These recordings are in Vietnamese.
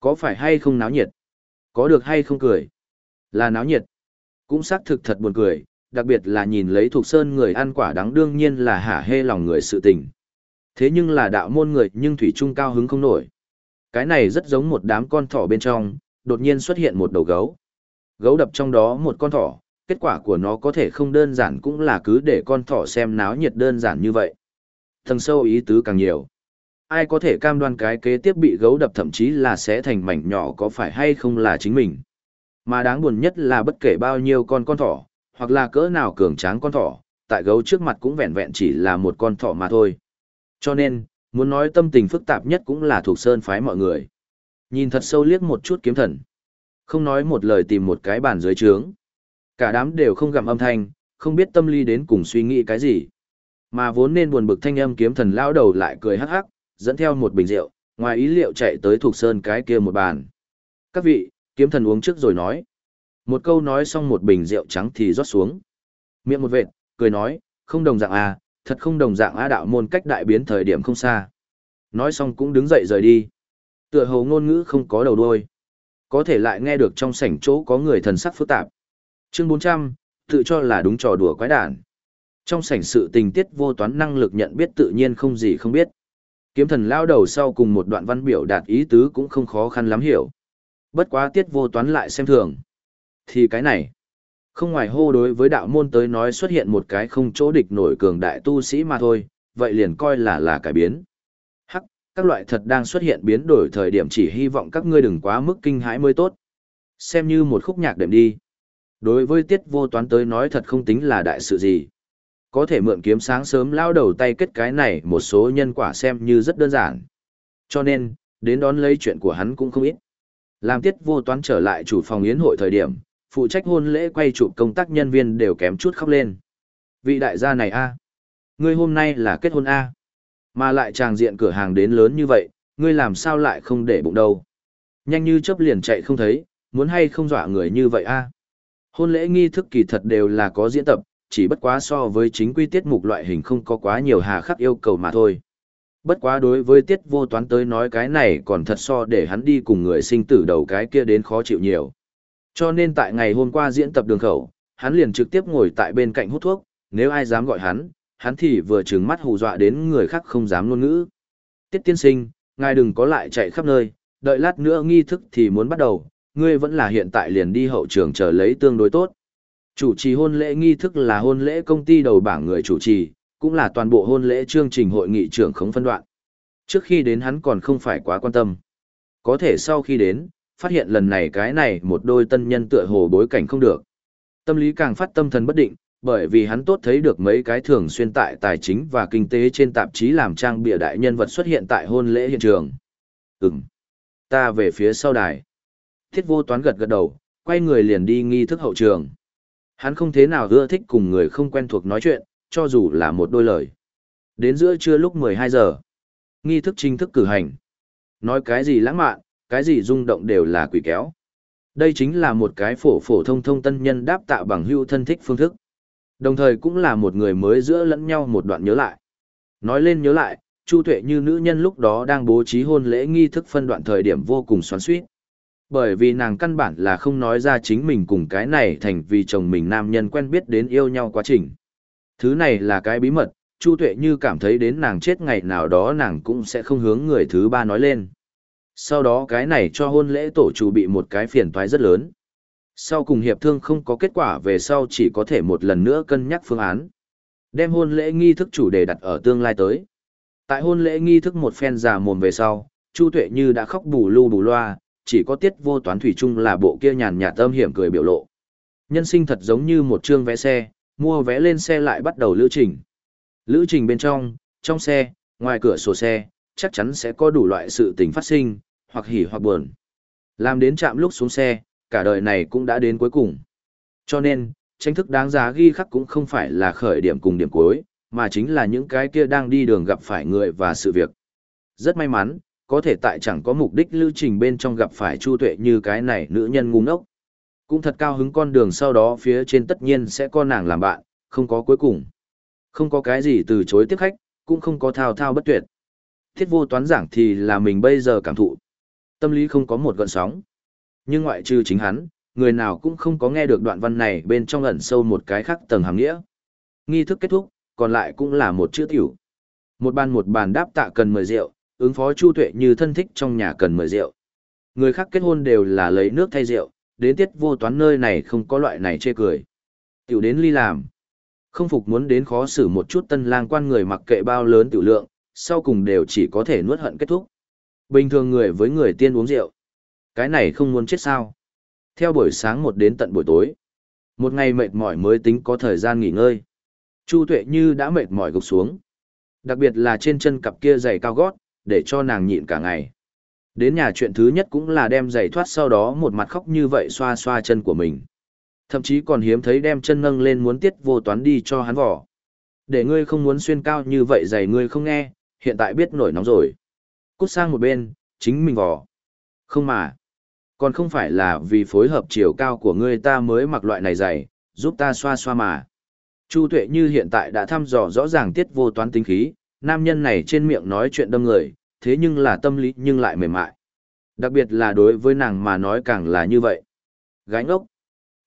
Có phải hay không náo nhiệt? Có được hay không cười? Là náo nhiệt. Cũng xác thực thật buồn cười, đặc biệt là nhìn lấy thuộc sơn người ăn quả đắng đương nhiên là hả hê lòng người sự tình. Thế nhưng là đạo môn người nhưng thủy trung cao hứng không nổi. Cái này rất giống một đám con thỏ bên trong, đột nhiên xuất hiện một đầu gấu. Gấu đập trong đó một con thỏ, kết quả của nó có thể không đơn giản cũng là cứ để con thỏ xem náo nhiệt đơn giản như vậy. Thằng sâu ý tứ càng nhiều. Ai có thể cam đoan cái kế tiếp bị gấu đập thậm chí là sẽ thành mảnh nhỏ có phải hay không là chính mình. Mà đáng buồn nhất là bất kể bao nhiêu con con thỏ, hoặc là cỡ nào cường tráng con thỏ, tại gấu trước mặt cũng vẹn vẹn chỉ là một con thỏ mà thôi. Cho nên, muốn nói tâm tình phức tạp nhất cũng là thuộc sơn phái mọi người. Nhìn thật sâu liếc một chút kiếm thần. Không nói một lời tìm một cái bàn dưới trướng. Cả đám đều không gặm âm thanh, không biết tâm lý đến cùng suy nghĩ cái gì. Mà vốn nên buồn bực thanh âm kiếm thần lao đầu lại cười hắc hắc, dẫn theo một bình rượu, ngoài ý liệu chạy tới thuộc sơn cái kia một bàn. Các vị, kiếm thần uống trước rồi nói. Một câu nói xong một bình rượu trắng thì rót xuống. Miệng một vệt, cười nói, không đồng dạng à, thật không đồng dạng á đạo môn cách đại biến thời điểm không xa. Nói xong cũng đứng dậy rời đi. Tựa hồ ngôn ngữ không có đầu đuôi. Có thể lại nghe được trong sảnh chỗ có người thần sắc phức tạp. Chương 400, tự cho là đúng trò đùa quái đản. Trong sảnh sự tình tiết vô toán năng lực nhận biết tự nhiên không gì không biết. Kiếm thần lao đầu sau cùng một đoạn văn biểu đạt ý tứ cũng không khó khăn lắm hiểu. Bất quá tiết vô toán lại xem thường. Thì cái này, không ngoài hô đối với đạo môn tới nói xuất hiện một cái không chỗ địch nổi cường đại tu sĩ mà thôi, vậy liền coi là là cải biến. Hắc, các loại thật đang xuất hiện biến đổi thời điểm chỉ hy vọng các ngươi đừng quá mức kinh hãi mới tốt. Xem như một khúc nhạc đệm đi. Đối với tiết vô toán tới nói thật không tính là đại sự gì. Có thể mượn kiếm sáng sớm lao đầu tay kết cái này một số nhân quả xem như rất đơn giản. Cho nên, đến đón lấy chuyện của hắn cũng không ít. Làm tiết vô toán trở lại chủ phòng yến hội thời điểm, phụ trách hôn lễ quay chụp công tác nhân viên đều kém chút khóc lên. Vị đại gia này a, ngươi hôm nay là kết hôn a, mà lại tràng diện cửa hàng đến lớn như vậy, ngươi làm sao lại không để bụng đâu? Nhanh như chớp liền chạy không thấy, muốn hay không dọa người như vậy a? Hôn lễ nghi thức kỳ thật đều là có diễn tập, chỉ bất quá so với chính quy tiết mục loại hình không có quá nhiều hà khắc yêu cầu mà thôi. Bất quá đối với tiết vô toán tới nói cái này còn thật so để hắn đi cùng người sinh tử đầu cái kia đến khó chịu nhiều. Cho nên tại ngày hôm qua diễn tập đường khẩu, hắn liền trực tiếp ngồi tại bên cạnh hút thuốc, nếu ai dám gọi hắn, hắn thì vừa trừng mắt hù dọa đến người khác không dám ngôn ngữ. Tiết tiên sinh, ngài đừng có lại chạy khắp nơi, đợi lát nữa nghi thức thì muốn bắt đầu, ngươi vẫn là hiện tại liền đi hậu trường chờ lấy tương đối tốt. Chủ trì hôn lễ nghi thức là hôn lễ công ty đầu bảng người chủ trì, cũng là toàn bộ hôn lễ chương trình hội nghị trưởng khống phân đoạn. Trước khi đến hắn còn không phải quá quan tâm. Có thể sau khi đến, phát hiện lần này cái này một đôi tân nhân tựa hồ bối cảnh không được. Tâm lý càng phát tâm thần bất định, bởi vì hắn tốt thấy được mấy cái thường xuyên tại tài chính và kinh tế trên tạp chí làm trang bịa đại nhân vật xuất hiện tại hôn lễ hiện trường. Ừm. Ta về phía sau đài. Thiết vô toán gật gật đầu, quay người liền đi nghi thức hậu trường. Hắn không thế nào ưa thích cùng người không quen thuộc nói chuyện, cho dù là một đôi lời. Đến giữa trưa lúc 12 giờ, nghi thức chính thức cử hành. Nói cái gì lãng mạn, cái gì rung động đều là quỷ kéo. Đây chính là một cái phổ phổ thông thông tân nhân đáp tạ bằng hưu thân thích phương thức. Đồng thời cũng là một người mới giữa lẫn nhau một đoạn nhớ lại. Nói lên nhớ lại, Chu Tuệ như nữ nhân lúc đó đang bố trí hôn lễ nghi thức phân đoạn thời điểm vô cùng xoắn xuýt. Bởi vì nàng căn bản là không nói ra chính mình cùng cái này thành vì chồng mình nam nhân quen biết đến yêu nhau quá trình. Thứ này là cái bí mật, Chu Tuệ như cảm thấy đến nàng chết ngày nào đó nàng cũng sẽ không hướng người thứ ba nói lên. Sau đó cái này cho hôn lễ tổ chủ bị một cái phiền toái rất lớn. Sau cùng hiệp thương không có kết quả về sau chỉ có thể một lần nữa cân nhắc phương án. Đem hôn lễ nghi thức chủ đề đặt ở tương lai tới. Tại hôn lễ nghi thức một phen già mồm về sau, Chu Tuệ Như đã khóc bù lu bù loa, chỉ có tiết vô toán thủy chung là bộ kia nhàn nhạt âm hiểm cười biểu lộ. Nhân sinh thật giống như một chương vé xe, mua vé lên xe lại bắt đầu lữ trình. Lữ trình bên trong, trong xe, ngoài cửa sổ xe, chắc chắn sẽ có đủ loại sự tình phát sinh, hoặc hỉ hoặc buồn. Làm đến chạm lúc xuống xe, cả đời này cũng đã đến cuối cùng. Cho nên, tranh thức đáng giá ghi khắc cũng không phải là khởi điểm cùng điểm cuối, mà chính là những cái kia đang đi đường gặp phải người và sự việc. Rất may mắn, có thể tại chẳng có mục đích lưu trình bên trong gặp phải Chu Tuệ như cái này nữ nhân ngu ngốc. Cũng thật cao hứng con đường sau đó phía trên tất nhiên sẽ có nàng làm bạn, không có cuối cùng. Không có cái gì từ chối tiếp khách, cũng không có thao thao bất tuyệt. Thiết vô toán giảng thì là mình bây giờ cảm thụ. Tâm lý không có một gợn sóng. Nhưng ngoại trừ chính hắn, người nào cũng không có nghe được đoạn văn này bên trong ẩn sâu một cái khác tầng hàm nghĩa. Nghi thức kết thúc, còn lại cũng là một chữ tiểu. Một bàn một bàn đáp tạ cần mời rượu, ứng phó Chu Tuệ như thân thích trong nhà cần mời rượu. Người khác kết hôn đều là lấy nước thay rượu, đến tiết vô toán nơi này không có loại này chê cười. Tiểu đến ly làm. Không phục muốn đến khó xử một chút tân lang quan người mặc kệ bao lớn tiểu lượng, sau cùng đều chỉ có thể nuốt hận kết thúc. Bình thường người với người tiên uống rượu. Cái này không muốn chết sao. Theo buổi sáng một đến tận buổi tối. Một ngày mệt mỏi mới tính có thời gian nghỉ ngơi. Chu tuệ như đã mệt mỏi gục xuống. Đặc biệt là trên chân cặp kia giày cao gót, để cho nàng nhịn cả ngày. Đến nhà chuyện thứ nhất cũng là đem giày thoát sau đó một mặt khóc như vậy xoa xoa chân của mình. Thậm chí còn hiếm thấy đem chân nâng lên muốn tiết vô toán đi cho hắn vỏ. Để ngươi không muốn xuyên cao như vậy giày ngươi không nghe, hiện tại biết nổi nóng rồi. Cút sang một bên, chính mình vỏ. Không mà. Còn không phải là vì phối hợp chiều cao của ngươi ta mới mặc loại này giày, giúp ta xoa xoa mà. Chu tuệ như hiện tại đã thăm dò rõ ràng tiết vô toán tính khí, nam nhân này trên miệng nói chuyện đâm người, thế nhưng là tâm lý nhưng lại mềm mại. Đặc biệt là đối với nàng mà nói càng là như vậy. Gái ngốc.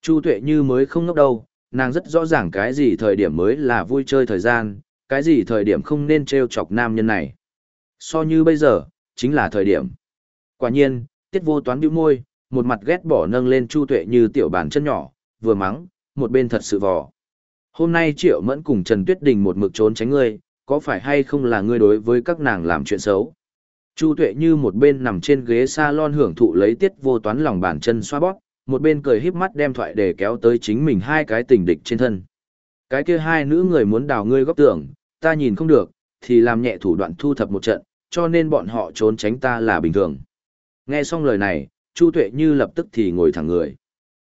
Chu tuệ như mới không ngốc đâu, nàng rất rõ ràng cái gì thời điểm mới là vui chơi thời gian, cái gì thời điểm không nên trêu chọc nam nhân này. So như bây giờ, chính là thời điểm. Quả nhiên, tiết vô toán bĩu môi, một mặt ghét bỏ nâng lên chu tuệ như tiểu bàn chân nhỏ, vừa mắng, một bên thật sự vò. Hôm nay Triệu Mẫn cùng Trần Tuyết Đình một mực trốn tránh ngươi, có phải hay không là ngươi đối với các nàng làm chuyện xấu? Chu Tuệ như một bên nằm trên ghế salon hưởng thụ lấy tiết vô toán lòng bàn chân xoa bóp, một bên cười híp mắt đem thoại để kéo tới chính mình hai cái tình địch trên thân. Cái kia hai nữ người muốn đào ngươi góc tưởng, ta nhìn không được, thì làm nhẹ thủ đoạn thu thập một trận, cho nên bọn họ trốn tránh ta là bình thường. Nghe xong lời này, Chu Tuệ như lập tức thì ngồi thẳng người.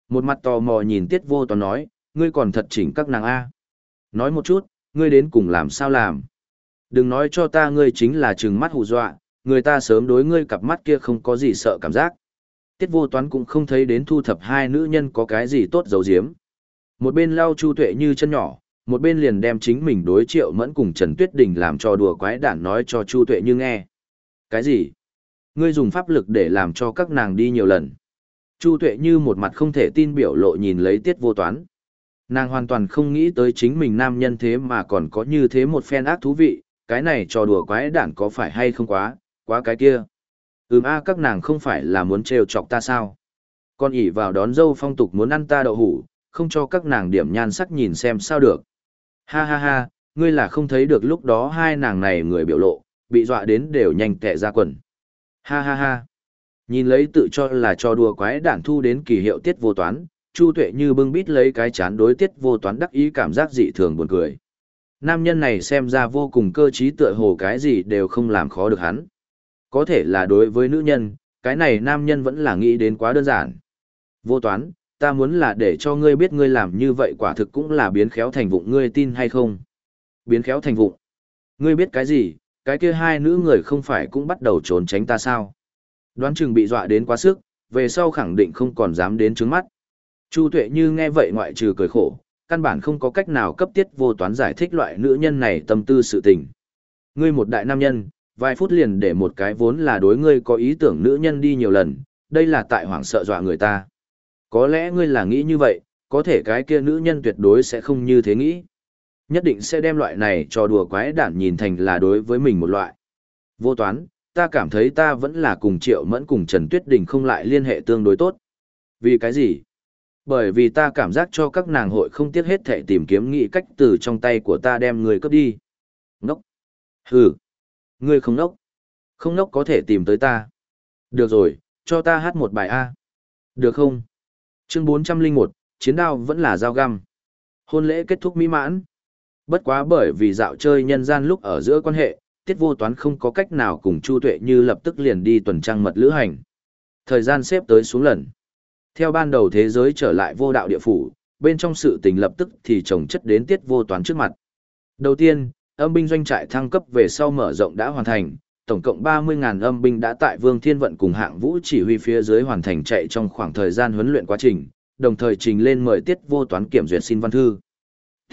Một mặt tò mò nhìn tiết vô toán nói, ngươi còn thật chỉnh các nàng A. Nói một chút, ngươi đến cùng làm sao làm. Đừng nói cho ta ngươi chính là trừng mắt hù dọa, người ta sớm đối ngươi cặp mắt kia không có gì sợ cảm giác. Tiết vô toán cũng không thấy đến thu thập hai nữ nhân có cái gì tốt giấu giếm. Một bên lau chu tuệ như chân nhỏ, một bên liền đem chính mình đối triệu mẫn cùng Trần Tuyết Đình làm cho đùa quái đản nói cho chu tuệ như nghe. Cái gì? Ngươi dùng pháp lực để làm cho các nàng đi nhiều lần. Chu tuệ như một mặt không thể tin biểu lộ nhìn lấy tiết vô toán. Nàng hoàn toàn không nghĩ tới chính mình nam nhân thế mà còn có như thế một phen ác thú vị, cái này trò đùa quái đản có phải hay không quá, quá cái kia. Ừm a các nàng không phải là muốn trêu chọc ta sao? Con ỉ vào đón dâu phong tục muốn ăn ta đậu hủ, không cho các nàng điểm nhan sắc nhìn xem sao được. Ha ha ha, ngươi là không thấy được lúc đó hai nàng này người biểu lộ, bị dọa đến đều nhanh tệ ra quần. Ha ha ha. Nhìn lấy tự cho là cho đùa quái đản thu đến kỳ hiệu tiết vô toán, Chu Tuệ như bưng bít lấy cái chán đối tiết vô toán đắc ý cảm giác dị thường buồn cười. Nam nhân này xem ra vô cùng cơ trí tựa hồ cái gì đều không làm khó được hắn. Có thể là đối với nữ nhân, cái này nam nhân vẫn là nghĩ đến quá đơn giản. Vô toán, ta muốn là để cho ngươi biết ngươi làm như vậy quả thực cũng là biến khéo thành vụng ngươi tin hay không. Biến khéo thành vụng. Ngươi biết cái gì, cái kia hai nữ người không phải cũng bắt đầu trốn tránh ta sao. Đoán chừng bị dọa đến quá sức, về sau khẳng định không còn dám đến trước mắt. Chu Tuệ Như nghe vậy ngoại trừ cười khổ, căn bản không có cách nào cấp tiết vô toán giải thích loại nữ nhân này tâm tư sự tình. Ngươi một đại nam nhân, vài phút liền để một cái vốn là đối ngươi có ý tưởng nữ nhân đi nhiều lần, đây là tại hoảng sợ dọa người ta. Có lẽ ngươi là nghĩ như vậy, có thể cái kia nữ nhân tuyệt đối sẽ không như thế nghĩ. Nhất định sẽ đem loại này cho đùa quái đản nhìn thành là đối với mình một loại. Vô toán, ta cảm thấy ta vẫn là cùng Triệu Mẫn cùng Trần Tuyết Đình không lại liên hệ tương đối tốt. Vì cái gì? Bởi vì ta cảm giác cho các nàng hội không tiếc hết thể tìm kiếm nghị cách từ trong tay của ta đem người cướp đi. Ngốc. Hừ. Ngươi không nốc, Không nốc có thể tìm tới ta. Được rồi, cho ta hát một bài A. Được không? Chương 401, chiến đao vẫn là dao găm. Hôn lễ kết thúc mỹ mãn. Bất quá bởi vì dạo chơi nhân gian lúc ở giữa quan hệ, tiết vô toán không có cách nào cùng Chu Tuệ như lập tức liền đi tuần trăng mật lữ hành. Thời gian xếp tới xuống lần. Theo ban đầu thế giới trở lại vô đạo địa phủ, bên trong sự tình lập tức thì trồng chất đến tiết vô toán trước mặt. Đầu tiên, âm binh doanh trại thăng cấp về sau mở rộng đã hoàn thành, tổng cộng 30.000 âm binh đã tại Vương Thiên Vận cùng hạng vũ chỉ huy phía dưới hoàn thành chạy trong khoảng thời gian huấn luyện quá trình, đồng thời trình lên mời tiết vô toán kiểm duyệt xin văn thư.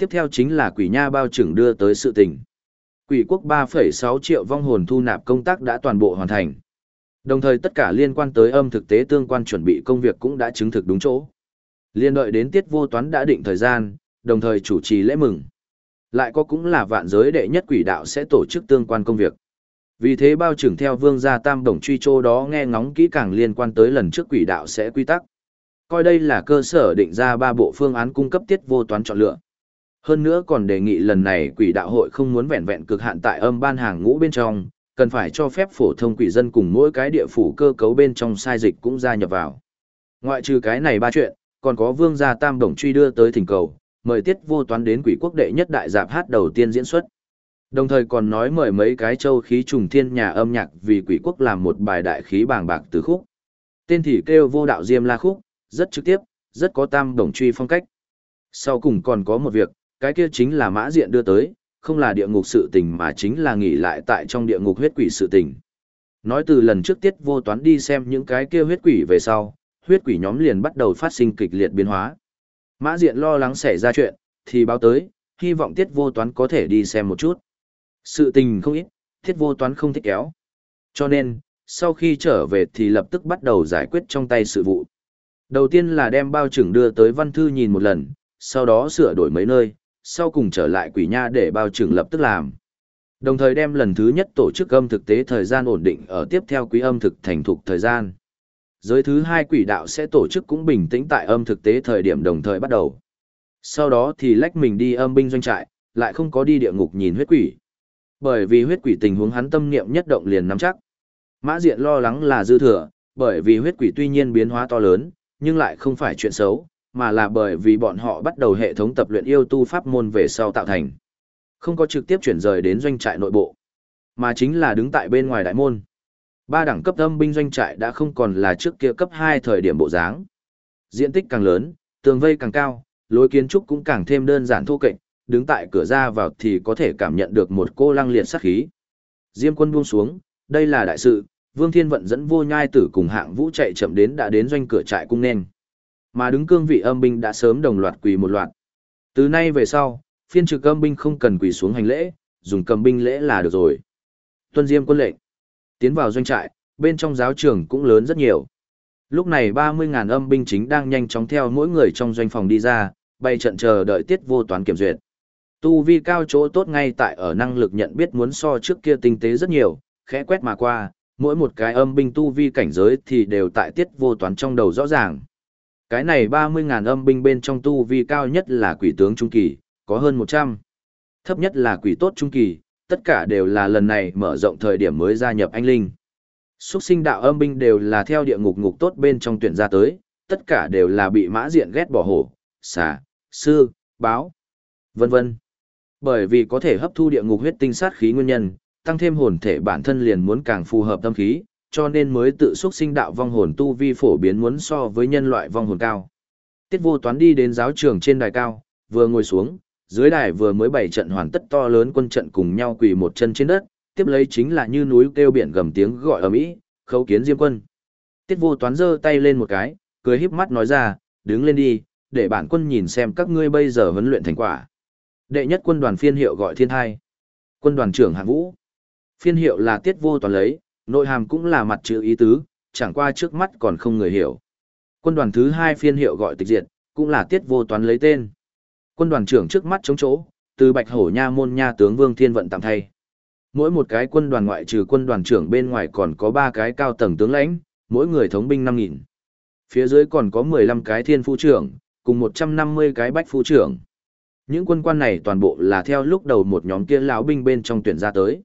Tiếp theo chính là quỷ nha bao trưởng đưa tới sự tình. Quỷ quốc 3,6 triệu vong hồn thu nạp công tác đã toàn bộ hoàn thành. Đồng thời tất cả liên quan tới âm thực tế tương quan chuẩn bị công việc cũng đã chứng thực đúng chỗ. Liên đợi đến tiết vô toán đã định thời gian, đồng thời chủ trì lễ mừng. Lại có cũng là vạn giới đệ nhất quỷ đạo sẽ tổ chức tương quan công việc. Vì thế bao trưởng theo vương gia tam đồng truy chô đó nghe ngóng kỹ càng liên quan tới lần trước quỷ đạo sẽ quy tắc. Coi đây là cơ sở định ra ba bộ phương án cung cấp tiết vô toán chọn lựa. Hơn nữa còn đề nghị lần này quỷ đạo hội không muốn vẹn vẹn cực hạn tại âm ban hàng ngũ bên trong, cần phải cho phép phổ thông quỷ dân cùng mỗi cái địa phủ cơ cấu bên trong sai dịch cũng gia nhập vào. Ngoại trừ cái này ba chuyện, còn có vương gia tam đồng truy đưa tới thỉnh cầu, mời tiết vô toán đến quỷ quốc đệ nhất đại giạp hát đầu tiên diễn xuất. Đồng thời còn nói mời mấy cái châu khí trùng thiên nhà âm nhạc vì quỷ quốc làm một bài đại khí bàng bạc từ khúc. Tên thì kêu vô đạo diêm la khúc, rất trực tiếp, rất có tam đồng truy phong cách. Sau cùng còn có một việc, cái kia chính là mã diện đưa tới, không là địa ngục sự tình mà chính là nghỉ lại tại trong địa ngục huyết quỷ sự tình. Nói từ lần trước tiết vô toán đi xem những cái kia huyết quỷ về sau, huyết quỷ nhóm liền bắt đầu phát sinh kịch liệt biến hóa. Mã diện lo lắng xảy ra chuyện, thì báo tới, hy vọng tiết vô toán có thể đi xem một chút. Sự tình không ít, tiết vô toán không thích kéo. Cho nên, sau khi trở về thì lập tức bắt đầu giải quyết trong tay sự vụ. Đầu tiên là đem bao trưởng đưa tới văn thư nhìn một lần, sau đó sửa đổi mấy nơi, sau cùng trở lại quỷ nha để bao trưởng lập tức làm. Đồng thời đem lần thứ nhất tổ chức âm thực tế thời gian ổn định ở tiếp theo quý âm thực thành thục thời gian. Giới thứ hai quỷ đạo sẽ tổ chức cũng bình tĩnh tại âm thực tế thời điểm đồng thời bắt đầu. Sau đó thì lách mình đi âm binh doanh trại, lại không có đi địa ngục nhìn huyết quỷ. Bởi vì huyết quỷ tình huống hắn tâm niệm nhất động liền nắm chắc. Mã diện lo lắng là dư thừa, bởi vì huyết quỷ tuy nhiên biến hóa to lớn, nhưng lại không phải chuyện xấu, mà là bởi vì bọn họ bắt đầu hệ thống tập luyện yêu tu pháp môn về sau tạo thành. Không có trực tiếp chuyển rời đến doanh trại nội bộ, mà chính là đứng tại bên ngoài đại môn. Ba đẳng cấp âm binh doanh trại đã không còn là trước kia cấp 2 thời điểm bộ dáng. Diện tích càng lớn, tường vây càng cao, lối kiến trúc cũng càng thêm đơn giản thô kệch, đứng tại cửa ra vào thì có thể cảm nhận được một cô lăng liệt sát khí. Diêm quân buông xuống, đây là đại sự, Vương Thiên Vận dẫn vô nhai tử cùng hạng vũ chạy chậm đến đã đến doanh cửa trại cung nên. Mà đứng cương vị âm binh đã sớm đồng loạt quỳ một loạt. Từ nay về sau, phiên trực âm binh không cần quỳ xuống hành lễ, dùng cầm binh lễ là được rồi. Tuân Diêm quân lệnh. Tiến vào doanh trại, bên trong giáo trường cũng lớn rất nhiều. Lúc này 30.000 âm binh chính đang nhanh chóng theo mỗi người trong doanh phòng đi ra, bay trận chờ đợi tiết vô toán kiểm duyệt. Tu vi cao chỗ tốt ngay tại ở năng lực nhận biết muốn so trước kia tinh tế rất nhiều, khẽ quét mà qua, mỗi một cái âm binh tu vi cảnh giới thì đều tại tiết vô toán trong đầu rõ ràng. Cái này 30.000 âm binh bên trong tu vi cao nhất là quỷ tướng trung kỳ, có hơn 100. Thấp nhất là quỷ tốt trung kỳ, tất cả đều là lần này mở rộng thời điểm mới gia nhập anh Linh. Xuất sinh đạo âm binh đều là theo địa ngục ngục tốt bên trong tuyển ra tới, tất cả đều là bị mã diện ghét bỏ hổ, xà, sư, báo, vân vân. Bởi vì có thể hấp thu địa ngục huyết tinh sát khí nguyên nhân, tăng thêm hồn thể bản thân liền muốn càng phù hợp tâm khí, cho nên mới tự xuất sinh đạo vong hồn tu vi phổ biến muốn so với nhân loại vong hồn cao. Tiết vô toán đi đến giáo trường trên đài cao, vừa ngồi xuống, dưới đài vừa mới bày trận hoàn tất to lớn quân trận cùng nhau quỳ một chân trên đất, tiếp lấy chính là như núi kêu biển gầm tiếng gọi ở mỹ, khấu kiến diêm quân. Tiết vô toán giơ tay lên một cái, cười híp mắt nói ra, đứng lên đi, để bản quân nhìn xem các ngươi bây giờ huấn luyện thành quả. Đệ nhất quân đoàn phiên hiệu gọi thiên hai. Quân đoàn trưởng hạng vũ. Phiên hiệu là tiết vô toán lấy, nội hàm cũng là mặt chữ ý tứ, chẳng qua trước mắt còn không người hiểu. Quân đoàn thứ hai phiên hiệu gọi tịch diệt, cũng là tiết vô toán lấy tên. Quân đoàn trưởng trước mắt chống chỗ, từ bạch hổ nha môn nha tướng Vương Thiên Vận tạm thay. Mỗi một cái quân đoàn ngoại trừ quân đoàn trưởng bên ngoài còn có ba cái cao tầng tướng lãnh, mỗi người thống binh năm nghìn. Phía dưới còn có mười lăm cái thiên phu trưởng, cùng một trăm năm mươi cái bách phu trưởng. Những quân quan này toàn bộ là theo lúc đầu một nhóm kia lão binh bên trong tuyển ra tới.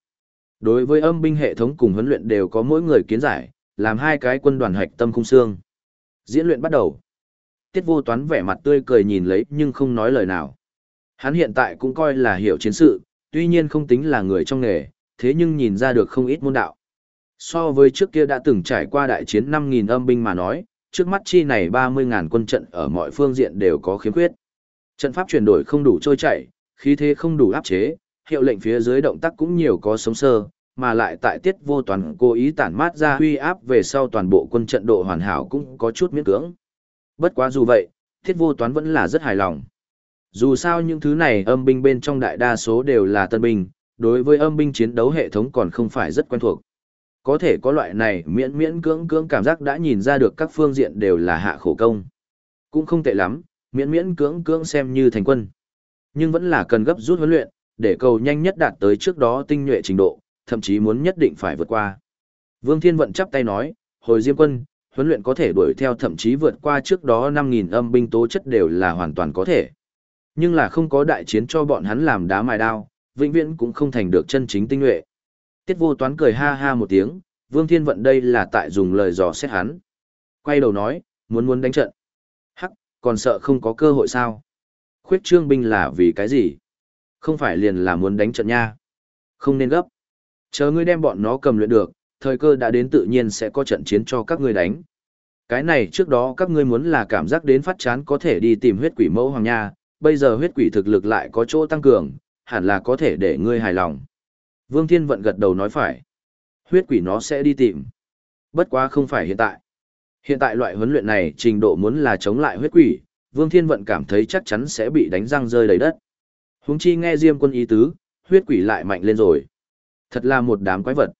Đối với âm binh hệ thống cùng huấn luyện đều có mỗi người kiến giải, làm hai cái quân đoàn hạch tâm khung xương. Diễn luyện bắt đầu. Tiết vô toán vẻ mặt tươi cười nhìn lấy nhưng không nói lời nào. Hắn hiện tại cũng coi là hiểu chiến sự, tuy nhiên không tính là người trong nghề, thế nhưng nhìn ra được không ít môn đạo. So với trước kia đã từng trải qua đại chiến 5.000 âm binh mà nói, trước mắt chi này 30.000 quân trận ở mọi phương diện đều có khiếm khuyết. Trận pháp chuyển đổi không đủ trôi chảy, khí thế không đủ áp chế, hiệu lệnh phía dưới động tác cũng nhiều có sống sơ, mà lại tại tiết vô toàn cố ý tản mát ra huy áp về sau toàn bộ quân trận độ hoàn hảo cũng có chút miễn cưỡng. Bất quá dù vậy, Thiết vô toán vẫn là rất hài lòng. Dù sao những thứ này âm binh bên trong đại đa số đều là tân binh, đối với âm binh chiến đấu hệ thống còn không phải rất quen thuộc. Có thể có loại này miễn miễn cưỡng cưỡng cảm giác đã nhìn ra được các phương diện đều là hạ khổ công. Cũng không tệ lắm, miễn miễn cưỡng cưỡng xem như thành quân. Nhưng vẫn là cần gấp rút huấn luyện, để cầu nhanh nhất đạt tới trước đó tinh nhuệ trình độ, thậm chí muốn nhất định phải vượt qua. Vương Thiên Vận chắp tay nói, hồi Diêm quân, huấn luyện có thể đuổi theo thậm chí vượt qua trước đó 5.000 âm binh tố chất đều là hoàn toàn có thể. Nhưng là không có đại chiến cho bọn hắn làm đá mài đao, vĩnh viễn cũng không thành được chân chính tinh nhuệ. Tiết vô toán cười ha ha một tiếng, Vương Thiên Vận đây là tại dùng lời dò xét hắn. Quay đầu nói, muốn muốn đánh trận. Hắc, còn sợ không có cơ hội sao? Khuyết trương binh là vì cái gì? Không phải liền là muốn đánh trận nha. Không nên gấp. Chờ ngươi đem bọn nó cầm luyện được, thời cơ đã đến tự nhiên sẽ có trận chiến cho các ngươi đánh. Cái này trước đó các ngươi muốn là cảm giác đến phát chán có thể đi tìm huyết quỷ mẫu hoàng nha, bây giờ huyết quỷ thực lực lại có chỗ tăng cường, hẳn là có thể để ngươi hài lòng. Vương Thiên Vận gật đầu nói phải. Huyết quỷ nó sẽ đi tìm. Bất quá không phải hiện tại. Hiện tại loại huấn luyện này trình độ muốn là chống lại huyết quỷ, Vương Thiên Vận cảm thấy chắc chắn sẽ bị đánh răng rơi đầy đất. Húng chi nghe Diêm quân ý tứ, huyết quỷ lại mạnh lên rồi. Thật là một đám quái vật.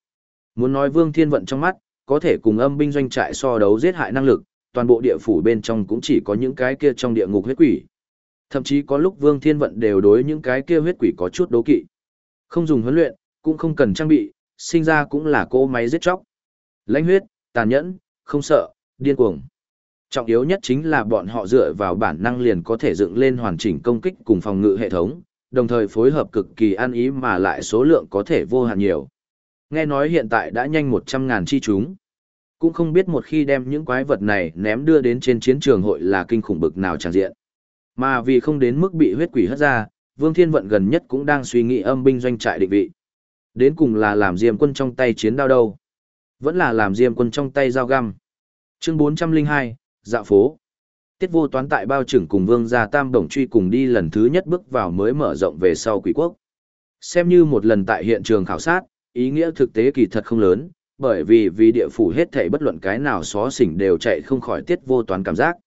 Muốn nói Vương Thiên Vận trong mắt, có thể cùng âm binh doanh trại so đấu giết hại năng lực, toàn bộ địa phủ bên trong cũng chỉ có những cái kia trong địa ngục huyết quỷ. Thậm chí có lúc Vương Thiên Vận đều đối những cái kia huyết quỷ có chút đố kỵ. Không dùng huấn luyện, cũng không cần trang bị, sinh ra cũng là cô máy giết chóc. Lãnh huyết, tàn nhẫn, không sợ, điên cuồng. Trọng yếu nhất chính là bọn họ dựa vào bản năng liền có thể dựng lên hoàn chỉnh công kích cùng phòng ngự hệ thống, đồng thời phối hợp cực kỳ ăn ý mà lại số lượng có thể vô hạn nhiều. Nghe nói hiện tại đã nhanh một trăm ngàn chi chúng. Cũng không biết một khi đem những quái vật này ném đưa đến trên chiến trường hội là kinh khủng bực nào tràn diện. Mà vì không đến mức bị huyết quỷ hất ra, Vương Thiên Vận gần nhất cũng đang suy nghĩ âm binh doanh trại định vị. Đến cùng là làm diêm quân trong tay chiến đao đâu. Vẫn là làm diêm quân trong tay dao găm. Chương 402, Dạ phố. Tiết vô toán tại bao trưởng cùng vương gia tam đồng truy cùng đi lần thứ nhất bước vào mới mở rộng về sau quỷ quốc. Xem như một lần tại hiện trường khảo sát, ý nghĩa thực tế kỳ thật không lớn, bởi vì vì địa phủ hết thảy bất luận cái nào xó xỉnh đều chạy không khỏi tiết vô toán cảm giác.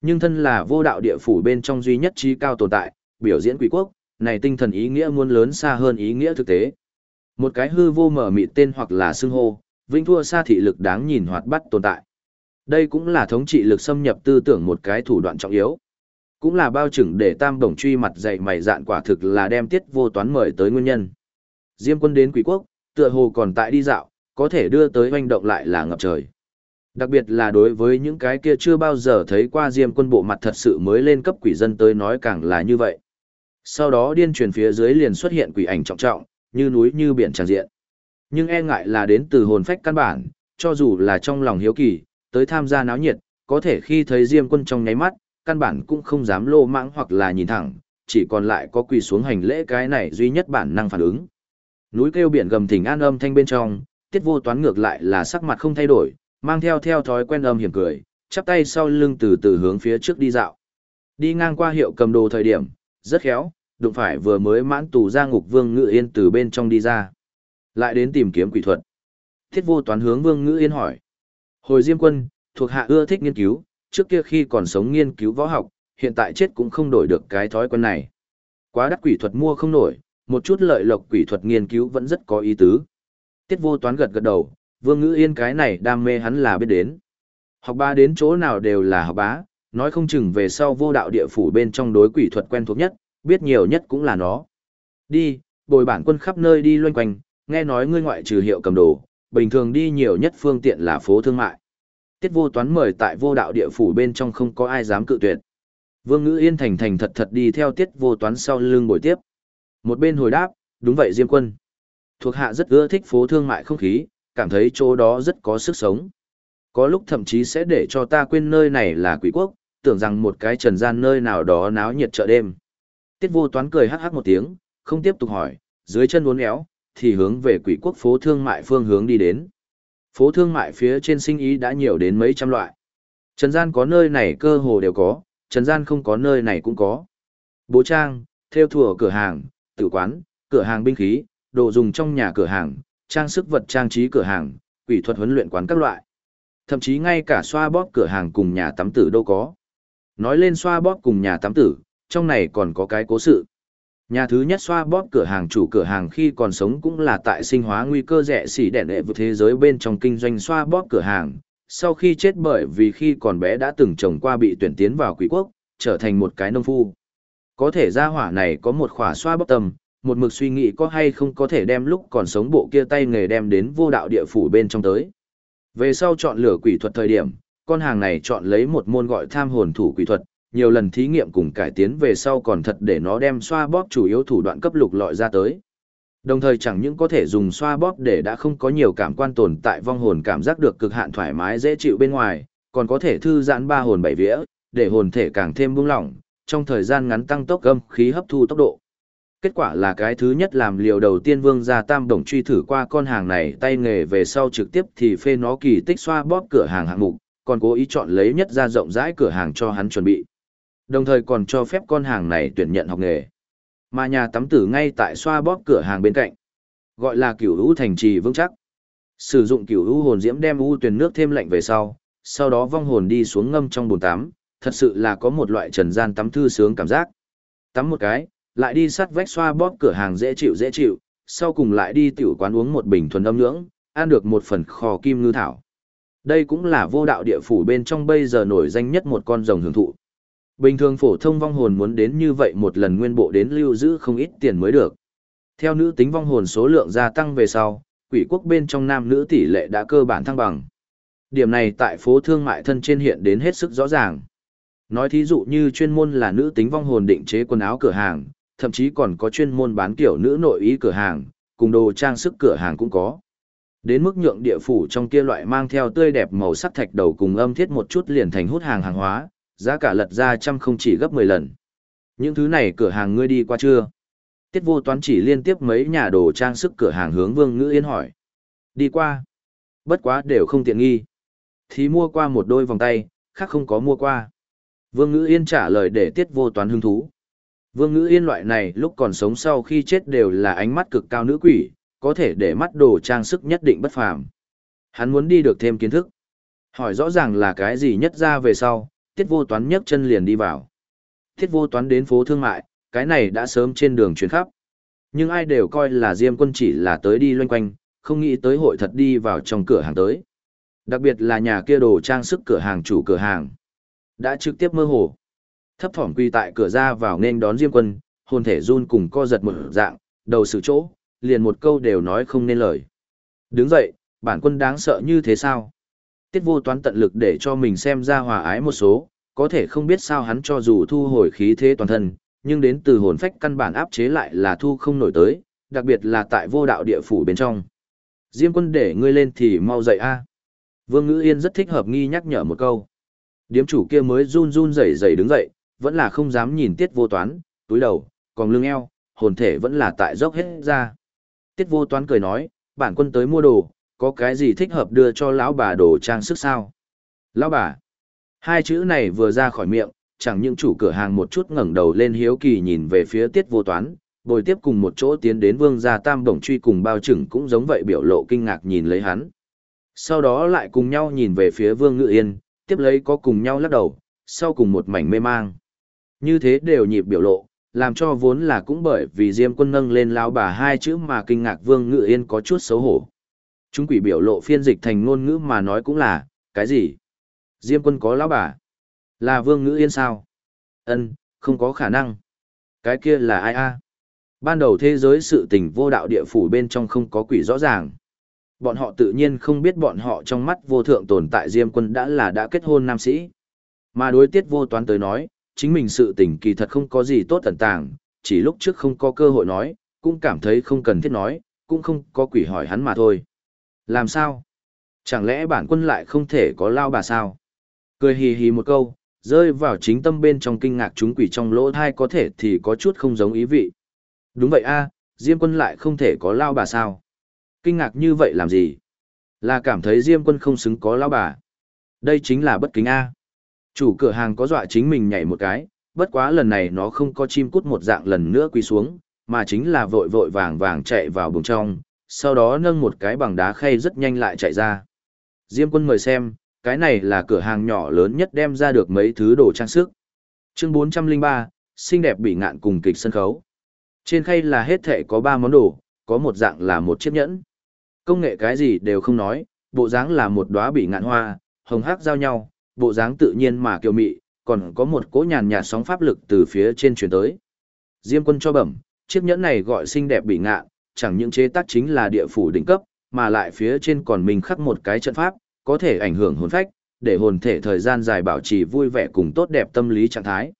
Nhưng thân là vô đạo địa phủ bên trong duy nhất trí cao tồn tại, biểu diễn quỷ quốc, này tinh thần ý nghĩa muôn lớn xa hơn ý nghĩa thực tế. Một cái hư vô mở mịt tên hoặc là xưng hô, vinh thua xa thị lực đáng nhìn hoạt bắt tồn tại. Đây cũng là thống trị lực xâm nhập tư tưởng một cái thủ đoạn trọng yếu. Cũng là bao chừng để tam đồng truy mặt dạy mày dạn quả thực là đem tiết vô toán mời tới nguyên nhân. Diêm quân đến quỷ quốc, tựa hồ còn tại đi dạo, có thể đưa tới hoành động lại là ngập trời. Đặc biệt là đối với những cái kia chưa bao giờ thấy qua diêm quân bộ mặt thật sự mới lên cấp quỷ dân tới nói càng là như vậy. Sau đó điên truyền phía dưới liền xuất hiện quỷ ảnh trọng trọng, như núi như biển tràn diện. Nhưng e ngại là đến từ hồn phách căn bản, cho dù là trong lòng hiếu kỳ, tới tham gia náo nhiệt, có thể khi thấy Diêm quân trong nháy mắt, căn bản cũng không dám lô mãng hoặc là nhìn thẳng, chỉ còn lại có quỳ xuống hành lễ cái này duy nhất bản năng phản ứng. Núi kêu biển gầm thỉnh an âm thanh bên trong, tiết vô toán ngược lại là sắc mặt không thay đổi, mang theo theo thói quen âm hiểm cười, chắp tay sau lưng từ từ hướng phía trước đi dạo. Đi ngang qua hiệu cầm đồ thời điểm, rất khéo, đụng phải vừa mới mãn tù ra ngục vương ngự yên từ bên trong đi ra. Lại đến tìm kiếm quỷ thuật. Thiết vô toán hướng vương ngự yên hỏi. Hồi Diêm quân, thuộc hạ ưa thích nghiên cứu, trước kia khi còn sống nghiên cứu võ học, hiện tại chết cũng không đổi được cái thói quen này. Quá đắt quỷ thuật mua không nổi, một chút lợi lộc quỷ thuật nghiên cứu vẫn rất có ý tứ. Tiết vô toán gật gật đầu, vương ngữ yên cái này đam mê hắn là biết đến. Học bá đến chỗ nào đều là học bá, nói không chừng về sau vô đạo địa phủ bên trong đối quỷ thuật quen thuộc nhất, biết nhiều nhất cũng là nó. Đi, bồi bản quân khắp nơi đi loanh quanh, nghe nói ngươi ngoại trừ hiệu cầm đồ, bình thường đi nhiều nhất phương tiện là phố thương mại. Tiết vô toán mời tại vô đạo địa phủ bên trong không có ai dám cự tuyệt. Vương ngữ yên thành thành thật thật đi theo tiết vô toán sau lưng bồi tiếp. Một bên hồi đáp, đúng vậy Diêm quân. Thuộc hạ rất ưa thích phố thương mại không khí, cảm thấy chỗ đó rất có sức sống. Có lúc thậm chí sẽ để cho ta quên nơi này là quỷ quốc, tưởng rằng một cái trần gian nơi nào đó náo nhiệt chợ đêm. Tiết vô toán cười hắc hắc một tiếng, không tiếp tục hỏi, dưới chân uốn éo, thì hướng về quỷ quốc phố thương mại phương hướng đi đến. Phố thương mại phía trên sinh ý đã nhiều đến mấy trăm loại. Trần gian có nơi này cơ hồ đều có, trần gian không có nơi này cũng có. Bố trang, theo thùa cửa hàng, tử quán, cửa hàng binh khí, đồ dùng trong nhà cửa hàng, trang sức vật trang trí cửa hàng, quỷ thuật huấn luyện quán các loại. Thậm chí ngay cả xoa bóp cửa hàng cùng nhà tắm tử đâu có. Nói lên xoa bóp cùng nhà tắm tử, trong này còn có cái cố sự. Nhà thứ nhất xoa bóp cửa hàng chủ cửa hàng khi còn sống cũng là tại sinh hóa nguy cơ rẻ xỉ đẻ đệ vượt thế giới bên trong kinh doanh xoa bóp cửa hàng. Sau khi chết bởi vì khi còn bé đã từng chồng qua bị tuyển tiến vào quỷ quốc, trở thành một cái nông phu. Có thể ra hỏa này có một khỏa xoa bóp tầm, một mực suy nghĩ có hay không có thể đem lúc còn sống bộ kia tay nghề đem đến vô đạo địa phủ bên trong tới. Về sau chọn lửa quỷ thuật thời điểm, con hàng này chọn lấy một môn gọi tham hồn thủ quỷ thuật, nhiều lần thí nghiệm cùng cải tiến về sau còn thật để nó đem xoa bóp chủ yếu thủ đoạn cấp lục lọi ra tới. Đồng thời chẳng những có thể dùng xoa bóp để đã không có nhiều cảm quan tồn tại vong hồn cảm giác được cực hạn thoải mái dễ chịu bên ngoài, còn có thể thư giãn ba hồn bảy vía, để hồn thể càng thêm buông lỏng, trong thời gian ngắn tăng tốc âm khí hấp thu tốc độ. Kết quả là cái thứ nhất làm liều đầu tiên vương gia tam đồng truy thử qua con hàng này tay nghề về sau trực tiếp thì phê nó kỳ tích xoa bóp cửa hàng hạng mục, còn cố ý chọn lấy nhất ra rộng rãi cửa hàng cho hắn chuẩn bị. Đồng thời còn cho phép con hàng này tuyển nhận học nghề. Mà nhà tắm tử ngay tại xoa bóp cửa hàng bên cạnh. Gọi là cửu hữu thành trì vững chắc. Sử dụng cửu hữu hồn diễm đem u tuyển nước thêm lạnh về sau, sau đó vong hồn đi xuống ngâm trong bồn tắm, thật sự là có một loại trần gian tắm thư sướng cảm giác. Tắm một cái, lại đi sắt vách xoa bóp cửa hàng dễ chịu dễ chịu, sau cùng lại đi tiểu quán uống một bình thuần âm nhưỡng, ăn được một phần kho kim ngư thảo. Đây cũng là vô đạo địa phủ bên trong bây giờ nổi danh nhất một con rồng hưởng thụ. Bình thường phổ thông vong hồn muốn đến như vậy một lần nguyên bộ đến lưu giữ không ít tiền mới được. Theo nữ tính vong hồn số lượng gia tăng về sau, quỷ quốc bên trong nam nữ tỷ lệ đã cơ bản thăng bằng. Điểm này tại phố thương mại thân trên hiện đến hết sức rõ ràng. Nói thí dụ như chuyên môn là nữ tính vong hồn định chế quần áo cửa hàng, thậm chí còn có chuyên môn bán kiểu nữ nội ý cửa hàng, cùng đồ trang sức cửa hàng cũng có. Đến mức nhượng địa phủ trong kia loại mang theo tươi đẹp màu sắc thạch đầu cùng âm thiết một chút liền thành hút hàng hàng hóa, giá cả lật ra trăm không chỉ gấp 10 lần. Những thứ này cửa hàng ngươi đi qua chưa? Tiết vô toán chỉ liên tiếp mấy nhà đồ trang sức cửa hàng hướng Vương Ngữ Yên hỏi. Đi qua. Bất quá đều không tiện nghi. Thì mua qua một đôi vòng tay, khác không có mua qua. Vương Ngữ Yên trả lời để tiết vô toán hứng thú. Vương Ngữ Yên loại này lúc còn sống sau khi chết đều là ánh mắt cực cao nữ quỷ, có thể để mắt đồ trang sức nhất định bất phàm. Hắn muốn đi được thêm kiến thức. Hỏi rõ ràng là cái gì nhất ra về sau, tiết vô toán nhấc chân liền đi vào. Tiết vô toán đến phố thương mại, cái này đã sớm trên đường chuyến khắp. Nhưng ai đều coi là Diêm quân chỉ là tới đi loanh quanh, không nghĩ tới hội thật đi vào trong cửa hàng tới. Đặc biệt là nhà kia đồ trang sức cửa hàng chủ cửa hàng. Đã trực tiếp mơ hồ. Thấp thỏm quy tại cửa ra vào nên đón Diêm quân, hồn thể run cùng co giật một dạng, đầu sự chỗ, liền một câu đều nói không nên lời. Đứng dậy, bản quân đáng sợ như thế sao? Tiết vô toán tận lực để cho mình xem ra hòa ái một số, có thể không biết sao hắn cho dù thu hồi khí thế toàn thân, nhưng đến từ hồn phách căn bản áp chế lại là thu không nổi tới, đặc biệt là tại vô đạo địa phủ bên trong. Diêm quân để ngươi lên thì mau dậy a. Vương Ngữ Yên rất thích hợp nghi nhắc nhở một câu. Điếm chủ kia mới run run rẩy rẩy đứng dậy, vẫn là không dám nhìn tiết vô toán, túi đầu, còn lưng eo, hồn thể vẫn là tại dốc hết ra. Tiết vô toán cười nói, bản quân tới mua đồ, có cái gì thích hợp đưa cho lão bà đồ trang sức sao? Lão bà. Hai chữ này vừa ra khỏi miệng, chẳng những chủ cửa hàng một chút ngẩng đầu lên hiếu kỳ nhìn về phía tiết vô toán, bồi tiếp cùng một chỗ tiến đến vương gia tam đồng truy cùng bao trưởng cũng giống vậy biểu lộ kinh ngạc nhìn lấy hắn. Sau đó lại cùng nhau nhìn về phía vương ngự yên, tiếp lấy có cùng nhau lắc đầu, sau cùng một mảnh mê mang. Như thế đều nhịp biểu lộ, làm cho vốn là cũng bởi vì Diêm quân nâng lên lao bà hai chữ mà kinh ngạc Vương Ngự Yên có chút xấu hổ. Chúng quỷ biểu lộ phiên dịch thành ngôn ngữ mà nói cũng là, cái gì? Diêm quân có lão bà? Là Vương Ngự Yên sao? Ân, không có khả năng. Cái kia là ai a? Ban đầu thế giới sự tình vô đạo địa phủ bên trong không có quỷ rõ ràng. Bọn họ tự nhiên không biết bọn họ trong mắt vô thượng tồn tại Diêm quân đã là đã kết hôn nam sĩ. Mà đối tiết vô toán tới nói, chính mình sự tình kỳ thật không có gì tốt tận tàng, chỉ lúc trước không có cơ hội nói, cũng cảm thấy không cần thiết nói, cũng không có quỷ hỏi hắn mà thôi. Làm sao? Chẳng lẽ bản quân lại không thể có lao bà sao? Cười hì hì một câu, rơi vào chính tâm bên trong kinh ngạc chúng quỷ trong lỗ thai có thể thì có chút không giống ý vị. Đúng vậy a, Diêm quân lại không thể có lao bà sao? Kinh ngạc như vậy làm gì? Là cảm thấy Diêm quân không xứng có lão bà. Đây chính là bất kính a. Chủ cửa hàng có dọa chính mình nhảy một cái, bất quá lần này nó không có chim cút một dạng lần nữa quỳ xuống, mà chính là vội vội vàng vàng chạy vào bùng trong, sau đó nâng một cái bằng đá khay rất nhanh lại chạy ra. Diêm quân mời xem, cái này là cửa hàng nhỏ lớn nhất đem ra được mấy thứ đồ trang sức. Chương 403, xinh đẹp bị ngạn cùng kịch sân khấu. Trên khay là hết thể có 3 món đồ, có một dạng là một chiếc nhẫn. Công nghệ cái gì đều không nói, bộ dáng là một đóa bị ngạn hoa, hồng hắc giao nhau, bộ dáng tự nhiên mà kiều mị, còn có một cỗ nhàn nhạt sóng pháp lực từ phía trên truyền tới. Diêm quân cho bẩm, chiếc nhẫn này gọi xinh đẹp bị ngạn, chẳng những chế tác chính là địa phủ đỉnh cấp, mà lại phía trên còn mình khắc một cái trận pháp, có thể ảnh hưởng hồn phách, để hồn thể thời gian dài bảo trì vui vẻ cùng tốt đẹp tâm lý trạng thái.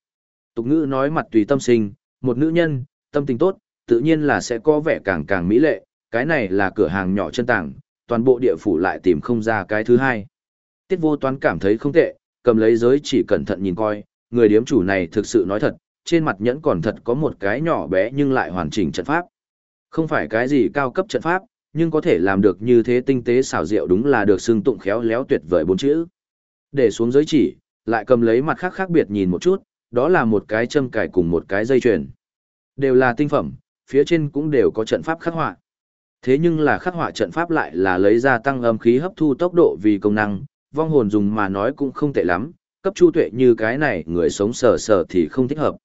Tục ngữ nói mặt tùy tâm sinh, một nữ nhân, tâm tình tốt, tự nhiên là sẽ có vẻ càng càng mỹ lệ, cái này là cửa hàng nhỏ chân tảng, toàn bộ địa phủ lại tìm không ra cái thứ hai. Tiết vô toán cảm thấy không tệ, cầm lấy giới chỉ cẩn thận nhìn coi, người điếm chủ này thực sự nói thật, trên mặt nhẫn còn thật có một cái nhỏ bé nhưng lại hoàn chỉnh trận pháp. Không phải cái gì cao cấp trận pháp, nhưng có thể làm được như thế tinh tế xảo diệu đúng là được xưng tụng khéo léo tuyệt vời bốn chữ. Để xuống giới chỉ, lại cầm lấy mặt khác khác biệt nhìn một chút, đó là một cái châm cài cùng một cái dây chuyền. Đều là tinh phẩm, phía trên cũng đều có trận pháp khắc họa. Thế nhưng là khắc họa trận pháp lại là lấy ra tăng âm khí hấp thu tốc độ vì công năng, vong hồn dùng mà nói cũng không tệ lắm, cấp chu tuệ như cái này người sống sờ sờ thì không thích hợp.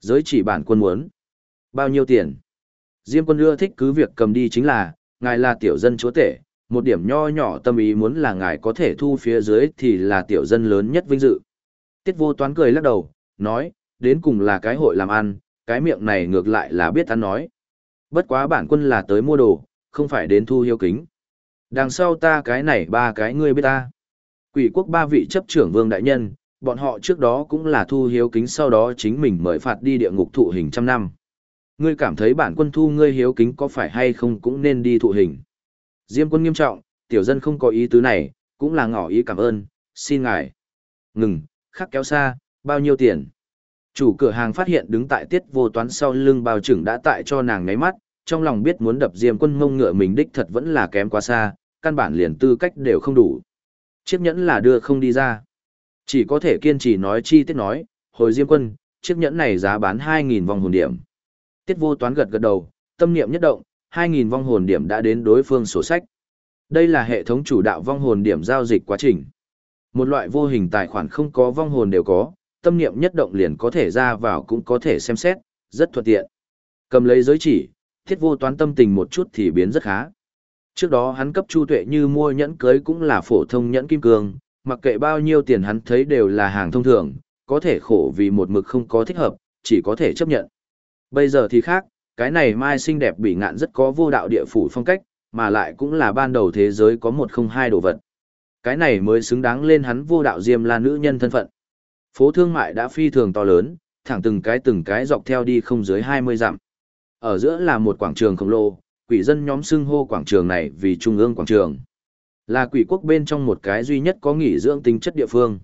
Giới chỉ bản quân muốn. Bao nhiêu tiền? Diêm quân ưa thích cứ việc cầm đi chính là, ngài là tiểu dân chúa tể, một điểm nho nhỏ tâm ý muốn là ngài có thể thu phía dưới thì là tiểu dân lớn nhất vinh dự. Tiết vô toán cười lắc đầu, nói, đến cùng là cái hội làm ăn, cái miệng này ngược lại là biết ăn nói. Bất quá bản quân là tới mua đồ, không phải đến thu hiếu kính. Đằng sau ta cái này ba cái ngươi biết ta. Quỷ quốc ba vị chấp trưởng vương đại nhân, bọn họ trước đó cũng là thu hiếu kính sau đó chính mình mời phạt đi địa ngục thụ hình trăm năm. Ngươi cảm thấy bản quân thu ngươi hiếu kính có phải hay không cũng nên đi thụ hình. Diêm quân nghiêm trọng, tiểu dân không có ý tứ này, cũng là ngỏ ý cảm ơn, xin ngài. Ngừng, khắc kéo xa, bao nhiêu tiền? Chủ cửa hàng phát hiện đứng tại tiết vô toán sau lưng bao trưởng đã tại cho nàng ngáy mắt, trong lòng biết muốn đập diêm quân mông ngựa mình đích thật vẫn là kém quá xa, căn bản liền tư cách đều không đủ. Chiếc nhẫn là đưa không đi ra. Chỉ có thể kiên trì nói chi tiết nói, hồi diêm quân, chiếc nhẫn này giá bán 2.000 vòng hồn điểm. Tiết vô toán gật gật đầu, tâm niệm nhất động, 2.000 vong hồn điểm đã đến đối phương sổ sách. Đây là hệ thống chủ đạo vong hồn điểm giao dịch quá trình. Một loại vô hình tài khoản không có vong hồn đều có, tâm niệm nhất động liền có thể ra vào cũng có thể xem xét, rất thuận tiện. Cầm lấy giới chỉ, thiết vô toán tâm tình một chút thì biến rất khá. Trước đó hắn cấp Chu Tuệ như mua nhẫn cưới cũng là phổ thông nhẫn kim cương, mặc kệ bao nhiêu tiền hắn thấy đều là hàng thông thường, có thể khổ vì một mực không có thích hợp, chỉ có thể chấp nhận. Bây giờ thì khác, cái này mai xinh đẹp bị ngạn rất có vô đạo địa phủ phong cách, mà lại cũng là ban đầu thế giới có một không hai đồ vật. Cái này mới xứng đáng lên hắn vô đạo diêm là nữ nhân thân phận. Phố thương mại đã phi thường to lớn, thẳng từng cái từng cái dọc theo đi không dưới 20 dặm. Ở giữa là một quảng trường khổng lồ, quỷ dân nhóm xưng hô quảng trường này vì trung ương quảng trường. Là quỷ quốc bên trong một cái duy nhất có nghỉ dưỡng tính chất địa phương.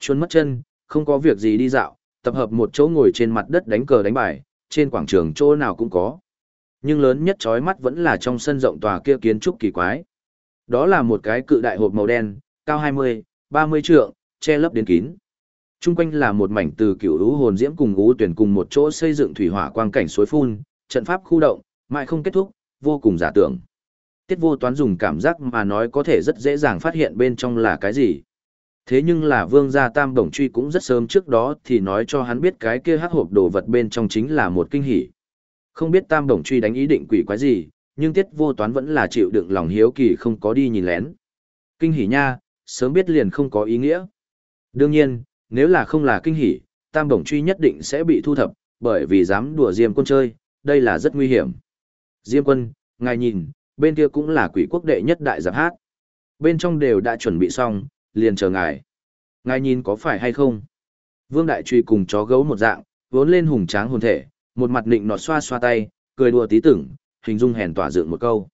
Chuân mất chân, không có việc gì đi dạo, tập hợp một chỗ ngồi trên mặt đất đánh cờ đánh bài, trên quảng trường chỗ nào cũng có. Nhưng lớn nhất chói mắt vẫn là trong sân rộng tòa kia kiến trúc kỳ quái. Đó là một cái cự đại hộp màu đen, cao 20, 30 trượng, che lấp đến kín. Trung quanh là một mảnh từ cựu lũ hồn diễm cùng ú tuyển cùng một chỗ xây dựng thủy hỏa quang cảnh suối phun, trận pháp khu động, mãi không kết thúc, vô cùng giả tưởng. Tiết vô toán dùng cảm giác mà nói có thể rất dễ dàng phát hiện bên trong là cái gì. Thế nhưng là vương gia tam đồng truy cũng rất sớm trước đó thì nói cho hắn biết cái kia hắc hộp đồ vật bên trong chính là một kinh hỉ. Không biết tam đồng truy đánh ý định quỷ quái gì, nhưng tiết vô toán vẫn là chịu đựng lòng hiếu kỳ không có đi nhìn lén. Kinh hỉ nha, sớm biết liền không có ý nghĩa. Đương nhiên, nếu là không là kinh hỉ, tam đồng truy nhất định sẽ bị thu thập, bởi vì dám đùa diêm quân chơi, đây là rất nguy hiểm. Diêm quân, ngài nhìn, bên kia cũng là quỷ quốc đệ nhất đại giáp hát. Bên trong đều đã chuẩn bị xong, liền chờ ngài. Ngài nhìn có phải hay không? Vương Đại Truy cùng chó gấu một dạng, vốn lên hùng tráng hồn thể, một mặt nịnh nọt xoa xoa tay, cười đùa tí tưởng, hình dung hèn tỏa dựng một câu.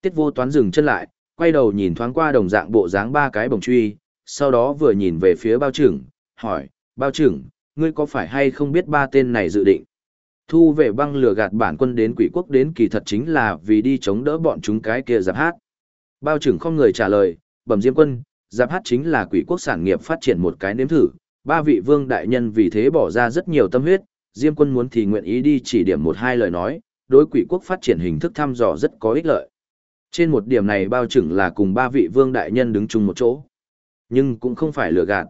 Tiết vô toán dừng chân lại, quay đầu nhìn thoáng qua đồng dạng bộ dáng ba cái bồng truy, sau đó vừa nhìn về phía bao trưởng, hỏi, bao trưởng, ngươi có phải hay không biết ba tên này dự định? Thu về băng lừa gạt bản quân đến quỷ quốc đến kỳ thật chính là vì đi chống đỡ bọn chúng cái kia giáp hát. Bao trưởng không người trả lời, bẩm diêm quân, giáp hát chính là quỷ quốc sản nghiệp phát triển một cái nếm thử, ba vị vương đại nhân vì thế bỏ ra rất nhiều tâm huyết, diêm quân muốn thì nguyện ý đi chỉ điểm một hai lời nói, đối quỷ quốc phát triển hình thức thăm dò rất có ích lợi. Trên một điểm này bao trưởng là cùng ba vị vương đại nhân đứng chung một chỗ. Nhưng cũng không phải lừa gạt.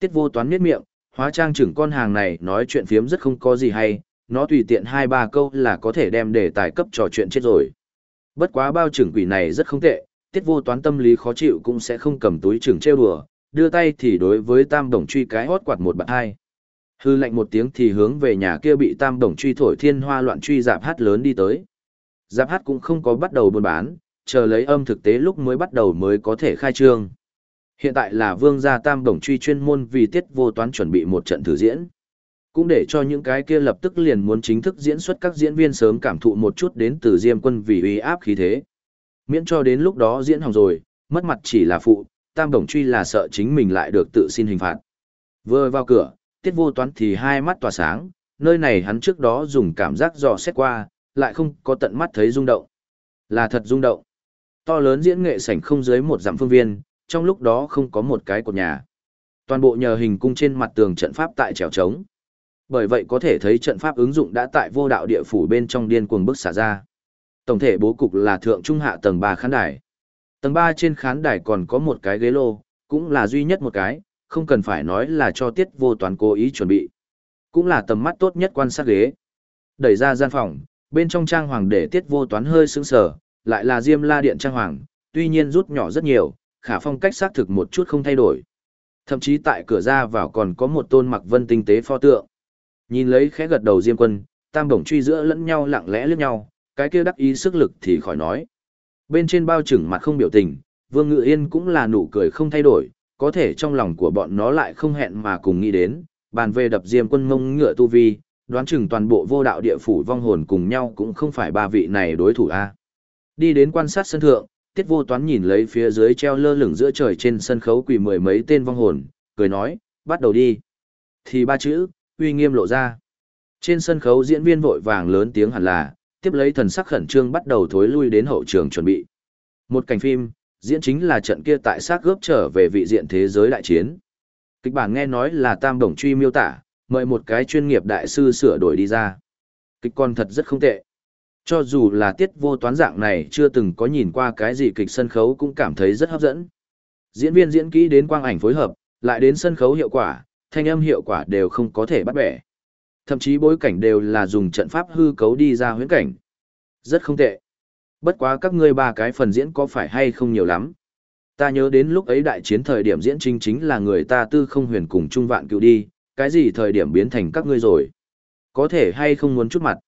Tiết vô toán miết miệng, hóa trang trưởng con hàng này nói chuyện phiếm rất không có gì hay, nó tùy tiện hai ba câu là có thể đem đề tài cấp trò chuyện chết rồi. Bất quá bao trưởng quỷ này rất không tệ, tiết vô toán tâm lý khó chịu cũng sẽ không cầm túi trưởng trêu đùa, đưa tay thì đối với tam đồng truy cái hót quạt một bạn hai. Hư lạnh một tiếng thì hướng về nhà kia bị tam đồng truy thổi thiên hoa loạn truy dạp hát lớn đi tới. Dạp hát cũng không có bắt đầu buôn bán, chờ lấy âm thực tế lúc mới bắt đầu mới có thể khai trương. Hiện tại là vương gia tam đồng truy chuyên môn vì tiết vô toán chuẩn bị một trận thử diễn. Cũng để cho những cái kia lập tức liền muốn chính thức diễn xuất các diễn viên sớm cảm thụ một chút đến từ diêm quân vì uy áp khí thế. Miễn cho đến lúc đó diễn hỏng rồi, mất mặt chỉ là phụ, tam đồng truy là sợ chính mình lại được tự xin hình phạt. Vừa vào cửa, tiết vô toán thì hai mắt tỏa sáng, nơi này hắn trước đó dùng cảm giác dò xét qua, lại không có tận mắt thấy rung động. Là thật rung động. To lớn diễn nghệ sảnh không dưới một dặm phương viên, trong lúc đó không có một cái cột nhà. Toàn bộ nhờ hình cung trên mặt tường trận pháp tại trèo trống. Bởi vậy có thể thấy trận pháp ứng dụng đã tại vô đạo địa phủ bên trong điên cuồng bức xả ra. Tổng thể bố cục là thượng trung hạ tầng 3 khán đài. Tầng 3 trên khán đài còn có một cái ghế lô, cũng là duy nhất một cái, không cần phải nói là cho tiết vô toán cố ý chuẩn bị. Cũng là tầm mắt tốt nhất quan sát ghế. Đẩy ra gian phòng, bên trong trang hoàng để tiết vô toán hơi sững sờ, lại là diêm la điện trang hoàng, tuy nhiên rút nhỏ rất nhiều, khả phong cách xác thực một chút không thay đổi. Thậm chí tại cửa ra vào còn có một tôn mặc vân tinh tế pho tượng. Nhìn lấy khẽ gật đầu diêm quân, tam bổng truy giữa lẫn nhau lặng lẽ liếc nhau, cái kia đắc ý sức lực thì khỏi nói. Bên trên bao trừng mặt không biểu tình, Vương Ngự Yên cũng là nụ cười không thay đổi, có thể trong lòng của bọn nó lại không hẹn mà cùng nghĩ đến, bàn về đập diêm quân ngông ngựa tu vi, đoán chừng toàn bộ vô đạo địa phủ vong hồn cùng nhau cũng không phải ba vị này đối thủ a. Đi đến quan sát sân thượng, Tiết Vô Toán nhìn lấy phía dưới treo lơ lửng giữa trời trên sân khấu quỳ mười mấy tên vong hồn, cười nói, bắt đầu đi. Thì ba chữ, uy nghiêm lộ ra. Trên sân khấu diễn viên vội vàng lớn tiếng hẳn là, tiếp lấy thần sắc khẩn trương bắt đầu thối lui đến hậu trường chuẩn bị. Một cảnh phim, diễn chính là trận kia tại xác gớp trở về vị diện thế giới đại chiến. Kịch bản nghe nói là tam đồng truy miêu tả, mời một cái chuyên nghiệp đại sư sửa đổi đi ra. Kịch con thật rất không tệ. Cho dù là tiết vô toán dạng này chưa từng có nhìn qua cái gì kịch sân khấu cũng cảm thấy rất hấp dẫn. Diễn viên diễn kỹ đến quang ảnh phối hợp, lại đến sân khấu hiệu quả, thanh âm hiệu quả đều không có thể bắt bẻ. Thậm chí bối cảnh đều là dùng trận pháp hư cấu đi ra huyễn cảnh. Rất không tệ. Bất quá các ngươi ba cái phần diễn có phải hay không nhiều lắm. Ta nhớ đến lúc ấy đại chiến thời điểm diễn chính chính là người ta tư không huyền cùng trung vạn cựu đi, cái gì thời điểm biến thành các ngươi rồi. Có thể hay không muốn chút mặt.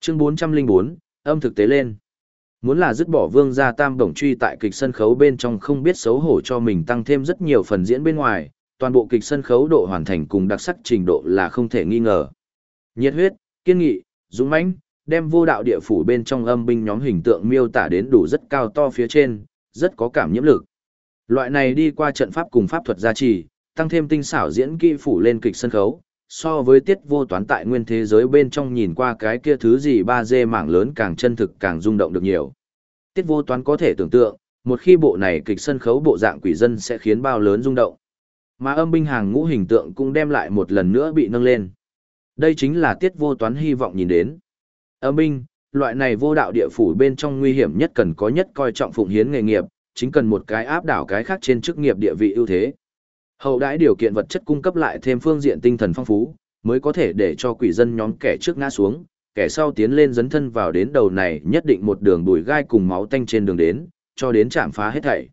Chương 404, âm thực tế lên. Muốn là dứt bỏ vương gia tam đồng truy tại kịch sân khấu bên trong không biết xấu hổ cho mình tăng thêm rất nhiều phần diễn bên ngoài, toàn bộ kịch sân khấu độ hoàn thành cùng đặc sắc trình độ là không thể nghi ngờ. Nhiệt huyết, kiên nghị, dũng mãnh, đem vô đạo địa phủ bên trong âm binh nhóm hình tượng miêu tả đến đủ rất cao to phía trên, rất có cảm nhiễm lực. Loại này đi qua trận pháp cùng pháp thuật gia trì, tăng thêm tinh xảo diễn kỹ phủ lên kịch sân khấu, so với tiết vô toán tại nguyên thế giới bên trong nhìn qua cái kia thứ gì ba dê mảng lớn càng chân thực càng rung động được nhiều. Tiết vô toán có thể tưởng tượng, một khi bộ này kịch sân khấu bộ dạng quỷ dân sẽ khiến bao lớn rung động. Mà âm binh hàng ngũ hình tượng cũng đem lại một lần nữa bị nâng lên. Đây chính là tiết vô toán hy vọng nhìn đến. Âm binh, loại này vô đạo địa phủ bên trong nguy hiểm nhất cần có nhất coi trọng phụng hiến nghề nghiệp, chính cần một cái áp đảo cái khác trên chức nghiệp địa vị ưu thế. Hậu đãi điều kiện vật chất cung cấp lại thêm phương diện tinh thần phong phú, mới có thể để cho quỷ dân nhóm kẻ trước ngã xuống, kẻ sau tiến lên dấn thân vào đến đầu này nhất định một đường bùi gai cùng máu tanh trên đường đến, cho đến chạm phá hết thảy.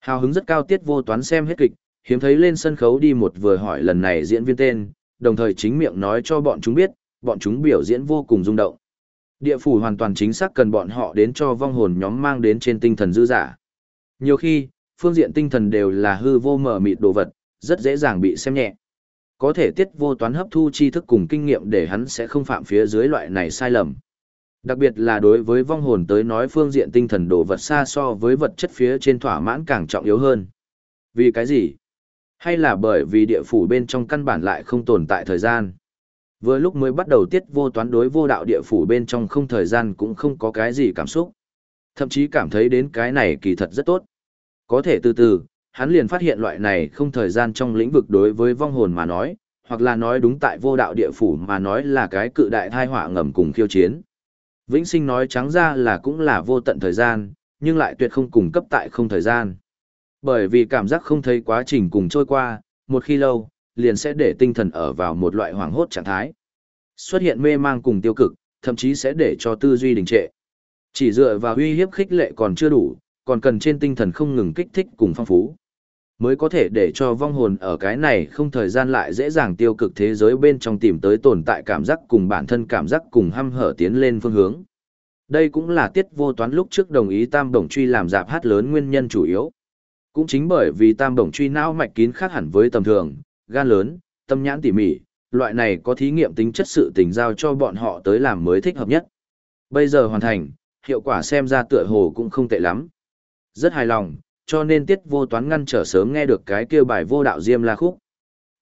Hào hứng rất cao tiết vô toán xem hết kịch, hiếm thấy lên sân khấu đi một vừa hỏi lần này diễn viên tên, đồng thời chính miệng nói cho bọn chúng biết, bọn chúng biểu diễn vô cùng rung động. Địa phủ hoàn toàn chính xác cần bọn họ đến cho vong hồn nhóm mang đến trên tinh thần dư giả. Nhiều khi, phương diện tinh thần đều là hư vô mở mịt đồ vật, rất dễ dàng bị xem nhẹ. Có thể tiết vô toán hấp thu tri thức cùng kinh nghiệm để hắn sẽ không phạm phía dưới loại này sai lầm. Đặc biệt là đối với vong hồn tới nói phương diện tinh thần đồ vật xa so với vật chất phía trên thỏa mãn càng trọng yếu hơn. Vì cái gì? Hay là bởi vì địa phủ bên trong căn bản lại không tồn tại thời gian? Vừa lúc mới bắt đầu tiết vô toán đối vô đạo địa phủ bên trong không thời gian cũng không có cái gì cảm xúc. Thậm chí cảm thấy đến cái này kỳ thật rất tốt. Có thể từ từ, hắn liền phát hiện loại này không thời gian trong lĩnh vực đối với vong hồn mà nói, hoặc là nói đúng tại vô đạo địa phủ mà nói là cái cự đại thai họa ngầm cùng khiêu chiến. Vĩnh sinh nói trắng ra là cũng là vô tận thời gian, nhưng lại tuyệt không cung cấp tại không thời gian. Bởi vì cảm giác không thấy quá trình cùng trôi qua, một khi lâu, liền sẽ để tinh thần ở vào một loại hoảng hốt trạng thái. Xuất hiện mê mang cùng tiêu cực, thậm chí sẽ để cho tư duy đình trệ. Chỉ dựa vào uy hiếp khích lệ còn chưa đủ, còn cần trên tinh thần không ngừng kích thích cùng phong phú. Mới có thể để cho vong hồn ở cái này không thời gian lại dễ dàng tiêu cực thế giới bên trong tìm tới tồn tại cảm giác cùng bản thân cảm giác cùng hăm hở tiến lên phương hướng. Đây cũng là tiết vô toán lúc trước đồng ý tam đồng truy làm dạp hát lớn nguyên nhân chủ yếu. Cũng chính bởi vì tam đồng truy não mạch kín khác hẳn với tầm thường, gan lớn, tâm nhãn tỉ mỉ, loại này có thí nghiệm tính chất sự tình giao cho bọn họ tới làm mới thích hợp nhất. Bây giờ hoàn thành, hiệu quả xem ra tựa hồ cũng không tệ lắm. Rất hài lòng, cho nên tiết vô toán ngăn trở sớm nghe được cái kia bài vô đạo diêm la khúc.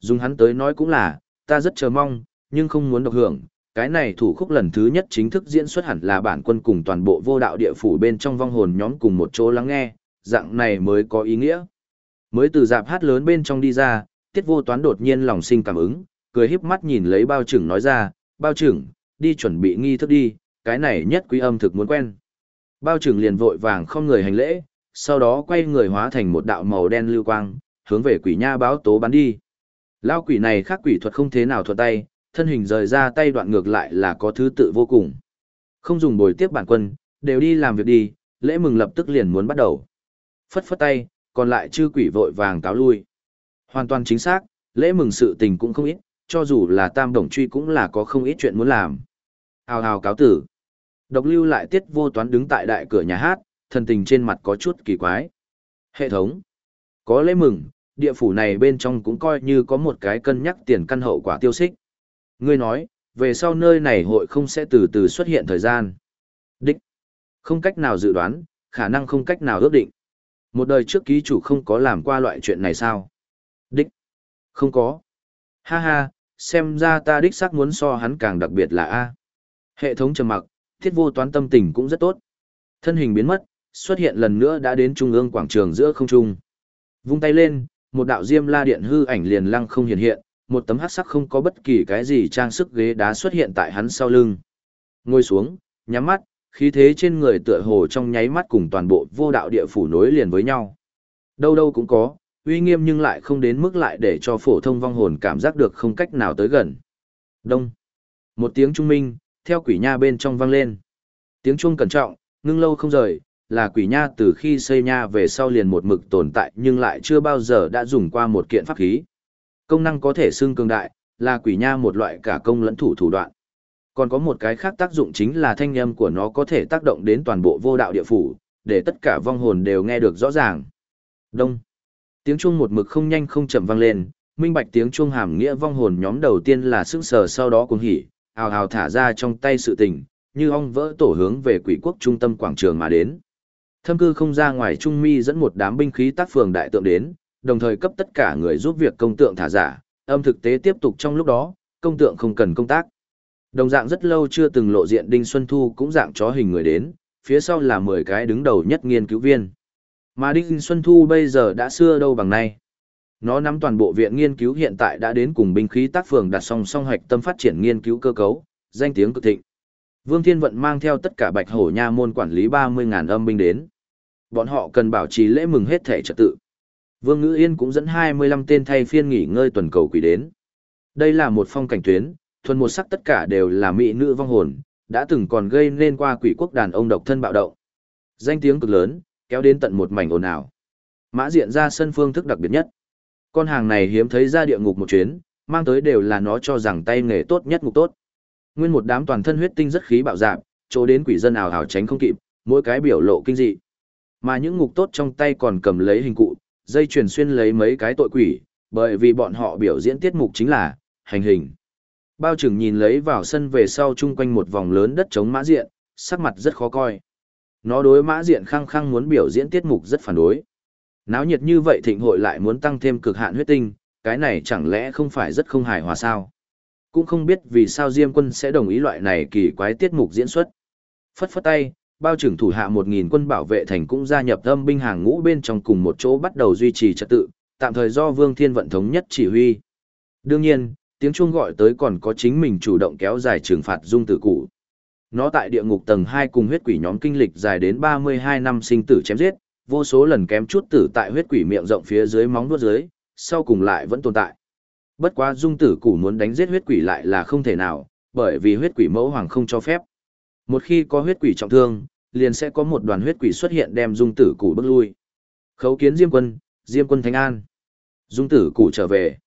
Dùng hắn tới nói cũng là, ta rất chờ mong, nhưng không muốn độc hưởng, cái này thủ khúc lần thứ nhất chính thức diễn xuất hẳn là bản quân cùng toàn bộ vô đạo địa phủ bên trong vong hồn nhóm cùng một chỗ lắng nghe, dạng này mới có ý nghĩa. Mới từ dạp hát lớn bên trong đi ra, tiết vô toán đột nhiên lòng sinh cảm ứng, cười híp mắt nhìn lấy bao trưởng nói ra, bao trưởng, đi chuẩn bị nghi thức đi, cái này nhất quý âm thực muốn quen. Bao trưởng liền vội vàng không người hành lễ, sau đó quay người hóa thành một đạo màu đen lưu quang, hướng về quỷ nha báo tố bắn đi. Lao quỷ này khác quỷ thuật không thế nào thuật tay, thân hình rời ra tay đoạn ngược lại là có thứ tự vô cùng. Không dùng bồi tiếp bản quân, đều đi làm việc đi, lễ mừng lập tức liền muốn bắt đầu. Phất phất tay, còn lại chư quỷ vội vàng cáo lui. Hoàn toàn chính xác, lễ mừng sự tình cũng không ít, cho dù là tam đồng truy cũng là có không ít chuyện muốn làm. Hào hào cáo tử. Độc lưu lại tiết vô toán đứng tại đại cửa nhà hát, thần tình trên mặt có chút kỳ quái. Hệ thống. Có lễ mừng, địa phủ này bên trong cũng coi như có một cái cân nhắc tiền căn hậu quả tiêu xích. Ngươi nói, về sau nơi này hội không sẽ từ từ xuất hiện thời gian. Đích. Không cách nào dự đoán, khả năng không cách nào ước định. Một đời trước ký chủ không có làm qua loại chuyện này sao? Đích. Không có. Ha ha, xem ra ta đích xác muốn so hắn càng đặc biệt là A. Hệ thống trầm mặc, thiết vô toán tâm tình cũng rất tốt. Thân hình biến mất, xuất hiện lần nữa đã đến trung ương quảng trường giữa không trung. Vung tay lên, một đạo diêm la điện hư ảnh liền lăng không hiện hiện, một tấm hắc sắc không có bất kỳ cái gì trang sức ghế đá xuất hiện tại hắn sau lưng. Ngồi xuống, nhắm mắt, khí thế trên người tựa hồ trong nháy mắt cùng toàn bộ vô đạo địa phủ nối liền với nhau. Đâu đâu cũng có, uy nghiêm nhưng lại không đến mức lại để cho phổ thông vong hồn cảm giác được không cách nào tới gần. Đông. Một tiếng trung minh, theo quỷ nha bên trong vang lên. Tiếng chuông cẩn trọng, ngưng lâu không rời, là quỷ nha từ khi xây nha về sau liền một mực tồn tại nhưng lại chưa bao giờ đã dùng qua một kiện pháp khí. Công năng có thể xưng cường đại, là quỷ nha một loại cả công lẫn thủ thủ đoạn. Còn có một cái khác tác dụng chính là thanh âm của nó có thể tác động đến toàn bộ vô đạo địa phủ, để tất cả vong hồn đều nghe được rõ ràng. Đông. Tiếng chuông một mực không nhanh không chậm vang lên, minh bạch tiếng chuông hàm nghĩa vong hồn nhóm đầu tiên là sững sờ sau đó cuồng hỉ, hào hào thả ra trong tay sự tình, như ong vỡ tổ hướng về quỷ quốc trung tâm quảng trường mà đến. Thâm cư không ra ngoài trung mi dẫn một đám binh khí tác phường đại tượng đến, đồng thời cấp tất cả người giúp việc công tượng thả giả, âm thực tế tiếp tục trong lúc đó, công tượng không cần công tác. Đồng dạng rất lâu chưa từng lộ diện Đinh Xuân Thu cũng dạng chó hình người đến, phía sau là 10 cái đứng đầu nhất nghiên cứu viên. Mà Đinh Xuân Thu bây giờ đã xưa đâu bằng nay. Nó nắm toàn bộ viện nghiên cứu hiện tại đã đến cùng binh khí tác phường đặt song song hoạch tâm phát triển nghiên cứu cơ cấu, danh tiếng cực thịnh. Vương Thiên Vận mang theo tất cả Bạch Hổ Nha môn quản lý 30.000 âm binh đến. Bọn họ cần bảo trì lễ mừng hết thể trật tự. Vương Ngữ Yên cũng dẫn 25 tên thay phiên nghỉ ngơi tuần cầu quỷ đến. Đây là một phong cảnh tuyến, thuần một sắc tất cả đều là mỹ nữ vong hồn, đã từng còn gây nên qua quỷ quốc đàn ông độc thân bạo động. Danh tiếng cực lớn, kéo đến tận một mảnh ồn ào. Mã diện ra sân phương thức đặc biệt nhất. Con hàng này hiếm thấy ra địa ngục một chuyến, mang tới đều là nó cho rằng tay nghề tốt nhất ngục tốt. Nguyên một đám toàn thân huyết tinh rất khí bạo dạn, chỗ đến quỷ dân ảo ảo tránh không kịp, mỗi cái biểu lộ kinh dị. Mà những ngục tốt trong tay còn cầm lấy hình cụ, dây chuyền xuyên lấy mấy cái tội quỷ, bởi vì bọn họ biểu diễn tiết mục chính là hành hình. Bao trưởng nhìn lấy vào sân về sau chung quanh một vòng lớn đất chống mã diện, sắc mặt rất khó coi. Nó đối mã diện khăng khăng muốn biểu diễn tiết mục rất phản đối. Náo nhiệt như vậy thịnh hội lại muốn tăng thêm cực hạn huyết tinh, cái này chẳng lẽ không phải rất không hài hòa sao? Cũng không biết vì sao Diêm quân sẽ đồng ý loại này kỳ quái tiết mục diễn xuất. Phất phất tay, bao trưởng thủ hạ 1.000 quân bảo vệ thành cũng gia nhập âm binh hàng ngũ bên trong cùng một chỗ bắt đầu duy trì trật tự, tạm thời do Vương Thiên vận thống nhất chỉ huy. Đương nhiên, tiếng chuông gọi tới còn có chính mình chủ động kéo dài trừng phạt dung tử cụ. Nó tại địa ngục tầng 2 cùng huyết quỷ nhóm kinh lịch dài đến 32 năm sinh tử chém giết, vô số lần kém chút tử tại huyết quỷ miệng rộng phía dưới móng vuốt dưới, sau cùng lại vẫn tồn tại. Bất quá dung tử cụ muốn đánh giết huyết quỷ lại là không thể nào, bởi vì huyết quỷ mẫu hoàng không cho phép. Một khi có huyết quỷ trọng thương, liền sẽ có một đoàn huyết quỷ xuất hiện đem dung tử cụ bước lui. Khấu kiến Diêm quân, Diêm quân Thánh An. Dung tử cụ trở về.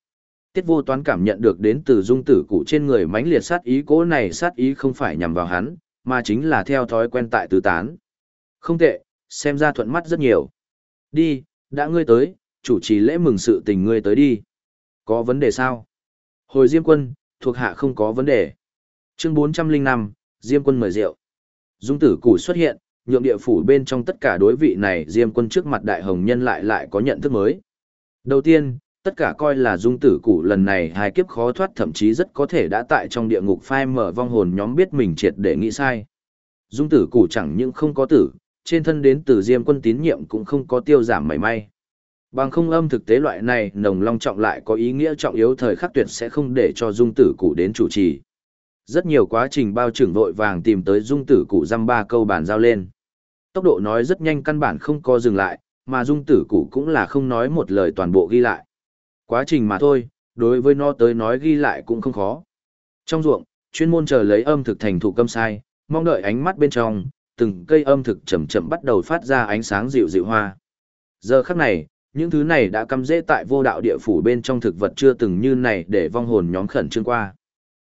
Tiết vô toán cảm nhận được đến từ dung tử cụ trên người mãnh liệt sát ý cố này sát ý không phải nhằm vào hắn, mà chính là theo thói quen tại tứ tán. Không tệ, xem ra thuận mắt rất nhiều. Đi, đã ngươi tới, chủ trì lễ mừng sự tình ngươi tới đi. Có vấn đề sao? Hồi Diêm quân, thuộc hạ không có vấn đề. Chương 405, Diêm quân mời rượu. Dung tử cụ xuất hiện, nhượng địa phủ bên trong tất cả đối vị này Diêm quân trước mặt đại hồng nhân lại lại có nhận thức mới. Đầu tiên, tất cả coi là dung tử cụ lần này hai kiếp khó thoát thậm chí rất có thể đã tại trong địa ngục phai mở vong hồn nhóm biết mình triệt để nghĩ sai. Dung tử cụ chẳng những không có tử, trên thân đến từ diêm quân tín nhiệm cũng không có tiêu giảm mảy may. Bằng không âm thực tế loại này nồng long trọng lại có ý nghĩa trọng yếu thời khắc tuyệt sẽ không để cho dung tử cụ đến chủ trì. Rất nhiều quá trình bao trưởng vội vàng tìm tới dung tử cụ dăm ba câu bàn giao lên. Tốc độ nói rất nhanh căn bản không có dừng lại, mà dung tử cụ cũng là không nói một lời toàn bộ ghi lại. Quá trình mà thôi, đối với nó tới nói ghi lại cũng không khó. Trong ruộng, chuyên môn chờ lấy âm thực thành thủ câm sai, mong đợi ánh mắt bên trong, từng cây âm thực chậm chậm bắt đầu phát ra ánh sáng dịu dịu hoa. Giờ khắc này, những thứ này đã cắm dễ tại vô đạo địa phủ bên trong thực vật chưa từng như này để vong hồn nhóm khẩn trương qua.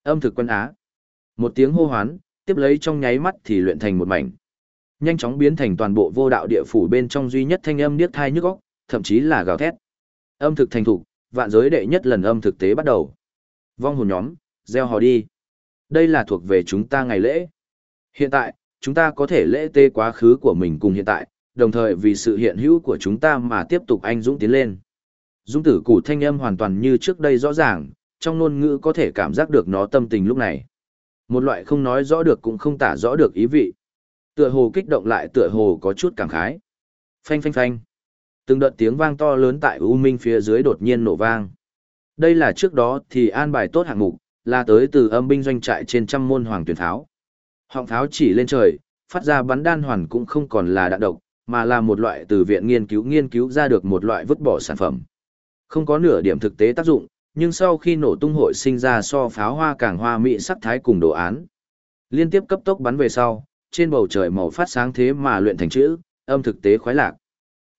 Âm thực quân á. Một tiếng hô hoán, tiếp lấy trong nháy mắt thì luyện thành một mảnh. Nhanh chóng biến thành toàn bộ vô đạo địa phủ bên trong duy nhất thanh âm điếc thai nhức óc, thậm chí là gào thét. Âm thực thành thục, vạn giới đệ nhất lần âm thực tế bắt đầu. Vong hồn nhóm, gieo hò đi. Đây là thuộc về chúng ta ngày lễ. Hiện tại, chúng ta có thể lễ tê quá khứ của mình cùng hiện tại, đồng thời vì sự hiện hữu của chúng ta mà tiếp tục anh dũng tiến lên. Dung tử củ thanh âm hoàn toàn như trước đây rõ ràng, trong ngôn ngữ có thể cảm giác được nó tâm tình lúc này. Một loại không nói rõ được cũng không tả rõ được ý vị. Tựa hồ kích động lại tựa hồ có chút cảm khái. Phanh phanh phanh. Từng đợt tiếng vang to lớn tại U Minh phía dưới đột nhiên nổ vang. Đây là trước đó thì an bài tốt hạng mục, là tới từ âm binh doanh trại trên trăm môn hoàng tuyển tháo. Họng tháo chỉ lên trời, phát ra bắn đan hoàn cũng không còn là đạn độc, mà là một loại từ viện nghiên cứu nghiên cứu ra được một loại vứt bỏ sản phẩm. Không có nửa điểm thực tế tác dụng, nhưng sau khi nổ tung hội sinh ra so pháo hoa càng hoa mỹ sắc thái cùng đồ án. Liên tiếp cấp tốc bắn về sau, trên bầu trời màu phát sáng thế mà luyện thành chữ, âm thực tế khoái lạc.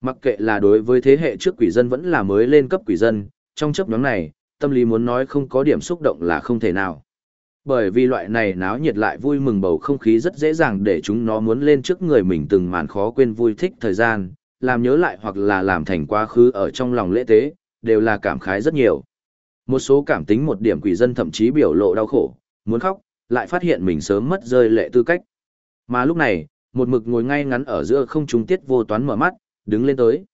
Mặc kệ là đối với thế hệ trước quỷ dân vẫn là mới lên cấp quỷ dân, trong chấp nhóm này, tâm lý muốn nói không có điểm xúc động là không thể nào. Bởi vì loại này náo nhiệt lại vui mừng bầu không khí rất dễ dàng để chúng nó muốn lên trước người mình từng màn khó quên vui thích thời gian, làm nhớ lại hoặc là làm thành quá khứ ở trong lòng lễ tế, đều là cảm khái rất nhiều. Một số cảm tính một điểm quỷ dân thậm chí biểu lộ đau khổ, muốn khóc, lại phát hiện mình sớm mất rơi lệ tư cách. Mà lúc này, một mực ngồi ngay ngắn ở giữa không trung tiết vô toán mở mắt, đứng lên tới.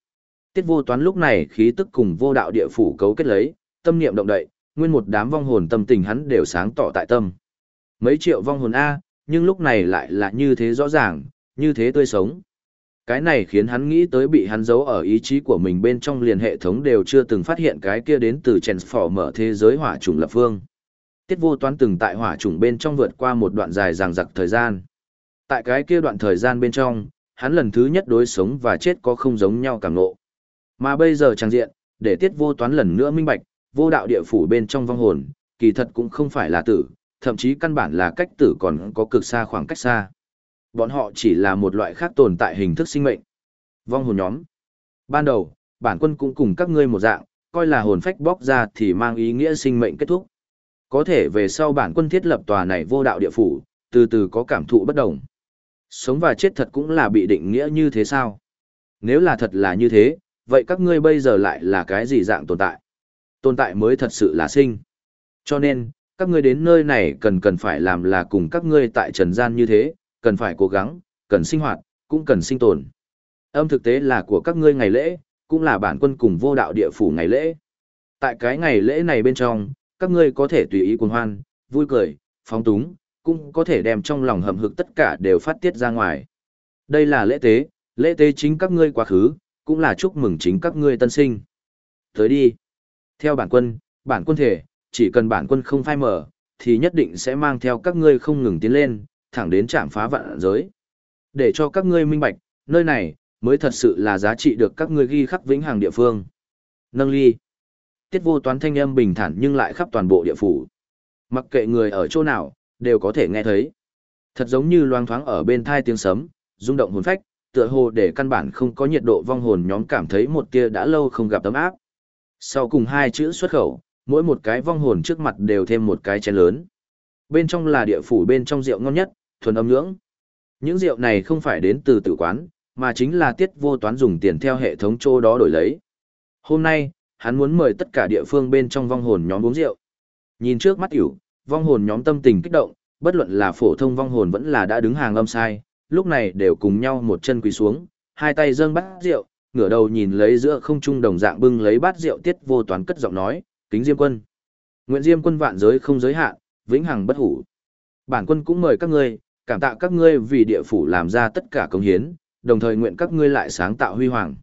Tiết vô toán lúc này khí tức cùng vô đạo địa phủ cấu kết lấy, tâm niệm động đậy, nguyên một đám vong hồn tâm tình hắn đều sáng tỏ tại tâm. Mấy triệu vong hồn A, nhưng lúc này lại là như thế rõ ràng, như thế tươi sống. Cái này khiến hắn nghĩ tới bị hắn giấu ở ý chí của mình bên trong liền hệ thống đều chưa từng phát hiện cái kia đến từ mở thế giới hỏa trùng lập phương. Tiết vô toán từng tại hỏa trùng bên trong vượt qua một đoạn dài ràng giặc thời gian. Tại cái kia đoạn thời gian bên trong, hắn lần thứ nhất đối sống và chết có không giống nhau cảm ngộ. Mà bây giờ trang diện, để tiết vô toán lần nữa minh bạch, vô đạo địa phủ bên trong vong hồn, kỳ thật cũng không phải là tử, thậm chí căn bản là cách tử còn có cực xa khoảng cách xa. Bọn họ chỉ là một loại khác tồn tại hình thức sinh mệnh. Vong hồn nhóm. Ban đầu, bản quân cũng cùng các ngươi một dạng, coi là hồn phách bóc ra thì mang ý nghĩa sinh mệnh kết thúc. Có thể về sau bản quân thiết lập tòa này vô đạo địa phủ, từ từ có cảm thụ bất đồng. Sống và chết thật cũng là bị định nghĩa như thế sao? Nếu là thật là như thế, vậy các ngươi bây giờ lại là cái gì dạng tồn tại? Tồn tại mới thật sự là sinh. Cho nên, các ngươi đến nơi này cần cần phải làm là cùng các ngươi tại trần gian như thế, cần phải cố gắng, cần sinh hoạt, cũng cần sinh tồn. Âm thực tế là của các ngươi ngày lễ, cũng là bản quân cùng vô đạo địa phủ ngày lễ. Tại cái ngày lễ này bên trong, các ngươi có thể tùy ý cuồng hoan, vui cười, phóng túng, cũng có thể đem trong lòng hầm hực tất cả đều phát tiết ra ngoài. Đây là lễ tế, lễ tế chính các ngươi quá khứ, cũng là chúc mừng chính các ngươi tân sinh. Tới đi. Theo bản quân, bản quân thể, chỉ cần bản quân không phai mở, thì nhất định sẽ mang theo các ngươi không ngừng tiến lên, thẳng đến trạm phá vạn giới. Để cho các ngươi minh bạch, nơi này, mới thật sự là giá trị được các ngươi ghi khắc vĩnh hằng địa phương. Nâng ly. Tiết vô toán thanh âm bình thản nhưng lại khắp toàn bộ địa phủ. Mặc kệ người ở chỗ nào, đều có thể nghe thấy. Thật giống như loang thoáng ở bên thai tiếng sấm, rung động hồn phách, tựa hồ để căn bản không có nhiệt độ vong hồn nhóm cảm thấy một tia đã lâu không gặp tấm áp. Sau cùng hai chữ xuất khẩu, mỗi một cái vong hồn trước mặt đều thêm một cái chén lớn. Bên trong là địa phủ bên trong rượu ngon nhất, thuần âm nhưỡng. Những rượu này không phải đến từ tử quán, mà chính là tiết vô toán dùng tiền theo hệ thống chỗ đó đổi lấy. Hôm nay, hắn muốn mời tất cả địa phương bên trong vong hồn nhóm uống rượu. Nhìn trước mắt hiểu, vong hồn nhóm tâm tình kích động, bất luận là phổ thông vong hồn vẫn là đã đứng hàng âm sai, lúc này đều cùng nhau một chân quỳ xuống, hai tay dâng bát rượu, ngửa đầu nhìn lấy giữa không trung đồng dạng bưng lấy bát rượu tiết vô toán cất giọng nói, kính diêm quân. Nguyện diêm quân vạn giới không giới hạn, vĩnh hằng bất hủ. Bản quân cũng mời các ngươi, cảm tạ các ngươi vì địa phủ làm ra tất cả công hiến, đồng thời nguyện các ngươi lại sáng tạo huy hoàng.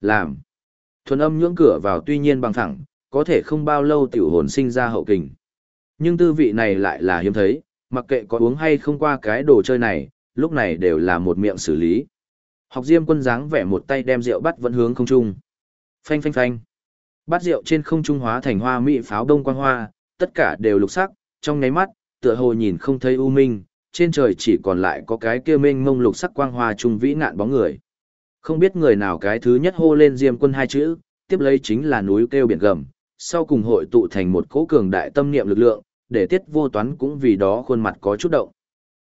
Làm. Thuần âm nhưỡng cửa vào tuy nhiên bằng thẳng, có thể không bao lâu tiểu hồn sinh ra hậu kình. Nhưng tư vị này lại là hiếm thấy, mặc kệ có uống hay không qua cái đồ chơi này, lúc này đều là một miệng xử lý. Học Diêm quân dáng vẻ một tay đem rượu bắt vẫn hướng không trung. Phanh phanh phanh. Bát rượu trên không trung hóa thành hoa mỹ pháo đông quang hoa, tất cả đều lục sắc, trong nháy mắt, tựa hồ nhìn không thấy u minh, trên trời chỉ còn lại có cái kia mênh mông lục sắc quang hoa trung vĩ ngạn bóng người. Không biết người nào cái thứ nhất hô lên Diêm quân hai chữ, tiếp lấy chính là núi kêu biển gầm, sau cùng hội tụ thành một cỗ cường đại tâm niệm lực lượng, để tiết vô toán cũng vì đó khuôn mặt có chút động.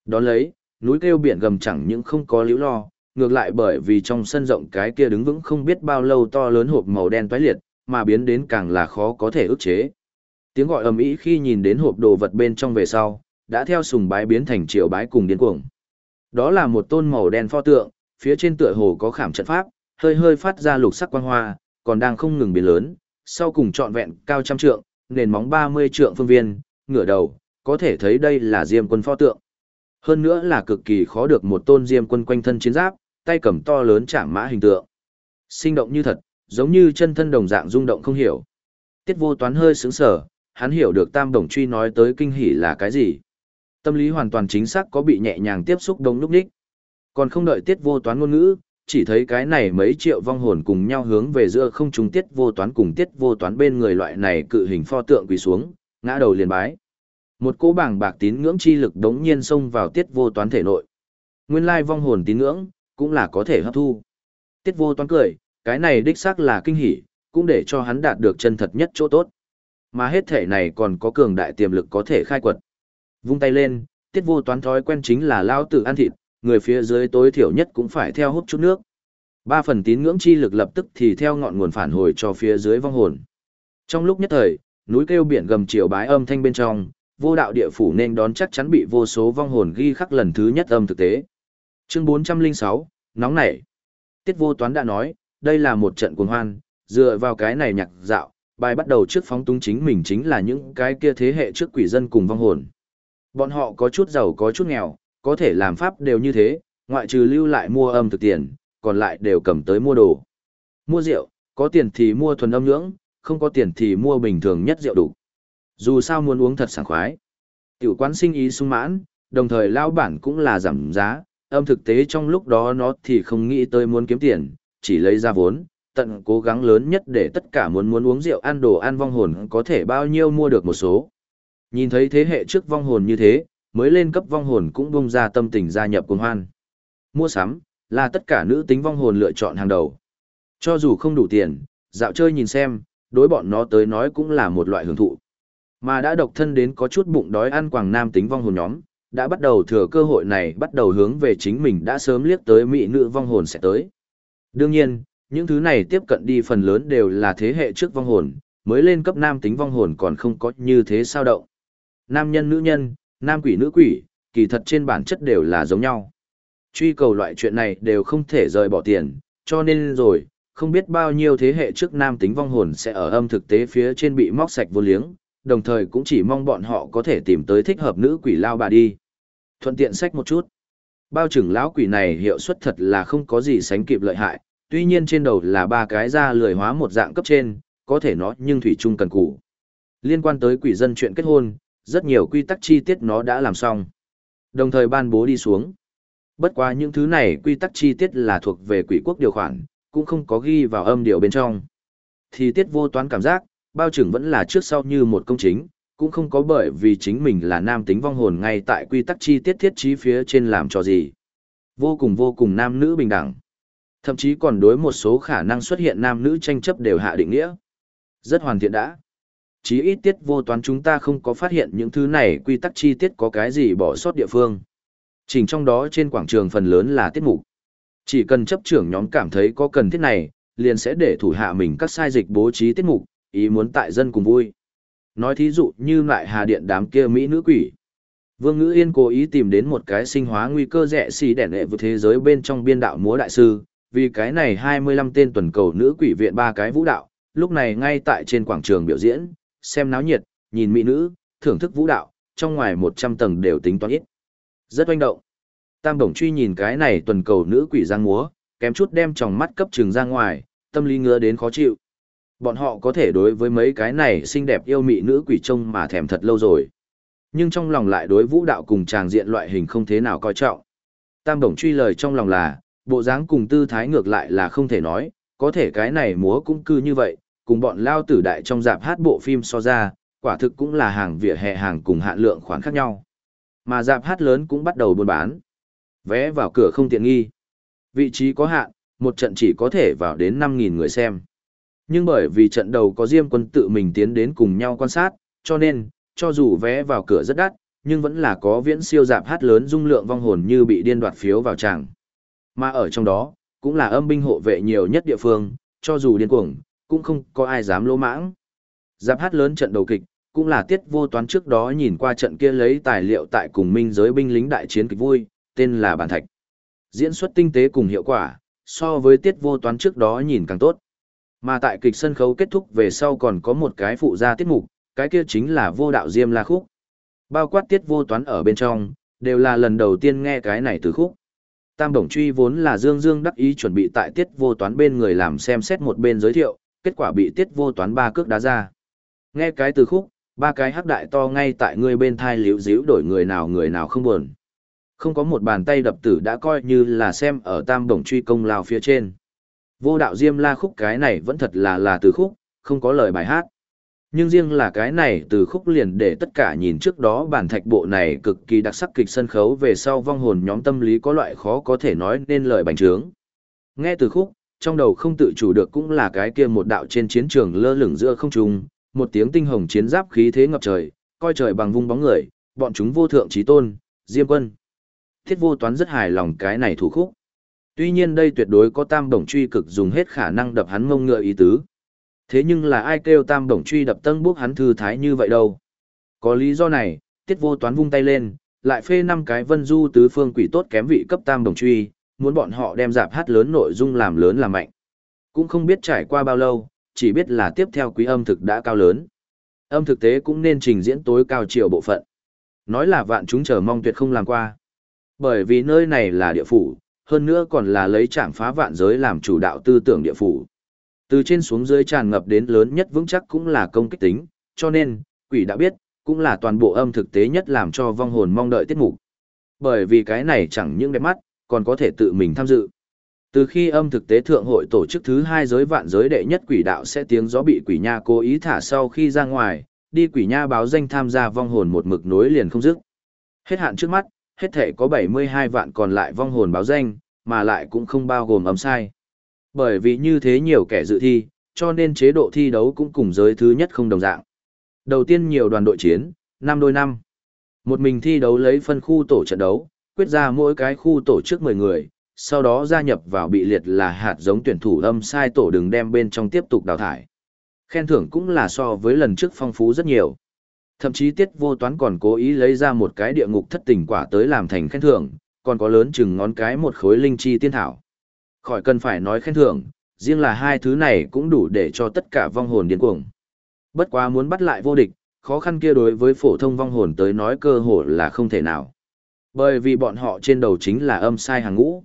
Đón lấy, núi kêu biển gầm chẳng những không có liễu lo, ngược lại bởi vì trong sân rộng cái kia đứng vững không biết bao lâu to lớn hộp màu đen toái liệt, mà biến đến càng là khó có thể ức chế. Tiếng gọi ầm ĩ khi nhìn đến hộp đồ vật bên trong về sau, đã theo sùng bái biến thành triều bái cùng điên cuồng. Đó là một tôn màu đen pho tượng, phía trên tựa hồ có khảm trận pháp, hơi hơi phát ra lục sắc quang hoa, còn đang không ngừng biến lớn, sau cùng trọn vẹn cao trăm trượng, nền móng 30 trượng phương viên, ngửa đầu, có thể thấy đây là Diêm quân pho tượng. Hơn nữa là cực kỳ khó được một tôn Diêm quân quanh thân chiến giáp, tay cầm to lớn chạm mã hình tượng. Sinh động như thật, giống như chân thân đồng dạng rung động không hiểu. Tiết vô toán hơi sướng sở, hắn hiểu được tam đồng truy nói tới kinh hỉ là cái gì. Tâm lý hoàn toàn chính xác có bị nhẹ nhàng tiếp xúc đông lúc đích. Còn không đợi tiết vô toán ngôn ngữ, chỉ thấy cái này mấy triệu vong hồn cùng nhau hướng về giữa không trung tiết vô toán cùng tiết vô toán bên người loại này cự hình pho tượng quỳ xuống, ngã đầu liền bái. Một cỗ bảng bạc tín ngưỡng chi lực đống nhiên xông vào tiết vô toán thể nội. Nguyên lai vong hồn tín ngưỡng, cũng là có thể hấp thu. Tiết vô toán cười, cái này đích xác là kinh hỉ, cũng để cho hắn đạt được chân thật nhất chỗ tốt. Mà hết thể này còn có cường đại tiềm lực có thể khai quật. Vung tay lên, tiết vô toán thói quen chính là lao tử ăn thịt, người phía dưới tối thiểu nhất cũng phải theo hút chút nước. Ba phần tín ngưỡng chi lực lập tức thì theo ngọn nguồn phản hồi cho phía dưới vong hồn. Trong lúc nhất thời, núi kêu biển gầm chiều bái âm thanh bên trong, vô đạo địa phủ nên đón chắc chắn bị vô số vong hồn ghi khắc lần thứ nhất âm thực tế. Chương 406, nóng nảy. Tiết vô toán đã nói, đây là một trận cuồng hoan, dựa vào cái này nhạc dạo, bài bắt đầu trước phóng túng chính mình chính là những cái kia thế hệ trước quỷ dân cùng vong hồn. Bọn họ có chút giàu có chút nghèo, có thể làm pháp đều như thế, ngoại trừ lưu lại mua âm thực tiền, còn lại đều cầm tới mua đồ. Mua rượu, có tiền thì mua thuần âm nhưỡng, không có tiền thì mua bình thường nhất rượu đủ. Dù sao muốn uống thật sảng khoái. Tiểu quán sinh ý sung mãn, đồng thời lao bản cũng là giảm giá, âm thực tế trong lúc đó nó thì không nghĩ tới muốn kiếm tiền, chỉ lấy ra vốn, tận cố gắng lớn nhất để tất cả muốn muốn uống rượu ăn đồ ăn vong hồn có thể bao nhiêu mua được một số. Nhìn thấy thế hệ trước vong hồn như thế, mới lên cấp vong hồn cũng bung ra tâm tình gia nhập cùng hoan. Mua sắm, là tất cả nữ tính vong hồn lựa chọn hàng đầu. Cho dù không đủ tiền, dạo chơi nhìn xem, đối bọn nó tới nói cũng là một loại hưởng thụ. Mà đã độc thân đến có chút bụng đói ăn quàng nam tính vong hồn nhóm, đã bắt đầu thừa cơ hội này bắt đầu hướng về chính mình đã sớm liếc tới mỹ nữ vong hồn sẽ tới. Đương nhiên, những thứ này tiếp cận đi phần lớn đều là thế hệ trước vong hồn, mới lên cấp nam tính vong hồn còn không có như thế sao động. Nam nhân nữ nhân, nam quỷ nữ quỷ, kỳ thật trên bản chất đều là giống nhau. Truy cầu loại chuyện này đều không thể rời bỏ tiền, cho nên rồi, không biết bao nhiêu thế hệ trước nam tính vong hồn sẽ ở âm thực tế phía trên bị móc sạch vô liếng, đồng thời cũng chỉ mong bọn họ có thể tìm tới thích hợp nữ quỷ lao bà đi. Thuận tiện sách một chút. Bao trưởng lão quỷ này hiệu suất thật là không có gì sánh kịp lợi hại, tuy nhiên trên đầu là ba cái da lười hóa một dạng cấp trên, có thể nói nhưng thủy chung cần củ. Liên quan tới quỷ dân chuyện kết hôn, rất nhiều quy tắc chi tiết nó đã làm xong. Đồng thời ban bố đi xuống. Bất quá những thứ này quy tắc chi tiết là thuộc về quỷ quốc điều khoản, cũng không có ghi vào âm điều bên trong. Thì tiết vô toán cảm giác, bao trưởng vẫn là trước sau như một công chính, cũng không có bởi vì chính mình là nam tính vong hồn ngay tại quy tắc chi tiết thiết trí phía trên làm cho gì. Vô cùng vô cùng nam nữ bình đẳng. Thậm chí còn đối một số khả năng xuất hiện nam nữ tranh chấp đều hạ định nghĩa. Rất hoàn thiện đã. Chí ít tiết vô toán chúng ta không có phát hiện những thứ này quy tắc chi tiết có cái gì bỏ sót địa phương. Chỉnh trong đó trên quảng trường phần lớn là tiết mục. Chỉ cần chấp trưởng nhóm cảm thấy có cần thiết này, liền sẽ để thủ hạ mình các sai dịch bố trí tiết mục, ý muốn tại dân cùng vui. Nói thí dụ như lại hà điện đám kia Mỹ nữ quỷ. Vương Ngữ Yên cố ý tìm đến một cái sinh hóa nguy cơ rẻ xì đẻ nệ vượt thế giới bên trong biên đạo múa đại sư, vì cái này 25 tên tuần cầu nữ quỷ viện ba cái vũ đạo, lúc này ngay tại trên quảng trường biểu diễn, xem náo nhiệt, nhìn mỹ nữ, thưởng thức vũ đạo, trong ngoài 100 tầng đều tính toán ít. Rất oanh động. Tam Đồng truy nhìn cái này tuần cầu nữ quỷ giang múa, kém chút đem tròng mắt cấp trường ra ngoài, tâm lý ngứa đến khó chịu. Bọn họ có thể đối với mấy cái này xinh đẹp yêu mị nữ quỷ trông mà thèm thật lâu rồi. Nhưng trong lòng lại đối vũ đạo cùng tràng diện loại hình không thế nào coi trọng. Tam Đồng truy lời trong lòng là, bộ dáng cùng tư thái ngược lại là không thể nói, có thể cái này múa cũng cư như vậy, cùng bọn lao tử đại trong dạp hát bộ phim so ra, quả thực cũng là hàng vỉa hè hàng cùng hạn lượng khoản khác nhau. Mà dạp hát lớn cũng bắt đầu buôn bán. Vé vào cửa không tiện nghi. Vị trí có hạn, một trận chỉ có thể vào đến 5.000 người xem. Nhưng bởi vì trận đầu có Diêm quân tự mình tiến đến cùng nhau quan sát, cho nên, cho dù vé vào cửa rất đắt, nhưng vẫn là có viễn siêu dạp hát lớn dung lượng vong hồn như bị điên đoạt phiếu vào tràng. Mà ở trong đó, cũng là âm binh hộ vệ nhiều nhất địa phương, cho dù điên cuồng, cũng không có ai dám lỗ mãng. Giáp hát lớn trận đầu kịch, cũng là tiết vô toán trước đó nhìn qua trận kia lấy tài liệu tại cùng minh giới binh lính đại chiến kịch vui, tên là Bản Thạch. Diễn xuất tinh tế cùng hiệu quả, so với tiết vô toán trước đó nhìn càng tốt. Mà tại kịch sân khấu kết thúc về sau còn có một cái phụ gia tiết mục, cái kia chính là vô đạo diêm la khúc. Bao quát tiết vô toán ở bên trong, đều là lần đầu tiên nghe cái này từ khúc. Tam Đồng Truy vốn là Dương Dương đắc ý chuẩn bị tại tiết vô toán bên người làm xem xét một bên giới thiệu, kết quả bị tiết vô toán ba cước đá ra. Nghe cái từ khúc, ba cái hắc đại to ngay tại ngươi bên thai liễu díu đổi người nào người nào không buồn. Không có một bàn tay đập tử đã coi như là xem ở tam đồng truy công lao phía trên. Vô đạo diêm la khúc cái này vẫn thật là là từ khúc, không có lời bài hát. Nhưng riêng là cái này từ khúc liền để tất cả nhìn trước đó bản thạch bộ này cực kỳ đặc sắc kịch sân khấu về sau vong hồn nhóm tâm lý có loại khó có thể nói nên lời bành trướng. Nghe từ khúc, trong đầu không tự chủ được cũng là cái kia một đạo trên chiến trường lơ lửng giữa không trung, một tiếng tinh hồng chiến giáp khí thế ngập trời, coi trời bằng vung bóng người, bọn chúng vô thượng trí tôn, Diêm Quân. Thiết vô toán rất hài lòng cái này thủ khúc. Tuy nhiên đây tuyệt đối có tam đồng truy cực dùng hết khả năng đập hắn mông ngựa ý tứ. Thế nhưng là ai kêu tam đồng truy đập tân bước hắn thư thái như vậy đâu. Có lý do này, tiết vô toán vung tay lên, lại phê năm cái vân du tứ phương quỷ tốt kém vị cấp tam đồng truy, muốn bọn họ đem dạp hát lớn nội dung làm lớn làm mạnh. Cũng không biết trải qua bao lâu, chỉ biết là tiếp theo quý âm thực đã cao lớn. Âm thực tế cũng nên trình diễn tối cao chiều bộ phận. Nói là vạn chúng chờ mong tuyệt không làm qua. Bởi vì nơi này là địa phủ, hơn nữa còn là lấy trạm phá vạn giới làm chủ đạo tư tưởng địa phủ. Từ trên xuống dưới tràn ngập đến lớn nhất vững chắc cũng là công kích tính, cho nên, quỷ đã biết, cũng là toàn bộ âm thực tế nhất làm cho vong hồn mong đợi tiết mục. Bởi vì cái này chẳng những đẹp mắt, còn có thể tự mình tham dự. Từ khi âm thực tế thượng hội tổ chức thứ hai giới vạn giới đệ nhất quỷ đạo sẽ tiếng gió bị quỷ nha cố ý thả sau khi ra ngoài, đi quỷ nha báo danh tham gia vong hồn một mực nối liền không dứt. Hết hạn trước mắt, hết thể có 72 vạn còn lại vong hồn báo danh, mà lại cũng không bao gồm âm sai. Bởi vì như thế nhiều kẻ dự thi, cho nên chế độ thi đấu cũng cùng giới thứ nhất không đồng dạng. Đầu tiên nhiều đoàn đội chiến, năm đôi năm. Một mình thi đấu lấy phân khu tổ trận đấu, quyết ra mỗi cái khu tổ chức 10 người, sau đó gia nhập vào bị liệt là hạt giống tuyển thủ âm sai tổ đừng đem bên trong tiếp tục đào thải. Khen thưởng cũng là so với lần trước phong phú rất nhiều. Thậm chí tiết vô toán còn cố ý lấy ra một cái địa ngục thất tình quả tới làm thành khen thưởng, còn có lớn chừng ngón cái một khối linh chi tiên thảo. Khỏi cần phải nói khen thưởng, riêng là hai thứ này cũng đủ để cho tất cả vong hồn điên cuồng. Bất quá muốn bắt lại vô địch, khó khăn kia đối với phổ thông vong hồn tới nói cơ hội là không thể nào. Bởi vì bọn họ trên đầu chính là âm sai hàng ngũ.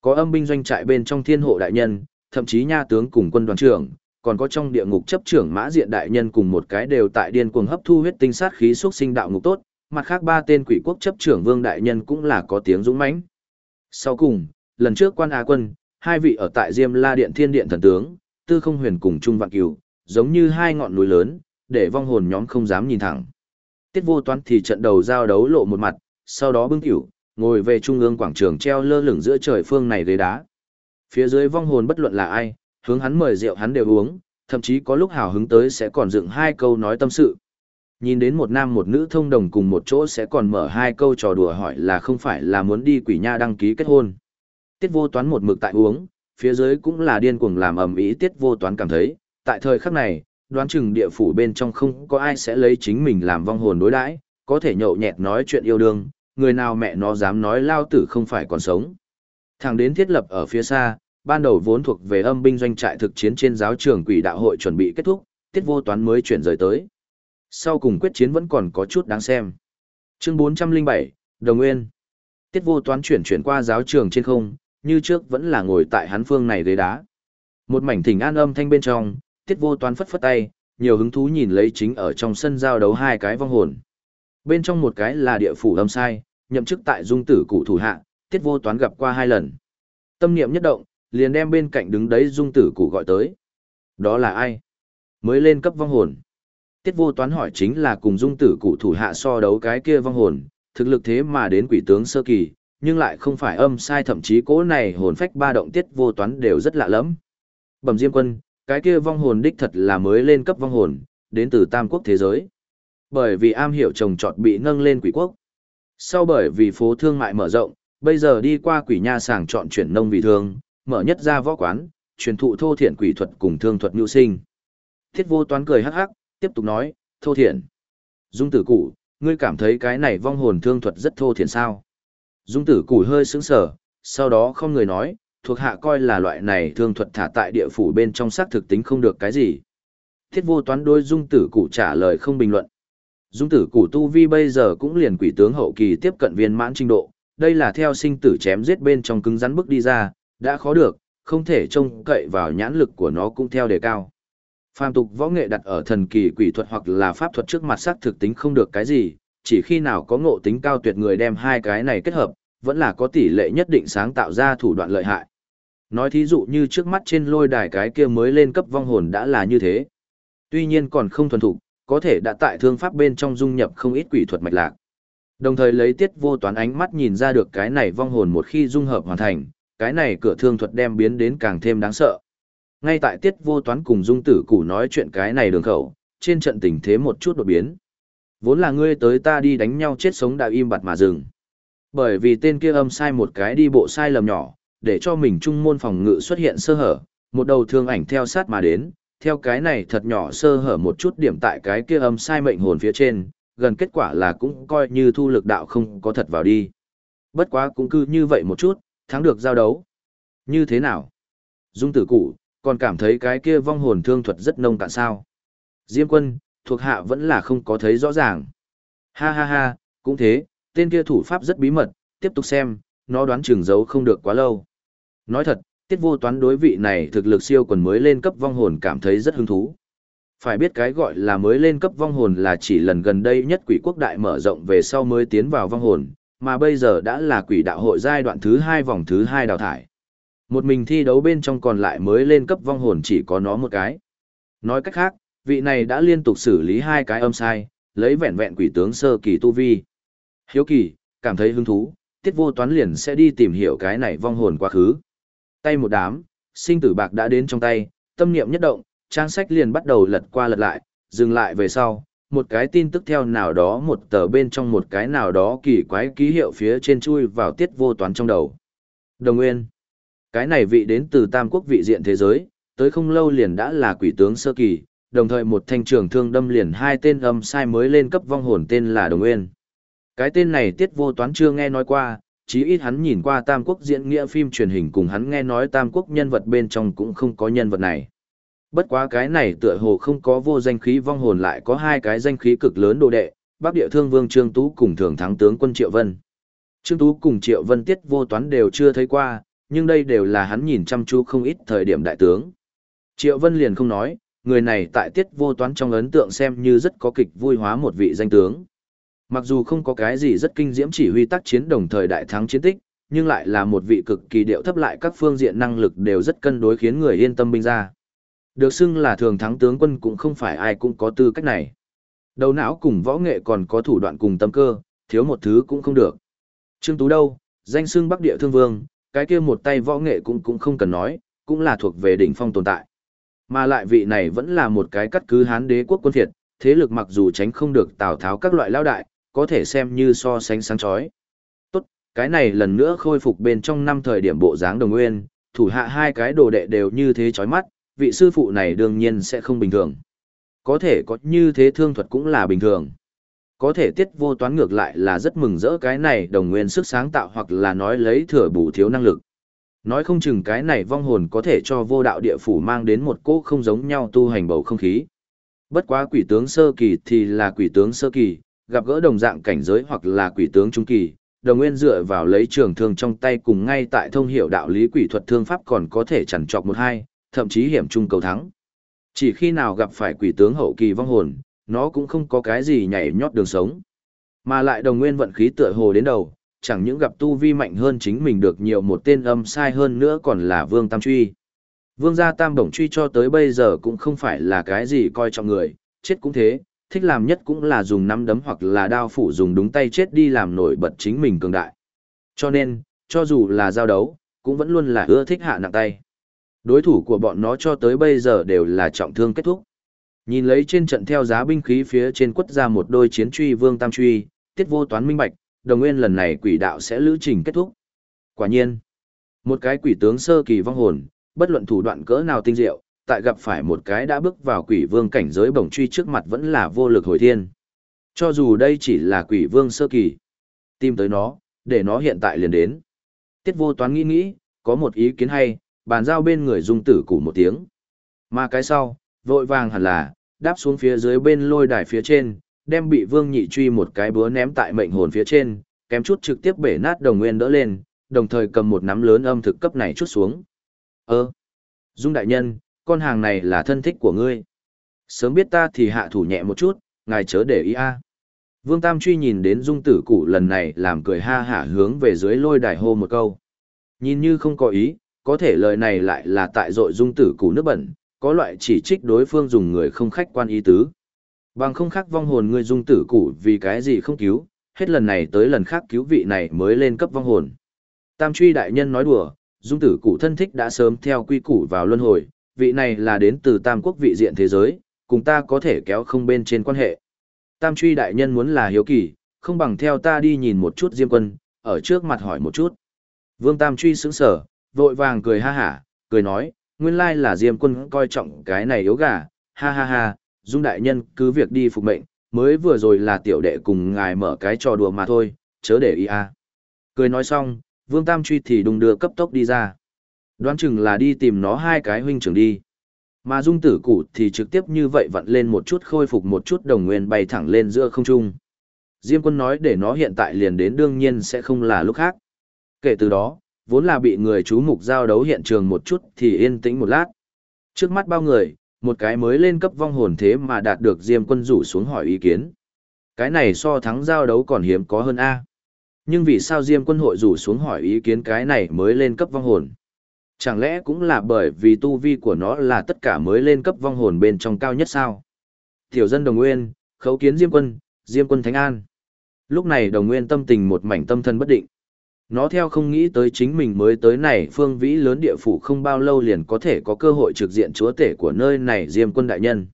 Có âm binh doanh trại bên trong thiên hộ đại nhân, thậm chí nha tướng cùng quân đoàn trưởng, còn có trong địa ngục chấp trưởng mã diện đại nhân cùng một cái đều tại điên cuồng hấp thu huyết tinh sát khí xuất sinh đạo ngục tốt, mặt khác ba tên quỷ quốc chấp trưởng vương đại nhân cũng là có tiếng dũng mãnh. Sau cùng, lần trước quan Á quân, hai vị ở tại Diêm La Điện Thiên Điện thần tướng, Tư Không Huyền cùng Trung Vạn Cửu, giống như hai ngọn núi lớn, để vong hồn nhóm không dám nhìn thẳng. Tiết vô toán thì trận đầu giao đấu lộ một mặt, sau đó bưng cửu, ngồi về trung ương quảng trường treo lơ lửng giữa trời phương này ghế đá. Phía dưới vong hồn bất luận là ai, hướng hắn mời rượu hắn đều uống, thậm chí có lúc hào hứng tới sẽ còn dựng hai câu nói tâm sự. Nhìn đến một nam một nữ thông đồng cùng một chỗ sẽ còn mở hai câu trò đùa hỏi là không phải là muốn đi quỷ nha đăng ký kết hôn. Tiết vô toán một mực tại uống, phía dưới cũng là điên cuồng làm ầm ĩ tiết vô toán cảm thấy, tại thời khắc này, đoán chừng địa phủ bên trong không có ai sẽ lấy chính mình làm vong hồn đối đãi, có thể nhậu nhẹt nói chuyện yêu đương, người nào mẹ nó dám nói lao tử không phải còn sống. Thằng đến thiết lập ở phía xa, ban đầu vốn thuộc về âm binh doanh trại thực chiến trên giáo trường quỷ đạo hội chuẩn bị kết thúc, tiết vô toán mới chuyển rời tới. Sau cùng quyết chiến vẫn còn có chút đáng xem. Chương 407, Đồng Nguyên. Tiết vô toán chuyển chuyển qua giáo trường trên không, như trước vẫn là ngồi tại hắn phương này ghế đá. Một mảnh thỉnh an âm thanh bên trong, tiết vô toán phất phất tay, nhiều hứng thú nhìn lấy chính ở trong sân giao đấu hai cái vong hồn. Bên trong một cái là địa phủ âm sai, nhậm chức tại dung tử cụ thủ hạ, tiết vô toán gặp qua hai lần. Tâm niệm nhất động, liền đem bên cạnh đứng đấy dung tử cụ gọi tới. Đó là ai? Mới lên cấp vong hồn. Tiết vô toán hỏi chính là cùng dung tử cụ thủ hạ so đấu cái kia vong hồn, thực lực thế mà đến quỷ tướng sơ kỳ, nhưng lại không phải âm sai thậm chí cố này hồn phách ba động tiết vô toán đều rất lạ lẫm. Bẩm Diêm Quân, cái kia vong hồn đích thật là mới lên cấp vong hồn, đến từ tam quốc thế giới. Bởi vì am hiểu trồng trọt bị nâng lên quỷ quốc. Sau bởi vì phố thương mại mở rộng, bây giờ đi qua quỷ nha sàng chọn chuyển nông vì thương, mở nhất ra võ quán, truyền thụ thô thiện quỷ thuật cùng thương thuật nhu sinh. Thiết vô toán cười hắc hắc, tiếp tục nói, thô thiện. Dung tử cụ, ngươi cảm thấy cái này vong hồn thương thuật rất thô thiện sao? Dung tử cụ hơi sững sờ, sau đó không người nói, thuộc hạ coi là loại này thương thuật thả tại địa phủ bên trong xác thực tính không được cái gì. Thiết vô toán đôi dung tử cụ trả lời không bình luận. Dung tử củ tu vi bây giờ cũng liền quỷ tướng hậu kỳ tiếp cận viên mãn trình độ, đây là theo sinh tử chém giết bên trong cứng rắn bước đi ra, đã khó được, không thể trông cậy vào nhãn lực của nó cũng theo đề cao. Phàm tục võ nghệ đặt ở thần kỳ quỷ thuật hoặc là pháp thuật trước mặt xác thực tính không được cái gì, chỉ khi nào có ngộ tính cao tuyệt người đem hai cái này kết hợp, vẫn là có tỷ lệ nhất định sáng tạo ra thủ đoạn lợi hại. Nói thí dụ như trước mắt trên lôi đài cái kia mới lên cấp vong hồn đã là như thế. Tuy nhiên còn không thuần thục, có thể đã tại thương pháp bên trong dung nhập không ít quỷ thuật mạch lạc. Đồng thời lấy tiết vô toán ánh mắt nhìn ra được cái này vong hồn một khi dung hợp hoàn thành, cái này cửa thương thuật đem biến đến càng thêm đáng sợ. Ngay tại tiết vô toán cùng dung tử củ nói chuyện cái này đường khẩu, trên trận tình thế một chút đột biến. Vốn là ngươi tới ta đi đánh nhau chết sống đã im bặt mà dừng. Bởi vì tên kia âm sai một cái đi bộ sai lầm nhỏ, để cho mình trung môn phòng ngự xuất hiện sơ hở, một đầu thương ảnh theo sát mà đến, theo cái này thật nhỏ sơ hở một chút điểm tại cái kia âm sai mệnh hồn phía trên, gần kết quả là cũng coi như thu lực đạo không có thật vào đi. Bất quá cũng cứ như vậy một chút, thắng được giao đấu. Như thế nào? Dung tử cụ, còn cảm thấy cái kia vong hồn thương thuật rất nông cạn sao. Diêm quân, thuộc hạ vẫn là không có thấy rõ ràng. Ha ha ha, cũng thế, tên kia thủ pháp rất bí mật, tiếp tục xem, nó đoán chừng giấu không được quá lâu. Nói thật, tiết vô toán đối vị này thực lực siêu quần mới lên cấp vong hồn cảm thấy rất hứng thú. Phải biết cái gọi là mới lên cấp vong hồn là chỉ lần gần đây nhất quỷ quốc đại mở rộng về sau mới tiến vào vong hồn, mà bây giờ đã là quỷ đạo hội giai đoạn thứ hai vòng thứ hai đào thải. Một mình thi đấu bên trong còn lại mới lên cấp vong hồn chỉ có nó một cái. Nói cách khác, vị này đã liên tục xử lý hai cái âm sai, lấy vẹn vẹn quỷ tướng sơ kỳ tu vi. Hiếu kỳ, cảm thấy hứng thú, tiết vô toán liền sẽ đi tìm hiểu cái này vong hồn quá khứ. Tay một đám, sinh tử bạc đã đến trong tay, tâm niệm nhất động, trang sách liền bắt đầu lật qua lật lại, dừng lại về sau, một cái tin tức theo nào đó một tờ bên trong một cái nào đó kỳ quái ký hiệu phía trên chui vào tiết vô toán trong đầu. Đồng Nguyên. Cái này vị đến từ Tam Quốc vị diện thế giới, tới không lâu liền đã là quỷ tướng sơ kỳ, đồng thời một thanh trường thương đâm liền hai tên âm sai mới lên cấp vong hồn tên là Đồng Nguyên. Cái tên này tiết vô toán chưa nghe nói qua, chí ít hắn nhìn qua Tam Quốc diễn nghĩa phim truyền hình cùng hắn nghe nói Tam Quốc nhân vật bên trong cũng không có nhân vật này. Bất quá cái này tựa hồ không có vô danh khí vong hồn lại có hai cái danh khí cực lớn đồ đệ, Bắc Địa Thương Vương Trương Tú cùng Thường Thắng tướng quân Triệu Vân. Trương Tú cùng Triệu Vân tiết vô toán đều chưa thấy qua, nhưng đây đều là hắn nhìn chăm chú không ít thời điểm đại tướng. Triệu Vân liền không nói, người này tại tiết vô toán trong ấn tượng xem như rất có kịch vui hóa một vị danh tướng. Mặc dù không có cái gì rất kinh diễm chỉ huy tác chiến đồng thời đại thắng chiến tích, nhưng lại là một vị cực kỳ điệu thấp lại các phương diện năng lực đều rất cân đối khiến người yên tâm binh ra. Được xưng là thường thắng tướng quân cũng không phải ai cũng có tư cách này. Đầu não cùng võ nghệ còn có thủ đoạn cùng tâm cơ, thiếu một thứ cũng không được. Trương Tú đâu, danh xưng Bắc Địa Thương Vương, cái kia một tay võ nghệ cũng cũng không cần nói, cũng là thuộc về đỉnh phong tồn tại. Mà lại vị này vẫn là một cái cắt cứ hán đế quốc quân Việt, thế lực mặc dù tránh không được Tào Tháo các loại lao đại, có thể xem như so sánh sáng chói. Tốt, cái này lần nữa khôi phục bên trong năm thời điểm bộ dáng đồng nguyên, thủ hạ hai cái đồ đệ đều như thế chói mắt, vị sư phụ này đương nhiên sẽ không bình thường. Có thể có như thế thương thuật cũng là bình thường. Có thể tiết vô toán ngược lại là rất mừng rỡ cái này đồng nguyên sức sáng tạo hoặc là nói lấy thừa bù thiếu năng lực. Nói không chừng cái này vong hồn có thể cho vô đạo địa phủ mang đến một cỗ không giống nhau tu hành bầu không khí. Bất quá quỷ tướng sơ kỳ thì là quỷ tướng sơ kỳ, gặp gỡ đồng dạng cảnh giới hoặc là quỷ tướng trung kỳ, đồng nguyên dựa vào lấy trường thương trong tay cùng ngay tại thông hiểu đạo lý quỷ thuật thương pháp còn có thể chẳng chọc một hai, thậm chí hiểm trung cầu thắng. Chỉ khi nào gặp phải quỷ tướng hậu kỳ vong hồn, nó cũng không có cái gì nhảy nhót đường sống. Mà lại đồng nguyên vận khí tựa hồ đến đầu, chẳng những gặp tu vi mạnh hơn chính mình được nhiều một tên âm sai hơn nữa còn là Vương Tam Truy. Vương gia Tam Bổng Truy cho tới bây giờ cũng không phải là cái gì coi trọng người, chết cũng thế, thích làm nhất cũng là dùng nắm đấm hoặc là đao phủ dùng đúng tay chết đi làm nổi bật chính mình cường đại. Cho nên, cho dù là giao đấu, cũng vẫn luôn là ưa thích hạ nặng tay. Đối thủ của bọn nó cho tới bây giờ đều là trọng thương kết thúc. Nhìn lấy trên trận theo giá binh khí phía trên quất ra một đôi chiến truy vương tam truy, tiết vô toán minh bạch, đồng nguyên lần này quỷ đạo sẽ lữ trình kết thúc. Quả nhiên, một cái quỷ tướng sơ kỳ vong hồn, bất luận thủ đoạn cỡ nào tinh diệu, tại gặp phải một cái đã bước vào quỷ vương cảnh giới bổng truy trước mặt vẫn là vô lực hồi thiên. Cho dù đây chỉ là quỷ vương sơ kỳ, tìm tới nó, để nó hiện tại liền đến. Tiết vô toán nghĩ nghĩ, có một ý kiến hay, bàn giao bên người dung tử củ một tiếng. Mà cái sau, vội vàng hẳn là, đáp xuống phía dưới bên lôi đài phía trên, đem bị vương nhị truy một cái búa ném tại mệnh hồn phía trên, kém chút trực tiếp bể nát đồng nguyên đỡ lên, đồng thời cầm một nắm lớn âm thực cấp này chút xuống. Ơ, Dung đại nhân, con hàng này là thân thích của ngươi. Sớm biết ta thì hạ thủ nhẹ một chút, ngài chớ để ý a. Vương Tam Truy nhìn đến dung tử cụ lần này làm cười ha hả hướng về dưới lôi đài hô một câu. Nhìn như không có ý, có thể lời này lại là tại dội dung tử cụ nước bẩn, có loại chỉ trích đối phương dùng người không khách quan ý tứ. Bằng không khác vong hồn ngươi dung tử cụ vì cái gì không cứu, hết lần này tới lần khác cứu vị này mới lên cấp vong hồn. Tam truy đại nhân nói đùa, dung tử cụ thân thích đã sớm theo quy củ vào luân hồi, vị này là đến từ tam quốc vị diện thế giới, cùng ta có thể kéo không bên trên quan hệ. Tam truy đại nhân muốn là hiếu kỳ, không bằng theo ta đi nhìn một chút diêm quân, ở trước mặt hỏi một chút. Vương Tam truy sững sở, vội vàng cười ha hả, cười nói, nguyên lai là diêm quân coi trọng cái này yếu gà, ha ha ha, dung đại nhân cứ việc đi phục mệnh, mới vừa rồi là tiểu đệ cùng ngài mở cái trò đùa mà thôi, chớ để ý a. Cười nói xong, Vương Tam truy thì đùng đưa cấp tốc đi ra. Đoán chừng là đi tìm nó hai cái huynh trưởng đi. Mà dung tử cụ thì trực tiếp như vậy vặn lên một chút khôi phục một chút đồng nguyên bay thẳng lên giữa không trung. Diêm quân nói để nó hiện tại liền đến đương nhiên sẽ không là lúc khác. Kể từ đó, vốn là bị người chú mục giao đấu hiện trường một chút thì yên tĩnh một lát. Trước mắt bao người, một cái mới lên cấp vong hồn thế mà đạt được Diêm quân rủ xuống hỏi ý kiến. Cái này so thắng giao đấu còn hiếm có hơn A. Nhưng vì sao Diêm quân hội rủ xuống hỏi ý kiến cái này mới lên cấp vong hồn? Chẳng lẽ cũng là bởi vì tu vi của nó là tất cả mới lên cấp vong hồn bên trong cao nhất sao? Tiểu dân đồng nguyên, khấu kiến Diêm quân, Diêm quân Thánh An. Lúc này đồng nguyên tâm tình một mảnh tâm thần bất định. Nó theo không nghĩ tới chính mình mới tới này phương vĩ lớn địa phủ không bao lâu liền có thể có cơ hội trực diện chúa tể của nơi này Diêm quân đại nhân.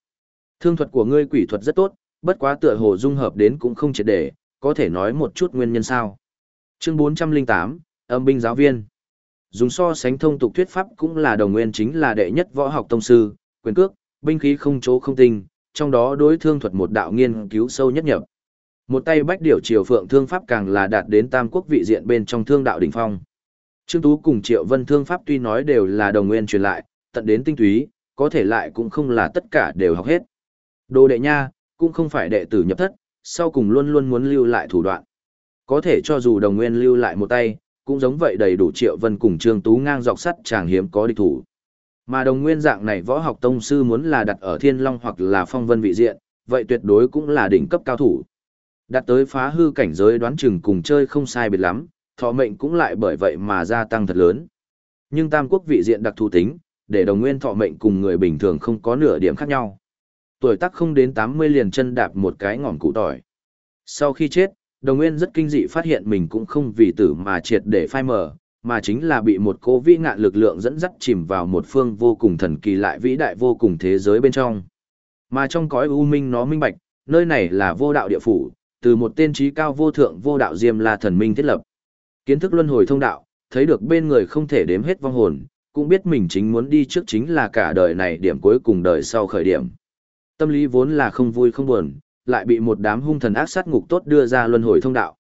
Thương thuật của ngươi quỷ thuật rất tốt, bất quá tựa hồ dung hợp đến cũng không triệt để, có thể nói một chút nguyên nhân sao. Chương 408, âm binh giáo viên. Dùng so sánh thông tục thuyết pháp cũng là đồng nguyên chính là đệ nhất võ học tông sư, quyền cước, binh khí không chỗ không tinh, trong đó đối thương thuật một đạo nghiên cứu sâu nhất nhập. Một tay bách điểu triều phượng thương pháp càng là đạt đến tam quốc vị diện bên trong thương đạo đỉnh phong. Trương Tú cùng Triệu Vân thương pháp tuy nói đều là đồng nguyên truyền lại, tận đến tinh túy, có thể lại cũng không là tất cả đều học hết. Đồ đệ nha, cũng không phải đệ tử nhập thất, sau cùng luôn luôn muốn lưu lại thủ đoạn. Có thể cho dù đồng nguyên lưu lại một tay, cũng giống vậy đầy đủ Triệu Vân cùng Trương Tú ngang dọc sắt chàng hiếm có địch thủ. Mà đồng nguyên dạng này võ học tông sư muốn là đặt ở Thiên Long hoặc là Phong Vân vị diện, vậy tuyệt đối cũng là đỉnh cấp cao thủ. Đặt tới phá hư cảnh giới đoán chừng cùng chơi không sai biệt lắm, thọ mệnh cũng lại bởi vậy mà gia tăng thật lớn. Nhưng tam quốc vị diện đặc thù tính, để đồng nguyên thọ mệnh cùng người bình thường không có nửa điểm khác nhau. Tuổi tác không đến 80 liền chân đạp một cái ngọn cụ tỏi. Sau khi chết, Đồng Nguyên rất kinh dị phát hiện mình cũng không vì tử mà triệt để phai mờ, mà chính là bị một cố vĩ ngạn lực lượng dẫn dắt chìm vào một phương vô cùng thần kỳ lại vĩ đại vô cùng thế giới bên trong. Mà trong cõi u minh nó minh bạch, nơi này là vô đạo địa phủ, từ một tên trí cao vô thượng vô đạo diêm la thần minh thiết lập. Kiến thức luân hồi thông đạo, thấy được bên người không thể đếm hết vong hồn, cũng biết mình chính muốn đi trước chính là cả đời này điểm cuối cùng đời sau khởi điểm. Tâm lý vốn là không vui không buồn, lại bị một đám hung thần ác sát ngục tốt đưa ra luân hồi thông đạo.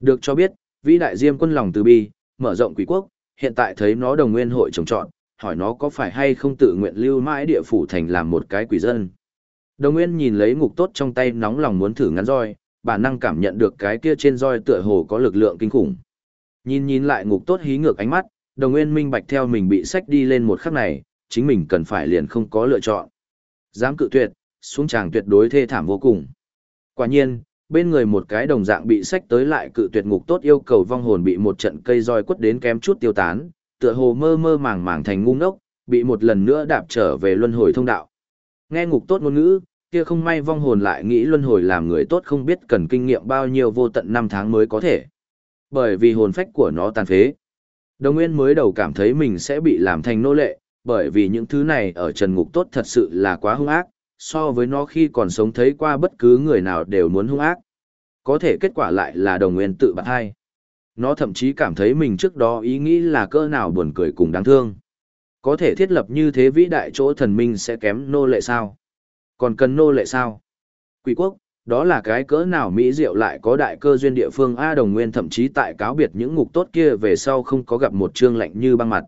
Được cho biết, vĩ đại diêm quân lòng từ bi, mở rộng quỷ quốc, hiện tại thấy nó đồng nguyên hội trồng trọn, hỏi nó có phải hay không tự nguyện lưu mãi địa phủ thành làm một cái quỷ dân. Đồng nguyên nhìn lấy ngục tốt trong tay nóng lòng muốn thử ngắn roi, bản năng cảm nhận được cái kia trên roi tựa hồ có lực lượng kinh khủng. Nhìn nhìn lại ngục tốt hí ngược ánh mắt, đồng nguyên minh bạch theo mình bị sách đi lên một khắc này, chính mình cần phải liền không có lựa chọn. Dám cự tuyệt, xuống tràng tuyệt đối thê thảm vô cùng. Quả nhiên, bên người một cái đồng dạng bị sách tới lại cự tuyệt ngục tốt yêu cầu vong hồn bị một trận cây roi quất đến kém chút tiêu tán, tựa hồ mơ mơ màng màng thành ngu ngốc, bị một lần nữa đạp trở về luân hồi thông đạo. Nghe ngục tốt ngôn ngữ, kia không may vong hồn lại nghĩ luân hồi làm người tốt không biết cần kinh nghiệm bao nhiêu vô tận năm tháng mới có thể. Bởi vì hồn phách của nó tàn phế. Đồng Nguyên mới đầu cảm thấy mình sẽ bị làm thành nô lệ, bởi vì những thứ này ở trần ngục tốt thật sự là quá hung ác, so với nó khi còn sống thấy qua bất cứ người nào đều muốn hung ác. Có thể kết quả lại là đồng nguyên tự bạc hai. Nó thậm chí cảm thấy mình trước đó ý nghĩ là cỡ nào buồn cười cùng đáng thương. Có thể thiết lập như thế vĩ đại chỗ thần minh sẽ kém nô lệ sao? Còn cần nô lệ sao? Quỷ quốc, đó là cái cỡ nào Mỹ diệu lại có đại cơ duyên địa phương A đồng nguyên thậm chí tại cáo biệt những ngục tốt kia về sau không có gặp một trương lạnh như băng mặt.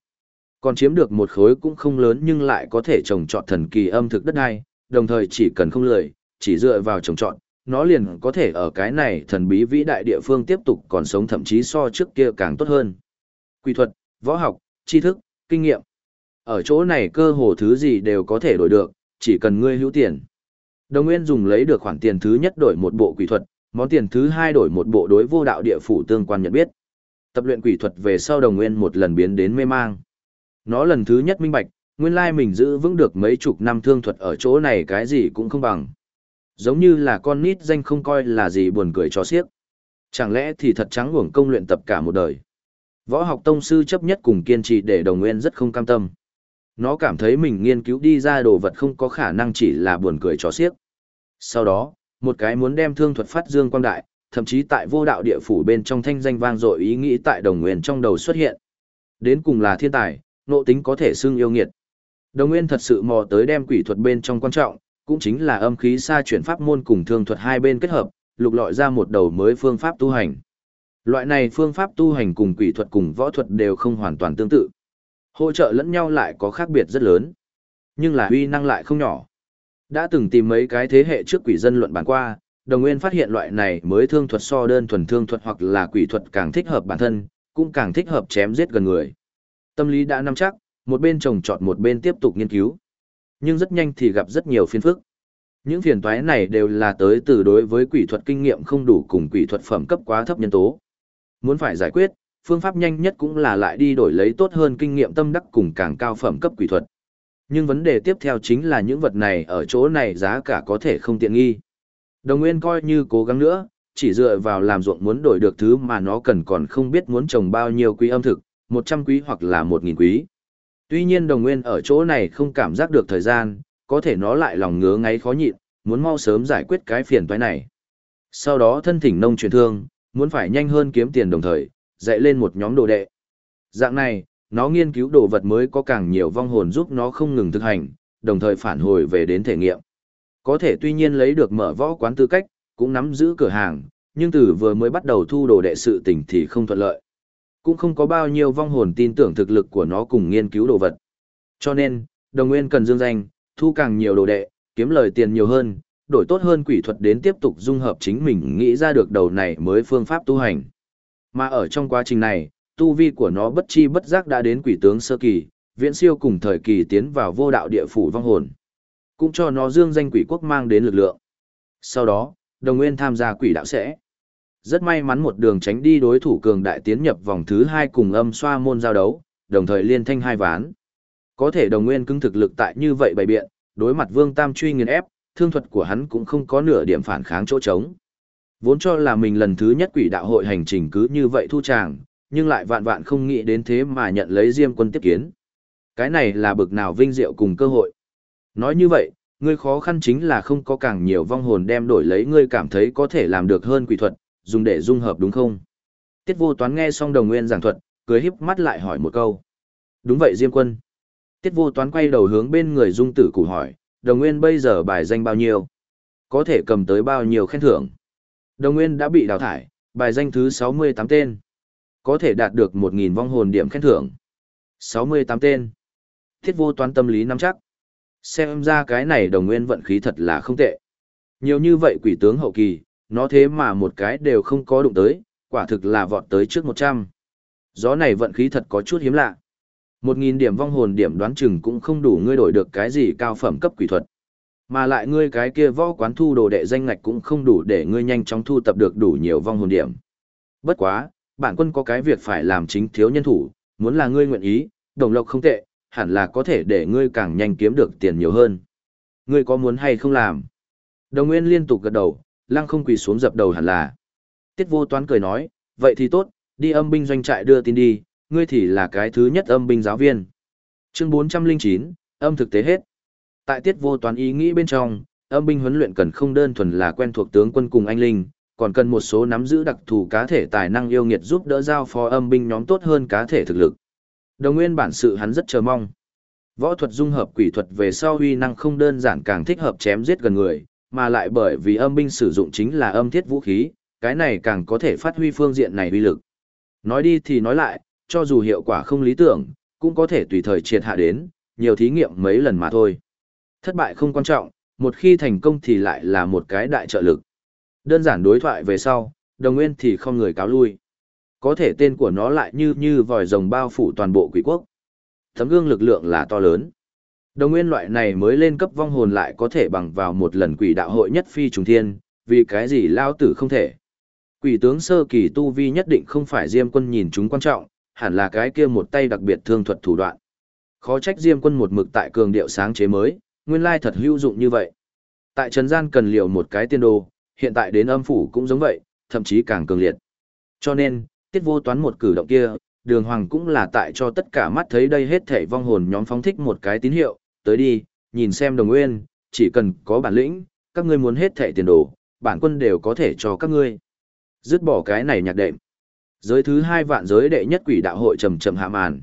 Còn chiếm được một khối cũng không lớn nhưng lại có thể trồng trọt thần kỳ âm thực đất đai, đồng thời chỉ cần không lười, chỉ dựa vào trồng trọt, nó liền có thể ở cái này thần bí vĩ đại địa phương tiếp tục còn sống thậm chí so trước kia càng tốt hơn. Quy thuật, võ học, tri thức, kinh nghiệm. Ở chỗ này cơ hồ thứ gì đều có thể đổi được, chỉ cần ngươi hữu tiền. Đồng Nguyên dùng lấy được khoản tiền thứ nhất đổi một bộ quỷ thuật, món tiền thứ hai đổi một bộ đối vô đạo địa phủ tương quan nhận biết. Tập luyện quỷ thuật về sau Đồng Nguyên một lần biến đến mê mang. Nó lần thứ nhất minh bạch, nguyên lai mình giữ vững được mấy chục năm thương thuật ở chỗ này cái gì cũng không bằng. Giống như là con nít danh không coi là gì buồn cười cho xiếc. Chẳng lẽ thì thật trắng uổng công luyện tập cả một đời. Võ học tông sư chấp nhất cùng kiên trì để đồng nguyên rất không cam tâm. Nó cảm thấy mình nghiên cứu đi ra đồ vật không có khả năng chỉ là buồn cười cho xiếc. Sau đó, một cái muốn đem thương thuật phát dương quang đại, thậm chí tại vô đạo địa phủ bên trong thanh danh vang dội ý nghĩ tại đồng nguyên trong đầu xuất hiện. Đến cùng là thiên tài, nộ tính có thể xưng yêu nghiệt. Đồng Nguyên thật sự mò tới đem quỷ thuật bên trong quan trọng, cũng chính là âm khí xa chuyển pháp môn cùng thương thuật hai bên kết hợp, lục lọi ra một đầu mới phương pháp tu hành. Loại này phương pháp tu hành cùng quỷ thuật cùng võ thuật đều không hoàn toàn tương tự. Hỗ trợ lẫn nhau lại có khác biệt rất lớn, nhưng là uy năng lại không nhỏ. Đã từng tìm mấy cái thế hệ trước quỷ dân luận bàn qua, Đồng Nguyên phát hiện loại này mới thương thuật so đơn thuần thương thuật hoặc là quỷ thuật càng thích hợp bản thân, cũng càng thích hợp chém giết gần người. Tâm lý đã nắm chắc, một bên trồng trọt một bên tiếp tục nghiên cứu. Nhưng rất nhanh thì gặp rất nhiều phiền phức. Những phiền toái này đều là tới từ đối với quỷ thuật kinh nghiệm không đủ cùng quỷ thuật phẩm cấp quá thấp nhân tố. Muốn phải giải quyết, phương pháp nhanh nhất cũng là lại đi đổi lấy tốt hơn kinh nghiệm tâm đắc cùng càng cao phẩm cấp quỷ thuật. Nhưng vấn đề tiếp theo chính là những vật này ở chỗ này giá cả có thể không tiện nghi. Đồng Nguyên coi như cố gắng nữa, chỉ dựa vào làm ruộng muốn đổi được thứ mà nó cần còn không biết muốn trồng bao nhiêu quý âm thực, 100 quý hoặc là 1000 quý. Tuy nhiên đồng nguyên ở chỗ này không cảm giác được thời gian, có thể nó lại lòng ngứa ngáy khó nhịn, muốn mau sớm giải quyết cái phiền toái này. Sau đó thân thỉnh nông truyền thương, muốn phải nhanh hơn kiếm tiền đồng thời, dạy lên một nhóm đồ đệ. Dạng này, nó nghiên cứu đồ vật mới có càng nhiều vong hồn giúp nó không ngừng thực hành, đồng thời phản hồi về đến thể nghiệm. Có thể tuy nhiên lấy được mở võ quán tư cách, cũng nắm giữ cửa hàng, nhưng từ vừa mới bắt đầu thu đồ đệ sự tình thì không thuận lợi. Cũng không có bao nhiêu vong hồn tin tưởng thực lực của nó cùng nghiên cứu đồ vật. Cho nên, đồng nguyên cần dương danh, thu càng nhiều đồ đệ, kiếm lời tiền nhiều hơn, đổi tốt hơn quỷ thuật đến tiếp tục dung hợp chính mình nghĩ ra được đầu này mới phương pháp tu hành. Mà ở trong quá trình này, tu vi của nó bất chi bất giác đã đến quỷ tướng sơ kỳ, viễn siêu cùng thời kỳ tiến vào vô đạo địa phủ vong hồn. Cũng cho nó dương danh quỷ quốc mang đến lực lượng. Sau đó, đồng nguyên tham gia quỷ đạo sẽ. Rất may mắn một đường tránh đi đối thủ cường đại tiến nhập vòng thứ hai cùng âm xoa môn giao đấu, đồng thời liên thanh hai ván. Có thể đồng nguyên cứng thực lực tại như vậy bày biện, đối mặt vương tam truy nghiền ép, thương thuật của hắn cũng không có nửa điểm phản kháng chỗ trống. Vốn cho là mình lần thứ nhất quỷ đạo hội hành trình cứ như vậy thu tràng, nhưng lại vạn vạn không nghĩ đến thế mà nhận lấy Diêm quân tiếp kiến. Cái này là bực nào vinh diệu cùng cơ hội. Nói như vậy, ngươi khó khăn chính là không có càng nhiều vong hồn đem đổi lấy ngươi cảm thấy có thể làm được hơn quỷ thuật, dùng để dung hợp đúng không? Tiết vô toán nghe xong đồng nguyên giảng thuật, cười híp mắt lại hỏi một câu. Đúng vậy Diêm quân. Tiết vô toán quay đầu hướng bên người dung tử cụ hỏi, đồng nguyên bây giờ bài danh bao nhiêu? Có thể cầm tới bao nhiêu khen thưởng? Đồng nguyên đã bị đào thải, bài danh thứ 68 tên. Có thể đạt được 1.000 vong hồn điểm khen thưởng. 68 tên. Thiết vô toán tâm lý nắm chắc. Xem ra cái này đồng nguyên vận khí thật là không tệ. Nhiều như vậy quỷ tướng hậu kỳ, nó thế mà một cái đều không có đụng tới, quả thực là vọt tới trước 100. Gió này vận khí thật có chút hiếm lạ. Một nghìn điểm vong hồn điểm đoán chừng cũng không đủ ngươi đổi được cái gì cao phẩm cấp quỷ thuật. Mà lại ngươi cái kia võ quán thu đồ đệ danh ngạch cũng không đủ để ngươi nhanh chóng thu tập được đủ nhiều vong hồn điểm. Bất quá, bản quân có cái việc phải làm chính thiếu nhân thủ, muốn là ngươi nguyện ý, đồng lộc không tệ, hẳn là có thể để ngươi càng nhanh kiếm được tiền nhiều hơn. Ngươi có muốn hay không làm? Đồng Nguyên liên tục gật đầu, lăng không quỳ xuống dập đầu hẳn là. Tiết vô toán cười nói, vậy thì tốt, đi âm binh doanh trại đưa tin đi, ngươi thì là cái thứ nhất âm binh giáo viên. Chương 409, âm thực tế hết. Tại tiết vô toán ý nghĩ bên trong, âm binh huấn luyện cần không đơn thuần là quen thuộc tướng quân cùng anh linh, còn cần một số nắm giữ đặc thù cá thể tài năng yêu nghiệt giúp đỡ giao phó âm binh nhóm tốt hơn cá thể thực lực. Đồng nguyên bản sự hắn rất chờ mong. Võ thuật dung hợp quỷ thuật về sau huy năng không đơn giản càng thích hợp chém giết gần người, mà lại bởi vì âm binh sử dụng chính là âm thiết vũ khí, cái này càng có thể phát huy phương diện này uy lực. Nói đi thì nói lại, cho dù hiệu quả không lý tưởng, cũng có thể tùy thời triệt hạ đến, nhiều thí nghiệm mấy lần mà thôi. Thất bại không quan trọng, một khi thành công thì lại là một cái đại trợ lực. Đơn giản đối thoại về sau, đồng nguyên thì không người cáo lui. Có thể tên của nó lại như như vòi rồng bao phủ toàn bộ quỷ quốc. Thấm gương lực lượng là to lớn. Đồng nguyên loại này mới lên cấp vong hồn lại có thể bằng vào một lần quỷ đạo hội nhất phi trùng thiên, vì cái gì lao tử không thể. Quỷ tướng sơ kỳ tu vi nhất định không phải diêm quân nhìn chúng quan trọng, hẳn là cái kia một tay đặc biệt thương thuật thủ đoạn. Khó trách diêm quân một mực tại cường điệu sáng chế mới, nguyên lai thật hữu dụng như vậy. Tại trần gian cần liệu một cái tiên đồ, hiện tại đến âm phủ cũng giống vậy, thậm chí càng cường liệt. Cho nên, tiết vô toán một cử động kia, đường hoàng cũng là tại cho tất cả mắt thấy đây hết thể vong hồn nhóm phóng thích một cái tín hiệu, tới đi, nhìn xem đồng nguyên, chỉ cần có bản lĩnh, các ngươi muốn hết thẻ tiền đồ, bản quân đều có thể cho các ngươi. Dứt bỏ cái này nhạc đệm. Giới thứ hai vạn giới đệ nhất quỷ đạo hội trầm trầm hạ màn.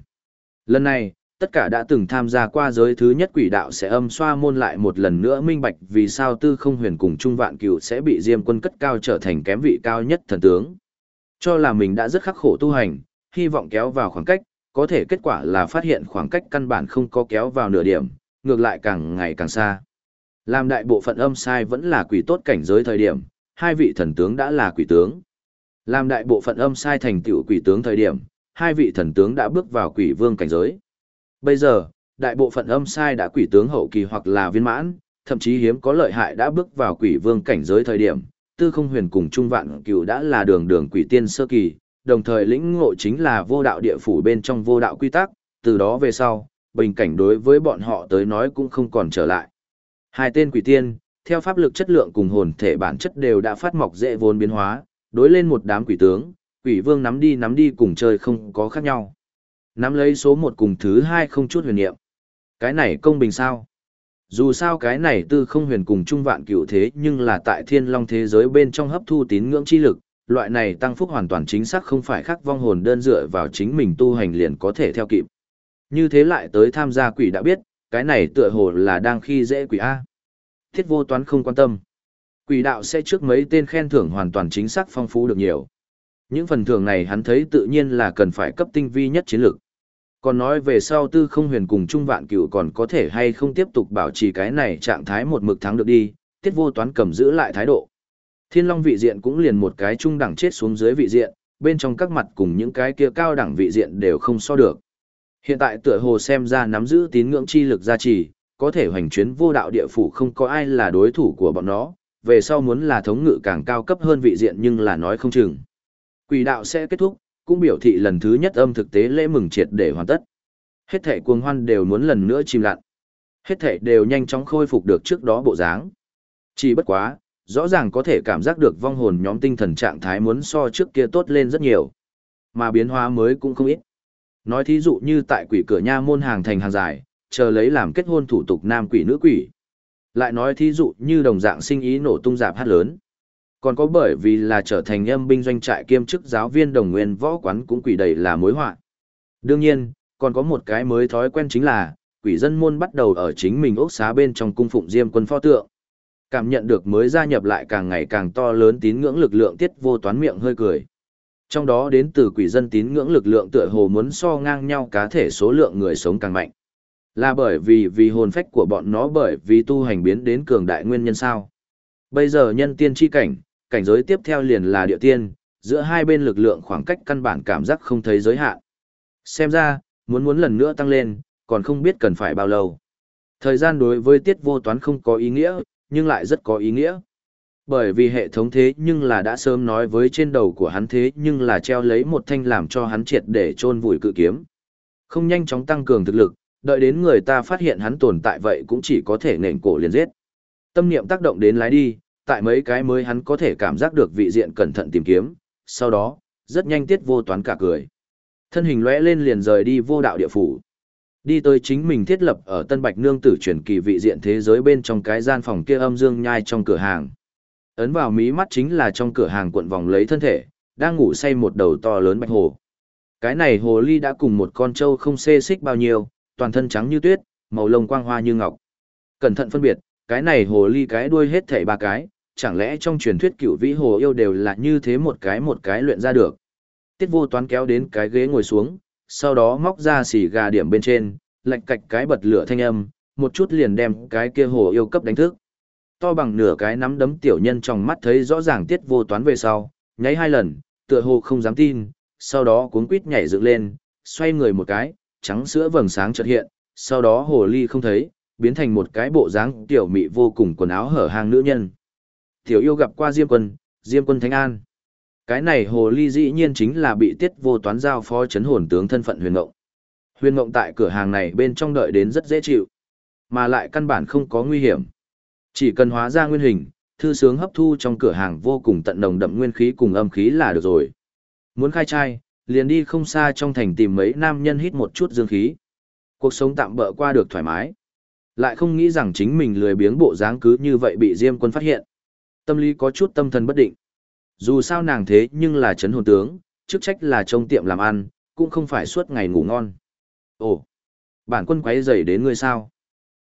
Lần này, tất cả đã từng tham gia qua giới thứ nhất quỷ đạo sẽ âm xoa môn lại một lần nữa minh bạch vì sao tư không huyền cùng trung vạn cựu sẽ bị diêm quân cất cao trở thành kém vị cao nhất thần tướng. Cho là mình đã rất khắc khổ tu hành, hy vọng kéo vào khoảng cách, có thể kết quả là phát hiện khoảng cách căn bản không có kéo vào nửa điểm, ngược lại càng ngày càng xa. Làm đại bộ phận âm sai vẫn là quỷ tốt cảnh giới thời điểm, hai vị thần tướng đã là quỷ tướng. Làm đại bộ phận âm sai thành tựu quỷ tướng thời điểm, hai vị thần tướng đã bước vào quỷ vương cảnh giới. Bây giờ, đại bộ phận âm sai đã quỷ tướng hậu kỳ hoặc là viên mãn, thậm chí hiếm có lợi hại đã bước vào quỷ vương cảnh giới thời điểm, tư không huyền cùng trung vạn cựu đã là đường đường quỷ tiên sơ kỳ, đồng thời lĩnh ngộ chính là vô đạo địa phủ bên trong vô đạo quy tắc, từ đó về sau, bình cảnh đối với bọn họ tới nói cũng không còn trở lại. Hai tên quỷ tiên, theo pháp lực chất lượng cùng hồn thể bản chất đều đã phát mọc dễ vốn biến hóa, đối lên một đám quỷ tướng, quỷ vương nắm đi nắm đi cùng chơi không có khác nhau. Nắm lấy số một cùng thứ hai không chút huyền niệm. Cái này công bình sao? Dù sao cái này tư không huyền cùng trung vạn cựu thế nhưng là tại thiên long thế giới bên trong hấp thu tín ngưỡng chi lực, loại này tăng phúc hoàn toàn chính xác không phải khắc vong hồn đơn dựa vào chính mình tu hành liền có thể theo kịp. Như thế lại tới tham gia quỷ đã biết, cái này tựa hồ là đang khi dễ quỷ A. Thiết vô toán không quan tâm. Quỷ đạo sẽ trước mấy tên khen thưởng hoàn toàn chính xác phong phú được nhiều. Những phần thưởng này hắn thấy tự nhiên là cần phải cấp tinh vi nhất chiến lược. Còn nói về sau tư không huyền cùng Trung Vạn Cửu còn có thể hay không tiếp tục bảo trì cái này trạng thái một mực thắng được đi, tiết vô toán cầm giữ lại thái độ. Thiên Long vị diện cũng liền một cái trung đẳng chết xuống dưới vị diện, bên trong các mặt cùng những cái kia cao đẳng vị diện đều không so được. Hiện tại tựa hồ xem ra nắm giữ tín ngưỡng chi lực gia trì, có thể hoành chuyến vô đạo địa phủ không có ai là đối thủ của bọn nó, về sau muốn là thống ngự càng cao cấp hơn vị diện nhưng là nói không chừng. Quỷ đạo sẽ kết thúc, cũng biểu thị lần thứ nhất âm thực tế lễ mừng triệt để hoàn tất. Hết thể cuồng hoan đều muốn lần nữa chìm lặn. Hết thể đều nhanh chóng khôi phục được trước đó bộ dáng. Chỉ bất quá, rõ ràng có thể cảm giác được vong hồn nhóm tinh thần trạng thái muốn so trước kia tốt lên rất nhiều. Mà biến hóa mới cũng không ít. Nói thí dụ như tại quỷ cửa nha môn hàng thành hàng dài, chờ lấy làm kết hôn thủ tục nam quỷ nữ quỷ. Lại nói thí dụ như đồng dạng sinh ý nổ tung giảm hát lớn. Còn có bởi vì là trở thành âm binh doanh trại kiêm chức giáo viên đồng nguyên võ quán cũng quỷ đầy là mối họa. Đương nhiên, còn có một cái mới thói quen chính là, quỷ dân môn bắt đầu ở chính mình ốc xá bên trong cung phụng diêm quân pho tượng. Cảm nhận được mới gia nhập lại càng ngày càng to lớn tín ngưỡng lực lượng tiết vô toán miệng hơi cười. Trong đó đến từ quỷ dân tín ngưỡng lực lượng tựa hồ muốn so ngang nhau cá thể số lượng người sống càng mạnh. Là bởi vì vì hồn phách của bọn nó bởi vì tu hành biến đến cường đại nguyên nhân sao. Bây giờ nhân tiên chi cảnh, cảnh giới tiếp theo liền là địa tiên, giữa hai bên lực lượng khoảng cách căn bản cảm giác không thấy giới hạn. Xem ra, muốn muốn lần nữa tăng lên, còn không biết cần phải bao lâu. Thời gian đối với tiết vô toán không có ý nghĩa, nhưng lại rất có ý nghĩa. Bởi vì hệ thống thế nhưng là đã sớm nói với trên đầu của hắn thế nhưng là treo lấy một thanh làm cho hắn triệt để chôn vùi cự kiếm. Không nhanh chóng tăng cường thực lực, đợi đến người ta phát hiện hắn tồn tại vậy cũng chỉ có thể nện cổ liền giết. Tâm niệm tác động đến lái đi, tại mấy cái mới hắn có thể cảm giác được vị diện cẩn thận tìm kiếm, sau đó, rất nhanh tiết vô toán cả cười. Thân hình lóe lên liền rời đi vô đạo địa phủ. Đi tới chính mình thiết lập ở Tân Bạch Nương tử truyền kỳ vị diện thế giới bên trong cái gian phòng kia âm dương nhai trong cửa hàng. Ấn vào mí mắt chính là trong cửa hàng cuộn vòng lấy thân thể, đang ngủ say một đầu to lớn bạch hồ. Cái này hồ ly đã cùng một con trâu không xê xích bao nhiêu, toàn thân trắng như tuyết, màu lông quang hoa như ngọc. Cẩn thận phân biệt, cái này hồ ly cái đuôi hết thảy ba cái, chẳng lẽ trong truyền thuyết cựu vĩ hồ yêu đều là như thế một cái một cái luyện ra được. Tiết vô toán kéo đến cái ghế ngồi xuống, sau đó móc ra xỉ gà điểm bên trên, lạch cạch cái bật lửa thanh âm, một chút liền đem cái kia hồ yêu cấp đánh thức. To bằng nửa cái nắm đấm tiểu nhân trong mắt thấy rõ ràng tiết vô toán về sau, nháy hai lần, tựa hồ không dám tin, sau đó cuốn quít nhảy dựng lên, xoay người một cái, trắng sữa vầng sáng chợt hiện, sau đó hồ ly không thấy, biến thành một cái bộ dáng tiểu mị vô cùng quần áo hở hang nữ nhân. Tiểu yêu gặp qua Diêm Quân, Diêm Quân Thánh An. Cái này hồ ly dĩ nhiên chính là bị tiết vô toán giao phó chấn hồn tướng thân phận huyền ngộng. Huyền ngộng tại cửa hàng này bên trong đợi đến rất dễ chịu, mà lại căn bản không có nguy hiểm. Chỉ cần hóa ra nguyên hình, thư sướng hấp thu trong cửa hàng vô cùng tận nồng đậm nguyên khí cùng âm khí là được rồi. Muốn khai trai, liền đi không xa trong thành tìm mấy nam nhân hít một chút dương khí. Cuộc sống tạm bỡ qua được thoải mái. Lại không nghĩ rằng chính mình lười biếng bộ dáng cứ như vậy bị Diêm quân phát hiện. Tâm lý có chút tâm thần bất định. Dù sao nàng thế nhưng là chấn hồn tướng, chức trách là trông tiệm làm ăn, cũng không phải suốt ngày ngủ ngon. Ồ, bản quân quấy rầy đến ngươi sao?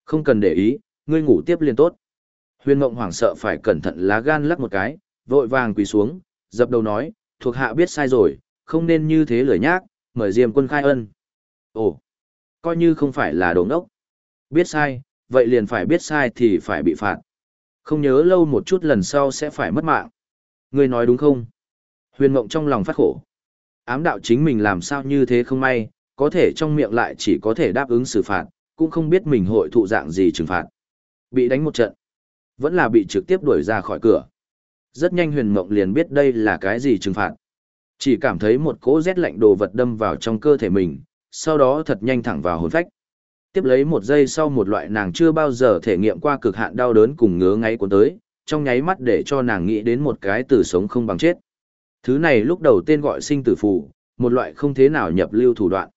Không cần để ý, ngươi ngủ tiếp liền tốt. Huyền Ngộng hoảng sợ phải cẩn thận lá gan lắc một cái, vội vàng quỳ xuống, dập đầu nói, thuộc hạ biết sai rồi, không nên như thế lười nhác, mời Diêm quân khai ân. Ồ, coi như không phải là đồ ngốc. Biết sai, vậy liền phải biết sai thì phải bị phạt. Không nhớ lâu một chút lần sau sẽ phải mất mạng. Ngươi nói đúng không? Huyền Ngộng trong lòng phát khổ. Ám đạo chính mình làm sao như thế không may, có thể trong miệng lại chỉ có thể đáp ứng xử phạt, cũng không biết mình hội thụ dạng gì trừng phạt. Bị đánh một trận, vẫn là bị trực tiếp đuổi ra khỏi cửa. Rất nhanh huyền mộng liền biết đây là cái gì trừng phạt. Chỉ cảm thấy một cỗ rét lạnh đồ vật đâm vào trong cơ thể mình, sau đó thật nhanh thẳng vào hồn phách. Tiếp lấy một giây sau một loại nàng chưa bao giờ thể nghiệm qua cực hạn đau đớn cùng ngứa ngáy cuốn tới, trong nháy mắt để cho nàng nghĩ đến một cái từ sống không bằng chết. Thứ này lúc đầu tên gọi sinh tử phù, một loại không thế nào nhập lưu thủ đoạn.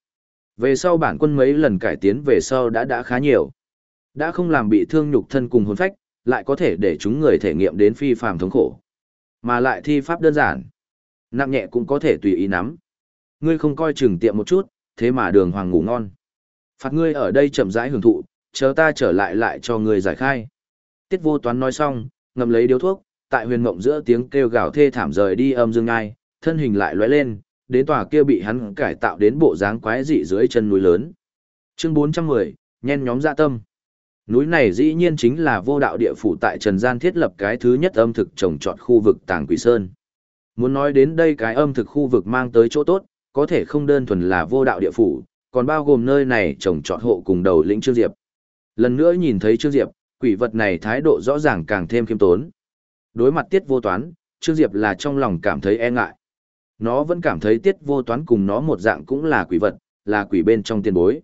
Về sau bản quân mấy lần cải tiến về sau đã đã khá nhiều. Đã không làm bị thương nhục thân cùng hồn phách, lại có thể để chúng người thể nghiệm đến phi phàm thống khổ. Mà lại thi pháp đơn giản. Nặng nhẹ cũng có thể tùy ý nắm. Ngươi không coi chừng tiệm một chút, thế mà đường hoàng ngủ ngon. Phạt ngươi ở đây chậm rãi hưởng thụ, chờ ta trở lại lại cho ngươi giải khai. Tiết vô toán nói xong, ngầm lấy điếu thuốc, tại huyền mộng giữa tiếng kêu gào thê thảm rời đi âm dương ngai, thân hình lại lóe lên, đến tòa kia bị hắn cải tạo đến bộ dáng quái dị dưới chân núi lớn. Chương 410, nhen nhóm dạ tâm. Núi này dĩ nhiên chính là vô đạo địa phủ tại Trần Gian thiết lập cái thứ nhất âm thực trồng trọt khu vực Tàng Quỷ Sơn. Muốn nói đến đây cái âm thực khu vực mang tới chỗ tốt, có thể không đơn thuần là vô đạo địa phủ, còn bao gồm nơi này trồng trọt hộ cùng đầu lĩnh Trương Diệp. Lần nữa nhìn thấy Trương Diệp, quỷ vật này thái độ rõ ràng càng thêm khiêm tốn. Đối mặt tiết vô toán, Trương Diệp là trong lòng cảm thấy e ngại. Nó vẫn cảm thấy tiết vô toán cùng nó một dạng cũng là quỷ vật, là quỷ bên trong tiền bối.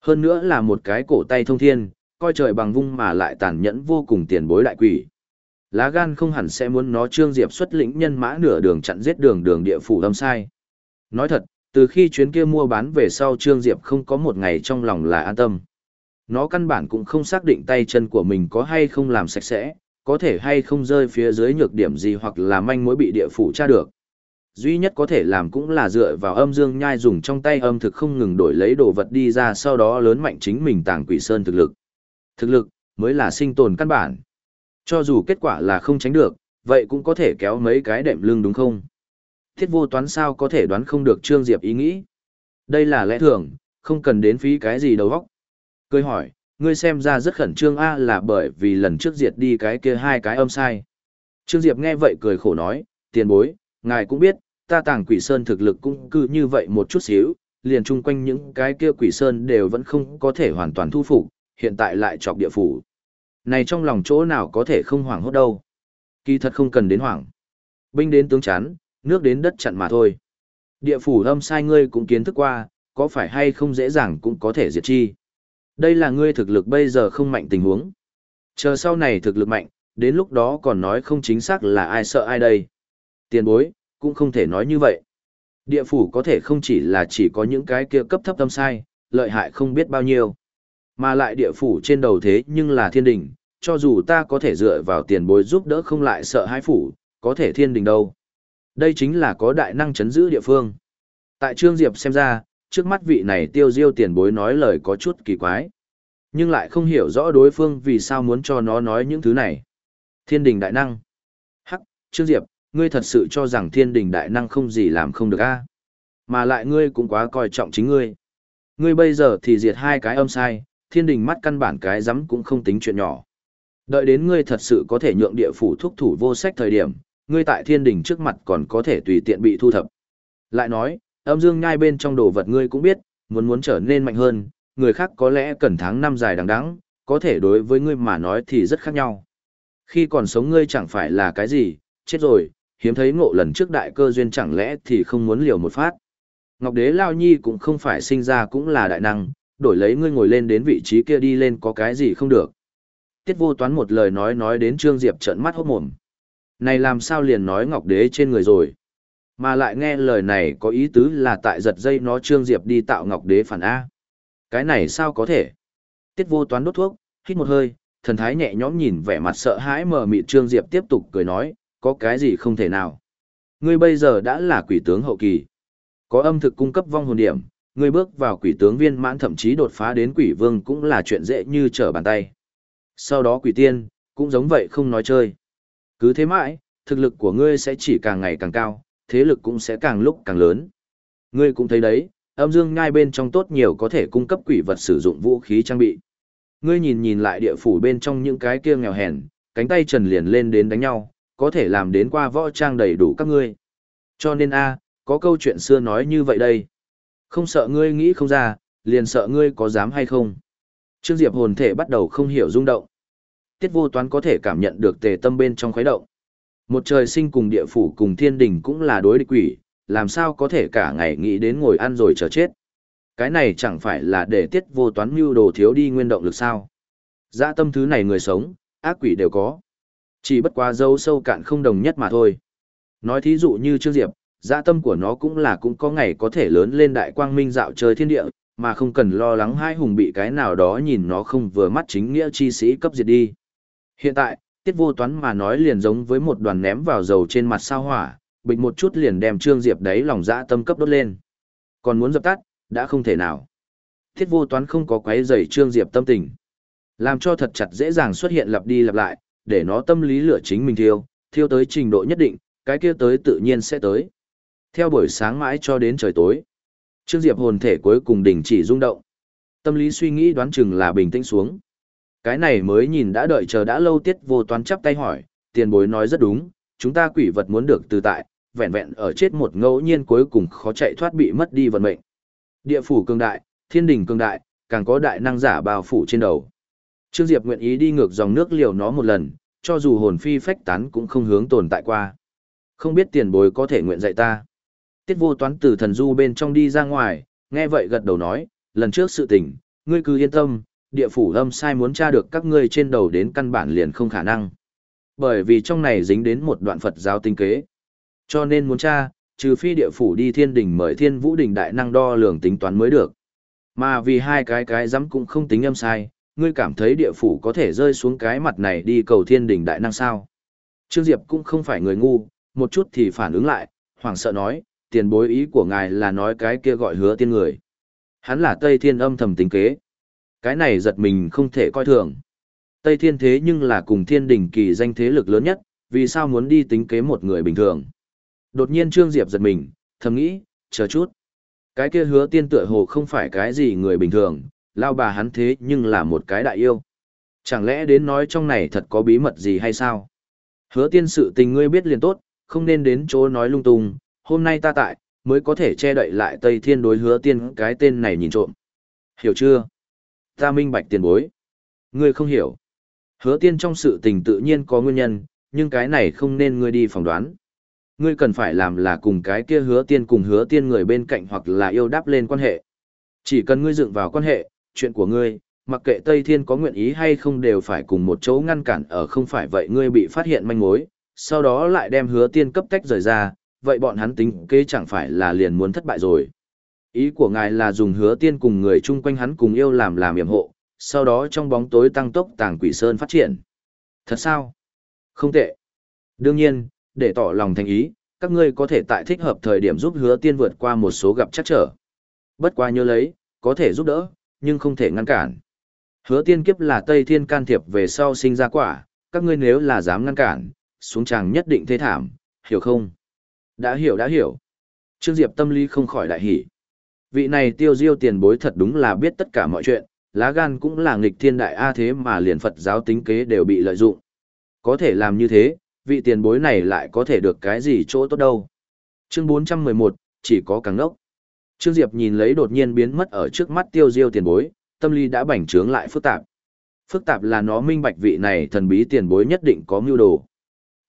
Hơn nữa là một cái cổ tay thông thiên, coi trời bằng vung mà lại tàn nhẫn vô cùng tiền bối đại quỷ. Lá gan không hẳn sẽ muốn nó Trương Diệp xuất lĩnh nhân mã nửa đường chặn giết đường đường địa phủ âm sai. Nói thật, từ khi chuyến kia mua bán về sau Trương Diệp không có một ngày trong lòng là an tâm. Nó căn bản cũng không xác định tay chân của mình có hay không làm sạch sẽ, có thể hay không rơi phía dưới nhược điểm gì hoặc là manh mối bị địa phủ tra được. Duy nhất có thể làm cũng là dựa vào âm dương nhai dùng trong tay âm thực không ngừng đổi lấy đồ vật đi ra sau đó lớn mạnh chính mình tàng quỷ sơn thực lực. Thực lực, mới là sinh tồn căn bản. Cho dù kết quả là không tránh được, vậy cũng có thể kéo mấy cái đệm lưng đúng không? Thiết vô toán sao có thể đoán không được Trương Diệp ý nghĩ. Đây là lẽ thường, không cần đến phí cái gì đầu óc. Cười hỏi, ngươi xem ra rất khẩn trương A là bởi vì lần trước diệt đi cái kia hai cái âm sai. Trương Diệp nghe vậy cười khổ nói, tiền bối, ngài cũng biết, ta tàng quỷ sơn thực lực cũng cứ như vậy một chút xíu, liền chung quanh những cái kia quỷ sơn đều vẫn không có thể hoàn toàn thu phục, hiện tại lại chọc địa phủ. Này trong lòng chỗ nào có thể không hoảng hốt đâu. Kỳ thật không cần đến hoảng. Binh đến tướng chán, nước đến đất chặn mà thôi. Địa phủ âm sai ngươi cũng kiến thức qua, có phải hay không dễ dàng cũng có thể diệt chi. Đây là ngươi thực lực bây giờ không mạnh tình huống. Chờ sau này thực lực mạnh, đến lúc đó còn nói không chính xác là ai sợ ai đây. Tiền bối, cũng không thể nói như vậy. Địa phủ có thể không chỉ là chỉ có những cái kia cấp thấp tâm sai, lợi hại không biết bao nhiêu. Mà lại địa phủ trên đầu thế nhưng là thiên đình, cho dù ta có thể dựa vào tiền bối giúp đỡ không lại sợ hãi phủ, có thể thiên đình đâu. Đây chính là có đại năng chấn giữ địa phương. Tại Trương Diệp xem ra, trước mắt vị này tiêu diêu tiền bối nói lời có chút kỳ quái. Nhưng lại không hiểu rõ đối phương vì sao muốn cho nó nói những thứ này. Thiên đình đại năng. Hắc, Trương Diệp, ngươi thật sự cho rằng thiên đình đại năng không gì làm không được a Mà lại ngươi cũng quá coi trọng chính ngươi. Ngươi bây giờ thì diệt hai cái âm sai, thiên đình mắt căn bản cái rắm cũng không tính chuyện nhỏ. Đợi đến ngươi thật sự có thể nhượng địa phủ thúc thủ vô sách thời điểm, ngươi tại thiên đình trước mặt còn có thể tùy tiện bị thu thập. Lại nói, âm dương nhai bên trong đồ vật ngươi cũng biết, muốn muốn trở nên mạnh hơn, người khác có lẽ cần tháng năm dài đằng đẵng, có thể đối với ngươi mà nói thì rất khác nhau. Khi còn sống ngươi chẳng phải là cái gì, chết rồi, hiếm thấy ngộ lần trước đại cơ duyên chẳng lẽ thì không muốn liều một phát. Ngọc Đế Lao Nhi cũng không phải sinh ra cũng là đại năng, đổi lấy ngươi ngồi lên đến vị trí kia đi lên có cái gì không được. Tiết vô toán một lời nói nói đến Trương Diệp trợn mắt hốt mồm. Này làm sao liền nói Ngọc Đế trên người rồi. Mà lại nghe lời này có ý tứ là tại giật dây nó Trương Diệp đi tạo Ngọc Đế phản A. Cái này sao có thể? Tiết vô toán đốt thuốc, hít một hơi, thần thái nhẹ nhõm nhìn vẻ mặt sợ hãi mờ mịt Trương Diệp tiếp tục cười nói, có cái gì không thể nào. Ngươi bây giờ đã là quỷ tướng hậu kỳ. Có âm thực cung cấp vong hồn điểm, ngươi bước vào quỷ tướng viên mãn thậm chí đột phá đến quỷ vương cũng là chuyện dễ như trở bàn tay. Sau đó quỷ tiên, cũng giống vậy không nói chơi. Cứ thế mãi, thực lực của ngươi sẽ chỉ càng ngày càng cao, thế lực cũng sẽ càng lúc càng lớn. Ngươi cũng thấy đấy, âm dương ngay bên trong tốt nhiều có thể cung cấp quỷ vật sử dụng vũ khí trang bị. Ngươi nhìn nhìn lại địa phủ bên trong những cái kia nghèo hèn, cánh tay trần liền lên đến đánh nhau, có thể làm đến qua võ trang đầy đủ các ngươi. Cho nên a, có câu chuyện xưa nói như vậy đây. Không sợ ngươi nghĩ không ra, liền sợ ngươi có dám hay không. Trương Diệp hồn thể bắt đầu không hiểu rung động. Tiết vô toán có thể cảm nhận được tề tâm bên trong khuấy động. Một trời sinh cùng địa phủ cùng thiên đình cũng là đối địch quỷ, làm sao có thể cả ngày nghĩ đến ngồi ăn rồi chờ chết. Cái này chẳng phải là để tiết vô toán mưu đồ thiếu đi nguyên động lực sao. Dã tâm thứ này người sống, ác quỷ đều có. Chỉ bất quá dâu sâu cạn không đồng nhất mà thôi. Nói thí dụ như Trương Diệp, dạ tâm của nó cũng là cũng có ngày có thể lớn lên đại quang minh dạo chơi thiên địa, mà không cần lo lắng hai hùng bị cái nào đó nhìn nó không vừa mắt chính nghĩa chi sĩ cấp diệt đi. Hiện tại, tiết vô toán mà nói liền giống với một đoàn ném vào dầu trên mặt sao hỏa, bịch một chút liền đem Trương Diệp đấy lòng dạ tâm cấp đốt lên. Còn muốn dập tắt, đã không thể nào. Tiết vô toán không có quấy rầy Trương Diệp tâm tình. Làm cho thật chặt dễ dàng xuất hiện lặp đi lặp lại, để nó tâm lý lửa chính mình thiêu, thiêu tới trình độ nhất định, cái kia tới tự nhiên sẽ tới. Theo buổi sáng mãi cho đến trời tối. Trương Diệp hồn thể cuối cùng đình chỉ rung động. Tâm lý suy nghĩ đoán chừng là bình tĩnh xuống. Cái này mới nhìn đã đợi chờ đã lâu tiết vô toán chắp tay hỏi, tiền bối nói rất đúng, chúng ta quỷ vật muốn được từ tại, vẹn vẹn ở chết một ngẫu nhiên cuối cùng khó chạy thoát bị mất đi vận mệnh. Địa phủ cường đại, thiên đình cường đại, càng có đại năng giả bao phủ trên đầu. Trương Diệp nguyện ý đi ngược dòng nước liều nó một lần, cho dù hồn phi phách tán cũng không hướng tồn tại qua. Không biết tiền bối có thể nguyện dạy ta. Tiết vô toán từ thần du bên trong đi ra ngoài, nghe vậy gật đầu nói, lần trước sự tình, ngươi cứ yên tâm, địa phủ âm sai muốn tra được các ngươi trên đầu đến căn bản liền không khả năng. Bởi vì trong này dính đến một đoạn Phật giáo tinh kế. Cho nên muốn tra, trừ phi địa phủ đi thiên đình mời thiên vũ đình đại năng đo lường tính toán mới được. Mà vì hai cái cái dám cũng không tính âm sai, ngươi cảm thấy địa phủ có thể rơi xuống cái mặt này đi cầu thiên đình đại năng sao. Trương Diệp cũng không phải người ngu, một chút thì phản ứng lại, hoảng sợ nói, tiền bối ý của ngài là nói cái kia gọi hứa tiên người. Hắn là Tây Thiên âm thầm tính kế. Cái này giật mình không thể coi thường. Tây Thiên thế nhưng là cùng thiên đỉnh kỳ danh thế lực lớn nhất, vì sao muốn đi tính kế một người bình thường. Đột nhiên Trương Diệp giật mình, thầm nghĩ, chờ chút. Cái kia hứa tiên tựa hồ không phải cái gì người bình thường, lao bà hắn thế nhưng là một cái đại yêu. Chẳng lẽ đến nói trong này thật có bí mật gì hay sao? Hứa tiên sự tình ngươi biết liền tốt, không nên đến chỗ nói lung tung, hôm nay ta tại, mới có thể che đậy lại Tây Thiên đối hứa tiên cái tên này nhìn trộm. Hiểu chưa? Ta minh bạch tiền bối. Ngươi không hiểu. Hứa tiên trong sự tình tự nhiên có nguyên nhân, nhưng cái này không nên ngươi đi phỏng đoán. Ngươi cần phải làm là cùng cái kia hứa tiên cùng hứa tiên người bên cạnh hoặc là yêu đáp lên quan hệ. Chỉ cần ngươi dựng vào quan hệ, chuyện của ngươi, mặc kệ Tây Thiên có nguyện ý hay không đều phải cùng một chỗ ngăn cản ở không phải vậy ngươi bị phát hiện manh mối, sau đó lại đem hứa tiên cấp tách rời ra, vậy bọn hắn tính kế chẳng phải là liền muốn thất bại rồi. Ý của ngài là dùng hứa tiên cùng người chung quanh hắn cùng yêu làm làm yểm hộ, sau đó trong bóng tối tăng tốc tàng quỷ sơn phát triển. Thật sao? Không tệ. Đương nhiên, để tỏ lòng thành ý, các ngươi có thể tại thích hợp thời điểm giúp hứa tiên vượt qua một số gặp chắc trở. Bất qua nhớ lấy, có thể giúp đỡ, nhưng không thể ngăn cản. Hứa tiên kiếp là Tây Thiên can thiệp về sau sinh ra quả, các ngươi nếu là dám ngăn cản, xuống tràng nhất định thế thảm, hiểu không? Đã hiểu đã hiểu. Trương Diệp tâm lý không khỏi đại hỉ. Vị này tiêu diêu tiền bối thật đúng là biết tất cả mọi chuyện, lá gan cũng là nghịch thiên đại A thế mà liền Phật giáo tính kế đều bị lợi dụng. Có thể làm như thế, vị tiền bối này lại có thể được cái gì chỗ tốt đâu. Chương 411, chỉ có càng nốc. Trương Diệp nhìn lấy đột nhiên biến mất ở trước mắt tiêu diêu tiền bối, tâm lý đã bành trướng lại phức tạp. Phức tạp là nó minh bạch vị này thần bí tiền bối nhất định có mưu đồ.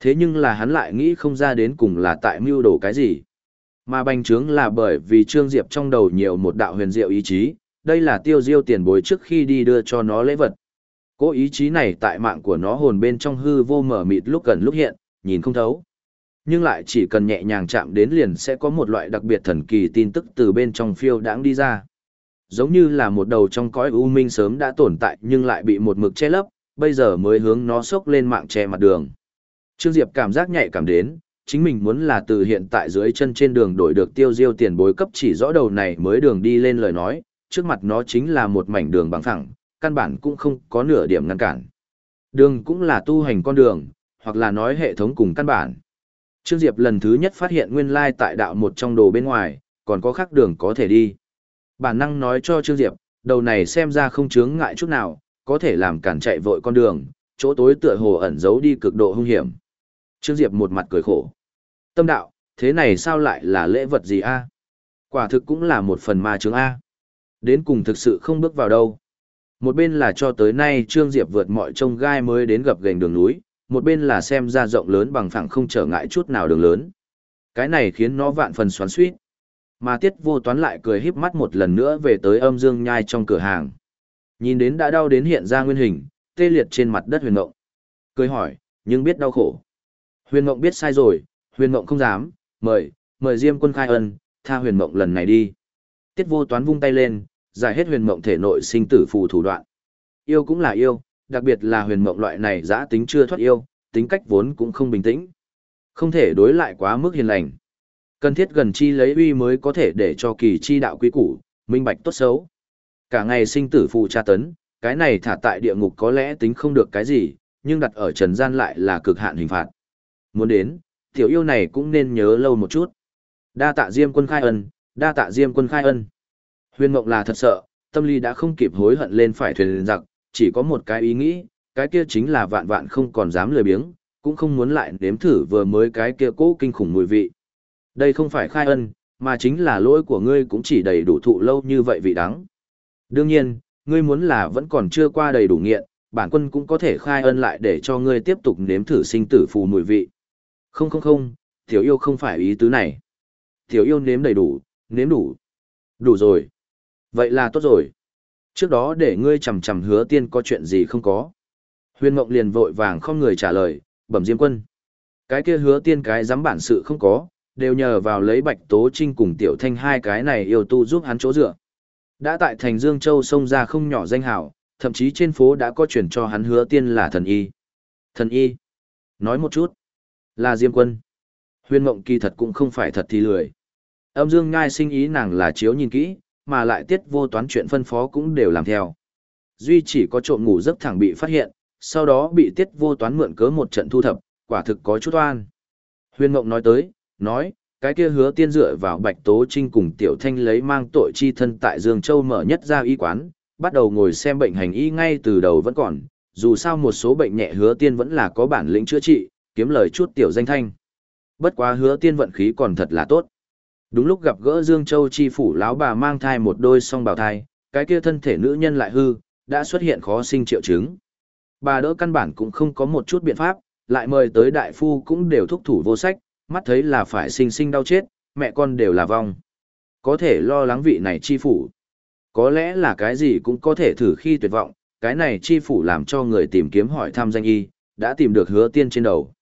Thế nhưng là hắn lại nghĩ không ra đến cùng là tại mưu đồ cái gì. Mà bành trướng là bởi vì Trương Diệp trong đầu nhiều một đạo huyền diệu ý chí, đây là tiêu diêu tiền bối trước khi đi đưa cho nó lễ vật. Cố ý chí này tại mạng của nó hồn bên trong hư vô mở mịt lúc gần lúc hiện, nhìn không thấu. Nhưng lại chỉ cần nhẹ nhàng chạm đến liền sẽ có một loại đặc biệt thần kỳ tin tức từ bên trong phiêu đãng đi ra. Giống như là một đầu trong cõi u minh sớm đã tồn tại nhưng lại bị một mực che lấp, bây giờ mới hướng nó sốc lên mạng che mặt đường. Trương Diệp cảm giác nhạy cảm đến, chính mình muốn là từ hiện tại dưới chân trên đường đổi được tiêu diêu tiền bối cấp chỉ rõ đầu này mới đường đi lên lời nói, trước mặt nó chính là một mảnh đường bằng phẳng, căn bản cũng không có nửa điểm ngăn cản. Đường cũng là tu hành con đường, hoặc là nói hệ thống cùng căn bản. Trương Diệp lần thứ nhất phát hiện nguyên lai tại đạo một trong đồ bên ngoài, còn có khác đường có thể đi. Bản năng nói cho Trương Diệp, đầu này xem ra không chướng ngại chút nào, có thể làm cản chạy vội con đường, chỗ tối tựa hồ ẩn giấu đi cực độ hung hiểm. Trương Diệp một mặt cười khổ. Tâm đạo, thế này sao lại là lễ vật gì a? Quả thực cũng là một phần ma chứng a. Đến cùng thực sự không bước vào đâu. Một bên là cho tới nay Trương Diệp vượt mọi trông gai mới đến gặp gành đường núi, một bên là xem ra rộng lớn bằng phẳng không trở ngại chút nào đường lớn. Cái này khiến nó vạn phần xoắn suýt. Mà tiết vô toán lại cười híp mắt một lần nữa về tới âm dương nhai trong cửa hàng. Nhìn đến đã đau đến hiện ra nguyên hình, tê liệt trên mặt đất huyền ngộng. Cười hỏi, nhưng biết đau khổ. Huyền Mộng biết sai rồi, huyền Mộng không dám, mời, mời Diêm quân khai ân, tha huyền Mộng lần này đi. Tiết vô toán vung tay lên, giải hết huyền Mộng thể nội sinh tử phù thủ đoạn. Yêu cũng là yêu, đặc biệt là huyền mộng loại này giã tính chưa thoát yêu, tính cách vốn cũng không bình tĩnh. Không thể đối lại quá mức hiền lành. Cần thiết gần chi lấy uy mới có thể để cho kỳ chi đạo quý củ, minh bạch tốt xấu. Cả ngày sinh tử phụ tra tấn, cái này thả tại địa ngục có lẽ tính không được cái gì, nhưng đặt ở trần gian lại là cực hạn hình phạt. Muốn đến, tiểu yêu này cũng nên nhớ lâu một chút. Đa tạ Diêm quân khai ân, đa tạ Diêm quân khai ân. Huyền Mộng là thật sợ, tâm lý đã không kịp hối hận lên phải thuyền giặc, chỉ có một cái ý nghĩ, cái kia chính là vạn vạn không còn dám lười biếng, cũng không muốn lại nếm thử vừa mới cái kia cố kinh khủng mùi vị. Đây không phải khai ân, mà chính là lỗi của ngươi cũng chỉ đầy đủ thụ lâu như vậy vị đắng. Đương nhiên, ngươi muốn là vẫn còn chưa qua đầy đủ nghiện, bản quân cũng có thể khai ân lại để cho ngươi tiếp tục nếm thử sinh tử phù mùi vị. Không không không, tiểu yêu không phải ý tứ này. Tiểu yêu nếm đầy đủ, nếm đủ. Đủ rồi. Vậy là tốt rồi. Trước đó để ngươi chầm chầm hứa tiên có chuyện gì không có. Huyền Mộng liền vội vàng không người trả lời, bẩm diêm quân. Cái kia hứa tiên cái dám bản sự không có, đều nhờ vào lấy Bạch Tố Trinh cùng Tiểu Thanh hai cái này yêu tu giúp hắn chỗ dựa. Đã tại thành Dương Châu sông ra không nhỏ danh hào, thậm chí trên phố đã có chuyển cho hắn hứa tiên là thần y. Thần y. Nói một chút. Là Diêm Quân. Huyên mộng kỳ thật cũng không phải thật thì lười. Âm Dương Ngai sinh ý nàng là chiếu nhìn kỹ, mà lại tiết vô toán chuyện phân phó cũng đều làm theo. Duy chỉ có trộm ngủ giấc thẳng bị phát hiện, sau đó bị tiết vô toán mượn cớ một trận thu thập, quả thực có chút oan. Huyên mộng nói tới, nói, cái kia hứa tiên dựa vào Bạch Tố Trinh cùng Tiểu Thanh lấy mang tội chi thân tại Dương Châu mở nhất ra y quán, bắt đầu ngồi xem bệnh hành y ngay từ đầu vẫn còn, dù sao một số bệnh nhẹ hứa tiên vẫn là có bản lĩnh chữa trị, kiếm lời chút tiểu danh thanh. Bất quá hứa tiên vận khí còn thật là tốt. Đúng lúc gặp gỡ Dương Châu chi phủ lão bà mang thai một đôi song bào thai, cái kia thân thể nữ nhân lại hư, đã xuất hiện khó sinh triệu chứng. Bà đỡ căn bản cũng không có một chút biện pháp, lại mời tới đại phu cũng đều thúc thủ vô sách, mắt thấy là phải sinh sinh đau chết, mẹ con đều là vong. Có thể lo lắng vị này chi phủ. Có lẽ là cái gì cũng có thể thử khi tuyệt vọng, cái này chi phủ làm cho người tìm kiếm hỏi thăm danh y, đã tìm được hứa tiên trên đầu.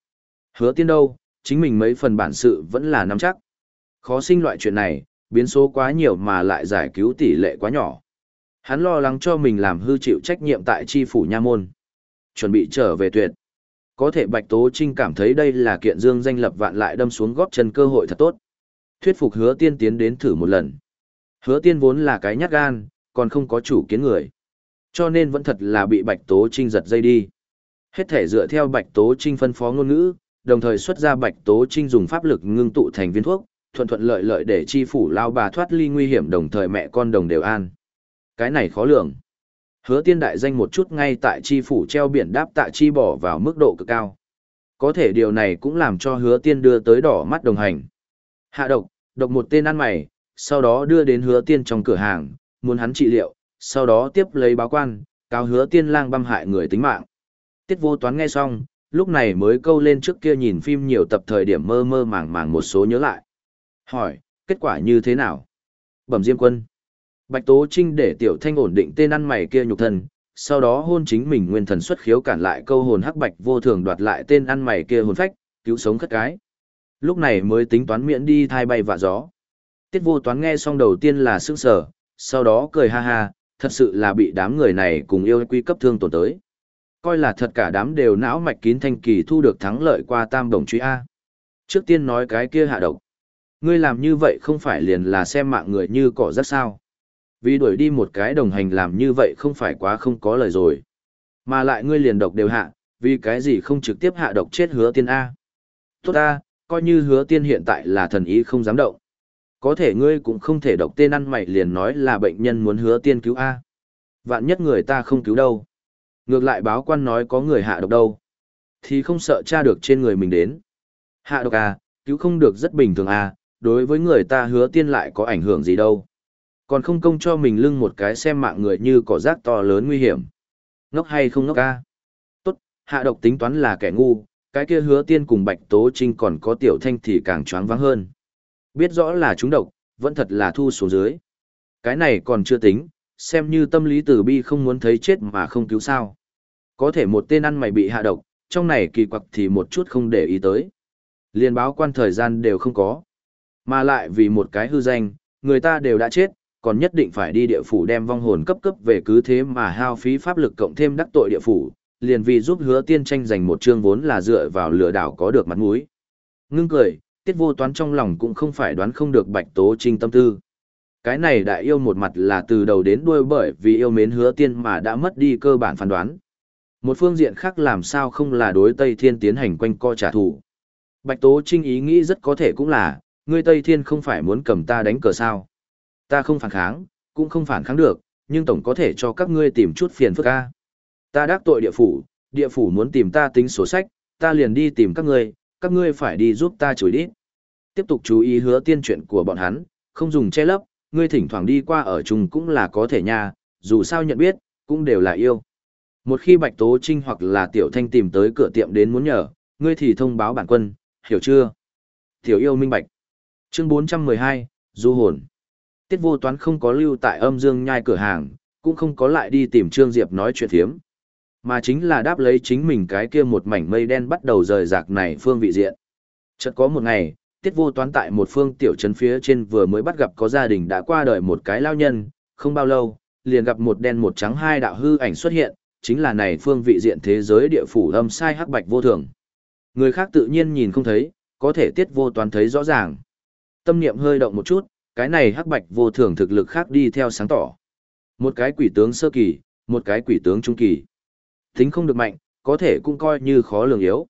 Hứa tiên đâu, chính mình mấy phần bản sự vẫn là nắm chắc. Khó sinh loại chuyện này, biến số quá nhiều mà lại giải cứu tỷ lệ quá nhỏ. Hắn lo lắng cho mình làm hư chịu trách nhiệm tại chi phủ nha môn. Chuẩn bị trở về tuyệt. Có thể Bạch Tố Trinh cảm thấy đây là kiện dương danh lập vạn lại đâm xuống góp chân cơ hội thật tốt. Thuyết phục hứa tiên tiến đến thử một lần. Hứa tiên vốn là cái nhát gan, còn không có chủ kiến người. Cho nên vẫn thật là bị Bạch Tố Trinh giật dây đi. Hết thể dựa theo Bạch Tố Trinh phân phó ngôn ngữ, đồng thời xuất ra Bạch Tố Trinh dùng pháp lực ngưng tụ thành viên thuốc, thuận thuận lợi lợi để chi phủ lao bà thoát ly nguy hiểm đồng thời mẹ con đồng đều an. Cái này khó lường. Hứa tiên đại danh một chút ngay tại chi phủ treo biển đáp tạ chi bỏ vào mức độ cực cao. Có thể điều này cũng làm cho hứa tiên đưa tới đỏ mắt đồng hành. Hạ độc, độc một tên ăn mày, sau đó đưa đến hứa tiên trong cửa hàng, muốn hắn trị liệu, sau đó tiếp lấy báo quan, cáo hứa tiên lang băm hại người tính mạng. Tiết vô toán nghe xong, lúc này mới câu lên trước kia nhìn phim nhiều tập thời điểm mơ mơ màng màng một số nhớ lại. Hỏi, kết quả như thế nào? Bẩm Diêm Quân. Bạch Tố Trinh để Tiểu Thanh ổn định tên ăn mày kia nhục thân, sau đó hôn chính mình nguyên thần xuất khiếu cản lại câu hồn hắc bạch vô thường đoạt lại tên ăn mày kia hồn phách, cứu sống khất cái. Lúc này mới tính toán miễn đi thai bay vạ gió. Tiết vô toán nghe xong đầu tiên là sững sờ, sau đó cười ha ha, thật sự là bị đám người này cùng yêu quy cấp thương tổn tới. Coi là thật cả đám đều não mạch kín thanh kỳ thu được thắng lợi qua tam đồng truy A. Trước tiên nói cái kia hạ độc. Ngươi làm như vậy không phải liền là xem mạng người như cỏ rất sao. Vì đuổi đi một cái đồng hành làm như vậy không phải quá không có lời rồi. Mà lại ngươi liền độc đều hạ, vì cái gì không trực tiếp hạ độc chết hứa tiên A. Tốt A, coi như hứa tiên hiện tại là thần ý không dám động. Có thể ngươi cũng không thể độc tên ăn mày liền nói là bệnh nhân muốn hứa tiên cứu A. Vạn nhất người ta không cứu đâu. Ngược lại báo quan nói có người hạ độc đâu. Thì không sợ tra được trên người mình đến. Hạ độc à, cứu không được rất bình thường à. đối với người ta hứa tiên lại có ảnh hưởng gì đâu. Còn không công cho mình lưng một cái xem mạng người như cỏ rác to lớn nguy hiểm. Ngốc hay không ngốc à? Tốt, hạ độc tính toán là kẻ ngu, cái kia hứa tiên cùng bạch tố trinh còn có tiểu thanh thì càng choáng váng hơn. Biết rõ là chúng độc, vẫn thật là thu xuống dưới. Cái này còn chưa tính, xem như tâm lý tử bi không muốn thấy chết mà không cứu sao. Có thể một tên ăn mày bị hạ độc, trong này kỳ quặc thì một chút không để ý tới. Liên báo quan thời gian đều không có. Mà lại vì một cái hư danh, người ta đều đã chết, còn nhất định phải đi địa phủ đem vong hồn cấp cấp về cứ thế mà hao phí pháp lực cộng thêm đắc tội địa phủ, liền vì giúp hứa tiên tranh giành một chương vốn là dựa vào lừa đảo có được mặt mũi. Ngưng cười, tiết vô toán trong lòng cũng không phải đoán không được bạch tố trinh tâm tư. Cái này đại yêu một mặt là từ đầu đến đuôi bởi vì yêu mến hứa tiên mà đã mất đi cơ bản phán đoán. Một phương diện khác làm sao không là đối Tây Thiên tiến hành quanh co trả thù. Bạch Tố Trinh ý nghĩ rất có thể cũng là, ngươi Tây Thiên không phải muốn cầm ta đánh cờ sao. Ta không phản kháng, cũng không phản kháng được, nhưng tổng có thể cho các ngươi tìm chút phiền phức ca. Ta đắc tội địa phủ, địa phủ muốn tìm ta tính sổ sách, ta liền đi tìm các ngươi, các ngươi phải đi giúp ta chửi đi. Tiếp tục chú ý hứa tiên chuyện của bọn hắn, không dùng che lấp, ngươi thỉnh thoảng đi qua ở chung cũng là có thể nha, dù sao nhận biết, cũng đều là yêu. Một khi Bạch Tố Trinh hoặc là Tiểu Thanh tìm tới cửa tiệm đến muốn nhờ, ngươi thì thông báo bản quân, hiểu chưa? Tiểu yêu minh bạch. Chương 412, Du hồn. Tiết vô toán không có lưu tại âm dương nhai cửa hàng, cũng không có lại đi tìm Trương Diệp nói chuyện thiếm. Mà chính là đáp lấy chính mình cái kia một mảnh mây đen bắt đầu rời rạc này phương vị diện. Chợt có một ngày, tiết vô toán tại một phương tiểu trấn phía trên vừa mới bắt gặp có gia đình đã qua đời một cái lao nhân, không bao lâu, liền gặp một đen một trắng hai đạo hư ảnh xuất hiện, chính là này phương vị diện thế giới địa phủ âm sai hắc bạch vô thường. Người khác tự nhiên nhìn không thấy, có thể tiết vô toán thấy rõ ràng. Tâm niệm hơi động một chút, cái này hắc bạch vô thường thực lực khác đi theo sáng tỏ. Một cái quỷ tướng sơ kỳ, một cái quỷ tướng trung kỳ. Tính không được mạnh, có thể cũng coi như khó lường yếu.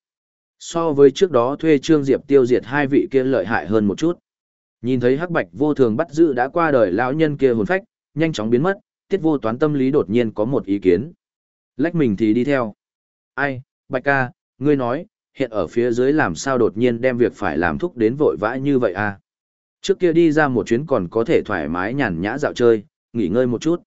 So với trước đó thuê Trương Diệp tiêu diệt hai vị kia lợi hại hơn một chút. Nhìn thấy hắc bạch vô thường bắt giữ đã qua đời lão nhân kia hồn phách, nhanh chóng biến mất, tiết vô toán tâm lý đột nhiên có một ý kiến. Lách mình thì đi theo. Ai, bạch ca, ngươi nói, hiện ở phía dưới làm sao đột nhiên đem việc phải làm thúc đến vội vã như vậy à? Trước kia đi ra một chuyến còn có thể thoải mái nhàn nhã dạo chơi, nghỉ ngơi một chút.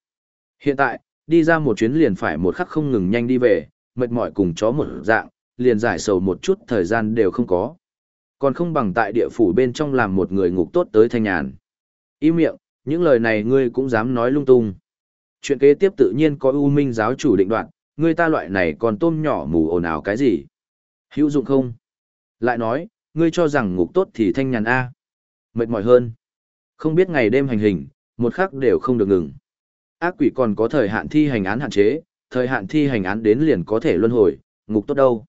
Hiện tại, đi ra một chuyến liền phải một khắc không ngừng nhanh đi về, mệt mỏi cùng chó một dạng, liền giải sầu một chút thời gian đều không có. Còn không bằng tại địa phủ bên trong làm một người ngục tốt tới thanh nhàn. Ý miệng, những lời này ngươi cũng dám nói lung tung. Chuyện kế tiếp tự nhiên có U Minh giáo chủ định đoạn, ngươi ta loại này còn tôm nhỏ mù ồn ào cái gì? Hữu dụng không? Lại nói, ngươi cho rằng ngục tốt thì thanh nhàn A. Mệt mỏi hơn. Không biết ngày đêm hành hình, một khắc đều không được ngừng. Ác quỷ còn có thời hạn thi hành án hạn chế, thời hạn thi hành án đến liền có thể luân hồi, ngục tốt đâu.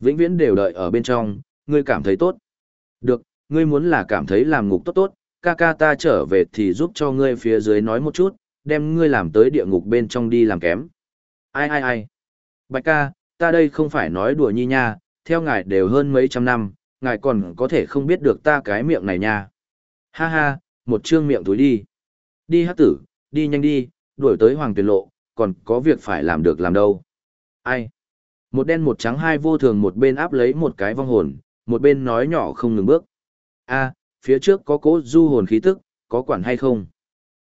Vĩnh viễn đều đợi ở bên trong, ngươi cảm thấy tốt. Được, ngươi muốn là cảm thấy làm ngục tốt tốt, ca ca ta trở về thì giúp cho ngươi phía dưới nói một chút, đem ngươi làm tới địa ngục bên trong đi làm kém. Ai ai ai. Bạch ca, ta đây không phải nói đùa nhi nha, theo ngài đều hơn mấy trăm năm, ngài còn có thể không biết được ta cái miệng này nha. Ha ha, một trương miệng túi đi. Đi hát tử, đi nhanh đi, đuổi tới hoàng tuyển lộ, còn có việc phải làm được làm đâu. Ai? Một đen một trắng hai vô thường một bên áp lấy một cái vong hồn, một bên nói nhỏ không ngừng bước. a phía trước có cố du hồn khí tức, có quản hay không?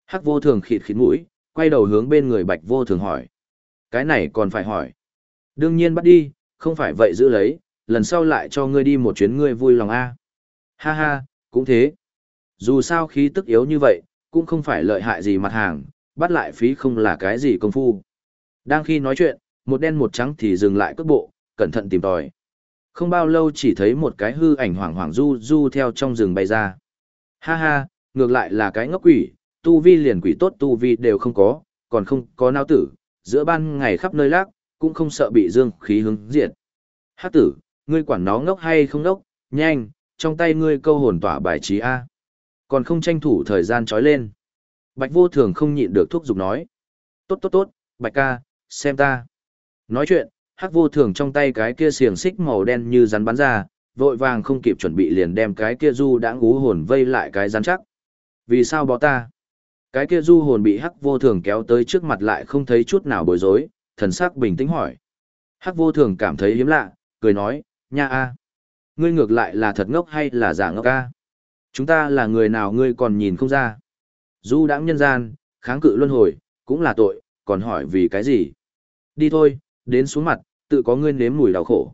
Hắc vô thường khịt khịt mũi, quay đầu hướng bên người bạch vô thường hỏi. Cái này còn phải hỏi. Đương nhiên bắt đi, không phải vậy giữ lấy, lần sau lại cho ngươi đi một chuyến ngươi vui lòng a. Ha ha, cũng thế. Dù sao khí tức yếu như vậy, cũng không phải lợi hại gì mặt hàng, bắt lại phí không là cái gì công phu. Đang khi nói chuyện, một đen một trắng thì dừng lại cước bộ, cẩn thận tìm tòi. Không bao lâu chỉ thấy một cái hư ảnh hoảng hoảng du du theo trong rừng bay ra. Ha ha, ngược lại là cái ngốc quỷ, tu vi liền quỷ tốt tu vi đều không có, còn không có nao tử, giữa ban ngày khắp nơi lác, cũng không sợ bị dương khí hứng diệt. Hát tử, ngươi quản nó ngốc hay không ngốc, nhanh, trong tay ngươi câu hồn tỏa bài trí A. Còn không tranh thủ thời gian trói lên. Bạch vô thường không nhịn được thuốc dục nói. Tốt tốt tốt, bạch ca, xem ta. Nói chuyện, hắc vô thường trong tay cái kia xiềng xích màu đen như rắn bắn ra, vội vàng không kịp chuẩn bị liền đem cái kia du đã ngú hồn vây lại cái rắn chắc. Vì sao bó ta? Cái kia du hồn bị hắc vô thường kéo tới trước mặt lại không thấy chút nào bối rối, thần sắc bình tĩnh hỏi. Hắc vô thường cảm thấy hiếm lạ, cười nói, nha a, ngươi ngược lại là thật ngốc hay là giả ngốc a? Chúng ta là người nào ngươi còn nhìn không ra. Du đãng nhân gian, kháng cự luân hồi, cũng là tội, còn hỏi vì cái gì? Đi thôi, đến xuống mặt, tự có ngươi nếm mùi đau khổ.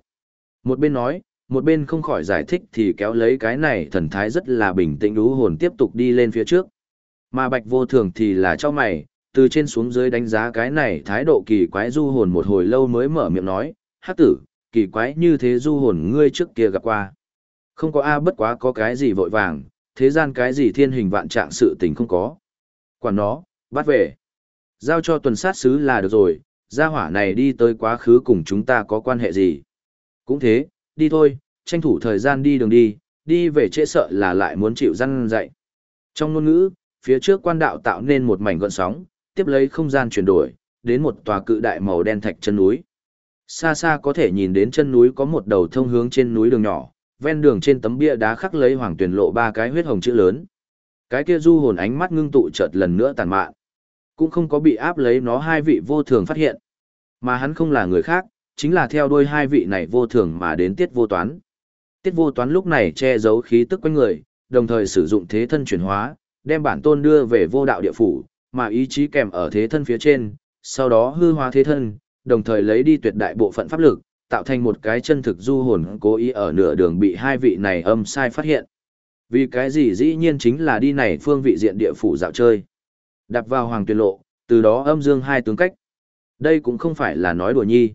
Một bên nói, một bên không khỏi giải thích thì kéo lấy cái này thần thái rất là bình tĩnh đú hồn tiếp tục đi lên phía trước. Mà bạch vô thường thì là cho mày, từ trên xuống dưới đánh giá cái này thái độ kỳ quái du hồn một hồi lâu mới mở miệng nói, hát tử, kỳ quái như thế du hồn ngươi trước kia gặp qua. Không có A bất quá có cái gì vội vàng, thế gian cái gì thiên hình vạn trạng sự tình không có. Quản nó, bắt về. Giao cho tuần sát sứ là được rồi, gia hỏa này đi tới quá khứ cùng chúng ta có quan hệ gì. Cũng thế, đi thôi, tranh thủ thời gian đi đường đi, đi về trễ sợ là lại muốn chịu răn dạy. Trong ngôn ngữ, phía trước quan đạo tạo nên một mảnh gọn sóng, tiếp lấy không gian chuyển đổi, đến một tòa cự đại màu đen thạch chân núi. Xa xa có thể nhìn đến chân núi có một đầu thông hướng trên núi đường nhỏ, ven đường trên tấm bia đá khắc lấy hoàng tuyển lộ ba cái huyết hồng chữ lớn. Cái kia du hồn ánh mắt ngưng tụ chợt lần nữa tàn mạn. Cũng không có bị áp lấy nó hai vị vô thường phát hiện. Mà hắn không là người khác, chính là theo đuôi hai vị này vô thường mà đến tiết vô toán. Tiết vô toán lúc này che giấu khí tức quanh người, đồng thời sử dụng thế thân chuyển hóa, đem bản tôn đưa về vô đạo địa phủ, mà ý chí kèm ở thế thân phía trên, sau đó hư hóa thế thân, đồng thời lấy đi tuyệt đại bộ phận pháp lực, tạo thành một cái chân thực du hồn cố ý ở nửa đường bị hai vị này âm sai phát hiện. Vì cái gì dĩ nhiên chính là đi này phương vị diện địa phủ dạo chơi. Đạp vào hoàng tuyệt lộ, từ đó âm dương hai tướng cách. Đây cũng không phải là nói đùa nhi.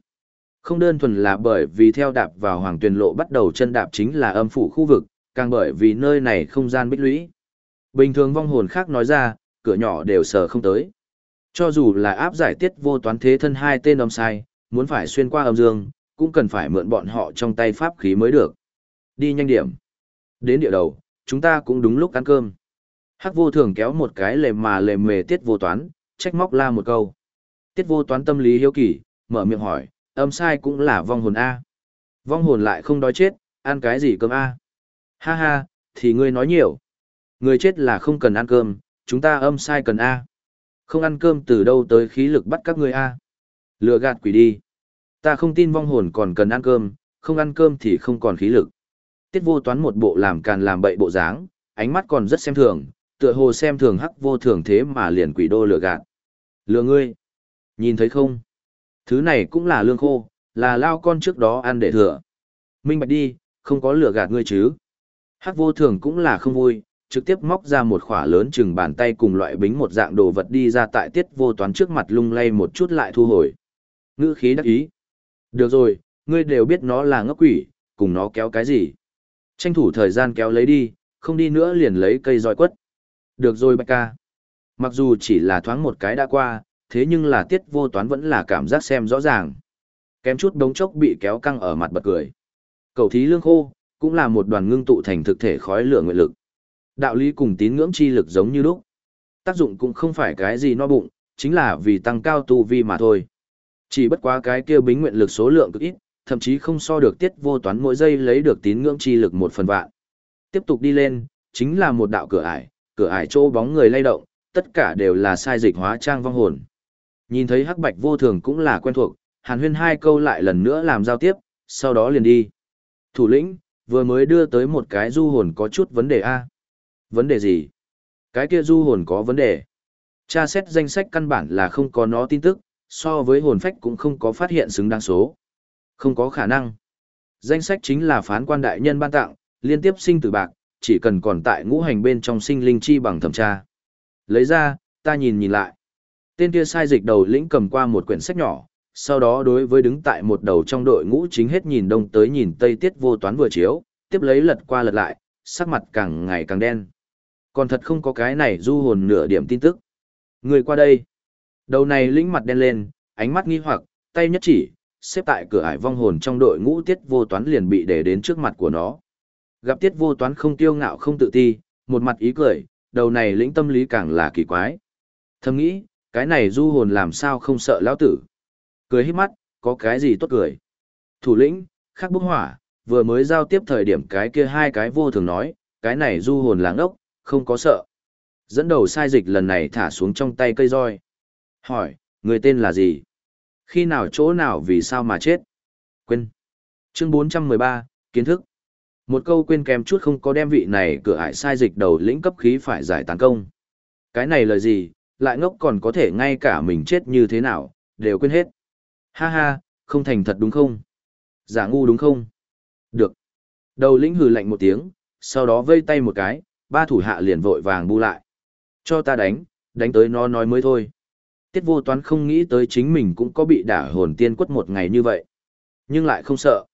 Không đơn thuần là bởi vì theo đạp vào hoàng tuyển lộ bắt đầu chân đạp chính là âm phủ khu vực, càng bởi vì nơi này không gian bích lũy. Bình thường vong hồn khác nói ra, cửa nhỏ đều sờ không tới. Cho dù là áp giải tiết vô toán thế thân hai tên âm sai, muốn phải xuyên qua âm dương, cũng cần phải mượn bọn họ trong tay pháp khí mới được. Đi nhanh điểm. Đến địa đầu, chúng ta cũng đúng lúc ăn cơm. Hắc vô thường kéo một cái lề mà lề mề tiết vô toán, trách móc la một câu. Tiết vô toán tâm lý hiếu kỳ, mở miệng hỏi, âm sai cũng là vong hồn A. Vong hồn lại không đói chết, ăn cái gì cơm A. Ha ha, thì ngươi nói nhiều. Người chết là không cần ăn cơm, chúng ta âm sai cần A. Không ăn cơm từ đâu tới khí lực bắt các ngươi A. Lừa gạt quỷ đi. Ta không tin vong hồn còn cần ăn cơm, không ăn cơm thì không còn khí lực. Tiết vô toán một bộ làm càn làm bậy bộ dáng, ánh mắt còn rất xem thường, tựa hồ xem thường hắc vô thường thế mà liền quỷ đô lừa gạt. Lừa ngươi. Nhìn thấy không? Thứ này cũng là lương khô, là lao con trước đó ăn để thừa. Minh bạch đi, không có lừa gạt ngươi chứ. Hắc vô thường cũng là không vui, trực tiếp móc ra một khỏa lớn chừng bàn tay cùng loại bính một dạng đồ vật đi ra tại tiết vô toán trước mặt lung lay một chút lại thu hồi. Ngữ khí đắc ý. Được rồi, ngươi đều biết nó là ngốc quỷ, cùng nó kéo cái gì. Tranh thủ thời gian kéo lấy đi, không đi nữa liền lấy cây roi quất. Được rồi bạch ca. Mặc dù chỉ là thoáng một cái đã qua, thế nhưng là tiết vô toán vẫn là cảm giác xem rõ ràng. Kém chút đống chốc bị kéo căng ở mặt bật cười. Cầu thí lương khô, cũng là một đoàn ngưng tụ thành thực thể khói lửa nguyện lực. Đạo lý cùng tín ngưỡng chi lực giống như lúc. Tác dụng cũng không phải cái gì no bụng, chính là vì tăng cao tu vi mà thôi. Chỉ bất quá cái kia bính nguyện lực số lượng cực ít, thậm chí không so được tiết vô toán mỗi giây lấy được tín ngưỡng chi lực một phần vạn. Tiếp tục đi lên, chính là một đạo cửa ải, cửa ải chỗ bóng người lay động, tất cả đều là sai dịch hóa trang vong hồn. Nhìn thấy hắc bạch vô thường cũng là quen thuộc, hàn huyên hai câu lại lần nữa làm giao tiếp, sau đó liền đi. Thủ lĩnh, vừa mới đưa tới một cái du hồn có chút vấn đề A. Vấn đề gì? Cái kia du hồn có vấn đề. Tra xét danh sách căn bản là không có nó tin tức, so với hồn phách cũng không có phát hiện xứng đáng số. Không có khả năng. Danh sách chính là phán quan đại nhân ban tặng, liên tiếp sinh tử bạc, chỉ cần còn tại ngũ hành bên trong sinh linh chi bằng thẩm tra. Lấy ra, ta nhìn nhìn lại. Tên kia sai dịch đầu lĩnh cầm qua một quyển sách nhỏ, sau đó đối với đứng tại một đầu trong đội ngũ chính hết nhìn đông tới nhìn tây tiết vô toán vừa chiếu, tiếp lấy lật qua lật lại, sắc mặt càng ngày càng đen. Còn thật không có cái này du hồn nửa điểm tin tức. Người qua đây. Đầu này lĩnh mặt đen lên, ánh mắt nghi hoặc, tay nhất chỉ, xếp tại cửa ải vong hồn trong đội ngũ tiết vô toán liền bị để đến trước mặt của nó. Gặp tiết vô toán không tiêu ngạo không tự ti, một mặt ý cười, đầu này lĩnh tâm lý càng là kỳ quái. Thầm nghĩ, cái này du hồn làm sao không sợ lão tử. Cười hít mắt, có cái gì tốt cười. Thủ lĩnh, khắc bức hỏa, vừa mới giao tiếp thời điểm cái kia hai cái vô thường nói, cái này du hồn làng ốc, không có sợ. Dẫn đầu sai dịch lần này thả xuống trong tay cây roi. Hỏi, người tên là gì? Khi nào chỗ nào vì sao mà chết? Quên. Chương 413, kiến thức. Một câu quên kèm chút không có đem vị này cửa ải sai dịch đầu lĩnh cấp khí phải giải tán công. Cái này lời gì, lại ngốc còn có thể ngay cả mình chết như thế nào, đều quên hết. Ha ha, không thành thật đúng không? Giả ngu đúng không? Được. Đầu lĩnh hừ lạnh một tiếng, sau đó vây tay một cái, ba thủ hạ liền vội vàng bu lại. Cho ta đánh, đánh tới nó nói mới thôi. Tiết vô toán không nghĩ tới chính mình cũng có bị đả hồn tiên quất một ngày như vậy. Nhưng lại không sợ.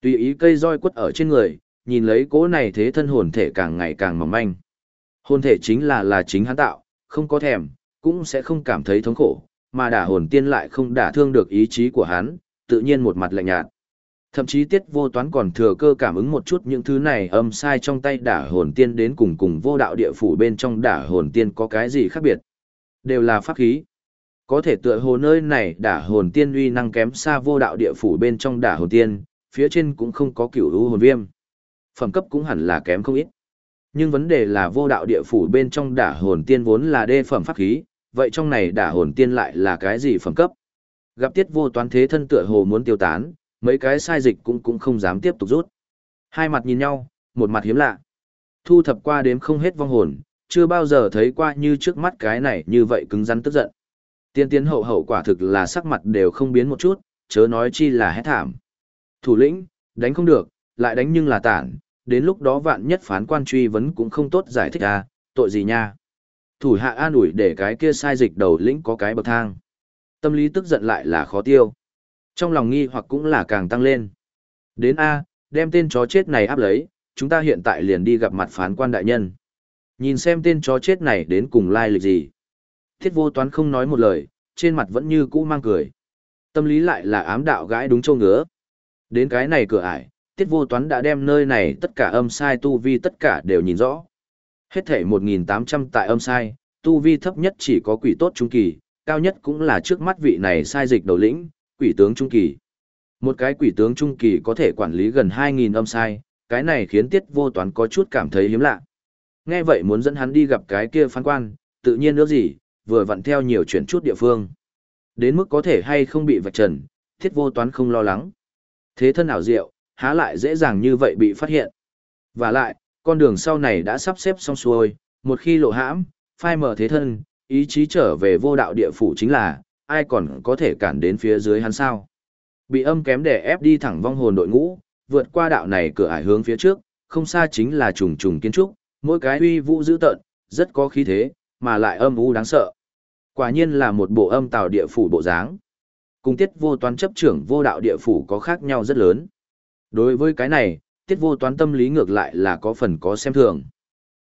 Tùy ý cây roi quất ở trên người, nhìn lấy cỗ này thế thân hồn thể càng ngày càng mỏng manh. Hồn thể chính là là chính hắn tạo, không có thèm, cũng sẽ không cảm thấy thống khổ, mà đả hồn tiên lại không đả thương được ý chí của hắn, tự nhiên một mặt lạnh nhạt. Thậm chí tiết vô toán còn thừa cơ cảm ứng một chút những thứ này âm sai trong tay đả hồn tiên đến cùng cùng vô đạo địa phủ bên trong đả hồn tiên có cái gì khác biệt. Đều là pháp khí. Có thể tựa hồ nơi này đả hồn tiên uy năng kém xa vô đạo địa phủ bên trong đả hồn tiên, phía trên cũng không có cửu u hồn viêm. Phẩm cấp cũng hẳn là kém không ít. Nhưng vấn đề là vô đạo địa phủ bên trong đả hồn tiên vốn là đê phẩm pháp khí, vậy trong này đả hồn tiên lại là cái gì phẩm cấp? Gặp tiết vô toán thế thân tựa hồ muốn tiêu tán, mấy cái sai dịch cũng cũng không dám tiếp tục rút. Hai mặt nhìn nhau, một mặt hiếm lạ. Thu thập qua đếm không hết vong hồn, chưa bao giờ thấy qua như trước mắt cái này như vậy cứng rắn tức giận. Tiên tiến hậu hậu quả thực là sắc mặt đều không biến một chút, chớ nói chi là hét thảm. Thủ lĩnh, đánh không được, lại đánh nhưng là tản, đến lúc đó vạn nhất phán quan truy vấn cũng không tốt giải thích à, tội gì nha. Thủ hạ an ủi để cái kia sai dịch đầu lĩnh có cái bậc thang. Tâm lý tức giận lại là khó tiêu. Trong lòng nghi hoặc cũng là càng tăng lên. Đến A, đem tên chó chết này áp lấy, chúng ta hiện tại liền đi gặp mặt phán quan đại nhân. Nhìn xem tên chó chết này đến cùng lai lịch gì. Thiết vô toán không nói một lời, trên mặt vẫn như cũ mang cười. Tâm lý lại là ám đạo gãi đúng châu ngứa. Đến cái này cửa ải, tiết vô toán đã đem nơi này tất cả âm sai tu vi tất cả đều nhìn rõ. Hết thể 1.800 tại âm sai, tu vi thấp nhất chỉ có quỷ tốt trung kỳ, cao nhất cũng là trước mắt vị này sai dịch đầu lĩnh, quỷ tướng trung kỳ. Một cái quỷ tướng trung kỳ có thể quản lý gần 2.000 âm sai, cái này khiến tiết vô toán có chút cảm thấy hiếm lạ. Nghe vậy muốn dẫn hắn đi gặp cái kia phán quan, tự nhiên nữa gì, vừa vặn theo nhiều chuyện chút địa phương. Đến mức có thể hay không bị vạch trần, thiết vô toán không lo lắng. Thế thân ảo diệu, há lại dễ dàng như vậy bị phát hiện. Và lại, con đường sau này đã sắp xếp xong xuôi, một khi lộ hãm, phai mở thế thân, ý chí trở về vô đạo địa phủ chính là, ai còn có thể cản đến phía dưới hắn sao. Bị âm kém để ép đi thẳng vong hồn đội ngũ, vượt qua đạo này cửa ải hướng phía trước, không xa chính là trùng trùng kiến trúc, mỗi cái uy vũ dữ tợn, rất có khí thế, mà lại âm u đáng sợ. Quả nhiên là một bộ âm tào địa phủ bộ dáng. Cùng tiết vô toán chấp trưởng vô đạo địa phủ có khác nhau rất lớn. Đối với cái này, tiết vô toán tâm lý ngược lại là có phần có xem thường.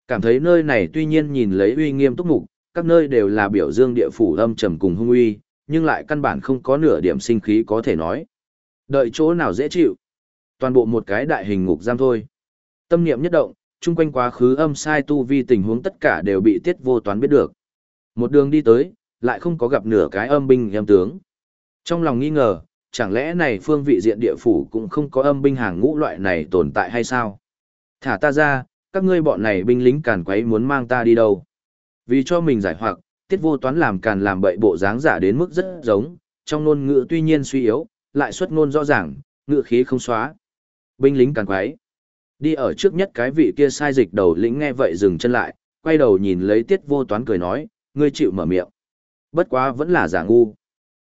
Cảm thấy nơi này tuy nhiên nhìn lấy uy nghiêm túc mục, các nơi đều là biểu dương địa phủ âm trầm cùng hung uy, nhưng lại căn bản không có nửa điểm sinh khí có thể nói. Đợi chỗ nào dễ chịu. Toàn bộ một cái đại hình ngục giam thôi. Tâm niệm nhất động, chung quanh quá khứ âm sai tu vi tình huống tất cả đều bị tiết vô toán biết được. Một đường đi tới, lại không có gặp nửa cái âm binh em tướng. Trong lòng nghi ngờ, chẳng lẽ này phương vị diện địa phủ cũng không có âm binh hàng ngũ loại này tồn tại hay sao? Thả ta ra, các ngươi bọn này binh lính càn quấy muốn mang ta đi đâu? Vì cho mình giải hoặc, tiết vô toán làm càn làm bậy bộ dáng giả đến mức rất giống, trong ngôn ngữ tuy nhiên suy yếu, lại xuất ngôn rõ ràng, ngữ khí không xóa. Binh lính càn quái Đi ở trước nhất cái vị kia sai dịch đầu lĩnh nghe vậy dừng chân lại, quay đầu nhìn lấy tiết vô toán cười nói, ngươi chịu mở miệng. Bất quá vẫn là giả ngu.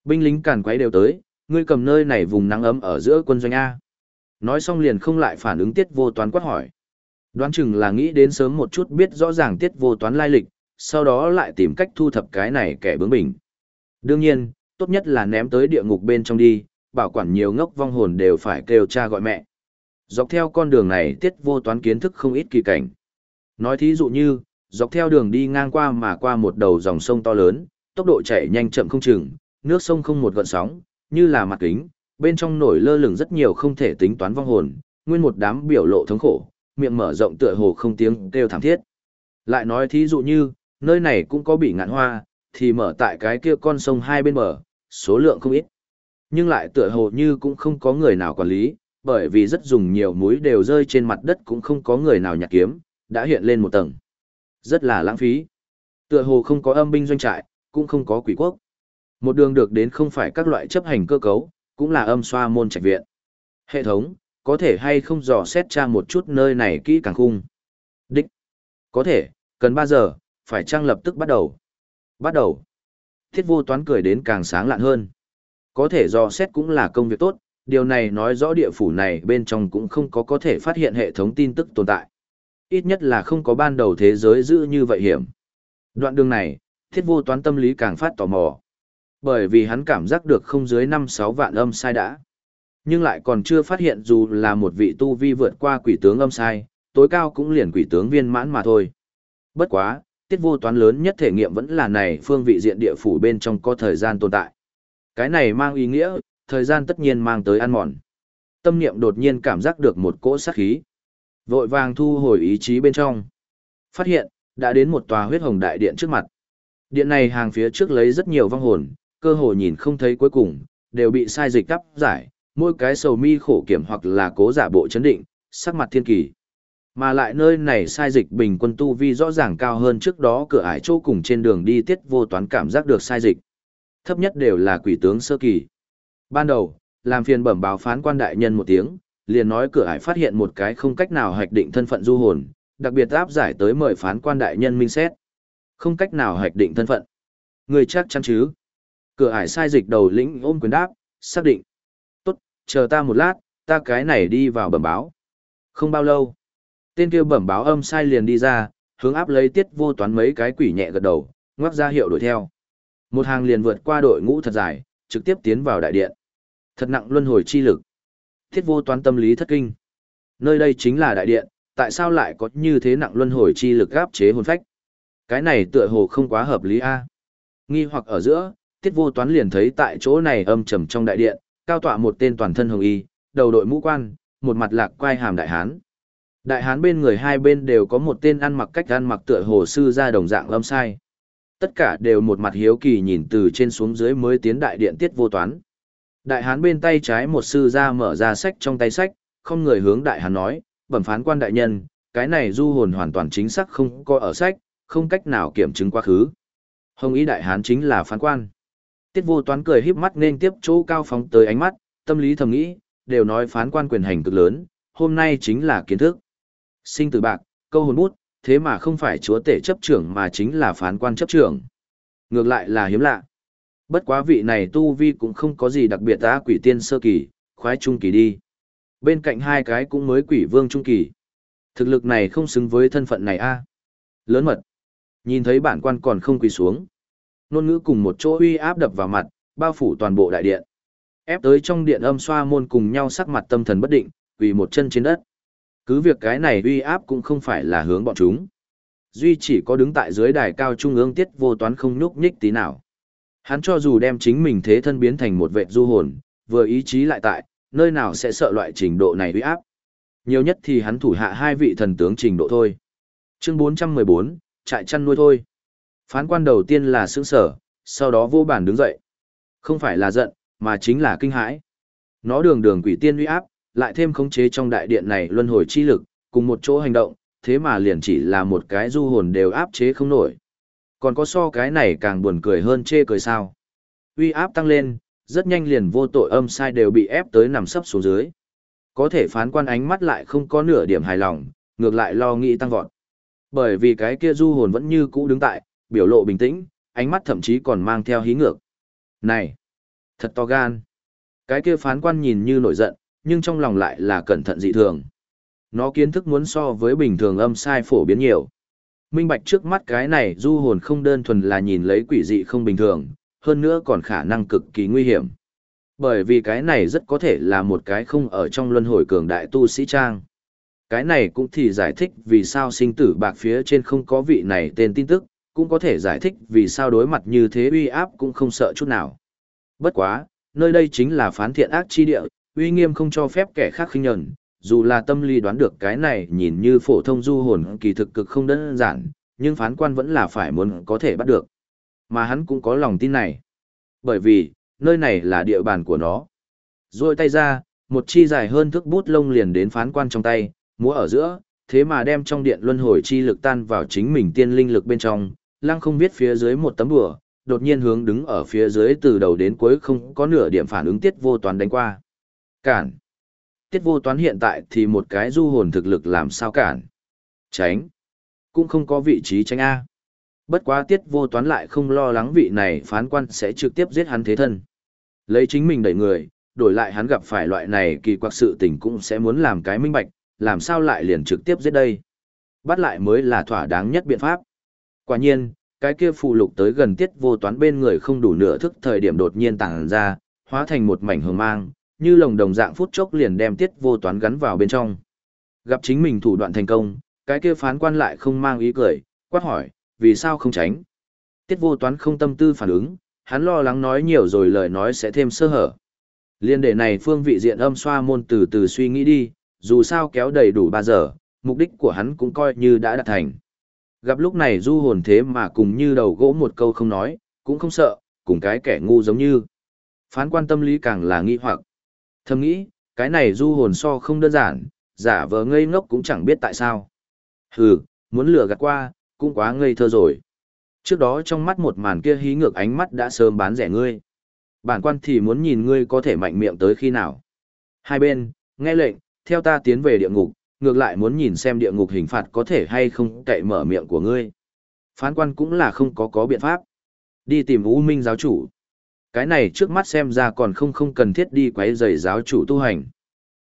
Binh lính càn quái đều tới, ngươi cầm nơi này vùng nắng ấm ở giữa quân doanh A. Nói xong liền không lại phản ứng tiết vô toán quát hỏi. Đoán chừng là nghĩ đến sớm một chút biết rõ ràng tiết vô toán lai lịch, sau đó lại tìm cách thu thập cái này kẻ bướng bỉnh. Đương nhiên, tốt nhất là ném tới địa ngục bên trong đi, bảo quản nhiều ngốc vong hồn đều phải kêu cha gọi mẹ. Dọc theo con đường này tiết vô toán kiến thức không ít kỳ cảnh. Nói thí dụ như, dọc theo đường đi ngang qua mà qua một đầu dòng sông to lớn, tốc độ chảy nhanh chậm không chừng, nước sông không một gợn sóng, như là mặt kính, bên trong nổi lơ lửng rất nhiều không thể tính toán vong hồn, nguyên một đám biểu lộ thống khổ, miệng mở rộng tựa hồ không tiếng kêu thảm thiết. Lại nói thí dụ như, nơi này cũng có bị ngạn hoa, thì mở tại cái kia con sông hai bên bờ, số lượng không ít. Nhưng lại tựa hồ như cũng không có người nào quản lý, bởi vì rất dùng nhiều muối đều rơi trên mặt đất cũng không có người nào nhặt kiếm, đã hiện lên một tầng. Rất là lãng phí. Tựa hồ không có âm binh doanh trại, cũng không có quỷ quốc. Một đường được đến không phải các loại chấp hành cơ cấu, cũng là âm xoa môn trạch viện. Hệ thống, có thể hay không dò xét tra một chút nơi này kỹ càng khung. Đích. Có thể, cần 3 giờ, phải trang lập tức bắt đầu. Bắt đầu. Thiết vô toán cười đến càng sáng lạn hơn. Có thể dò xét cũng là công việc tốt, điều này nói rõ địa phủ này bên trong cũng không có có thể phát hiện hệ thống tin tức tồn tại. Ít nhất là không có ban đầu thế giới giữ như vậy hiểm. Đoạn đường này, thiết vô toán tâm lý càng phát tò mò. Bởi vì hắn cảm giác được không dưới 5-6 vạn âm sai đã. Nhưng lại còn chưa phát hiện dù là một vị tu vi vượt qua quỷ tướng âm sai, tối cao cũng liền quỷ tướng viên mãn mà thôi. Bất quá, tiết vô toán lớn nhất thể nghiệm vẫn là này phương vị diện địa phủ bên trong có thời gian tồn tại. Cái này mang ý nghĩa, thời gian tất nhiên mang tới ăn mòn. Tâm niệm đột nhiên cảm giác được một cỗ sát khí. Vội vàng thu hồi ý chí bên trong. Phát hiện, đã đến một tòa huyết hồng đại điện trước mặt. Điện này hàng phía trước lấy rất nhiều vong hồn, cơ hồ nhìn không thấy cuối cùng, đều bị sai dịch cắp giải, mỗi cái sầu mi khổ kiểm hoặc là cố giả bộ chấn định, sắc mặt thiên kỳ. Mà lại nơi này sai dịch bình quân tu vi rõ ràng cao hơn trước đó cửa ải chỗ cùng trên đường đi tiết vô toán cảm giác được sai dịch. Thấp nhất đều là quỷ tướng sơ kỳ. Ban đầu, làm phiền bẩm báo phán quan đại nhân một tiếng, liền nói cửa ải phát hiện một cái không cách nào hoạch định thân phận du hồn, đặc biệt áp giải tới mời phán quan đại nhân minh xét. Không cách nào hoạch định thân phận. Người chắc chắn chứ? Cửa ải sai dịch đầu lĩnh ôm quyền đáp, xác định. Tốt, chờ ta một lát, ta cái này đi vào bẩm báo. Không bao lâu, tên kia bẩm báo âm sai liền đi ra, hướng áp lấy tiết vô toán mấy cái quỷ nhẹ gật đầu, ngoắc ra hiệu đuổi theo. Một hàng liền vượt qua đội ngũ thật dài, trực tiếp tiến vào đại điện. Thật nặng luân hồi chi lực. Tiết vô toán tâm lý thất kinh. Nơi đây chính là đại điện, tại sao lại có như thế nặng luân hồi chi lực áp chế hồn phách? Cái này tựa hồ không quá hợp lý a. Nghi hoặc ở giữa, Tiết Vô Toán liền thấy tại chỗ này âm trầm trong đại điện, cao tọa một tên toàn thân hồng y, đầu đội mũ quan, một mặt lạc quai hàm đại hán. Đại hán bên người hai bên đều có một tên ăn mặc cách ăn mặc tựa hồ sư ra đồng dạng lâm sai. Tất cả đều một mặt hiếu kỳ nhìn từ trên xuống dưới mới tiến đại điện Tiết Vô Toán. Đại hán bên tay trái một sư ra mở ra sách trong tay sách, không người hướng đại hán nói, bẩm phán quan đại nhân, cái này du hồn hoàn toàn chính xác không có ở sách, không cách nào kiểm chứng quá khứ. Hồng ý đại hán chính là phán quan. Tiết vô toán cười híp mắt nên tiếp chỗ cao phóng tới ánh mắt, tâm lý thầm nghĩ, đều nói phán quan quyền hành cực lớn, hôm nay chính là kiến thức. Sinh tử bạc, câu hồn bút, thế mà không phải chúa tể chấp trưởng mà chính là phán quan chấp trưởng. Ngược lại là hiếm lạ. Bất quá vị này tu vi cũng không có gì đặc biệt ta quỷ tiên sơ kỳ, khoái trung kỳ đi. Bên cạnh hai cái cũng mới quỷ vương trung kỳ. Thực lực này không xứng với thân phận này a. Lớn mật. Nhìn thấy bản quan còn không quỳ xuống. Nôn ngữ cùng một chỗ uy áp đập vào mặt, bao phủ toàn bộ đại điện. Ép tới trong điện âm xoa môn cùng nhau sắc mặt tâm thần bất định, quỳ một chân trên đất. Cứ việc cái này uy áp cũng không phải là hướng bọn chúng. Duy chỉ có đứng tại dưới đài cao trung ương tiết vô toán không nhúc nhích tí nào. Hắn cho dù đem chính mình thế thân biến thành một vệ du hồn, vừa ý chí lại tại, nơi nào sẽ sợ loại trình độ này uy áp. Nhiều nhất thì hắn thủ hạ hai vị thần tướng trình độ thôi. Chương 414, trại chăn nuôi thôi. Phán quan đầu tiên là sững sở, sau đó vô bản đứng dậy. Không phải là giận, mà chính là kinh hãi. Nó đường đường quỷ tiên uy áp, lại thêm khống chế trong đại điện này luân hồi chi lực, cùng một chỗ hành động, thế mà liền chỉ là một cái du hồn đều áp chế không nổi. Còn có so cái này càng buồn cười hơn chê cười sao. Uy áp tăng lên, rất nhanh liền vô tội âm sai đều bị ép tới nằm sấp xuống dưới. Có thể phán quan ánh mắt lại không có nửa điểm hài lòng, ngược lại lo nghĩ tăng vọt. Bởi vì cái kia du hồn vẫn như cũ đứng tại, biểu lộ bình tĩnh, ánh mắt thậm chí còn mang theo hí ngược. Này! Thật to gan! Cái kia phán quan nhìn như nổi giận, nhưng trong lòng lại là cẩn thận dị thường. Nó kiến thức muốn so với bình thường âm sai phổ biến nhiều. Minh bạch trước mắt cái này du hồn không đơn thuần là nhìn lấy quỷ dị không bình thường, hơn nữa còn khả năng cực kỳ nguy hiểm. Bởi vì cái này rất có thể là một cái không ở trong luân hồi cường đại tu sĩ trang. Cái này cũng thì giải thích vì sao sinh tử bạc phía trên không có vị này tên tin tức, cũng có thể giải thích vì sao đối mặt như thế uy áp cũng không sợ chút nào. Bất quá, nơi đây chính là phán thiện ác chi địa, uy nghiêm không cho phép kẻ khác khinh nhẫn, dù là tâm lý đoán được cái này nhìn như phổ thông du hồn kỳ thực cực không đơn giản, nhưng phán quan vẫn là phải muốn có thể bắt được. Mà hắn cũng có lòng tin này. Bởi vì, nơi này là địa bàn của nó. Rồi tay ra, một chi dài hơn thước bút lông liền đến phán quan trong tay, múa ở giữa, thế mà đem trong điện luân hồi chi lực tan vào chính mình tiên linh lực bên trong, lăng không biết phía dưới một tấm bùa, đột nhiên hướng đứng ở phía dưới từ đầu đến cuối không có nửa điểm phản ứng tiết vô toán đánh qua. Cản. Tiết vô toán hiện tại thì một cái du hồn thực lực làm sao cản. Tránh. Cũng không có vị trí tránh A. Bất quá tiết vô toán lại không lo lắng vị này phán quan sẽ trực tiếp giết hắn thế thân. Lấy chính mình đẩy người, đổi lại hắn gặp phải loại này kỳ quặc sự tình cũng sẽ muốn làm cái minh bạch, làm sao lại liền trực tiếp giết đây. Bắt lại mới là thỏa đáng nhất biện pháp. Quả nhiên, cái kia phù lục tới gần tiết vô toán bên người không đủ nửa thức thời điểm đột nhiên tàng ra, hóa thành một mảnh hồng mang, như lồng đồng dạng phút chốc liền đem tiết vô toán gắn vào bên trong. Gặp chính mình thủ đoạn thành công, cái kia phán quan lại không mang ý cười, quát hỏi, vì sao không tránh? Tiết vô toán không tâm tư phản ứng, hắn lo lắng nói nhiều rồi lời nói sẽ thêm sơ hở. Liên đề này phương vị diện âm xoa môn từ từ suy nghĩ đi, dù sao kéo đầy đủ 3 giờ, mục đích của hắn cũng coi như đã đạt thành. Gặp lúc này du hồn thế mà cùng như đầu gỗ một câu không nói, cũng không sợ, cùng cái kẻ ngu giống như. Phán quan tâm lý càng là nghi hoặc. Thầm nghĩ, cái này du hồn so không đơn giản, giả vờ ngây ngốc cũng chẳng biết tại sao. Hừ, muốn lừa gạt qua, cũng quá ngây thơ rồi. Trước đó trong mắt một màn kia hí ngược ánh mắt đã sớm bán rẻ ngươi. Bản quan thì muốn nhìn ngươi có thể mạnh miệng tới khi nào. Hai bên, nghe lệnh, theo ta tiến về địa ngục, ngược lại muốn nhìn xem địa ngục hình phạt có thể hay không cậy mở miệng của ngươi. Phán quan cũng là không có có biện pháp. Đi tìm U Minh giáo chủ. Cái này trước mắt xem ra còn không không cần thiết đi quấy rầy giáo chủ tu hành.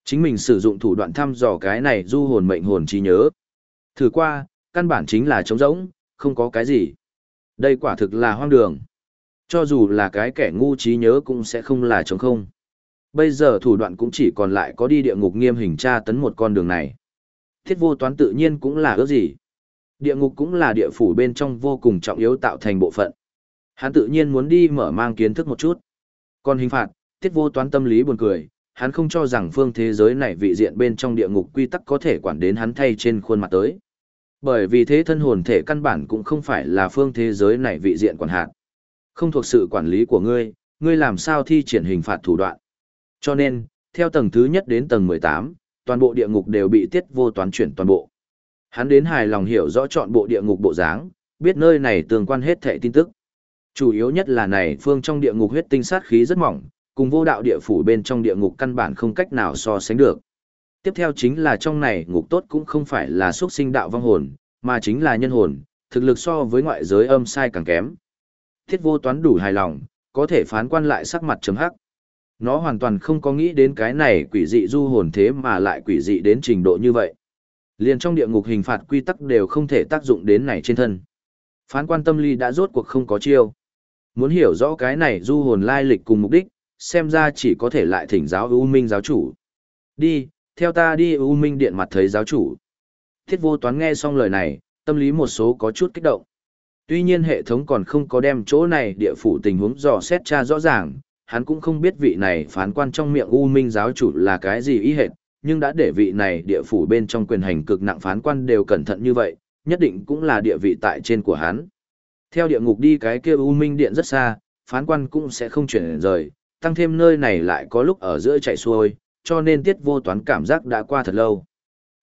Chính mình sử dụng thủ đoạn thăm dò cái này du hồn mệnh hồn trí nhớ. Thử qua, căn bản chính là trống rỗng, không có cái gì. Đây quả thực là hoang đường. Cho dù là cái kẻ ngu trí nhớ cũng sẽ không là trống không. Bây giờ thủ đoạn cũng chỉ còn lại có đi địa ngục nghiêm hình tra tấn một con đường này. Thiết vô toán tự nhiên cũng là ước gì. Địa ngục cũng là địa phủ bên trong vô cùng trọng yếu tạo thành bộ phận. Hắn tự nhiên muốn đi mở mang kiến thức một chút. Còn hình phạt, Tiết vô toán tâm lý buồn cười, hắn không cho rằng phương thế giới này vị diện bên trong địa ngục quy tắc có thể quản đến hắn thay trên khuôn mặt tới. Bởi vì thế thân hồn thể căn bản cũng không phải là phương thế giới này vị diện quản hạt. Không thuộc sự quản lý của ngươi, ngươi làm sao thi triển hình phạt thủ đoạn. Cho nên, theo tầng thứ nhất đến tầng 18, toàn bộ địa ngục đều bị tiết vô toán chuyển toàn bộ. Hắn đến hài lòng hiểu rõ chọn bộ địa ngục bộ dáng, biết nơi này tương quan hết thệ tin tức. Chủ yếu nhất là này phương trong địa ngục huyết tinh sát khí rất mỏng, cùng vô đạo địa phủ bên trong địa ngục căn bản không cách nào so sánh được. Tiếp theo chính là trong này ngục tốt cũng không phải là xuất sinh đạo vong hồn, mà chính là nhân hồn, thực lực so với ngoại giới âm sai càng kém. Thiết vô toán đủ hài lòng, có thể phán quan lại sắc mặt chấm hắc. Nó hoàn toàn không có nghĩ đến cái này quỷ dị du hồn thế mà lại quỷ dị đến trình độ như vậy. Liền trong địa ngục hình phạt quy tắc đều không thể tác dụng đến này trên thân. Phán quan tâm lý đã rốt cuộc không có chiêu. Muốn hiểu rõ cái này du hồn lai lịch cùng mục đích, xem ra chỉ có thể lại thỉnh giáo U Minh giáo chủ. Đi, theo ta đi U Minh điện mặt thấy giáo chủ. Thiết vô toán nghe xong lời này, tâm lý một số có chút kích động. Tuy nhiên hệ thống còn không có đem chỗ này địa phủ tình huống dò xét tra rõ ràng, hắn cũng không biết vị này phán quan trong miệng U Minh giáo chủ là cái gì ý hệt, nhưng đã để vị này địa phủ bên trong quyền hành cực nặng phán quan đều cẩn thận như vậy, nhất định cũng là địa vị tại trên của hắn. Theo địa ngục đi cái kia U Minh điện rất xa, phán quan cũng sẽ không chuyển rời, tăng thêm nơi này lại có lúc ở giữa chạy xuôi, cho nên tiết vô toán cảm giác đã qua thật lâu.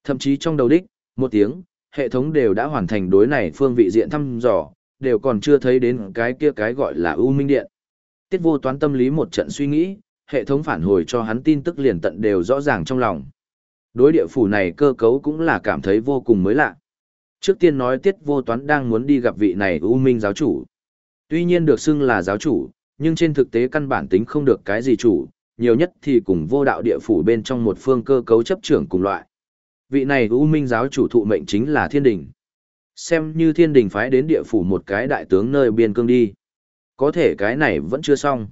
Thậm chí trong đầu đích, một tiếng, hệ thống đều đã hoàn thành đối này phương vị diện thăm dò, đều còn chưa thấy đến cái kia cái gọi là U Minh Điện. Tiết vô toán tâm lý một trận suy nghĩ, hệ thống phản hồi cho hắn tin tức liền tận đều rõ ràng trong lòng. Đối địa phủ này cơ cấu cũng là cảm thấy vô cùng mới lạ. Trước tiên nói tiết vô toán đang muốn đi gặp vị này U Minh giáo chủ. Tuy nhiên được xưng là giáo chủ, nhưng trên thực tế căn bản tính không được cái gì chủ, nhiều nhất thì cùng vô đạo địa phủ bên trong một phương cơ cấu chấp trưởng cùng loại. Vị này U Minh giáo chủ thụ mệnh chính là thiên đình. Xem như thiên đình phái đến địa phủ một cái đại tướng nơi biên cương đi. Có thể cái này vẫn chưa xong.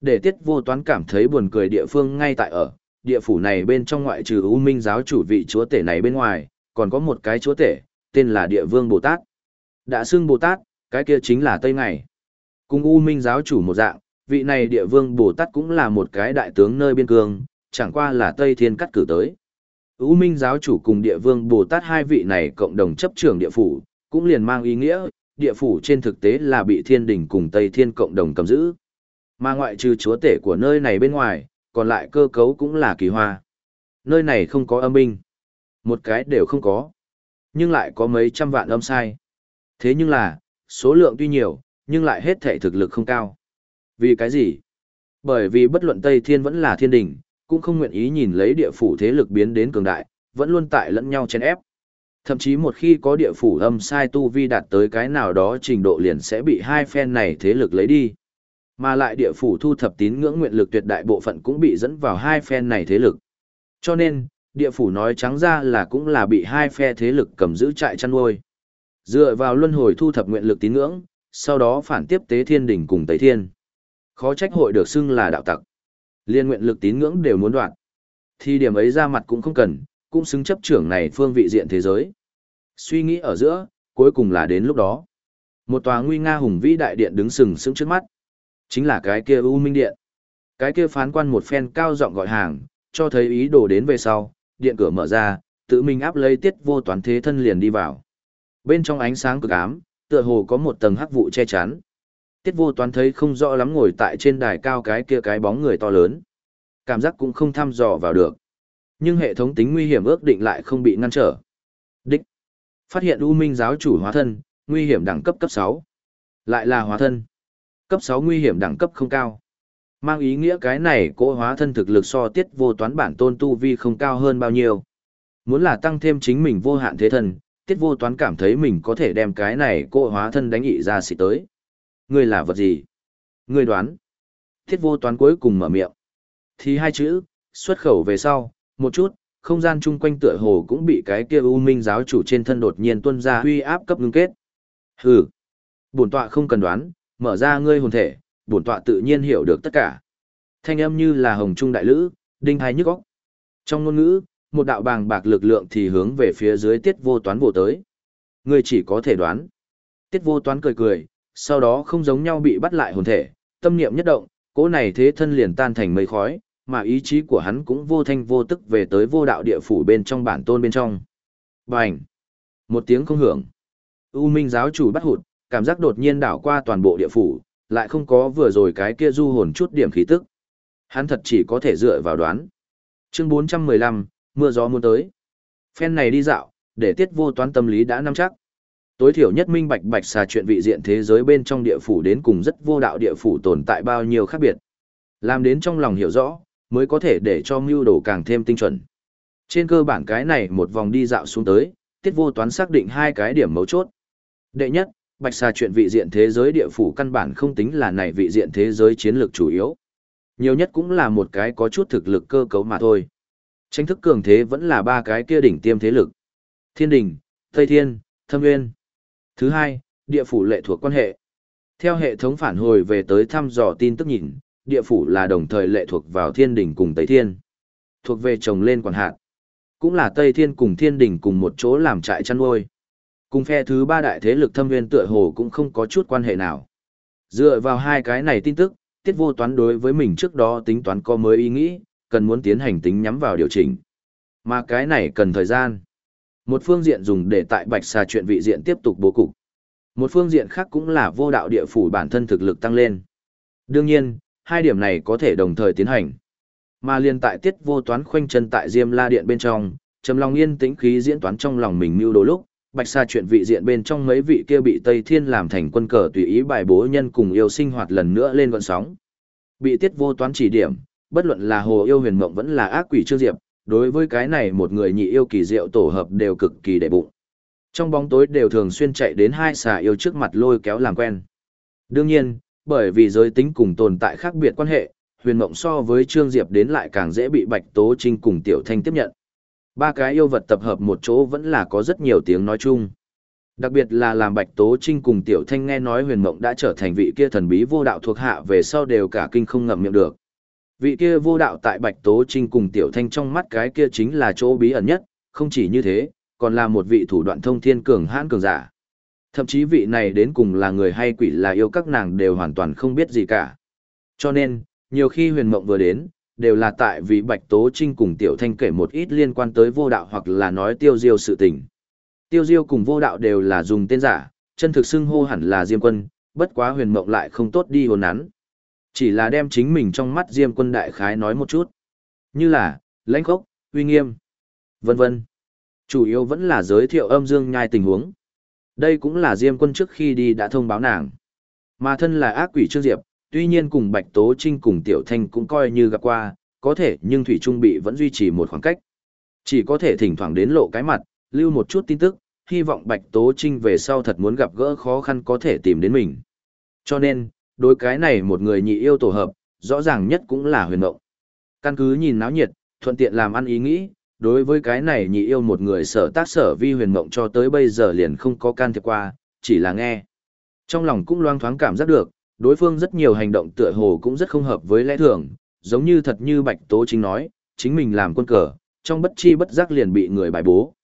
Để tiết vô toán cảm thấy buồn cười địa phương ngay tại ở, địa phủ này bên trong ngoại trừ U Minh giáo chủ vị chúa tể này bên ngoài, còn có một cái chúa tể, tên là địa vương Bồ Tát. Đã xưng Bồ Tát, cái kia chính là Tây Ngày. Cùng U Minh giáo chủ một dạng, vị này địa vương Bồ Tát cũng là một cái đại tướng nơi biên cương, chẳng qua là Tây Thiên cắt cử tới. U Minh giáo chủ cùng địa vương Bồ Tát hai vị này cộng đồng chấp trưởng địa phủ, cũng liền mang ý nghĩa, địa phủ trên thực tế là bị thiên đình cùng Tây Thiên cộng đồng cầm giữ. Mà ngoại trừ chúa tể của nơi này bên ngoài, còn lại cơ cấu cũng là kỳ hoa. Nơi này không có âm binh. Một cái đều không có. Nhưng lại có mấy trăm vạn âm sai. Thế nhưng là, số lượng tuy nhiều, nhưng lại hết thể thực lực không cao. Vì cái gì? Bởi vì bất luận Tây Thiên vẫn là thiên đình, cũng không nguyện ý nhìn lấy địa phủ thế lực biến đến cường đại, vẫn luôn tại lẫn nhau chèn ép. Thậm chí một khi có địa phủ âm sai tu vi đạt tới cái nào đó trình độ liền sẽ bị hai phen này thế lực lấy đi. Mà lại địa phủ thu thập tín ngưỡng nguyện lực tuyệt đại bộ phận cũng bị dẫn vào hai phen này thế lực. Cho nên, địa phủ nói trắng ra là cũng là bị hai phe thế lực cầm giữ trại chăn nuôi. Dựa vào luân hồi thu thập nguyện lực tín ngưỡng, sau đó phản tiếp tế thiên đỉnh cùng Tây Thiên. Khó trách hội được xưng là đạo tặc. Liên nguyện lực tín ngưỡng đều muốn đoạn. Thì điểm ấy ra mặt cũng không cần, cũng xứng chấp trưởng này phương vị diện thế giới. Suy nghĩ ở giữa, cuối cùng là đến lúc đó. Một tòa nguy nga hùng vĩ đại điện đứng sừng sững trước mắt. Chính là cái kia U Minh Điện. Cái kia phán quan một phen cao giọng gọi hàng, cho thấy ý đồ đến về sau, điện cửa mở ra, tự mình áp lấy tiết vô toán thế thân liền đi vào. Bên trong ánh sáng cực ám, tựa hồ có một tầng hắc vụ che chắn. Tiết vô toán thấy không rõ lắm ngồi tại trên đài cao cái kia cái bóng người to lớn. Cảm giác cũng không thăm dò vào được. Nhưng hệ thống tính nguy hiểm ước định lại không bị ngăn trở. Đích. Phát hiện U Minh giáo chủ hóa thân, nguy hiểm đẳng cấp cấp 6. Lại là hóa thân. Cấp 6 nguy hiểm đẳng cấp không cao. Mang ý nghĩa cái này cỗ hóa thân thực lực so tiết vô toán bản tôn tu vi không cao hơn bao nhiêu. Muốn là tăng thêm chính mình vô hạn thế thần, tiết vô toán cảm thấy mình có thể đem cái này cỗ hóa thân đánh nhị ra xị tới. Ngươi là vật gì? Ngươi đoán. Tiết vô toán cuối cùng mở miệng. Thì hai chữ, xuất khẩu về sau, một chút, không gian chung quanh tựa hồ cũng bị cái kia u minh giáo chủ trên thân đột nhiên tuân ra huy áp cấp ngưng kết. Hừ. Bổn tọa không cần đoán, mở ra ngươi hồn thể, bổn tọa tự nhiên hiểu được tất cả. Thanh âm như là hồng trung đại lữ, đinh hai nhức óc. Trong ngôn ngữ, một đạo bàng bạc lực lượng thì hướng về phía dưới tiết vô toán vô tới. Ngươi chỉ có thể đoán. Tiết vô toán cười cười, sau đó không giống nhau bị bắt lại hồn thể, tâm niệm nhất động, cỗ này thế thân liền tan thành mây khói, mà ý chí của hắn cũng vô thanh vô tức về tới vô đạo địa phủ bên trong bản tôn bên trong. Bành! Một tiếng không hưởng. U Minh giáo chủ bắt hụt, cảm giác đột nhiên đảo qua toàn bộ địa phủ, lại không có vừa rồi cái kia du hồn chút điểm khí tức. Hắn thật chỉ có thể dựa vào đoán. Chương 415, mưa gió muốn tới. Phen này đi dạo, để tiết vô toán tâm lý đã nắm chắc. Tối thiểu nhất minh bạch bạch xà chuyện vị diện thế giới bên trong địa phủ đến cùng rất vô đạo địa phủ tồn tại bao nhiêu khác biệt. Làm đến trong lòng hiểu rõ, mới có thể để cho mưu đồ càng thêm tinh chuẩn. Trên cơ bản cái này một vòng đi dạo xuống tới, tiết vô toán xác định hai cái điểm mấu chốt. Đệ nhất, bạch xà chuyện vị diện thế giới địa phủ căn bản không tính là này vị diện thế giới chiến lược chủ yếu. Nhiều nhất cũng là một cái có chút thực lực cơ cấu mà thôi. Tranh thức cường thế vẫn là ba cái kia đỉnh tiêm thế lực. Thiên đình, Tây Thiên, Thâm Nguyên. Thứ hai, địa phủ lệ thuộc quan hệ. Theo hệ thống phản hồi về tới thăm dò tin tức nhìn, địa phủ là đồng thời lệ thuộc vào thiên đình cùng Tây Thiên. Thuộc về chồng lên quản hạt. Cũng là Tây Thiên cùng thiên đình cùng một chỗ làm trại chăn nuôi. Cùng phe thứ ba đại thế lực thâm viên tựa hồ cũng không có chút quan hệ nào. Dựa vào hai cái này tin tức, tiết vô toán đối với mình trước đó tính toán có mới ý nghĩ, cần muốn tiến hành tính nhắm vào điều chỉnh. Mà cái này cần thời gian. Một phương diện dùng để tại bạch xà chuyện vị diện tiếp tục bố cục. Một phương diện khác cũng là vô đạo địa phủ bản thân thực lực tăng lên. Đương nhiên, hai điểm này có thể đồng thời tiến hành. Mà liên tại tiết vô toán khoanh chân tại Diêm La Điện bên trong, trầm lòng yên tĩnh khí diễn toán trong lòng mình mưu đồ lúc, bạch xa chuyện vị diện bên trong mấy vị kia bị Tây Thiên làm thành quân cờ tùy ý bài bố nhân cùng yêu sinh hoạt lần nữa lên gọn sóng. Bị tiết vô toán chỉ điểm, bất luận là hồ yêu huyền mộng vẫn là ác quỷ trương diệp, đối với cái này một người nhị yêu kỳ diệu tổ hợp đều cực kỳ đệ bụng. Trong bóng tối đều thường xuyên chạy đến hai xà yêu trước mặt lôi kéo làm quen. Đương nhiên, bởi vì giới tính cùng tồn tại khác biệt quan hệ, huyền mộng so với trương diệp đến lại càng dễ bị bạch tố trinh cùng tiểu thanh tiếp nhận. Ba cái yêu vật tập hợp một chỗ vẫn là có rất nhiều tiếng nói chung. Đặc biệt là làm Bạch Tố Trinh cùng Tiểu Thanh nghe nói huyền mộng đã trở thành vị kia thần bí vô đạo thuộc hạ về sau đều cả kinh không ngậm miệng được. Vị kia vô đạo tại Bạch Tố Trinh cùng Tiểu Thanh trong mắt cái kia chính là chỗ bí ẩn nhất, không chỉ như thế, còn là một vị thủ đoạn thông thiên cường hãn cường giả. Thậm chí vị này đến cùng là người hay quỷ là yêu các nàng đều hoàn toàn không biết gì cả. Cho nên, nhiều khi huyền mộng vừa đến, đều là tại vì Bạch Tố Trinh cùng Tiểu Thanh kể một ít liên quan tới vô đạo hoặc là nói tiêu diêu sự tình. Tiêu diêu cùng vô đạo đều là dùng tên giả, chân thực xưng hô hẳn là Diêm Quân, bất quá huyền mộng lại không tốt đi hồn nắn. Chỉ là đem chính mình trong mắt Diêm Quân đại khái nói một chút. Như là, lãnh khốc, uy nghiêm, vân vân. Chủ yếu vẫn là giới thiệu âm dương nhai tình huống. Đây cũng là Diêm Quân trước khi đi đã thông báo nàng. Mà thân là ác quỷ Trương Diệp, tuy nhiên cùng Bạch Tố Trinh cùng Tiểu Thanh cũng coi như gặp qua, có thể nhưng Thủy Trung bị vẫn duy trì một khoảng cách. Chỉ có thể thỉnh thoảng đến lộ cái mặt, lưu một chút tin tức, hy vọng Bạch Tố Trinh về sau thật muốn gặp gỡ khó khăn có thể tìm đến mình. Cho nên, đối cái này một người nhị yêu tổ hợp, rõ ràng nhất cũng là huyền mộng. Căn cứ nhìn náo nhiệt, thuận tiện làm ăn ý nghĩ, đối với cái này nhị yêu một người sở tác sở vi huyền mộng cho tới bây giờ liền không có can thiệp qua, chỉ là nghe. Trong lòng cũng loang thoáng cảm giác được, đối phương rất nhiều hành động tựa hồ cũng rất không hợp với lẽ thường, giống như thật như Bạch Tố Chính nói, chính mình làm quân cờ, trong bất chi bất giác liền bị người bài bố.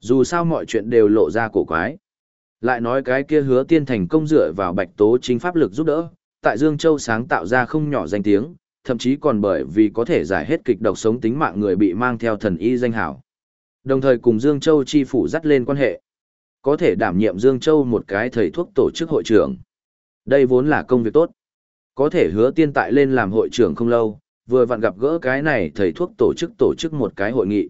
Dù sao mọi chuyện đều lộ ra cổ quái. Lại nói cái kia hứa tiên thành công dựa vào Bạch Tố Chính pháp lực giúp đỡ, tại Dương Châu sáng tạo ra không nhỏ danh tiếng, thậm chí còn bởi vì có thể giải hết kịch độc sống tính mạng người bị mang theo thần y danh hảo. Đồng thời cùng Dương Châu chi phủ dắt lên quan hệ. Có thể đảm nhiệm Dương Châu một cái thầy thuốc tổ chức hội trưởng. Đây vốn là công việc tốt. Có thể hứa tiên tại lên làm hội trưởng không lâu, vừa vặn gặp gỡ cái này thầy thuốc tổ chức tổ chức một cái hội nghị.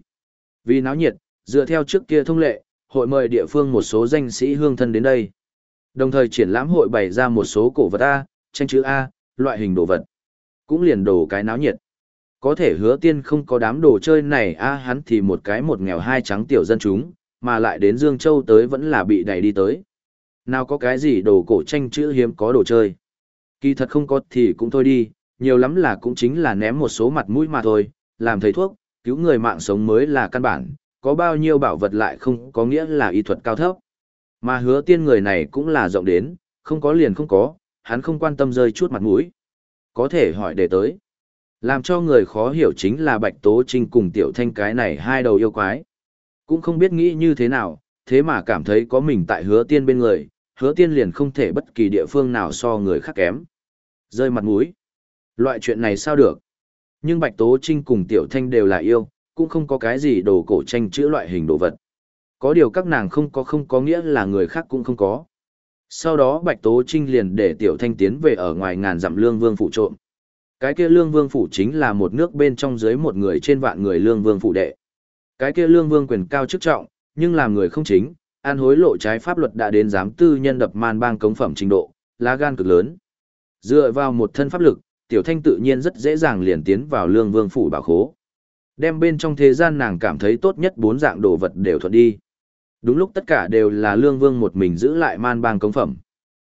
Vì náo nhiệt, dựa theo trước kia thông lệ, hội mời địa phương một số danh sĩ hương thân đến đây. Đồng thời triển lãm hội bày ra một số cổ vật A, tranh chữ A, loại hình đồ vật. Cũng liền đồ cái náo nhiệt. Có thể hứa tiên không có đám đồ chơi này A hắn thì một cái một nghèo hai trắng tiểu dân chúng, mà lại đến Dương Châu tới vẫn là bị đẩy đi tới. Nào có cái gì đồ cổ tranh chữ hiếm có đồ chơi. Kỳ thật không có thì cũng thôi đi, nhiều lắm là cũng chính là ném một số mặt mũi mà thôi, làm thầy thuốc, cứu người mạng sống mới là căn bản, có bao nhiêu bảo vật lại không có nghĩa là y thuật cao thấp. Mà hứa tiên người này cũng là rộng đến, không có liền không có, hắn không quan tâm rơi chút mặt mũi. Có thể hỏi để tới. Làm cho người khó hiểu chính là Bạch Tố Trinh cùng Tiểu Thanh cái này hai đầu yêu quái. Cũng không biết nghĩ như thế nào, thế mà cảm thấy có mình tại hứa tiên bên người, hứa tiên liền không thể bất kỳ địa phương nào so người khác kém. Rơi mặt mũi. Loại chuyện này sao được? Nhưng Bạch Tố Trinh cùng Tiểu Thanh đều là yêu, cũng không có cái gì đồ cổ tranh chữ loại hình đồ vật. Có điều các nàng không có không có nghĩa là người khác cũng không có. Sau đó Bạch Tố Trinh liền để Tiểu Thanh tiến về ở ngoài ngàn dặm lương vương phủ trộm. Cái kia lương vương phủ chính là một nước bên trong dưới một người trên vạn người lương vương phủ đệ. Cái kia lương vương quyền cao chức trọng, nhưng làm người không chính, an hối lộ trái pháp luật đã đến giám tư nhân đập man bang cống phẩm trình độ, lá gan cực lớn. Dựa vào một thân pháp lực, Tiểu Thanh tự nhiên rất dễ dàng liền tiến vào lương vương phủ bảo khố. Đem bên trong thế gian nàng cảm thấy tốt nhất bốn dạng đồ vật đều thuận đi. Đúng lúc tất cả đều là lương vương một mình giữ lại man bang cống phẩm.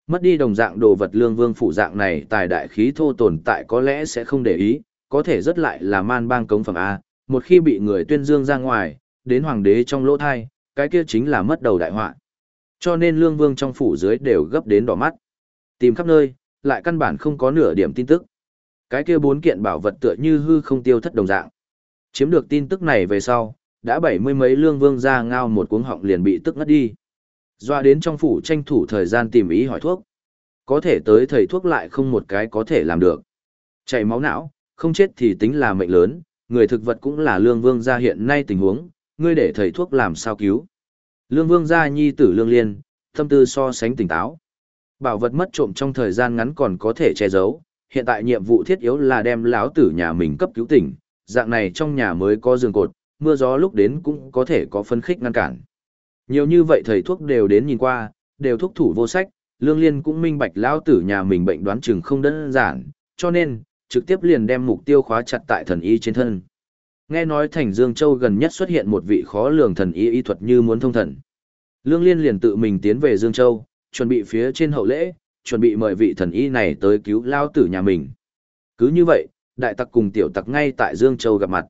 Mất đi đồng dạng đồ vật lương vương phủ dạng này tài đại khí thô tồn tại có lẽ sẽ không để ý, có thể rất lại là man bang cống phẩm A, một khi bị người tuyên dương ra ngoài, đến hoàng đế trong lỗ thai, cái kia chính là mất đầu đại họa. Cho nên lương vương trong phủ dưới đều gấp đến đỏ mắt. Tìm khắp nơi, lại căn bản không có nửa điểm tin tức. Cái kia bốn kiện bảo vật tựa như hư không tiêu thất đồng dạng. Chiếm được tin tức này về sau, đã bảy mươi mấy lương vương ra ngao một cuống họng liền bị tức ngất đi. Doa đến trong phủ tranh thủ thời gian tìm ý hỏi thuốc. Có thể tới thầy thuốc lại không một cái có thể làm được. Chảy máu não, không chết thì tính là mệnh lớn, người thực vật cũng là lương vương gia hiện nay tình huống, ngươi để thầy thuốc làm sao cứu. Lương vương gia nhi tử lương liên, tâm tư so sánh tỉnh táo. Bảo vật mất trộm trong thời gian ngắn còn có thể che giấu, hiện tại nhiệm vụ thiết yếu là đem lão tử nhà mình cấp cứu tỉnh, dạng này trong nhà mới có giường cột, mưa gió lúc đến cũng có thể có phân khích ngăn cản. Nhiều như vậy thầy thuốc đều đến nhìn qua, đều thúc thủ vô sách, lương liên cũng minh bạch lão tử nhà mình bệnh đoán chừng không đơn giản, cho nên, trực tiếp liền đem mục tiêu khóa chặt tại thần y trên thân. Nghe nói thành Dương Châu gần nhất xuất hiện một vị khó lường thần y y thuật như muốn thông thần. Lương Liên liền tự mình tiến về Dương Châu, chuẩn bị phía trên hậu lễ, chuẩn bị mời vị thần y này tới cứu lao tử nhà mình. Cứ như vậy, đại tặc cùng tiểu tặc ngay tại Dương Châu gặp mặt.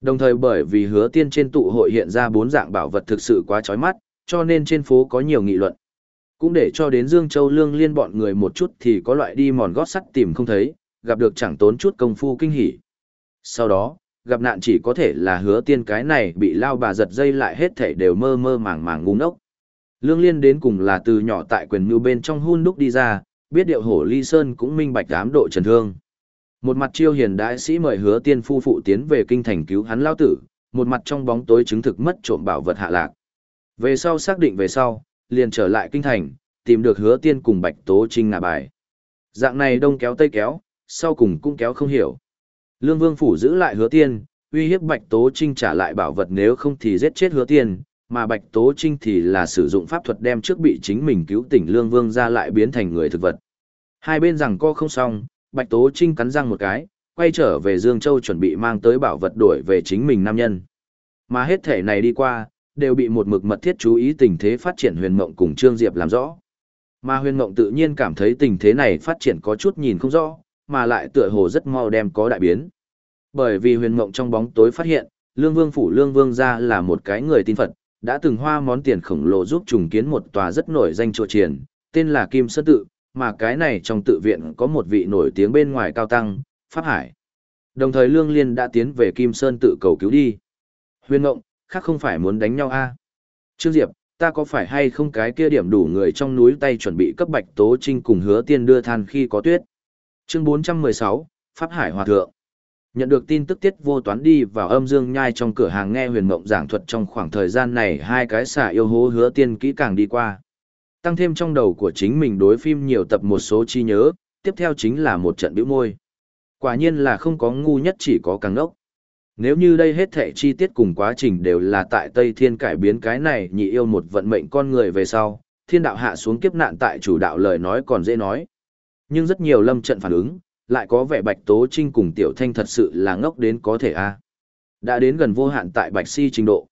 Đồng thời bởi vì hứa tiên trên tụ hội hiện ra bốn dạng bảo vật thực sự quá chói mắt, cho nên trên phố có nhiều nghị luận. Cũng để cho đến Dương Châu lương liên bọn người một chút thì có loại đi mòn gót sắt tìm không thấy, gặp được chẳng tốn chút công phu kinh hỉ. Sau đó, gặp nạn chỉ có thể là hứa tiên cái này bị lao bà giật dây lại hết thể đều mơ mơ màng màng ngu ngốc. Lương Liên đến cùng là từ nhỏ tại quyền mưu bên trong hun đúc đi ra, biết điệu hổ ly sơn cũng minh bạch ám độ trần thương. Một mặt chiêu hiền đại sĩ mời hứa tiên phu phụ tiến về kinh thành cứu hắn lao tử, một mặt trong bóng tối chứng thực mất trộm bảo vật hạ lạc. Về sau xác định về sau, liền trở lại kinh thành, tìm được hứa tiên cùng bạch tố trinh ngạ bài. Dạng này đông kéo tây kéo, sau cùng cũng kéo không hiểu. Lương Vương Phủ giữ lại hứa tiên, uy hiếp Bạch Tố Trinh trả lại bảo vật nếu không thì giết chết hứa tiên, mà Bạch Tố Trinh thì là sử dụng pháp thuật đem trước bị chính mình cứu tỉnh Lương Vương ra lại biến thành người thực vật. Hai bên rằng co không xong, Bạch Tố Trinh cắn răng một cái, quay trở về Dương Châu chuẩn bị mang tới bảo vật đổi về chính mình nam nhân. Mà hết thể này đi qua, đều bị một mực mật thiết chú ý tình thế phát triển huyền mộng cùng Trương Diệp làm rõ. Mà huyền mộng tự nhiên cảm thấy tình thế này phát triển có chút nhìn không rõ, mà lại tựa hồ rất mau đem có đại biến. Bởi vì huyền mộng trong bóng tối phát hiện, Lương Vương Phủ Lương Vương gia là một cái người tin Phật, đã từng hoa món tiền khổng lồ giúp trùng kiến một tòa rất nổi danh chùa triển, tên là Kim Sơn Tự, mà cái này trong tự viện có một vị nổi tiếng bên ngoài cao tăng, Pháp Hải. Đồng thời Lương Liên đã tiến về Kim Sơn Tự cầu cứu đi. Huyền mộng, khác không phải muốn đánh nhau a à? Trương Diệp, ta có phải hay không cái kia điểm đủ người trong núi tay chuẩn bị cấp bạch tố trinh cùng hứa tiên đưa than khi có tuyết. Chương 416, Pháp Hải Hòa Thượng. Nhận được tin tức tiết vô toán đi vào âm dương nhai trong cửa hàng nghe huyền mộng giảng thuật trong khoảng thời gian này hai cái xả yêu hố hứa tiên kỹ càng đi qua. Tăng thêm trong đầu của chính mình đối phim nhiều tập một số chi nhớ, tiếp theo chính là một trận biểu môi. Quả nhiên là không có ngu nhất chỉ có càng ngốc. Nếu như đây hết thảy chi tiết cùng quá trình đều là tại Tây Thiên cải biến cái này nhị yêu một vận mệnh con người về sau, thiên đạo hạ xuống kiếp nạn tại chủ đạo lời nói còn dễ nói. Nhưng rất nhiều lâm trận phản ứng, lại có vẻ Bạch Tố Trinh cùng Tiểu Thanh thật sự là ngốc đến có thể a Đã đến gần vô hạn tại Bạch Si trình độ.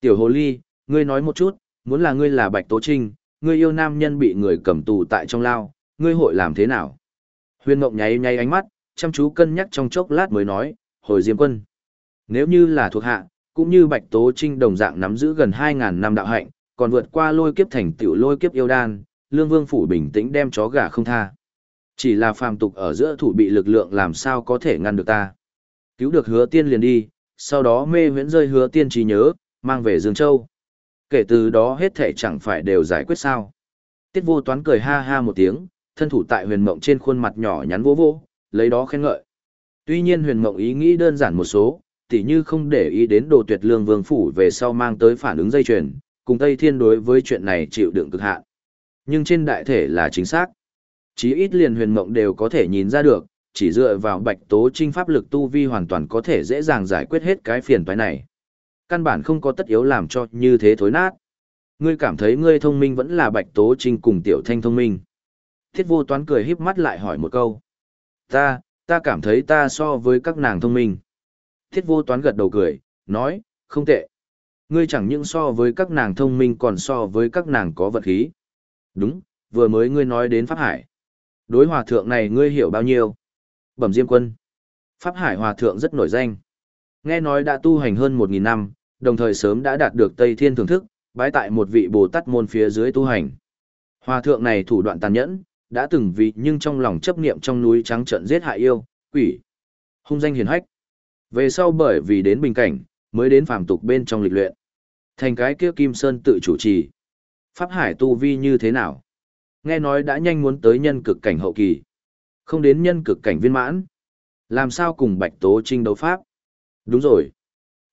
Tiểu Hồ Ly, ngươi nói một chút, muốn là ngươi là Bạch Tố Trinh, ngươi yêu nam nhân bị người cầm tù tại trong lao, ngươi hội làm thế nào? Huyền Mộng nháy nháy ánh mắt, chăm chú cân nhắc trong chốc lát mới nói, hồi diêm quân. Nếu như là thuộc hạ, cũng như Bạch Tố Trinh đồng dạng nắm giữ gần 2.000 năm đạo hạnh, còn vượt qua lôi kiếp thành tiểu lôi kiếp yêu đan, lương vương phủ bình tĩnh đem chó gà không tha. Chỉ là phàm tục ở giữa thủ bị lực lượng làm sao có thể ngăn được ta. Cứu được hứa tiên liền đi, sau đó mê huyễn rơi hứa tiên trí nhớ, mang về Dương Châu. Kể từ đó hết thể chẳng phải đều giải quyết sao. Tiết vô toán cười ha ha một tiếng, thân thủ tại huyền mộng trên khuôn mặt nhỏ nhắn vô vô, lấy đó khen ngợi. Tuy nhiên huyền mộng ý nghĩ đơn giản một số, tỉ như không để ý đến đồ tuyệt lương vương phủ về sau mang tới phản ứng dây chuyền, cùng Tây Thiên đối với chuyện này chịu đựng cực hạn. Nhưng trên đại thể là chính xác. Chí ít liền huyền mộng đều có thể nhìn ra được, chỉ dựa vào bạch tố trinh pháp lực tu vi hoàn toàn có thể dễ dàng giải quyết hết cái phiền toái này. Căn bản không có tất yếu làm cho như thế thối nát. Ngươi cảm thấy ngươi thông minh vẫn là bạch tố trinh cùng tiểu thanh thông minh. Thiết vô toán cười híp mắt lại hỏi một câu. Ta, ta cảm thấy ta so với các nàng thông minh. Thiết vô toán gật đầu cười, nói, không tệ. Ngươi chẳng những so với các nàng thông minh còn so với các nàng có vật khí. Đúng, vừa mới ngươi nói đến Pháp Hải. Đối hòa thượng này ngươi hiểu bao nhiêu? Bẩm Diêm Quân. Pháp Hải hòa thượng rất nổi danh. Nghe nói đã tu hành hơn 1.000 năm, đồng thời sớm đã đạt được Tây Thiên thưởng thức, bái tại một vị Bồ Tát môn phía dưới tu hành. Hòa thượng này thủ đoạn tàn nhẫn, đã từng vị nhưng trong lòng chấp niệm trong núi trắng trận giết hại yêu, quỷ. Hung danh hiền hách. Về sau bởi vì đến bình cảnh, mới đến phàm tục bên trong lịch luyện. Thành cái kia Kim Sơn tự chủ trì. Pháp Hải tu vi như thế nào? Nghe nói đã nhanh muốn tới nhân cực cảnh hậu kỳ. Không đến nhân cực cảnh viên mãn. Làm sao cùng Bạch Tố Trinh đấu Pháp? Đúng rồi.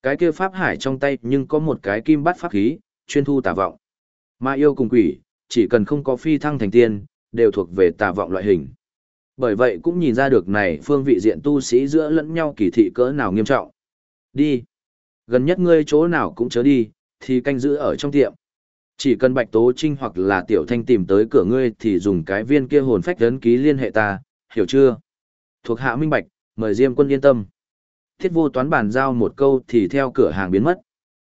Cái kia Pháp Hải trong tay nhưng có một cái kim bắt pháp khí, chuyên thu tà vọng. ma yêu cùng quỷ, chỉ cần không có phi thăng thành tiên, đều thuộc về tà vọng loại hình. Bởi vậy cũng nhìn ra được này phương vị diện tu sĩ giữa lẫn nhau kỳ thị cỡ nào nghiêm trọng. Đi. Gần nhất ngươi chỗ nào cũng chớ đi, thì canh giữ ở trong tiệm. Chỉ cần Bạch Tố Trinh hoặc là Tiểu Thanh tìm tới cửa ngươi thì dùng cái viên kia hồn phách ấn ký liên hệ ta, hiểu chưa? Thuộc hạ minh bạch, mời Diêm quân yên tâm. Thiết vô toán bàn giao một câu thì theo cửa hàng biến mất.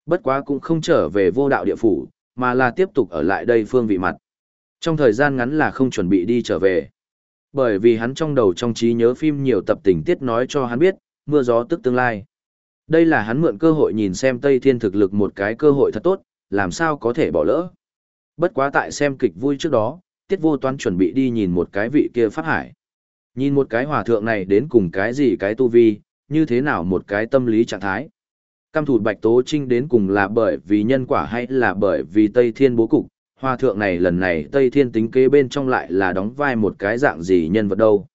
Bất quá cũng không trở về vô đạo địa phủ, mà là tiếp tục ở lại đây phương vị mặt. Trong thời gian ngắn là không chuẩn bị đi trở về. Bởi vì hắn trong đầu trong trí nhớ phim nhiều tập tình tiết nói cho hắn biết, mưa gió tức tương lai. Đây là hắn mượn cơ hội nhìn xem Tây Thiên thực lực một cái cơ hội thật tốt, làm sao có thể bỏ lỡ. Bất quá tại xem kịch vui trước đó, Tiết Vô Toán chuẩn bị đi nhìn một cái vị kia Pháp Hải. Nhìn một cái hòa thượng này đến cùng cái gì cái tu vi, như thế nào một cái tâm lý trạng thái. Cam thủ Bạch Tố Trinh đến cùng là bởi vì nhân quả hay là bởi vì Tây Thiên bố cục, hòa thượng này lần này Tây Thiên tính kế bên trong lại là đóng vai một cái dạng gì nhân vật đâu.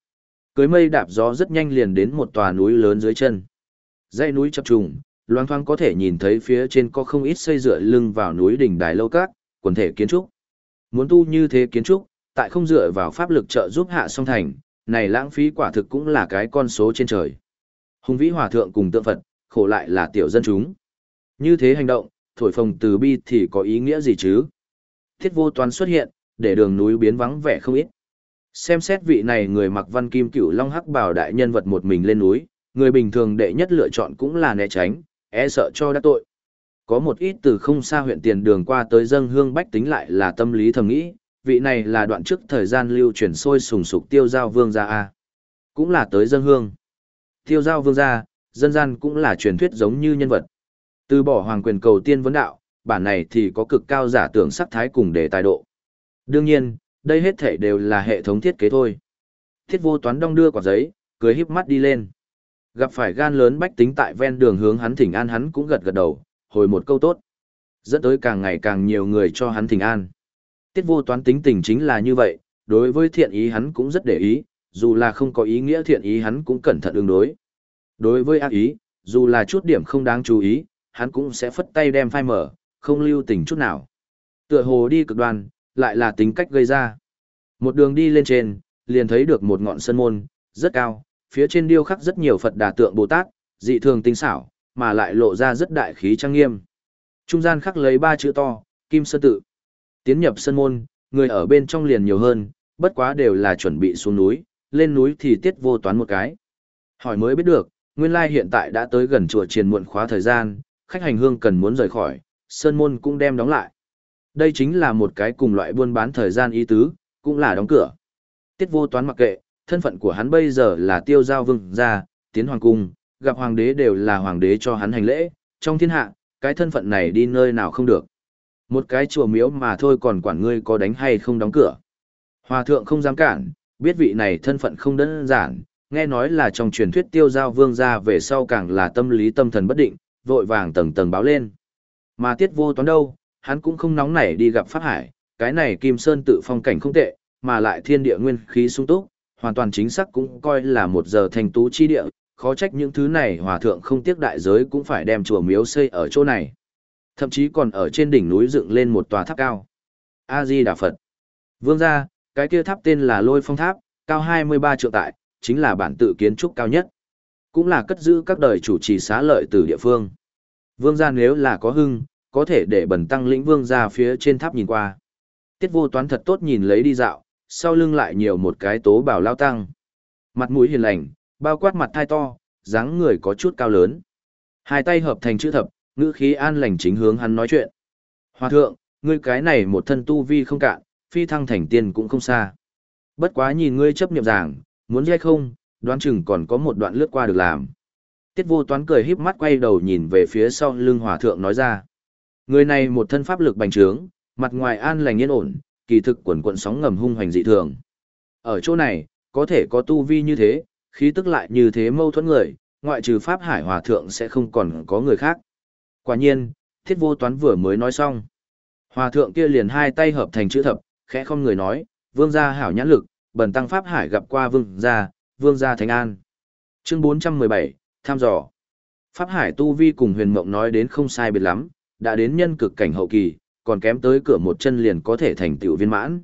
Cưới mây đạp gió rất nhanh liền đến một tòa núi lớn dưới chân. Dãy núi chập trùng, loang thoáng có thể nhìn thấy phía trên có không ít xây dựa lưng vào núi đỉnh đài lâu các, quần thể kiến trúc. Muốn tu như thế kiến trúc, tại không dựa vào pháp lực trợ giúp hạ song thành, này lãng phí quả thực cũng là cái con số trên trời. Hùng vĩ hòa thượng cùng tượng Phật, khổ lại là tiểu dân chúng. Như thế hành động, thổi phồng từ bi thì có ý nghĩa gì chứ? Thiết vô toán xuất hiện, để đường núi biến vắng vẻ không ít. Xem xét vị này người mặc văn kim cửu long hắc bảo đại nhân vật một mình lên núi, người bình thường đệ nhất lựa chọn cũng là né tránh, e sợ cho đã tội. Có một ít từ không xa huyện tiền đường qua tới dân hương bách tính lại là tâm lý thầm nghĩ, vị này là đoạn trước thời gian lưu truyền sôi sùng sục tiêu giao vương gia A. Cũng là tới dân hương. Tiêu giao vương gia, dân gian cũng là truyền thuyết giống như nhân vật. Từ bỏ hoàng quyền cầu tiên vấn đạo, bản này thì có cực cao giả tưởng sắc thái cùng để tài độ. Đương nhiên, đây hết thể đều là hệ thống thiết kế thôi. Thiết vô toán đong đưa quả giấy, cười híp mắt đi lên. Gặp phải gan lớn bách tính tại ven đường hướng hắn thỉnh an hắn cũng gật gật đầu, hồi một câu tốt. Dẫn tới càng ngày càng nhiều người cho hắn thỉnh an. Tiết vô toán tính tình chính là như vậy, đối với thiện ý hắn cũng rất để ý, dù là không có ý nghĩa thiện ý hắn cũng cẩn thận ứng đối. Đối với ác ý, dù là chút điểm không đáng chú ý, hắn cũng sẽ phất tay đem phai mở, không lưu tình chút nào. Tựa hồ đi cực đoan, lại là tính cách gây ra. Một đường đi lên trên, liền thấy được một ngọn sân môn, rất cao, phía trên điêu khắc rất nhiều Phật đà tượng Bồ Tát, dị thường tinh xảo, mà lại lộ ra rất đại khí trang nghiêm. Trung gian khắc lấy ba chữ to, Kim Sơn Tự. Tiến nhập sân môn, người ở bên trong liền nhiều hơn, bất quá đều là chuẩn bị xuống núi, lên núi thì tiết vô toán một cái. Hỏi mới biết được, nguyên lai hiện tại đã tới gần chùa triền muộn khóa thời gian, khách hành hương cần muốn rời khỏi, sơn môn cũng đem đóng lại. Đây chính là một cái cùng loại buôn bán thời gian ý tứ, cũng là đóng cửa. Tiết vô toán mặc kệ, thân phận của hắn bây giờ là tiêu giao vương gia, tiến hoàng cung, gặp hoàng đế đều là hoàng đế cho hắn hành lễ, trong thiên hạ, cái thân phận này đi nơi nào không được. Một cái chùa miếu mà thôi còn quản ngươi có đánh hay không đóng cửa. Hòa thượng không dám cản, biết vị này thân phận không đơn giản, nghe nói là trong truyền thuyết tiêu giao vương gia về sau càng là tâm lý tâm thần bất định, vội vàng tầng tầng báo lên. Mà tiết vô toán đâu, hắn cũng không nóng nảy đi gặp Pháp Hải, cái này Kim Sơn tự phong cảnh không tệ, mà lại thiên địa nguyên khí sung túc, hoàn toàn chính xác cũng coi là một giờ thành tú chi địa, khó trách những thứ này hòa thượng không tiếc đại giới cũng phải đem chùa miếu xây ở chỗ này. Thậm chí còn ở trên đỉnh núi dựng lên một tòa tháp cao. A-di Đà Phật. Vương gia, cái kia tháp tên là Lôi Phong Tháp, cao 23 trượng tại, chính là bản tự kiến trúc cao nhất. Cũng là cất giữ các đời chủ trì xá lợi từ địa phương. Vương gia nếu là có hưng, có thể để bẩn tăng lĩnh vương gia phía trên tháp nhìn qua. Tiết vô toán thật tốt nhìn lấy đi dạo, sau lưng lại nhiều một cái tố bảo lao tăng. Mặt mũi hiền lành, bao quát mặt thai to, dáng người có chút cao lớn. Hai tay hợp thành chữ thập, ngữ khí an lành chính hướng hắn nói chuyện. Hòa thượng, ngươi cái này một thân tu vi không cạn, phi thăng thành tiên cũng không xa. Bất quá nhìn ngươi chấp niệm giảng, muốn hay không, đoán chừng còn có một đoạn lướt qua được làm. Tiết vô toán cười híp mắt quay đầu nhìn về phía sau lưng hòa thượng nói ra. Người này một thân pháp lực bành trướng, mặt ngoài an lành yên ổn, kỳ thực quần quận sóng ngầm hung hoành dị thường. Ở chỗ này, có thể có tu vi như thế, khí tức lại như thế mâu thuẫn người, ngoại trừ Pháp Hải Hòa Thượng sẽ không còn có người khác. Quả nhiên, thiết vô toán vừa mới nói xong. Hòa Thượng kia liền hai tay hợp thành chữ thập, khẽ không người nói, vương gia hảo nhãn lực, bần tăng Pháp Hải gặp qua vương gia, vương gia thánh an. Chương 417, tham dò. Pháp Hải Tu Vi cùng huyền mộng nói đến không sai biệt lắm, đã đến nhân cực cảnh hậu kỳ, còn kém tới cửa một chân liền có thể thành tựu viên mãn.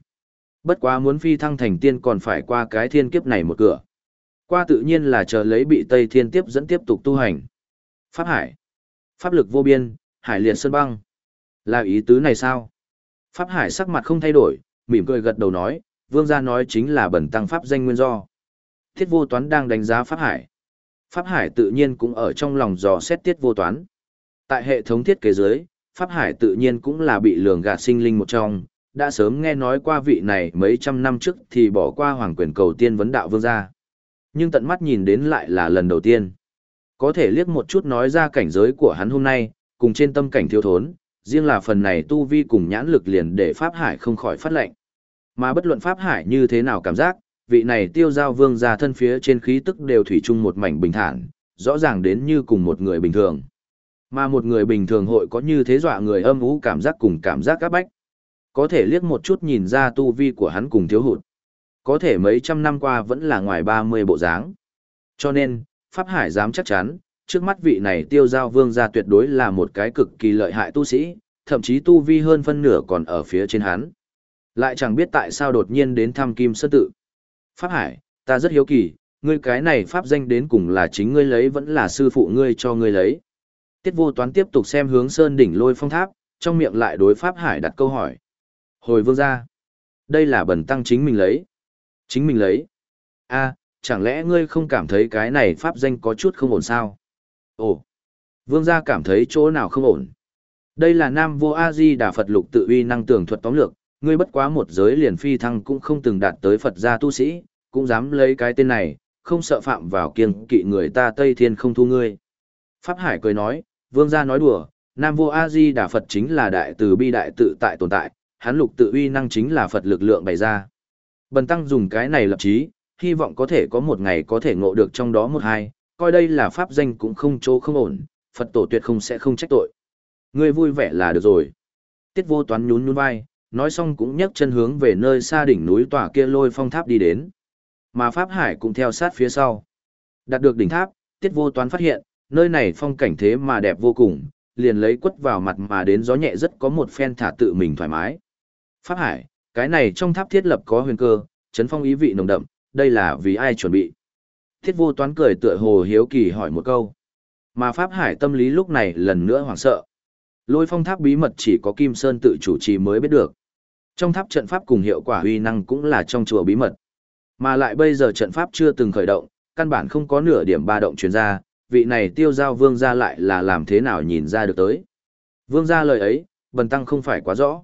Bất quá muốn phi thăng thành tiên còn phải qua cái thiên kiếp này một cửa. Qua tự nhiên là chờ lấy bị Tây Thiên tiếp dẫn tiếp tục tu hành. Pháp Hải. Pháp lực vô biên, Hải liệt sơn băng. Là ý tứ này sao? Pháp Hải sắc mặt không thay đổi, mỉm cười gật đầu nói, vương gia nói chính là bẩn tăng Pháp danh nguyên do. Thiết vô toán đang đánh giá Pháp Hải. Pháp Hải tự nhiên cũng ở trong lòng dò xét tiết vô toán. Tại hệ thống thiết kế giới, Pháp Hải tự nhiên cũng là bị lường gạt sinh linh một trong, đã sớm nghe nói qua vị này mấy trăm năm trước thì bỏ qua hoàng quyền cầu tiên vấn đạo vương gia. Nhưng tận mắt nhìn đến lại là lần đầu tiên. Có thể liếc một chút nói ra cảnh giới của hắn hôm nay, cùng trên tâm cảnh thiếu thốn, riêng là phần này tu vi cùng nhãn lực liền để Pháp Hải không khỏi phát lệnh. Mà bất luận Pháp Hải như thế nào cảm giác, vị này tiêu giao vương gia thân phía trên khí tức đều thủy chung một mảnh bình thản, rõ ràng đến như cùng một người bình thường. Mà một người bình thường hội có như thế dọa người âm ú cảm giác cùng cảm giác các bách. Có thể liếc một chút nhìn ra tu vi của hắn cùng thiếu hụt. Có thể mấy trăm năm qua vẫn là ngoài 30 bộ dáng. Cho nên, Pháp Hải dám chắc chắn, trước mắt vị này tiêu giao vương gia tuyệt đối là một cái cực kỳ lợi hại tu sĩ, thậm chí tu vi hơn phân nửa còn ở phía trên hắn. Lại chẳng biết tại sao đột nhiên đến thăm Kim Sơn Tự. Pháp Hải, ta rất hiếu kỳ, ngươi cái này pháp danh đến cùng là chính ngươi lấy vẫn là sư phụ ngươi cho ngươi lấy. Tiết vô toán tiếp tục xem hướng sơn đỉnh lôi phong tháp, trong miệng lại đối Pháp Hải đặt câu hỏi. Hồi vương ra. Đây là bẩn tăng chính mình lấy. Chính mình lấy. a chẳng lẽ ngươi không cảm thấy cái này pháp danh có chút không ổn sao? Ồ, vương gia cảm thấy chỗ nào không ổn. Đây là Nam Vô A Di Đà Phật lục tự uy năng tường thuật tóm lược, ngươi bất quá một giới liền phi thăng cũng không từng đạt tới Phật gia tu sĩ, cũng dám lấy cái tên này, không sợ phạm vào kiêng kỵ người ta Tây Thiên không thu ngươi. Pháp Hải cười nói, vương gia nói đùa, Nam Vô A Di Đà Phật chính là đại từ bi đại tự tại tồn tại, hắn lục tự uy năng chính là Phật lực lượng bày ra. Bần tăng dùng cái này lập chí, hy vọng có thể có một ngày có thể ngộ được trong đó một hai, coi đây là pháp danh cũng không chỗ không ổn, Phật tổ tuyệt không sẽ không trách tội. Ngươi vui vẻ là được rồi. Tiết vô toán nhún nhún vai, nói xong cũng nhấc chân hướng về nơi xa đỉnh núi tòa kia lôi phong tháp đi đến. Mà Pháp Hải cũng theo sát phía sau. Đạt được đỉnh tháp, Tiết vô toán phát hiện, nơi này phong cảnh thế mà đẹp vô cùng, liền lấy quất vào mặt mà đến gió nhẹ rất có một phen thả tự mình thoải mái. Pháp Hải, cái này trong tháp thiết lập có huyền cơ, chấn phong ý vị nồng đậm, đây là vì ai chuẩn bị. Thiết vô toán cười tựa hồ hiếu kỳ hỏi một câu. Mà Pháp Hải tâm lý lúc này lần nữa hoảng sợ. Lôi phong tháp bí mật chỉ có Kim Sơn tự chủ trì mới biết được. Trong tháp trận pháp cùng hiệu quả huy năng cũng là trong chùa bí mật. Mà lại bây giờ trận pháp chưa từng khởi động, căn bản không có nửa điểm ba động truyền ra, vị này tiêu giao vương gia lại là làm thế nào nhìn ra được tới. Vương gia lời ấy, bần tăng không phải quá rõ.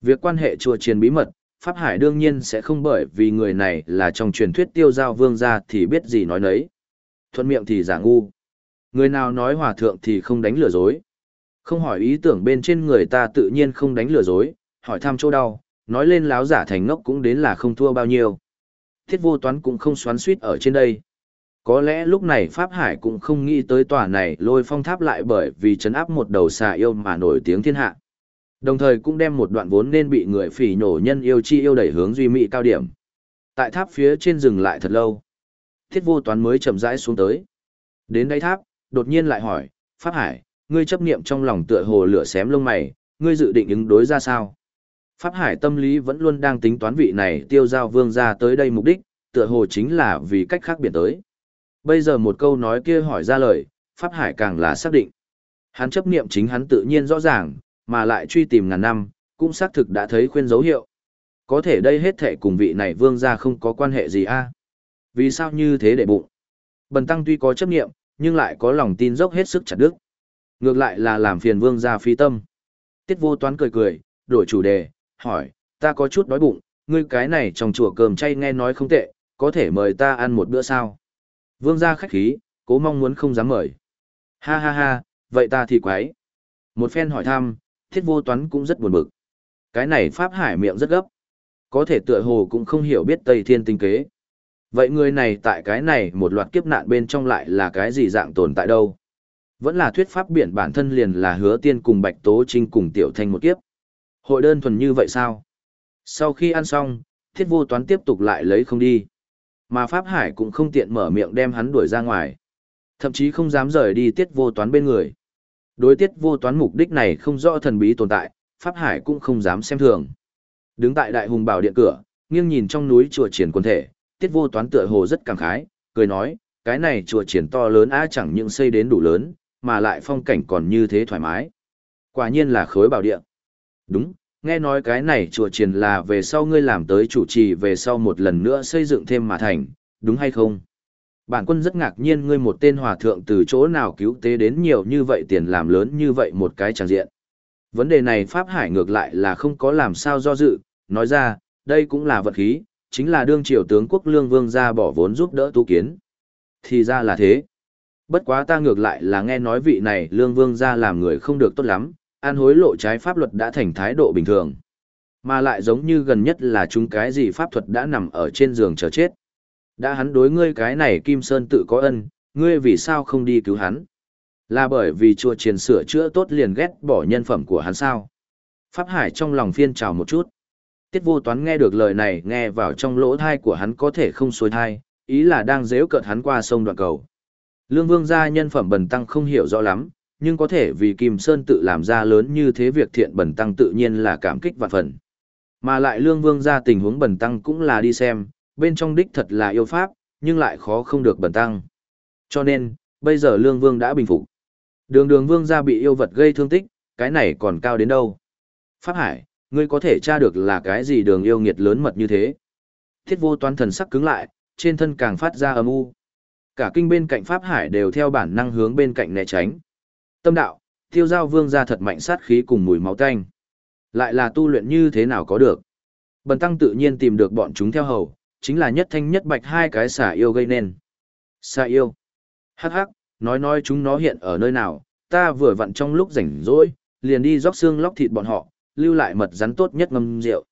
Việc quan hệ chùa triền bí mật, Pháp Hải đương nhiên sẽ không bởi vì người này là trong truyền thuyết tiêu giao vương gia thì biết gì nói nấy. Thuận miệng thì giả ngu. Người nào nói hòa thượng thì không đánh lừa dối. Không hỏi ý tưởng bên trên người ta tự nhiên không đánh lừa dối, hỏi thăm chỗ đau, nói lên láo giả thành ngốc cũng đến là không thua bao nhiêu. Thiết vô toán cũng không xoắn suýt ở trên đây. Có lẽ lúc này Pháp Hải cũng không nghĩ tới tòa này lôi phong tháp lại bởi vì chấn áp một đầu xà yêu mà nổi tiếng thiên hạ. Đồng thời cũng đem một đoạn vốn nên bị người phỉ nhổ nhân yêu chi yêu đẩy hướng duy mỹ cao điểm. Tại tháp phía trên dừng lại thật lâu. Thiết vô toán mới chậm rãi xuống tới. Đến đáy tháp, đột nhiên lại hỏi, Pháp Hải, ngươi chấp niệm trong lòng tựa hồ lửa xém lông mày, ngươi dự định ứng đối ra sao? Pháp Hải tâm lý vẫn luôn đang tính toán vị này tiêu giao vương ra tới đây mục đích, tựa hồ chính là vì cách khác biệt tới. Bây giờ một câu nói kia hỏi ra lời, Pháp Hải càng là xác định. Hắn chấp niệm chính hắn tự nhiên rõ ràng, mà lại truy tìm ngàn năm, cũng xác thực đã thấy khuyên dấu hiệu. Có thể đây hết thể cùng vị này vương gia không có quan hệ gì a Vì sao như thế để bụng? Bần tăng tuy có chấp niệm, nhưng lại có lòng tin dốc hết sức chặt đức. Ngược lại là làm phiền vương gia phi tâm. Tiết vô toán cười cười, đổi chủ đề, hỏi, ta có chút đói bụng, ngươi cái này trong chùa cơm chay nghe nói không tệ, có thể mời ta ăn một bữa sao? Vương gia khách khí, cố mong muốn không dám mời. Ha ha ha, vậy ta thì quái. Một phen hỏi thăm, thiết vô toán cũng rất buồn bực. Cái này Pháp Hải miệng rất gấp. Có thể tựa hồ cũng không hiểu biết Tây Thiên tinh kế. Vậy người này tại cái này một loạt kiếp nạn bên trong lại là cái gì dạng tồn tại đâu? Vẫn là thuyết pháp biển bản thân liền là hứa tiên cùng Bạch Tố Trinh cùng Tiểu Thanh một kiếp. Hội đơn thuần như vậy sao? Sau khi ăn xong, thiết vô toán tiếp tục lại lấy không đi. Mà Pháp Hải cũng không tiện mở miệng đem hắn đuổi ra ngoài. Thậm chí không dám rời đi tiết vô toán bên người. Đối tiết vô toán mục đích này không rõ thần bí tồn tại, Pháp Hải cũng không dám xem thường. Đứng tại đại hùng bảo điện cửa, nghiêng nhìn trong núi chùa triển quân thể, tiết vô toán tựa hồ rất cảm khái, cười nói, cái này chùa triển to lớn á chẳng những xây đến đủ lớn, mà lại phong cảnh còn như thế thoải mái. Quả nhiên là khối bảo điện. Đúng, nghe nói cái này chùa triền là về sau ngươi làm tới chủ trì về sau một lần nữa xây dựng thêm mà thành, đúng hay không? Bản quân rất ngạc nhiên ngươi một tên hòa thượng từ chỗ nào cứu tế đến nhiều như vậy tiền làm lớn như vậy một cái tràng diện. Vấn đề này Pháp Hải ngược lại là không có làm sao do dự, nói ra, đây cũng là vật khí, chính là đương triều tướng quốc lương vương ra bỏ vốn giúp đỡ tu kiến. Thì ra là thế. Bất quá ta ngược lại là nghe nói vị này lương vương ra làm người không được tốt lắm, an hối lộ trái pháp luật đã thành thái độ bình thường. Mà lại giống như gần nhất là chúng cái gì pháp thuật đã nằm ở trên giường chờ chết. Đã hắn đối ngươi cái này Kim Sơn tự có ân, ngươi vì sao không đi cứu hắn? Là bởi vì chùa triền sửa chữa tốt liền ghét bỏ nhân phẩm của hắn sao? Pháp Hải trong lòng phiên trào một chút. Tiết vô toán nghe được lời này nghe vào trong lỗ thai của hắn có thể không xuôi thai, ý là đang dễu cợt hắn qua sông đoạn cầu. Lương Vương gia nhân phẩm bần tăng không hiểu rõ lắm, nhưng có thể vì Kim Sơn tự làm ra lớn như thế việc thiện bẩn tăng tự nhiên là cảm kích vạn phần. Mà lại Lương Vương gia tình huống bẩn tăng cũng là đi xem, bên trong đích thật là yêu pháp, nhưng lại khó không được bẩn tăng. Cho nên, bây giờ Lương Vương đã bình phục. Đường đường Vương gia bị yêu vật gây thương tích, cái này còn cao đến đâu. Pháp Hải, ngươi có thể tra được là cái gì đường yêu nghiệt lớn mật như thế. Thiết vô toán thần sắc cứng lại, trên thân càng phát ra âm u. Cả kinh bên cạnh Pháp Hải đều theo bản năng hướng bên cạnh né tránh. Tâm đạo, tiêu giao vương ra thật mạnh sát khí cùng mùi máu tanh. Lại là tu luyện như thế nào có được. Bần tăng tự nhiên tìm được bọn chúng theo hầu, chính là nhất thanh nhất bạch hai cái xà yêu gây nên. Xà yêu. Hắc hắc, nói nói chúng nó hiện ở nơi nào, ta vừa vặn trong lúc rảnh rỗi, liền đi róc xương lóc thịt bọn họ, lưu lại mật rắn tốt nhất ngâm rượu.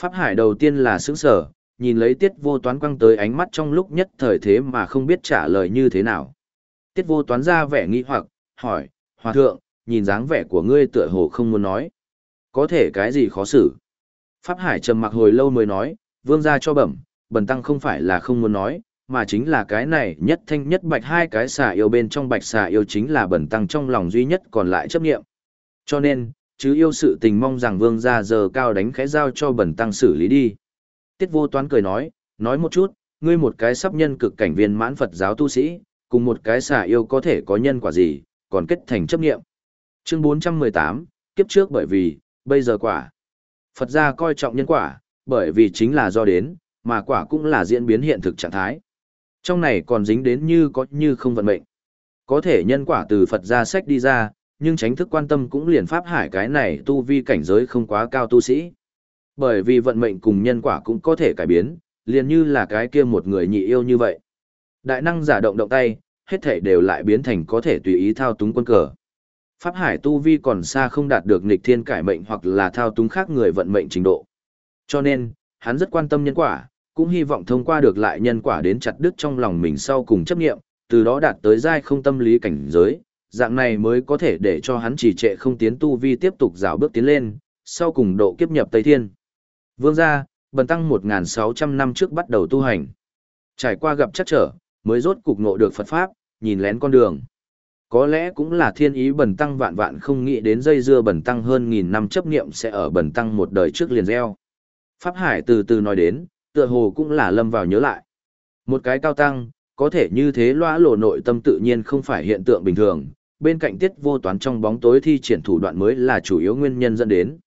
Pháp Hải đầu tiên là sững sở, nhìn lấy tiết vô toán quăng tới ánh mắt trong lúc nhất thời thế mà không biết trả lời như thế nào. Tiết vô toán ra vẻ nghi hoặc, hỏi, Hòa thượng, nhìn dáng vẻ của ngươi tựa hồ không muốn nói. Có thể cái gì khó xử. Pháp Hải trầm mặc hồi lâu mới nói, vương gia cho bẩm, bần tăng không phải là không muốn nói, mà chính là cái này nhất thanh nhất bạch hai cái xà yêu bên trong bạch xà yêu chính là bần tăng trong lòng duy nhất còn lại chấp nghiệm. Cho nên, chứ yêu sự tình mong rằng vương gia giờ cao đánh khẽ giao cho bần tăng xử lý đi. Tiết vô toán cười nói, nói một chút, ngươi một cái sắp nhân cực cảnh viên mãn Phật giáo tu sĩ, cùng một cái xà yêu có thể có nhân quả gì, còn kết thành chấp nghiệm. Chương 418, kiếp trước bởi vì, bây giờ quả. Phật gia coi trọng nhân quả, bởi vì chính là do đến, mà quả cũng là diễn biến hiện thực trạng thái. Trong này còn dính đến như có như không vận mệnh. Có thể nhân quả từ Phật gia sách đi ra, nhưng tránh thức quan tâm cũng liền pháp hải cái này tu vi cảnh giới không quá cao tu sĩ. Bởi vì vận mệnh cùng nhân quả cũng có thể cải biến, liền như là cái kia một người nhị yêu như vậy. Đại năng giả động động tay, hết thể đều lại biến thành có thể tùy ý thao túng quân cờ. Pháp Hải tu vi còn xa không đạt được nghịch thiên cải mệnh hoặc là thao túng khác người vận mệnh trình độ. Cho nên, hắn rất quan tâm nhân quả, cũng hy vọng thông qua được lại nhân quả đến chặt đứt trong lòng mình sau cùng chấp nghiệm, từ đó đạt tới giai không tâm lý cảnh giới, dạng này mới có thể để cho hắn chỉ trệ không tiến tu vi tiếp tục rào bước tiến lên, sau cùng độ kiếp nhập Tây Thiên. Vương gia, bần tăng 1.600 năm trước bắt đầu tu hành. Trải qua gặp chắc trở, mới rốt cục ngộ được Phật Pháp, nhìn lén con đường. Có lẽ cũng là thiên ý bẩn tăng vạn vạn không nghĩ đến dây dưa bẩn tăng hơn nghìn năm chấp niệm sẽ ở bẩn tăng một đời trước liền gieo. Pháp Hải từ từ nói đến, tựa hồ cũng là lâm vào nhớ lại. Một cái cao tăng, có thể như thế loa lộ nội tâm tự nhiên không phải hiện tượng bình thường, bên cạnh tiết vô toán trong bóng tối thi triển thủ đoạn mới là chủ yếu nguyên nhân dẫn đến.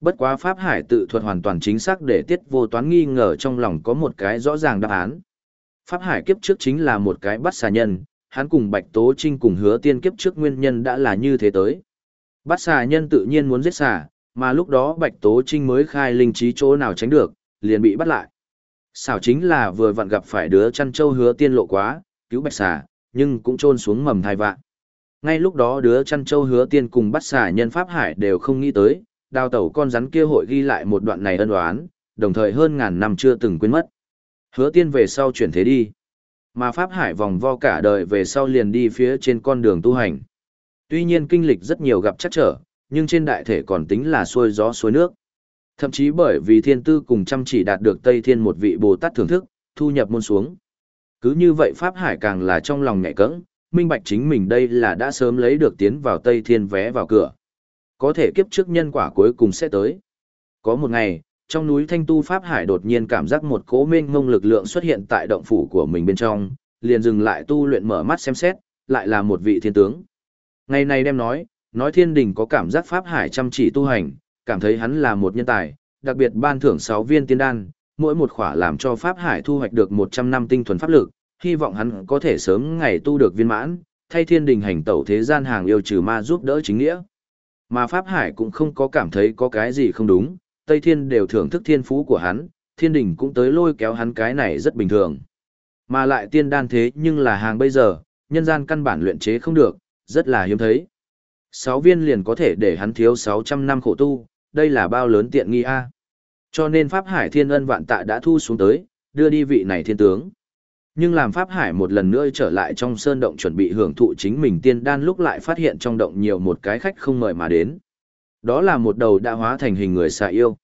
Bất quá Pháp Hải tự thuật hoàn toàn chính xác để tiết vô toán nghi ngờ trong lòng có một cái rõ ràng đáp án. Pháp Hải kiếp trước chính là một cái bắt xà nhân, hắn cùng Bạch Tố Trinh cùng hứa tiên kiếp trước nguyên nhân đã là như thế tới. Bắt xà nhân tự nhiên muốn giết xà, mà lúc đó Bạch Tố Trinh mới khai linh trí chỗ nào tránh được, liền bị bắt lại. Xảo chính là vừa vặn gặp phải đứa chăn trâu hứa tiên lộ quá, cứu Bạch xà, nhưng cũng trôn xuống mầm thai vạn. Ngay lúc đó đứa chăn trâu hứa tiên cùng bắt xà nhân Pháp Hải đều không nghĩ tới, đào tẩu con rắn kia hội ghi lại một đoạn này ân oán, đồng thời hơn ngàn năm chưa từng quên mất. Hứa tiên về sau chuyển thế đi. Mà Pháp Hải vòng vo cả đời về sau liền đi phía trên con đường tu hành. Tuy nhiên kinh lịch rất nhiều gặp chắc trở, nhưng trên đại thể còn tính là xuôi gió xuôi nước. Thậm chí bởi vì thiên tư cùng chăm chỉ đạt được Tây Thiên một vị Bồ Tát thưởng thức, thu nhập môn xuống. Cứ như vậy Pháp Hải càng là trong lòng nhạy cẫng, minh bạch chính mình đây là đã sớm lấy được tiến vào Tây Thiên vé vào cửa. Có thể kiếp trước nhân quả cuối cùng sẽ tới. Có một ngày, trong núi Thanh Tu Pháp Hải đột nhiên cảm giác một cỗ mênh ngông lực lượng xuất hiện tại động phủ của mình bên trong, liền dừng lại tu luyện mở mắt xem xét, lại là một vị thiên tướng. Ngày này đem nói, nói thiên đình có cảm giác Pháp Hải chăm chỉ tu hành, cảm thấy hắn là một nhân tài, đặc biệt ban thưởng 6 viên tiên đan, mỗi một khỏa làm cho Pháp Hải thu hoạch được 100 năm tinh thuần pháp lực, hy vọng hắn có thể sớm ngày tu được viên mãn, thay thiên đình hành tẩu thế gian hàng yêu trừ ma giúp đỡ chính nghĩa. Mà Pháp Hải cũng không có cảm thấy có cái gì không đúng, Tây Thiên đều thưởng thức thiên phú của hắn, thiên đình cũng tới lôi kéo hắn cái này rất bình thường. Mà lại tiên đan thế nhưng là hàng bây giờ, nhân gian căn bản luyện chế không được, rất là hiếm thấy. Sáu viên liền có thể để hắn thiếu 600 năm khổ tu, đây là bao lớn tiện nghi a. Cho nên Pháp Hải Thiên Ân vạn tạ đã thu xuống tới, đưa đi vị này thiên tướng. Nhưng làm Pháp Hải một lần nữa trở lại trong sơn động chuẩn bị hưởng thụ chính mình tiên đan lúc lại phát hiện trong động nhiều một cái khách không mời mà đến. Đó là một đầu đã hóa thành hình người xà yêu.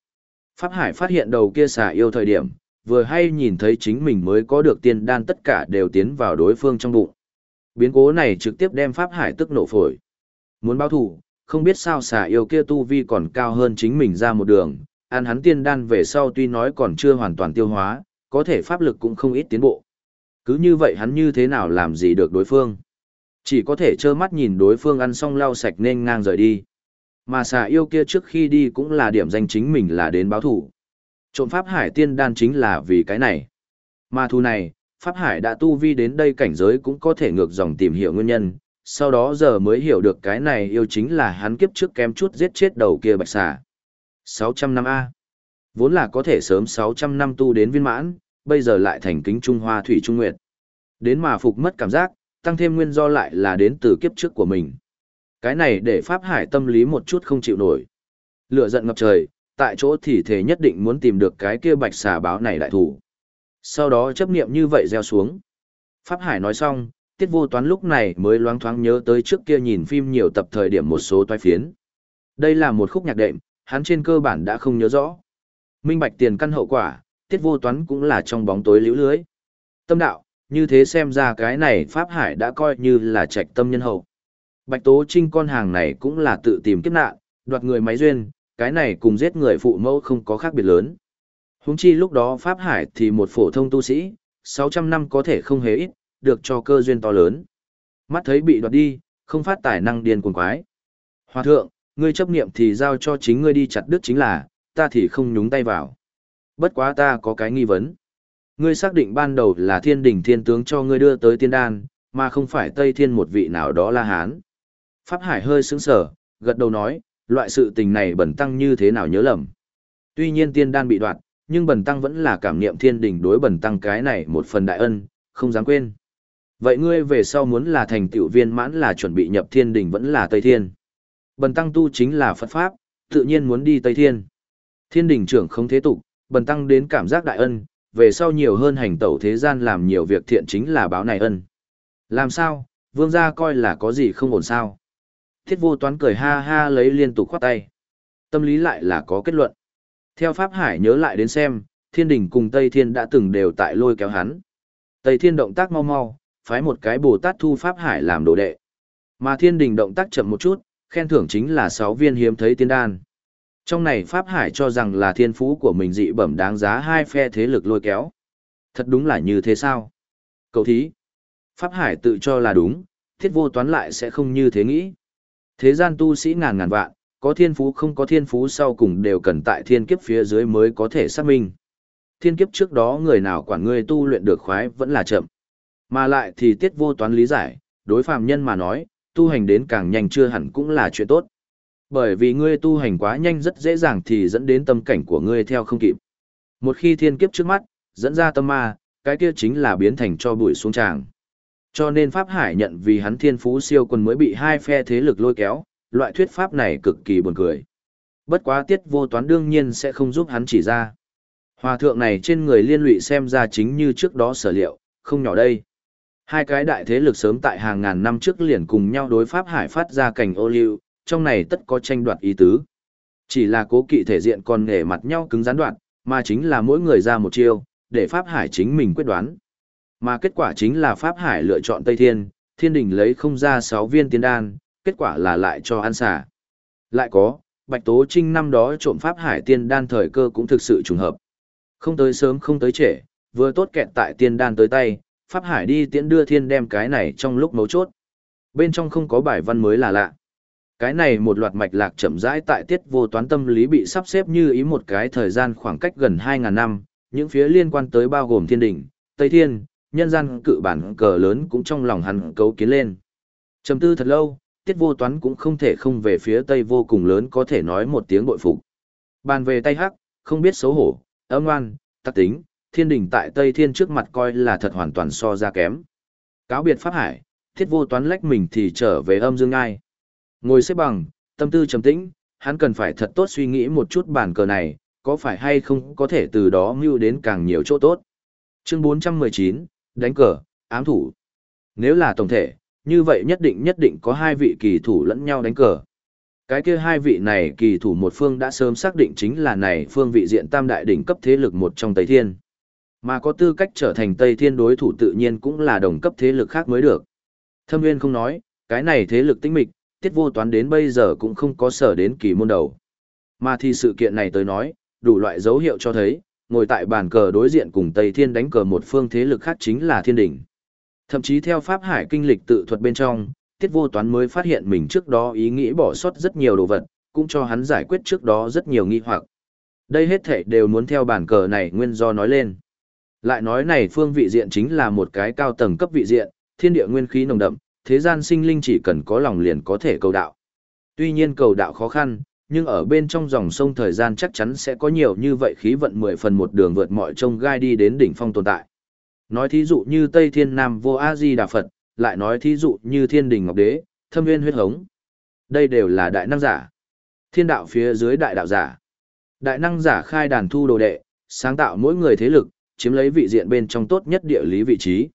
Pháp Hải phát hiện đầu kia xà yêu thời điểm, vừa hay nhìn thấy chính mình mới có được tiên đan tất cả đều tiến vào đối phương trong bụng. Biến cố này trực tiếp đem Pháp Hải tức nổ phổi. Muốn báo thủ, không biết sao xà yêu kia tu vi còn cao hơn chính mình ra một đường, ăn hắn tiên đan về sau tuy nói còn chưa hoàn toàn tiêu hóa, có thể pháp lực cũng không ít tiến bộ. Cứ như vậy hắn như thế nào làm gì được đối phương? Chỉ có thể trơ mắt nhìn đối phương ăn xong lau sạch nên ngang rời đi. Mà xà yêu kia trước khi đi cũng là điểm danh chính mình là đến báo thủ. Trộm Pháp Hải tiên đan chính là vì cái này. Mà thù này, Pháp Hải đã tu vi đến đây cảnh giới cũng có thể ngược dòng tìm hiểu nguyên nhân, sau đó giờ mới hiểu được cái này yêu chính là hắn kiếp trước kém chút giết chết đầu kia bạch xà. 600 năm A. Vốn là có thể sớm 600 năm tu đến viên mãn, bây giờ lại thành kính Trung Hoa Thủy Trung Nguyệt. Đến mà phục mất cảm giác, tăng thêm nguyên do lại là đến từ kiếp trước của mình. Cái này để Pháp Hải tâm lý một chút không chịu nổi. Lửa giận ngập trời, tại chỗ thì thể nhất định muốn tìm được cái kia bạch xà báo này đại thủ. Sau đó chấp niệm như vậy gieo xuống. Pháp Hải nói xong, tiết vô toán lúc này mới loáng thoáng nhớ tới trước kia nhìn phim nhiều tập thời điểm một số toai phiến. Đây là một khúc nhạc đệm, hắn trên cơ bản đã không nhớ rõ. Minh bạch tiền căn hậu quả, tiết vô toán cũng là trong bóng tối liễu lưới. Tâm đạo, như thế xem ra cái này Pháp Hải đã coi như là trạch tâm nhân hậu. Bạch Tố Trinh con hàng này cũng là tự tìm kiếp nạn, đoạt người máy duyên, cái này cùng giết người phụ mẫu không có khác biệt lớn. Húng chi lúc đó Pháp Hải thì một phổ thông tu sĩ, 600 năm có thể không hề ít, được cho cơ duyên to lớn. Mắt thấy bị đoạt đi, không phát tài năng điên cuồng quái. Hòa thượng, ngươi chấp niệm thì giao cho chính ngươi đi chặt đứt chính là, ta thì không nhúng tay vào. Bất quá ta có cái nghi vấn. Ngươi xác định ban đầu là thiên đình thiên tướng cho ngươi đưa tới tiên đan, mà không phải Tây Thiên một vị nào đó là Hán. Pháp Hải hơi sững sờ, gật đầu nói, loại sự tình này bẩn tăng như thế nào nhớ lầm. Tuy nhiên tiên đan bị đoạt, nhưng bẩn tăng vẫn là cảm niệm thiên đình đối bẩn tăng cái này một phần đại ân, không dám quên. Vậy ngươi về sau muốn là thành tiểu viên mãn là chuẩn bị nhập thiên đình vẫn là Tây Thiên. Bần tăng tu chính là Phật Pháp, tự nhiên muốn đi Tây Thiên. Thiên đình trưởng không thế tục, bần tăng đến cảm giác đại ân, về sau nhiều hơn hành tẩu thế gian làm nhiều việc thiện chính là báo này ân. Làm sao, vương gia coi là có gì không ổn sao? Thiết vô toán cười ha ha lấy liên tục khoát tay. Tâm lý lại là có kết luận. Theo Pháp Hải nhớ lại đến xem, thiên đình cùng Tây Thiên đã từng đều tại lôi kéo hắn. Tây Thiên động tác mau mau, phái một cái Bồ Tát thu Pháp Hải làm đồ đệ. Mà thiên đình động tác chậm một chút, khen thưởng chính là 6 viên hiếm thấy tiên đan. Trong này Pháp Hải cho rằng là thiên phú của mình dị bẩm đáng giá hai phe thế lực lôi kéo. Thật đúng là như thế sao? Cậu thí. Pháp Hải tự cho là đúng, thiết vô toán lại sẽ không như thế nghĩ. Thế gian tu sĩ ngàn ngàn vạn, có thiên phú không có thiên phú sau cùng đều cần tại thiên kiếp phía dưới mới có thể xác minh. Thiên kiếp trước đó người nào quản ngươi tu luyện được khoái vẫn là chậm. Mà lại thì tiết vô toán lý giải, đối phàm nhân mà nói, tu hành đến càng nhanh chưa hẳn cũng là chuyện tốt. Bởi vì ngươi tu hành quá nhanh rất dễ dàng thì dẫn đến tâm cảnh của ngươi theo không kịp. Một khi thiên kiếp trước mắt, dẫn ra tâm ma, cái kia chính là biến thành cho bụi xuống tràng. Cho nên Pháp Hải nhận vì hắn thiên phú siêu quân mới bị hai phe thế lực lôi kéo, loại thuyết pháp này cực kỳ buồn cười. Bất quá tiết vô toán đương nhiên sẽ không giúp hắn chỉ ra. Hòa thượng này trên người liên lụy xem ra chính như trước đó sở liệu, không nhỏ đây. Hai cái đại thế lực sớm tại hàng ngàn năm trước liền cùng nhau đối Pháp Hải phát ra cảnh ô liu, trong này tất có tranh đoạt ý tứ. Chỉ là cố kỵ thể diện còn nghề mặt nhau cứng gián đoạn, mà chính là mỗi người ra một chiêu, để Pháp Hải chính mình quyết đoán. Mà kết quả chính là Pháp Hải lựa chọn Tây Thiên, Thiên Đình lấy không ra 6 viên tiên đan, kết quả là lại cho ăn xả. Lại có, Bạch Tố Trinh năm đó trộm Pháp Hải tiên đan thời cơ cũng thực sự trùng hợp. Không tới sớm không tới trễ, vừa tốt kẹt tại tiên đan tới tay, Pháp Hải đi tiễn đưa thiên đem cái này trong lúc mấu chốt. Bên trong không có bài văn mới là lạ. Cái này một loạt mạch lạc chậm rãi tại tiết vô toán tâm lý bị sắp xếp như ý một cái thời gian khoảng cách gần 2.000 năm, những phía liên quan tới bao gồm thiên đỉnh, Tây Thiên, nhân gian cự bản cờ lớn cũng trong lòng hắn cấu kiến lên. Trầm tư thật lâu, tiết vô toán cũng không thể không về phía Tây vô cùng lớn có thể nói một tiếng bội phục. Bàn về tay hắc, không biết xấu hổ, âm ngoan, tắc tính, thiên đình tại Tây Thiên trước mặt coi là thật hoàn toàn so ra kém. Cáo biệt Pháp Hải, thiết vô toán lách mình thì trở về âm dương ngai. Ngồi xếp bằng, tâm tư trầm tĩnh, hắn cần phải thật tốt suy nghĩ một chút bản cờ này, có phải hay không có thể từ đó mưu đến càng nhiều chỗ tốt. Chương 419, đánh cờ, ám thủ. Nếu là tổng thể, như vậy nhất định nhất định có hai vị kỳ thủ lẫn nhau đánh cờ. Cái kia hai vị này kỳ thủ một phương đã sớm xác định chính là này phương vị diện tam đại đỉnh cấp thế lực một trong Tây Thiên. Mà có tư cách trở thành Tây Thiên đối thủ tự nhiên cũng là đồng cấp thế lực khác mới được. Thâm Nguyên không nói, cái này thế lực tinh mịch, tiết vô toán đến bây giờ cũng không có sở đến kỳ môn đầu. Mà thì sự kiện này tới nói, đủ loại dấu hiệu cho thấy, ngồi tại bàn cờ đối diện cùng Tây Thiên đánh cờ một phương thế lực khác chính là Thiên Đình. Thậm chí theo Pháp Hải kinh lịch tự thuật bên trong, Tiết Vô Toán mới phát hiện mình trước đó ý nghĩ bỏ sót rất nhiều đồ vật, cũng cho hắn giải quyết trước đó rất nhiều nghi hoặc. Đây hết thảy đều muốn theo bàn cờ này nguyên do nói lên. Lại nói này phương vị diện chính là một cái cao tầng cấp vị diện, thiên địa nguyên khí nồng đậm, thế gian sinh linh chỉ cần có lòng liền có thể cầu đạo. Tuy nhiên cầu đạo khó khăn, nhưng ở bên trong dòng sông thời gian chắc chắn sẽ có nhiều như vậy khí vận mười phần một đường vượt mọi trông gai đi đến đỉnh phong tồn tại. Nói thí dụ như Tây Thiên Nam Vô A Di Đà Phật, lại nói thí dụ như Thiên Đình Ngọc Đế, Thâm Viên Huyết Hống. Đây đều là đại năng giả. Thiên đạo phía dưới đại đạo giả. Đại năng giả khai đàn thu đồ đệ, sáng tạo mỗi người thế lực, chiếm lấy vị diện bên trong tốt nhất địa lý vị trí.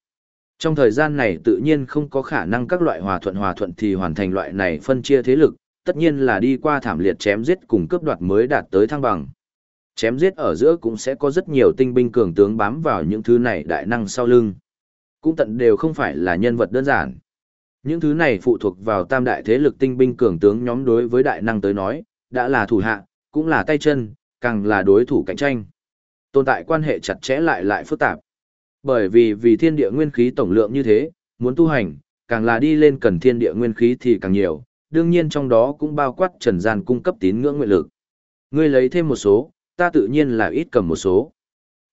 Trong thời gian này tự nhiên không có khả năng các loại hòa thuận hòa thuận thì hoàn thành loại này phân chia thế lực, tất nhiên là đi qua thảm liệt chém giết cùng cướp đoạt mới đạt tới thăng bằng. Chém giết ở giữa cũng sẽ có rất nhiều tinh binh cường tướng bám vào những thứ này đại năng sau lưng. Cũng tận đều không phải là nhân vật đơn giản. Những thứ này phụ thuộc vào tam đại thế lực tinh binh cường tướng nhóm đối với đại năng tới nói, đã là thủ hạ, cũng là tay chân, càng là đối thủ cạnh tranh. Tồn tại quan hệ chặt chẽ lại lại phức tạp. Bởi vì vì thiên địa nguyên khí tổng lượng như thế, muốn tu hành, càng là đi lên cần thiên địa nguyên khí thì càng nhiều, đương nhiên trong đó cũng bao quát trần gian cung cấp tín ngưỡng nguyện lực. Ngươi lấy thêm một số, ta tự nhiên là ít cầm một số.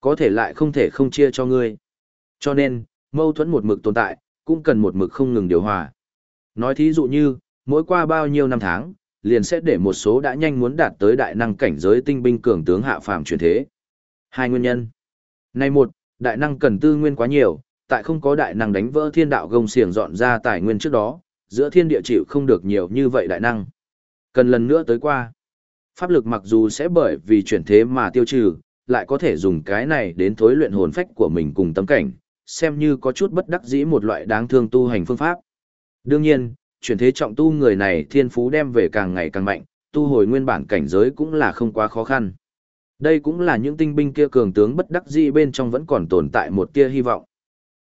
Có thể lại không thể không chia cho ngươi. Cho nên, mâu thuẫn một mực tồn tại, cũng cần một mực không ngừng điều hòa. Nói thí dụ như, mỗi qua bao nhiêu năm tháng, liền sẽ để một số đã nhanh muốn đạt tới đại năng cảnh giới tinh binh cường tướng hạ phàm chuyển thế. Hai nguyên nhân. Này một, đại năng cần tư nguyên quá nhiều, tại không có đại năng đánh vỡ thiên đạo gông xiềng dọn ra tài nguyên trước đó, giữa thiên địa chịu không được nhiều như vậy đại năng. Cần lần nữa tới qua. Pháp lực mặc dù sẽ bởi vì chuyển thế mà tiêu trừ, lại có thể dùng cái này đến thối luyện hồn phách của mình cùng tâm cảnh, xem như có chút bất đắc dĩ một loại đáng thương tu hành phương pháp. Đương nhiên, chuyển thế trọng tu người này thiên phú đem về càng ngày càng mạnh, tu hồi nguyên bản cảnh giới cũng là không quá khó khăn. Đây cũng là những tinh binh kia cường tướng bất đắc dĩ bên trong vẫn còn tồn tại một tia hy vọng.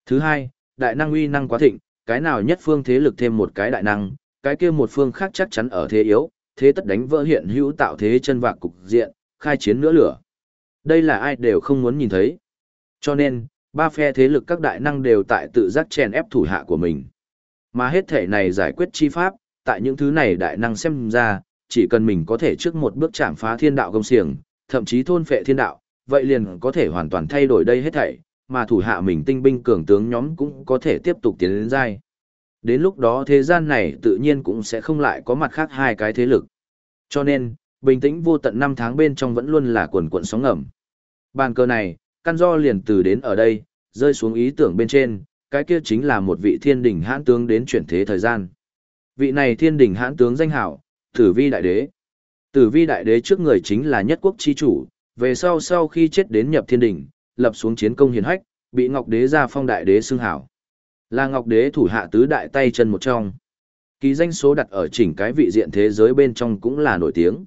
Thứ hai, đại năng uy năng quá thịnh, cái nào nhất phương thế lực thêm một cái đại năng, cái kia một phương khác chắc chắn ở thế yếu, thế tất đánh vỡ hiện hữu tạo thế chân vạc cục diện, khai chiến nữa lửa. Đây là ai đều không muốn nhìn thấy. Cho nên, ba phe thế lực các đại năng đều tại tự giác chèn ép thủ hạ của mình. Mà hết thể này giải quyết chi pháp, tại những thứ này đại năng xem ra, chỉ cần mình có thể trước một bước chạm phá thiên đạo công xiềng, thậm chí thôn phệ thiên đạo, vậy liền có thể hoàn toàn thay đổi đây hết thảy, mà thủ hạ mình tinh binh cường tướng nhóm cũng có thể tiếp tục tiến đến giai. Đến lúc đó thế gian này tự nhiên cũng sẽ không lại có mặt khác hai cái thế lực. Cho nên, bình tĩnh vô tận năm tháng bên trong vẫn luôn là quần cuộn sóng ngầm. Bàn cờ này, căn do liền từ đến ở đây, rơi xuống ý tưởng bên trên, cái kia chính là một vị thiên đỉnh hãn tướng đến chuyển thế thời gian. Vị này thiên đỉnh hãn tướng danh hảo, tử vi đại đế. Tử vi đại đế trước người chính là nhất quốc chi chủ, về sau sau khi chết đến nhập thiên đỉnh, lập xuống chiến công hiển hách, bị Ngọc đế ra phong đại đế xưng hảo. Là Ngọc đế thủ hạ tứ đại tay chân một trong. Ký danh số đặt ở chỉnh cái vị diện thế giới bên trong cũng là nổi tiếng.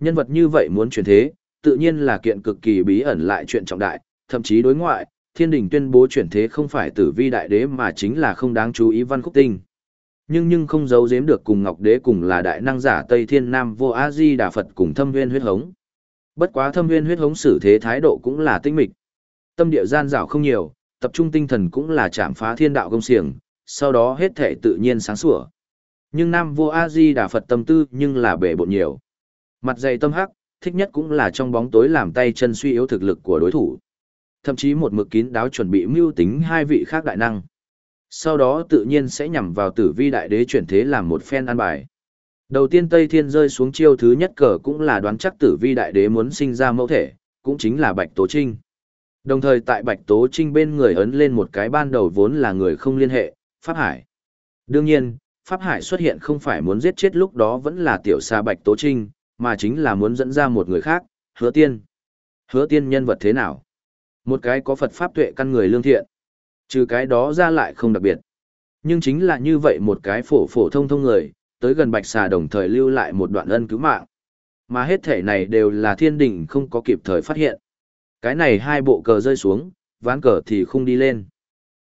Nhân vật như vậy muốn chuyển thế, tự nhiên là kiện cực kỳ bí ẩn lại chuyện trọng đại, thậm chí đối ngoại, thiên đình tuyên bố chuyển thế không phải tử vi đại đế mà chính là không đáng chú ý văn khúc tinh. Nhưng nhưng không giấu giếm được cùng Ngọc Đế cùng là đại năng giả Tây Thiên Nam vô A Di Đà Phật cùng thâm viên huyết hống. Bất quá thâm viên huyết hống xử thế thái độ cũng là tinh mịch. Tâm địa gian dảo không nhiều, tập trung tinh thần cũng là chạm phá thiên đạo công xiềng, sau đó hết thể tự nhiên sáng sủa. Nhưng Nam vô A Di Đà Phật tâm tư nhưng là bể bộn nhiều. Mặt dày tâm hắc, thích nhất cũng là trong bóng tối làm tay chân suy yếu thực lực của đối thủ. Thậm chí một mực kín đáo chuẩn bị mưu tính hai vị khác đại năng. Sau đó tự nhiên sẽ nhằm vào tử vi đại đế chuyển thế làm một phen an bài. Đầu tiên Tây Thiên rơi xuống chiêu thứ nhất cờ cũng là đoán chắc tử vi đại đế muốn sinh ra mẫu thể, cũng chính là Bạch Tố Trinh. Đồng thời tại Bạch Tố Trinh bên người ấn lên một cái ban đầu vốn là người không liên hệ, Pháp Hải. Đương nhiên, Pháp Hải xuất hiện không phải muốn giết chết lúc đó vẫn là tiểu xa Bạch Tố Trinh, mà chính là muốn dẫn ra một người khác, hứa tiên. Hứa tiên nhân vật thế nào? Một cái có Phật Pháp tuệ căn người lương thiện. Trừ cái đó ra lại không đặc biệt. Nhưng chính là như vậy một cái phổ phổ thông thông người, tới gần bạch xà đồng thời lưu lại một đoạn ân cứu mạng. Mà hết thể này đều là thiên đình không có kịp thời phát hiện. Cái này hai bộ cờ rơi xuống, ván cờ thì không đi lên.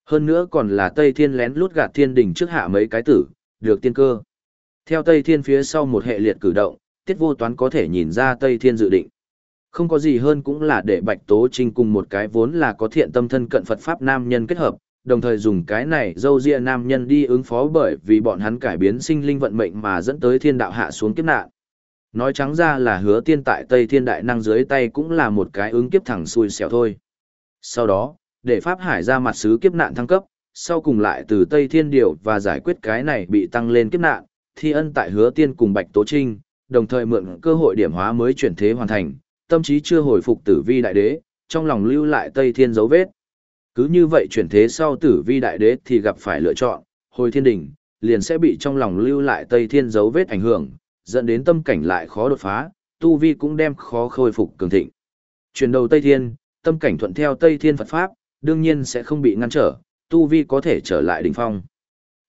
Hơn nữa còn là Tây Thiên lén lút gạt thiên đình trước hạ mấy cái tử, được tiên cơ. Theo Tây Thiên phía sau một hệ liệt cử động, tiết vô toán có thể nhìn ra Tây Thiên dự định. Không có gì hơn cũng là để Bạch Tố Trinh cùng một cái vốn là có thiện tâm thân cận Phật Pháp nam nhân kết hợp, đồng thời dùng cái này dâu ria nam nhân đi ứng phó bởi vì bọn hắn cải biến sinh linh vận mệnh mà dẫn tới thiên đạo hạ xuống kiếp nạn. Nói trắng ra là hứa tiên tại Tây Thiên Đại Năng dưới tay cũng là một cái ứng kiếp thẳng xui xẻo thôi. Sau đó, để Pháp Hải ra mặt sứ kiếp nạn thăng cấp, sau cùng lại từ Tây Thiên Điều và giải quyết cái này bị tăng lên kiếp nạn, thi ân tại hứa tiên cùng Bạch Tố Trinh, đồng thời mượn cơ hội điểm hóa mới chuyển thế hoàn thành, tâm trí chưa hồi phục tử vi đại đế, trong lòng lưu lại Tây Thiên dấu vết. Cứ như vậy chuyển thế sau tử vi đại đế thì gặp phải lựa chọn, hồi thiên đỉnh, liền sẽ bị trong lòng lưu lại Tây Thiên dấu vết ảnh hưởng, dẫn đến tâm cảnh lại khó đột phá, tu vi cũng đem khó khôi phục cường thịnh. Chuyển đầu Tây Thiên, tâm cảnh thuận theo Tây Thiên Phật Pháp, đương nhiên sẽ không bị ngăn trở, tu vi có thể trở lại đỉnh phong.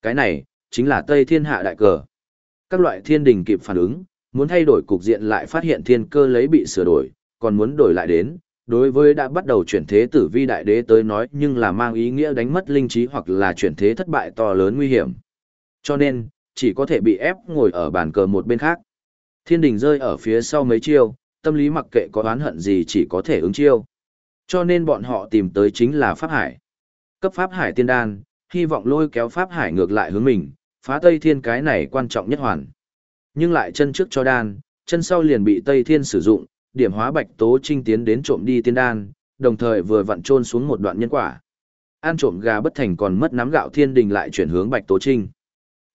Cái này, chính là Tây Thiên hạ đại cờ. Các loại thiên đình kịp phản ứng, muốn thay đổi cục diện lại phát hiện thiên cơ lấy bị sửa đổi, còn muốn đổi lại đến, đối với đã bắt đầu chuyển thế tử vi đại đế tới nói nhưng là mang ý nghĩa đánh mất linh trí hoặc là chuyển thế thất bại to lớn nguy hiểm. Cho nên, chỉ có thể bị ép ngồi ở bàn cờ một bên khác. Thiên đình rơi ở phía sau mấy chiêu, tâm lý mặc kệ có oán hận gì chỉ có thể ứng chiêu. Cho nên bọn họ tìm tới chính là Pháp Hải. Cấp Pháp Hải tiên đan, hy vọng lôi kéo Pháp Hải ngược lại hướng mình, phá Tây Thiên cái này quan trọng nhất hoàn. Nhưng lại chân trước cho đan, chân sau liền bị Tây Thiên sử dụng, điểm hóa Bạch Tố Trinh tiến đến trộm đi tiên đan, đồng thời vừa vặn trôn xuống một đoạn nhân quả. an trộm gà bất thành còn mất nắm gạo thiên đình lại chuyển hướng Bạch Tố Trinh.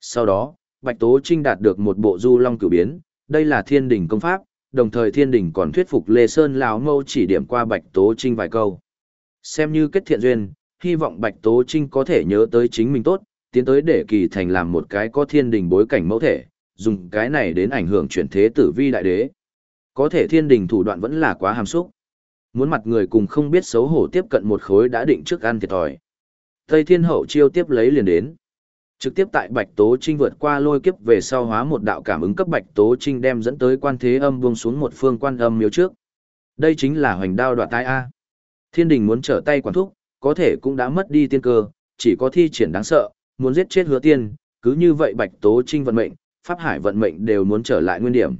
Sau đó, Bạch Tố Trinh đạt được một bộ du long cửu biến, đây là thiên đình công pháp, đồng thời thiên đình còn thuyết phục Lê Sơn lão Mâu chỉ điểm qua Bạch Tố Trinh vài câu. Xem như kết thiện duyên, hy vọng Bạch Tố Trinh có thể nhớ tới chính mình tốt, tiến tới để kỳ thành làm một cái có thiên đình bối cảnh mẫu thể, dùng cái này đến ảnh hưởng chuyển thế tử vi đại đế. Có thể thiên đình thủ đoạn vẫn là quá hàm xúc. Muốn mặt người cùng không biết xấu hổ tiếp cận một khối đã định trước ăn thiệt thòi. Tây Thiên Hậu chiêu tiếp lấy liền đến. Trực tiếp tại Bạch Tố Trinh vượt qua lôi kiếp về sau hóa một đạo cảm ứng cấp Bạch Tố Trinh đem dẫn tới quan thế âm buông xuống một phương quan âm miếu trước. Đây chính là hoành đao đoạt tai A. Thiên đình muốn trở tay quản thúc, có thể cũng đã mất đi tiên cơ, chỉ có thi triển đáng sợ, muốn giết chết hứa tiên, cứ như vậy Bạch Tố Trinh vận mệnh, Pháp Hải vận mệnh đều muốn trở lại nguyên điểm.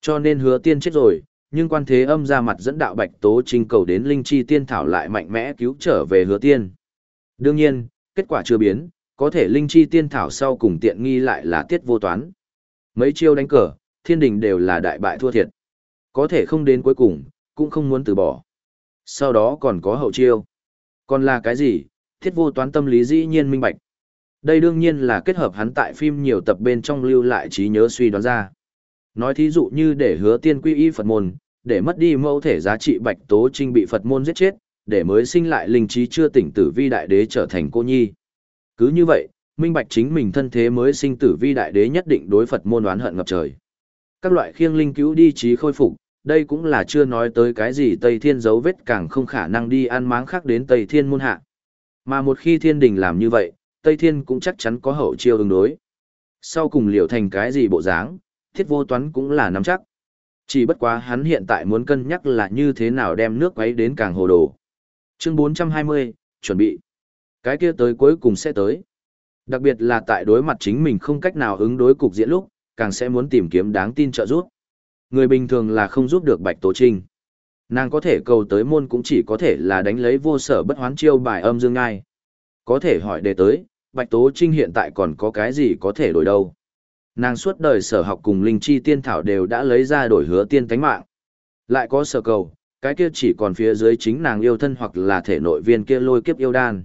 Cho nên hứa tiên chết rồi, nhưng quan thế âm ra mặt dẫn đạo Bạch Tố Trinh cầu đến Linh Chi Tiên Thảo lại mạnh mẽ cứu trở về hứa tiên. Đương nhiên, kết quả chưa biến, có thể Linh Chi Tiên Thảo sau cùng tiện nghi lại là tiết vô toán. Mấy chiêu đánh cờ, thiên đình đều là đại bại thua thiệt. Có thể không đến cuối cùng, cũng không muốn từ bỏ. Sau đó còn có hậu chiêu. Còn là cái gì, thiết vô toán tâm lý dĩ nhiên minh bạch. Đây đương nhiên là kết hợp hắn tại phim nhiều tập bên trong lưu lại trí nhớ suy đoán ra. Nói thí dụ như để hứa tiên quy y Phật môn, để mất đi mẫu thể giá trị bạch tố trinh bị Phật môn giết chết, để mới sinh lại linh trí chưa tỉnh tử vi đại đế trở thành cô nhi. Cứ như vậy, minh bạch chính mình thân thế mới sinh tử vi đại đế nhất định đối Phật môn oán hận ngập trời. Các loại khiêng linh cứu đi trí khôi phục, đây cũng là chưa nói tới cái gì Tây Thiên dấu vết càng không khả năng đi ăn máng khác đến Tây Thiên môn hạ. Mà một khi thiên đình làm như vậy, Tây Thiên cũng chắc chắn có hậu chiêu ứng đối. Sau cùng liệu thành cái gì bộ dáng, thiết vô toán cũng là nắm chắc. Chỉ bất quá hắn hiện tại muốn cân nhắc là như thế nào đem nước quấy đến càng hồ đồ. Chương 420, chuẩn bị. Cái kia tới cuối cùng sẽ tới. Đặc biệt là tại đối mặt chính mình không cách nào ứng đối cục diễn lúc, càng sẽ muốn tìm kiếm đáng tin trợ giúp. Người bình thường là không giúp được Bạch Tố Trinh. Nàng có thể cầu tới môn cũng chỉ có thể là đánh lấy vô sở bất hoán chiêu bài âm dương ngai. Có thể hỏi đề tới, Bạch Tố Trinh hiện tại còn có cái gì có thể đổi đâu. Nàng suốt đời sở học cùng linh chi tiên thảo đều đã lấy ra đổi hứa tiên tánh mạng. Lại có sở cầu, cái kia chỉ còn phía dưới chính nàng yêu thân hoặc là thể nội viên kia lôi kiếp yêu đan.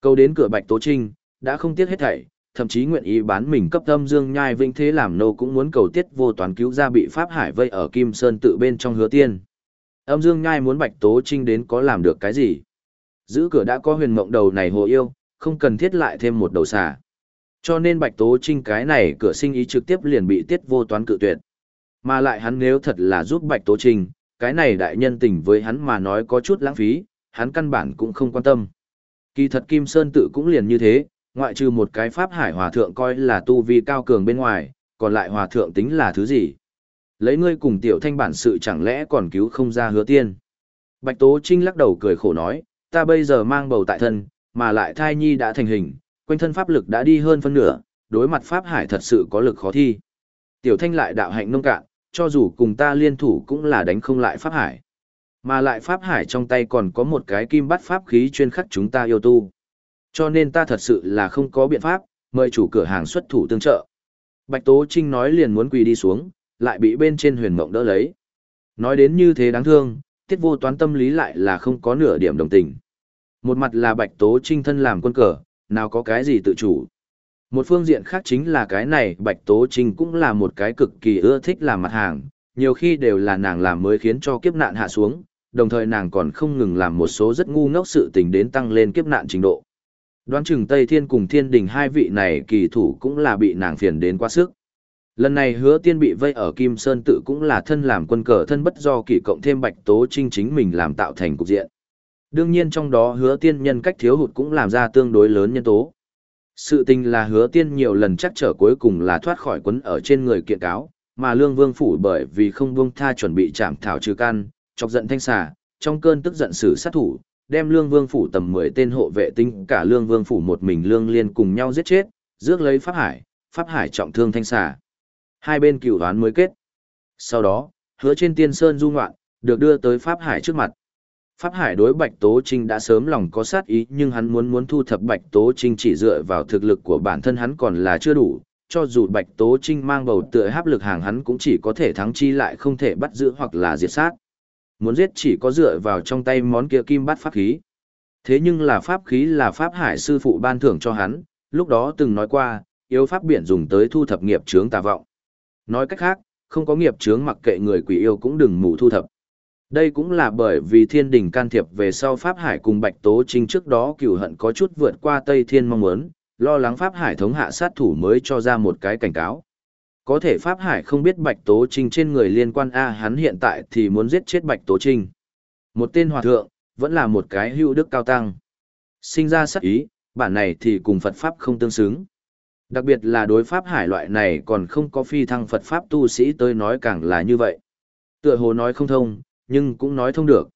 Câu đến cửa Bạch Tố Trinh, đã không tiếc hết thảy, thậm chí nguyện ý bán mình cấp tâm dương nhai vĩnh thế làm nô cũng muốn cầu tiết vô toán cứu ra bị Pháp Hải vây ở Kim Sơn tự bên trong hứa tiên. Âm dương nhai muốn Bạch Tố Trinh đến có làm được cái gì? Giữ cửa đã có huyền mộng đầu này hồ yêu, không cần thiết lại thêm một đầu xà. Cho nên Bạch Tố Trinh cái này cửa sinh ý trực tiếp liền bị tiết vô toán cự tuyệt. Mà lại hắn nếu thật là giúp Bạch Tố Trinh, cái này đại nhân tình với hắn mà nói có chút lãng phí, hắn căn bản cũng không quan tâm. Kỳ thật Kim Sơn tự cũng liền như thế, ngoại trừ một cái pháp hải hòa thượng coi là tu vi cao cường bên ngoài, còn lại hòa thượng tính là thứ gì? Lấy ngươi cùng tiểu thanh bản sự chẳng lẽ còn cứu không ra hứa tiên? Bạch Tố Trinh lắc đầu cười khổ nói, ta bây giờ mang bầu tại thân, mà lại thai nhi đã thành hình, quanh thân pháp lực đã đi hơn phân nửa, đối mặt pháp hải thật sự có lực khó thi. Tiểu thanh lại đạo hạnh nông cạn, cho dù cùng ta liên thủ cũng là đánh không lại pháp hải. Mà lại pháp hải trong tay còn có một cái kim bắt pháp khí chuyên khắc chúng ta yêu tu. Cho nên ta thật sự là không có biện pháp, mời chủ cửa hàng xuất thủ tương trợ. Bạch Tố Trinh nói liền muốn quỳ đi xuống, lại bị bên trên huyền mộng đỡ lấy. Nói đến như thế đáng thương, tiết vô toán tâm lý lại là không có nửa điểm đồng tình. Một mặt là Bạch Tố Trinh thân làm quân cờ, nào có cái gì tự chủ. Một phương diện khác chính là cái này Bạch Tố Trinh cũng là một cái cực kỳ ưa thích làm mặt hàng, nhiều khi đều là nàng làm mới khiến cho kiếp nạn hạ xuống, đồng thời nàng còn không ngừng làm một số rất ngu ngốc sự tình đến tăng lên kiếp nạn trình độ. Đoán chừng Tây Thiên cùng Thiên Đình hai vị này kỳ thủ cũng là bị nàng phiền đến quá sức. Lần này hứa tiên bị vây ở Kim Sơn tự cũng là thân làm quân cờ thân bất do kỳ cộng thêm bạch tố trinh chính mình làm tạo thành cục diện. Đương nhiên trong đó hứa tiên nhân cách thiếu hụt cũng làm ra tương đối lớn nhân tố. Sự tình là hứa tiên nhiều lần chắc trở cuối cùng là thoát khỏi quấn ở trên người kiện cáo, mà lương vương phủ bởi vì không buông tha chuẩn bị chạm thảo trừ căn, chọc giận thanh xà, trong cơn tức giận xử sát thủ, đem lương vương phủ tầm 10 tên hộ vệ tinh cả lương vương phủ một mình lương liên cùng nhau giết chết, rước lấy pháp hải, pháp hải trọng thương thanh xà. Hai bên cựu đoán mới kết. Sau đó, hứa trên tiên sơn du ngoạn, được đưa tới pháp hải trước mặt. Pháp Hải đối Bạch Tố Trinh đã sớm lòng có sát ý nhưng hắn muốn muốn thu thập Bạch Tố Trinh chỉ dựa vào thực lực của bản thân hắn còn là chưa đủ, cho dù Bạch Tố Trinh mang bầu tựa háp lực hàng hắn cũng chỉ có thể thắng chi lại không thể bắt giữ hoặc là diệt sát. Muốn giết chỉ có dựa vào trong tay món kia kim bát pháp khí. Thế nhưng là pháp khí là pháp hải sư phụ ban thưởng cho hắn, lúc đó từng nói qua, yếu pháp biển dùng tới thu thập nghiệp chướng tà vọng. Nói cách khác, không có nghiệp chướng mặc kệ người quỷ yêu cũng đừng mù thu thập. Đây cũng là bởi vì thiên đình can thiệp về sau Pháp Hải cùng Bạch Tố Trinh trước đó cửu hận có chút vượt qua Tây Thiên mong muốn, lo lắng Pháp Hải thống hạ sát thủ mới cho ra một cái cảnh cáo. Có thể Pháp Hải không biết Bạch Tố Trinh trên người liên quan A hắn hiện tại thì muốn giết chết Bạch Tố Trinh. Một tên hòa thượng, vẫn là một cái hữu đức cao tăng. Sinh ra sắc ý, bản này thì cùng Phật Pháp không tương xứng. Đặc biệt là đối Pháp hải loại này còn không có phi thăng Phật Pháp tu sĩ tới nói càng là như vậy. Tựa hồ nói không thông, nhưng cũng nói thông được.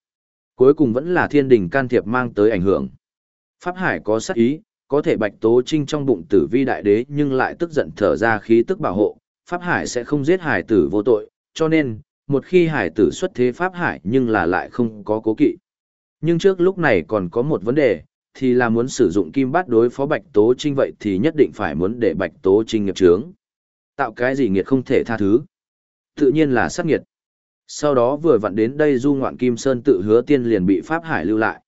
Cuối cùng vẫn là thiên đình can thiệp mang tới ảnh hưởng. Pháp hải có sắc ý, có thể bạch tố trinh trong bụng tử vi đại đế nhưng lại tức giận thở ra khí tức bảo hộ, Pháp hải sẽ không giết hải tử vô tội, cho nên, một khi hải tử xuất thế Pháp hải nhưng là lại không có cố kỵ. Nhưng trước lúc này còn có một vấn đề, thì là muốn sử dụng kim bát đối phó bạch tố trinh vậy thì nhất định phải muốn để bạch tố trinh nghiệp trướng. Tạo cái gì nghiệt không thể tha thứ. Tự nhiên là sát nghiệt. Sau đó vừa vặn đến đây du ngoạn kim sơn tự hứa tiên liền bị Pháp Hải lưu lại.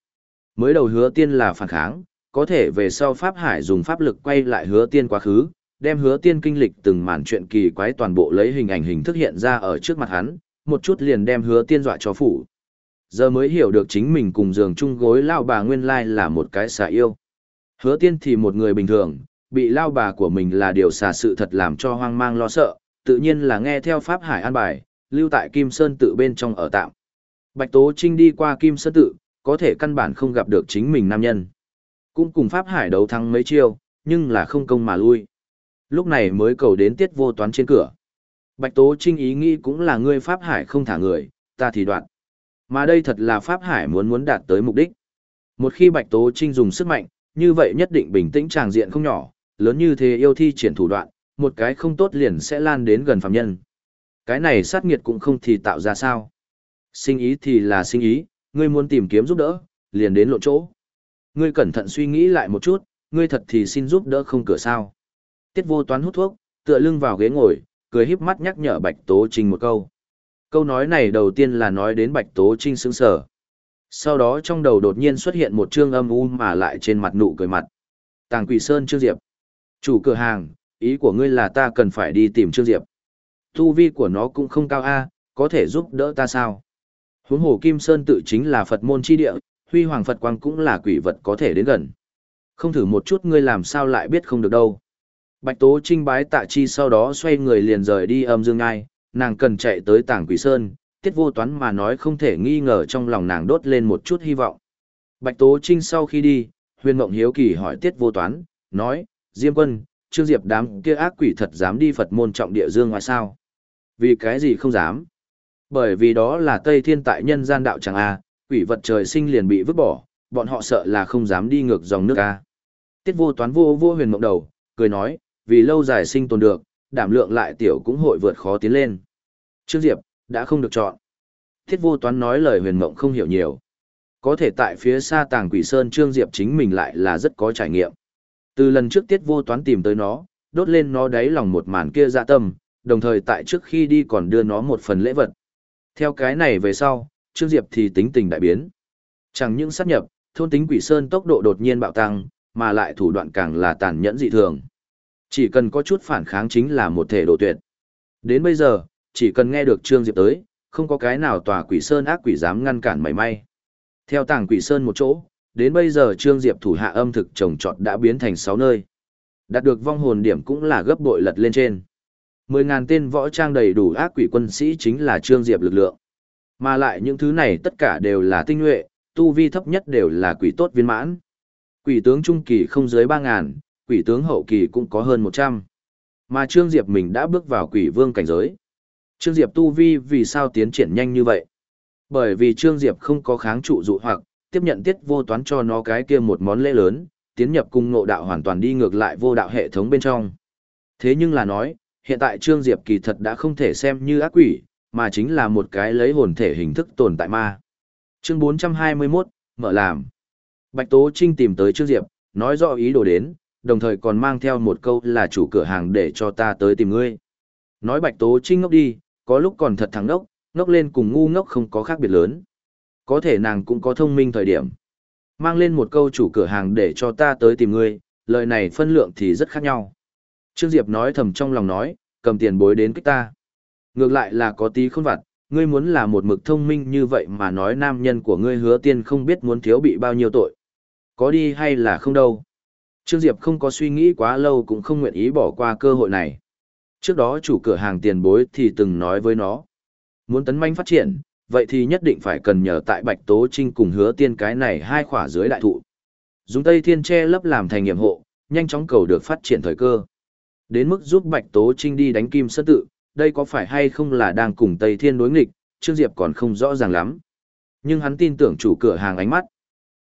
Mới đầu hứa tiên là phản kháng, có thể về sau Pháp Hải dùng pháp lực quay lại hứa tiên quá khứ, đem hứa tiên kinh lịch từng màn chuyện kỳ quái toàn bộ lấy hình ảnh hình thức hiện ra ở trước mặt hắn, một chút liền đem hứa tiên dọa cho phủ. Giờ mới hiểu được chính mình cùng giường chung gối lao bà nguyên lai là một cái xà yêu. Hứa tiên thì một người bình thường, bị lao bà của mình là điều xà sự thật làm cho hoang mang lo sợ, tự nhiên là nghe theo Pháp Hải an bài, lưu tại Kim Sơn tự bên trong ở tạm. Bạch Tố Trinh đi qua Kim Sơn tự, có thể căn bản không gặp được chính mình nam nhân. Cũng cùng Pháp Hải đấu thắng mấy chiêu, nhưng là không công mà lui. Lúc này mới cầu đến tiết vô toán trên cửa. Bạch Tố Trinh ý nghĩ cũng là ngươi Pháp Hải không thả người, ta thì đoạn. Mà đây thật là Pháp Hải muốn muốn đạt tới mục đích. Một khi Bạch Tố Trinh dùng sức mạnh, như vậy nhất định bình tĩnh tràng diện không nhỏ, lớn như thế yêu thi triển thủ đoạn, một cái không tốt liền sẽ lan đến gần phạm nhân. Cái này sát nghiệt cũng không thì tạo ra sao. Sinh ý thì là sinh ý, ngươi muốn tìm kiếm giúp đỡ, liền đến lộ chỗ. Ngươi cẩn thận suy nghĩ lại một chút, ngươi thật thì xin giúp đỡ không cửa sao. Tiết vô toán hút thuốc, tựa lưng vào ghế ngồi, cười híp mắt nhắc nhở Bạch Tố Trinh một câu. Câu nói này đầu tiên là nói đến Bạch Tố Trinh sững sở. Sau đó trong đầu đột nhiên xuất hiện một trương âm u mà lại trên mặt nụ cười mặt. Tàng Quỷ Sơn Trương Diệp. Chủ cửa hàng, ý của ngươi là ta cần phải đi tìm Trương Diệp tu vi của nó cũng không cao a, có thể giúp đỡ ta sao? Huống hồ Kim Sơn tự chính là Phật môn chi địa, huy hoàng Phật quang cũng là quỷ vật có thể đến gần. Không thử một chút ngươi làm sao lại biết không được đâu. Bạch Tố Trinh bái tạ chi sau đó xoay người liền rời đi âm dương ngai, nàng cần chạy tới tảng quỷ sơn, tiết vô toán mà nói không thể nghi ngờ trong lòng nàng đốt lên một chút hy vọng. Bạch Tố Trinh sau khi đi, huyền mộng hiếu kỳ hỏi tiết vô toán, nói, Diêm quân, Trương Diệp đám kia ác quỷ thật dám đi Phật môn trọng địa dương ngoài sao. Vì cái gì không dám? Bởi vì đó là Tây Thiên tại nhân gian đạo chẳng a, quỷ vật trời sinh liền bị vứt bỏ, bọn họ sợ là không dám đi ngược dòng nước a. Tiết vô toán vô vô huyền mộng đầu, cười nói, vì lâu dài sinh tồn được, đảm lượng lại tiểu cũng hội vượt khó tiến lên. Trương Diệp, đã không được chọn. Tiết vô toán nói lời huyền mộng không hiểu nhiều. Có thể tại phía xa tàng quỷ sơn Trương Diệp chính mình lại là rất có trải nghiệm. Từ lần trước tiết vô toán tìm tới nó, đốt lên nó đáy lòng một màn kia dạ tâm, đồng thời tại trước khi đi còn đưa nó một phần lễ vật. Theo cái này về sau, Trương Diệp thì tính tình đại biến. Chẳng những sát nhập, thôn tính quỷ sơn tốc độ đột nhiên bạo tăng, mà lại thủ đoạn càng là tàn nhẫn dị thường. Chỉ cần có chút phản kháng chính là một thể độ tuyệt. Đến bây giờ, chỉ cần nghe được Trương Diệp tới, không có cái nào tòa quỷ sơn ác quỷ dám ngăn cản mảy may. Theo tàng quỷ sơn một chỗ, đến bây giờ Trương Diệp thủ hạ âm thực trồng trọt đã biến thành 6 nơi. Đạt được vong hồn điểm cũng là gấp bội lật lên trên. Mười ngàn tên võ trang đầy đủ ác quỷ quân sĩ chính là Trương Diệp lực lượng. Mà lại những thứ này tất cả đều là tinh nhuệ, tu vi thấp nhất đều là quỷ tốt viên mãn. Quỷ tướng trung kỳ không dưới ba ngàn, quỷ tướng hậu kỳ cũng có hơn một trăm. Mà Trương Diệp mình đã bước vào quỷ vương cảnh giới. Trương Diệp tu vi vì sao tiến triển nhanh như vậy? Bởi vì Trương Diệp không có kháng trụ dụ hoặc, tiếp nhận tiết vô toán cho nó cái kia một món lễ lớn, tiến nhập cung ngộ đạo hoàn toàn đi ngược lại vô đạo hệ thống bên trong. Thế nhưng là nói, hiện tại Trương Diệp kỳ thật đã không thể xem như ác quỷ, mà chính là một cái lấy hồn thể hình thức tồn tại ma. Chương 421, mở làm. Bạch Tố Trinh tìm tới Trương Diệp, nói rõ ý đồ đến, đồng thời còn mang theo một câu là chủ cửa hàng để cho ta tới tìm ngươi. Nói Bạch Tố Trinh ngốc đi, có lúc còn thật thẳng ngốc, ngốc lên cùng ngu ngốc không có khác biệt lớn. Có thể nàng cũng có thông minh thời điểm. Mang lên một câu chủ cửa hàng để cho ta tới tìm ngươi, lời này phân lượng thì rất khác nhau. Trương Diệp nói thầm trong lòng nói, cầm tiền bối đến kích ta. Ngược lại là có tí khôn vặt, ngươi muốn là một mực thông minh như vậy mà nói nam nhân của ngươi hứa tiên không biết muốn thiếu bị bao nhiêu tội. Có đi hay là không đâu. Trương Diệp không có suy nghĩ quá lâu cũng không nguyện ý bỏ qua cơ hội này. Trước đó chủ cửa hàng tiền bối thì từng nói với nó. Muốn tấn manh phát triển, vậy thì nhất định phải cần nhờ tại Bạch Tố Trinh cùng hứa tiên cái này hai khỏa dưới đại thụ. Dùng Tây Thiên che lấp làm thành nghiệm hộ, nhanh chóng cầu được phát triển thời cơ. Đến mức giúp Bạch Tố Trinh đi đánh Kim sân Tự, đây có phải hay không là đang cùng Tây Thiên đối nghịch, Trương Diệp còn không rõ ràng lắm. Nhưng hắn tin tưởng chủ cửa hàng ánh mắt.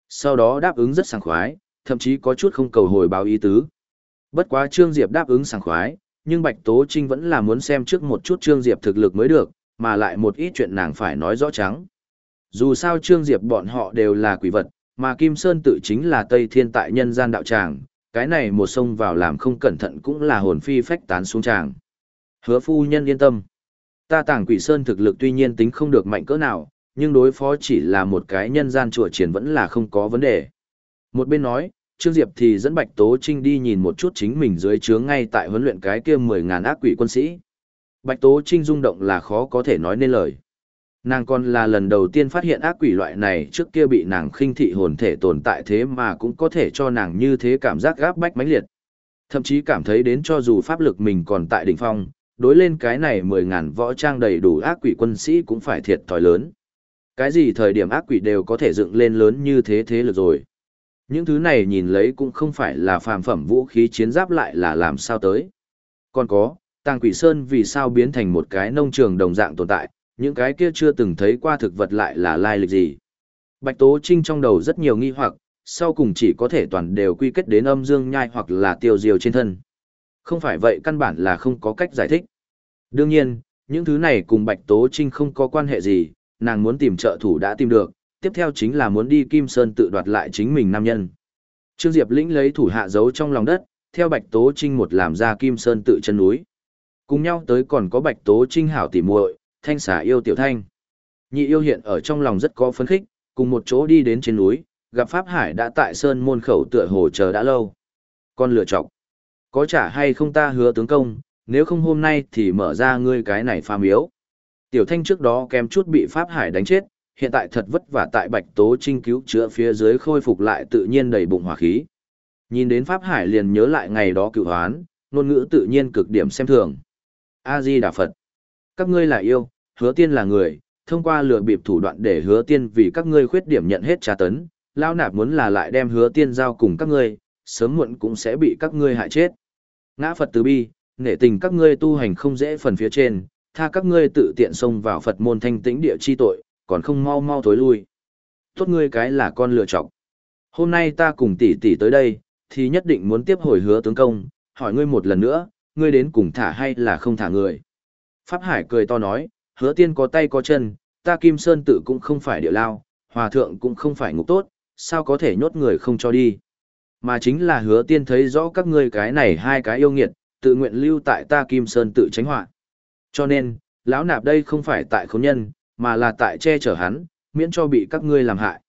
Sau đó đáp ứng rất sảng khoái, thậm chí có chút không cầu hồi báo ý tứ. Bất quá Trương Diệp đáp ứng sảng khoái, nhưng Bạch Tố Trinh vẫn là muốn xem trước một chút Trương Diệp thực lực mới được, mà lại một ít chuyện nàng phải nói rõ trắng. Dù sao Trương Diệp bọn họ đều là quỷ vật, mà Kim Sơn tự chính là Tây Thiên tại nhân gian đạo tràng, cái này một sông vào làm không cẩn thận cũng là hồn phi phách tán xuống tràng. Hứa phu nhân yên tâm. Ta tàng quỷ sơn thực lực tuy nhiên tính không được mạnh cỡ nào, nhưng đối phó chỉ là một cái nhân gian chùa triển vẫn là không có vấn đề. Một bên nói, Trương Diệp thì dẫn Bạch Tố Trinh đi nhìn một chút chính mình dưới trướng ngay tại huấn luyện cái kia 10 ngàn ác quỷ quân sĩ. Bạch Tố Trinh rung động là khó có thể nói nên lời. Nàng còn là lần đầu tiên phát hiện ác quỷ loại này trước kia bị nàng khinh thị hồn thể tồn tại thế mà cũng có thể cho nàng như thế cảm giác gáp bách mãnh liệt. Thậm chí cảm thấy đến cho dù pháp lực mình còn tại đỉnh phong, đối lên cái này 10 ngàn võ trang đầy đủ ác quỷ quân sĩ cũng phải thiệt thòi lớn. Cái gì thời điểm ác quỷ đều có thể dựng lên lớn như thế thế lực rồi. Những thứ này nhìn lấy cũng không phải là phàm phẩm vũ khí chiến giáp lại là làm sao tới. Còn có, Tàng Quỷ Sơn vì sao biến thành một cái nông trường đồng dạng tồn tại, những cái kia chưa từng thấy qua thực vật lại là lai lịch gì. Bạch Tố Trinh trong đầu rất nhiều nghi hoặc, sau cùng chỉ có thể toàn đều quy kết đến âm dương nhai hoặc là tiêu diều trên thân. Không phải vậy căn bản là không có cách giải thích. Đương nhiên, những thứ này cùng Bạch Tố Trinh không có quan hệ gì, nàng muốn tìm trợ thủ đã tìm được, tiếp theo chính là muốn đi Kim Sơn tự đoạt lại chính mình nam nhân. Trương Diệp lĩnh lấy thủ hạ giấu trong lòng đất, theo Bạch Tố Trinh một làm ra Kim Sơn tự chân núi. Cùng nhau tới còn có Bạch Tố Trinh hảo tỉ muội, thanh xà yêu tiểu thanh. Nhị yêu hiện ở trong lòng rất có phấn khích, cùng một chỗ đi đến trên núi, gặp Pháp Hải đã tại sơn môn khẩu tựa hồ chờ đã lâu. Con lựa chọc. Có trả hay không ta hứa tướng công, nếu không hôm nay thì mở ra ngươi cái này phàm yếu. Tiểu thanh trước đó kém chút bị Pháp Hải đánh chết, hiện tại thật vất vả tại Bạch Tố Trinh cứu chữa phía dưới khôi phục lại tự nhiên đầy bụng hỏa khí. Nhìn đến Pháp Hải liền nhớ lại ngày đó cựu hoán, ngôn ngữ tự nhiên cực điểm xem thường. A-di Đà Phật. Các ngươi là yêu, hứa tiên là người, thông qua lừa bịp thủ đoạn để hứa tiên vì các ngươi khuyết điểm nhận hết tra tấn, lao nạp muốn là lại đem hứa tiên giao cùng các ngươi, sớm muộn cũng sẽ bị các ngươi hại chết. Ngã Phật từ bi, nể tình các ngươi tu hành không dễ phần phía trên, tha các ngươi tự tiện xông vào Phật môn thanh tĩnh địa chi tội, còn không mau mau thối lui. Tốt ngươi cái là con lựa chọc. Hôm nay ta cùng tỷ tỷ tới đây, thì nhất định muốn tiếp hồi hứa tướng công, hỏi ngươi một lần nữa, ngươi đến cùng thả hay là không thả người. Pháp Hải cười to nói, hứa tiên có tay có chân, ta Kim Sơn tự cũng không phải địa lao, hòa thượng cũng không phải ngục tốt, sao có thể nhốt người không cho đi. Mà chính là hứa tiên thấy rõ các ngươi cái này hai cái yêu nghiệt, tự nguyện lưu tại ta Kim Sơn tự tránh họa. Cho nên, lão nạp đây không phải tại khốn nhân, mà là tại che chở hắn, miễn cho bị các ngươi làm hại.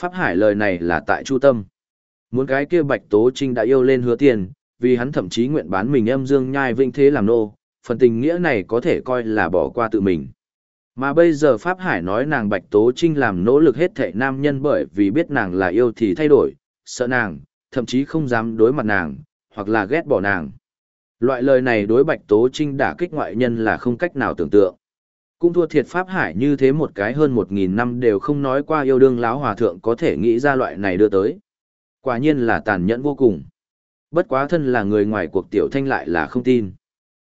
Pháp Hải lời này là tại chu tâm. Muốn cái kia Bạch Tố Trinh đã yêu lên hứa tiền, vì hắn thậm chí nguyện bán mình âm dương nhai vinh thế làm nô, phần tình nghĩa này có thể coi là bỏ qua tự mình. Mà bây giờ Pháp Hải nói nàng Bạch Tố Trinh làm nỗ lực hết thệ nam nhân bởi vì biết nàng là yêu thì thay đổi, sợ nàng, thậm chí không dám đối mặt nàng, hoặc là ghét bỏ nàng. Loại lời này đối Bạch Tố Trinh đả kích ngoại nhân là không cách nào tưởng tượng. Cũng thua thiệt Pháp Hải như thế một cái hơn một nghìn năm đều không nói qua yêu đương láo hòa thượng có thể nghĩ ra loại này đưa tới. Quả nhiên là tàn nhẫn vô cùng. Bất quá thân là người ngoài cuộc tiểu thanh lại là không tin.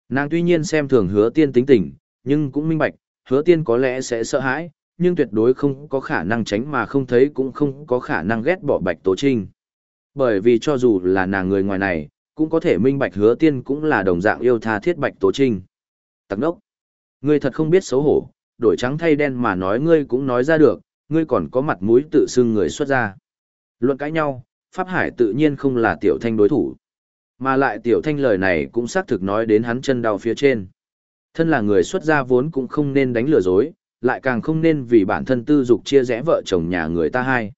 Nàng tuy nhiên xem thường hứa tiên tính tình, nhưng cũng minh bạch, hứa tiên có lẽ sẽ sợ hãi, nhưng tuyệt đối không có khả năng tránh mà không thấy cũng không có khả năng ghét bỏ Bạch Tố Trinh. Bởi vì cho dù là nàng người ngoài này, cũng có thể minh bạch hứa tiên cũng là đồng dạng yêu tha thiết Bạch Tố Trinh. Tặc đốc! Ngươi thật không biết xấu hổ, đổi trắng thay đen mà nói ngươi cũng nói ra được, ngươi còn có mặt mũi tự xưng người xuất ra. Luận cãi nhau, Pháp Hải tự nhiên không là tiểu thanh đối thủ. Mà lại tiểu thanh lời này cũng xác thực nói đến hắn chân đau phía trên. Thân là người xuất gia vốn cũng không nên đánh lừa dối, lại càng không nên vì bản thân tư dục chia rẽ vợ chồng nhà người ta hai.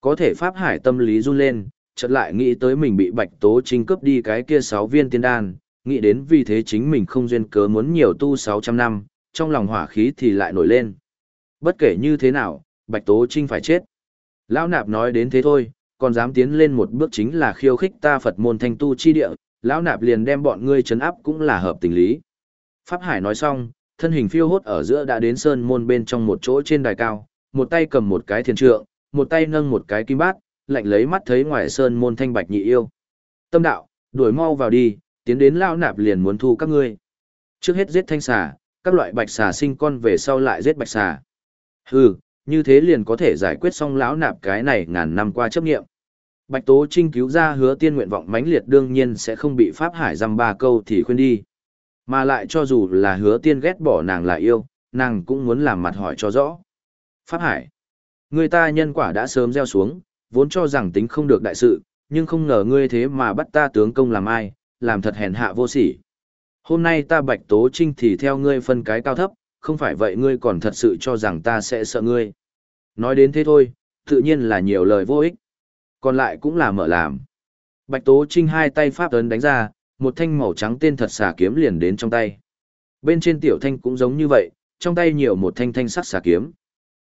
Có thể Pháp Hải tâm lý run lên, chợt lại nghĩ tới mình bị Bạch Tố Trinh cướp đi cái kia sáu viên tiên đan, nghĩ đến vì thế chính mình không duyên cớ muốn nhiều tu 600 năm, trong lòng hỏa khí thì lại nổi lên. Bất kể như thế nào, Bạch Tố Trinh phải chết. Lão nạp nói đến thế thôi, còn dám tiến lên một bước chính là khiêu khích ta Phật môn thanh tu chi địa, lão nạp liền đem bọn ngươi trấn áp cũng là hợp tình lý. Pháp Hải nói xong, thân hình phiêu hốt ở giữa đã đến sơn môn bên trong một chỗ trên đài cao, một tay cầm một cái thiền trượng, một tay nâng một cái kim bát, lạnh lấy mắt thấy ngoài sơn môn thanh bạch nhị yêu. Tâm đạo, đuổi mau vào đi, tiến đến lao nạp liền muốn thu các ngươi. Trước hết giết thanh xà, các loại bạch xà sinh con về sau lại giết bạch xà. Hừ, như thế liền có thể giải quyết xong lão nạp cái này ngàn năm qua chấp nghiệm. Bạch Tố Trinh cứu ra hứa tiên nguyện vọng mãnh liệt đương nhiên sẽ không bị Pháp Hải dăm ba câu thì khuyên đi. Mà lại cho dù là hứa tiên ghét bỏ nàng là yêu, nàng cũng muốn làm mặt hỏi cho rõ. Pháp Hải, người ta nhân quả đã sớm gieo xuống, vốn cho rằng tính không được đại sự, nhưng không ngờ ngươi thế mà bắt ta tướng công làm ai, làm thật hèn hạ vô sỉ. Hôm nay ta Bạch Tố Trinh thì theo ngươi phân cái cao thấp, không phải vậy ngươi còn thật sự cho rằng ta sẽ sợ ngươi. Nói đến thế thôi, tự nhiên là nhiều lời vô ích. Còn lại cũng là mở làm. Bạch Tố Trinh hai tay pháp ấn đánh ra, một thanh màu trắng tên thật xà kiếm liền đến trong tay. Bên trên tiểu thanh cũng giống như vậy, trong tay nhiều một thanh thanh sắc xà kiếm.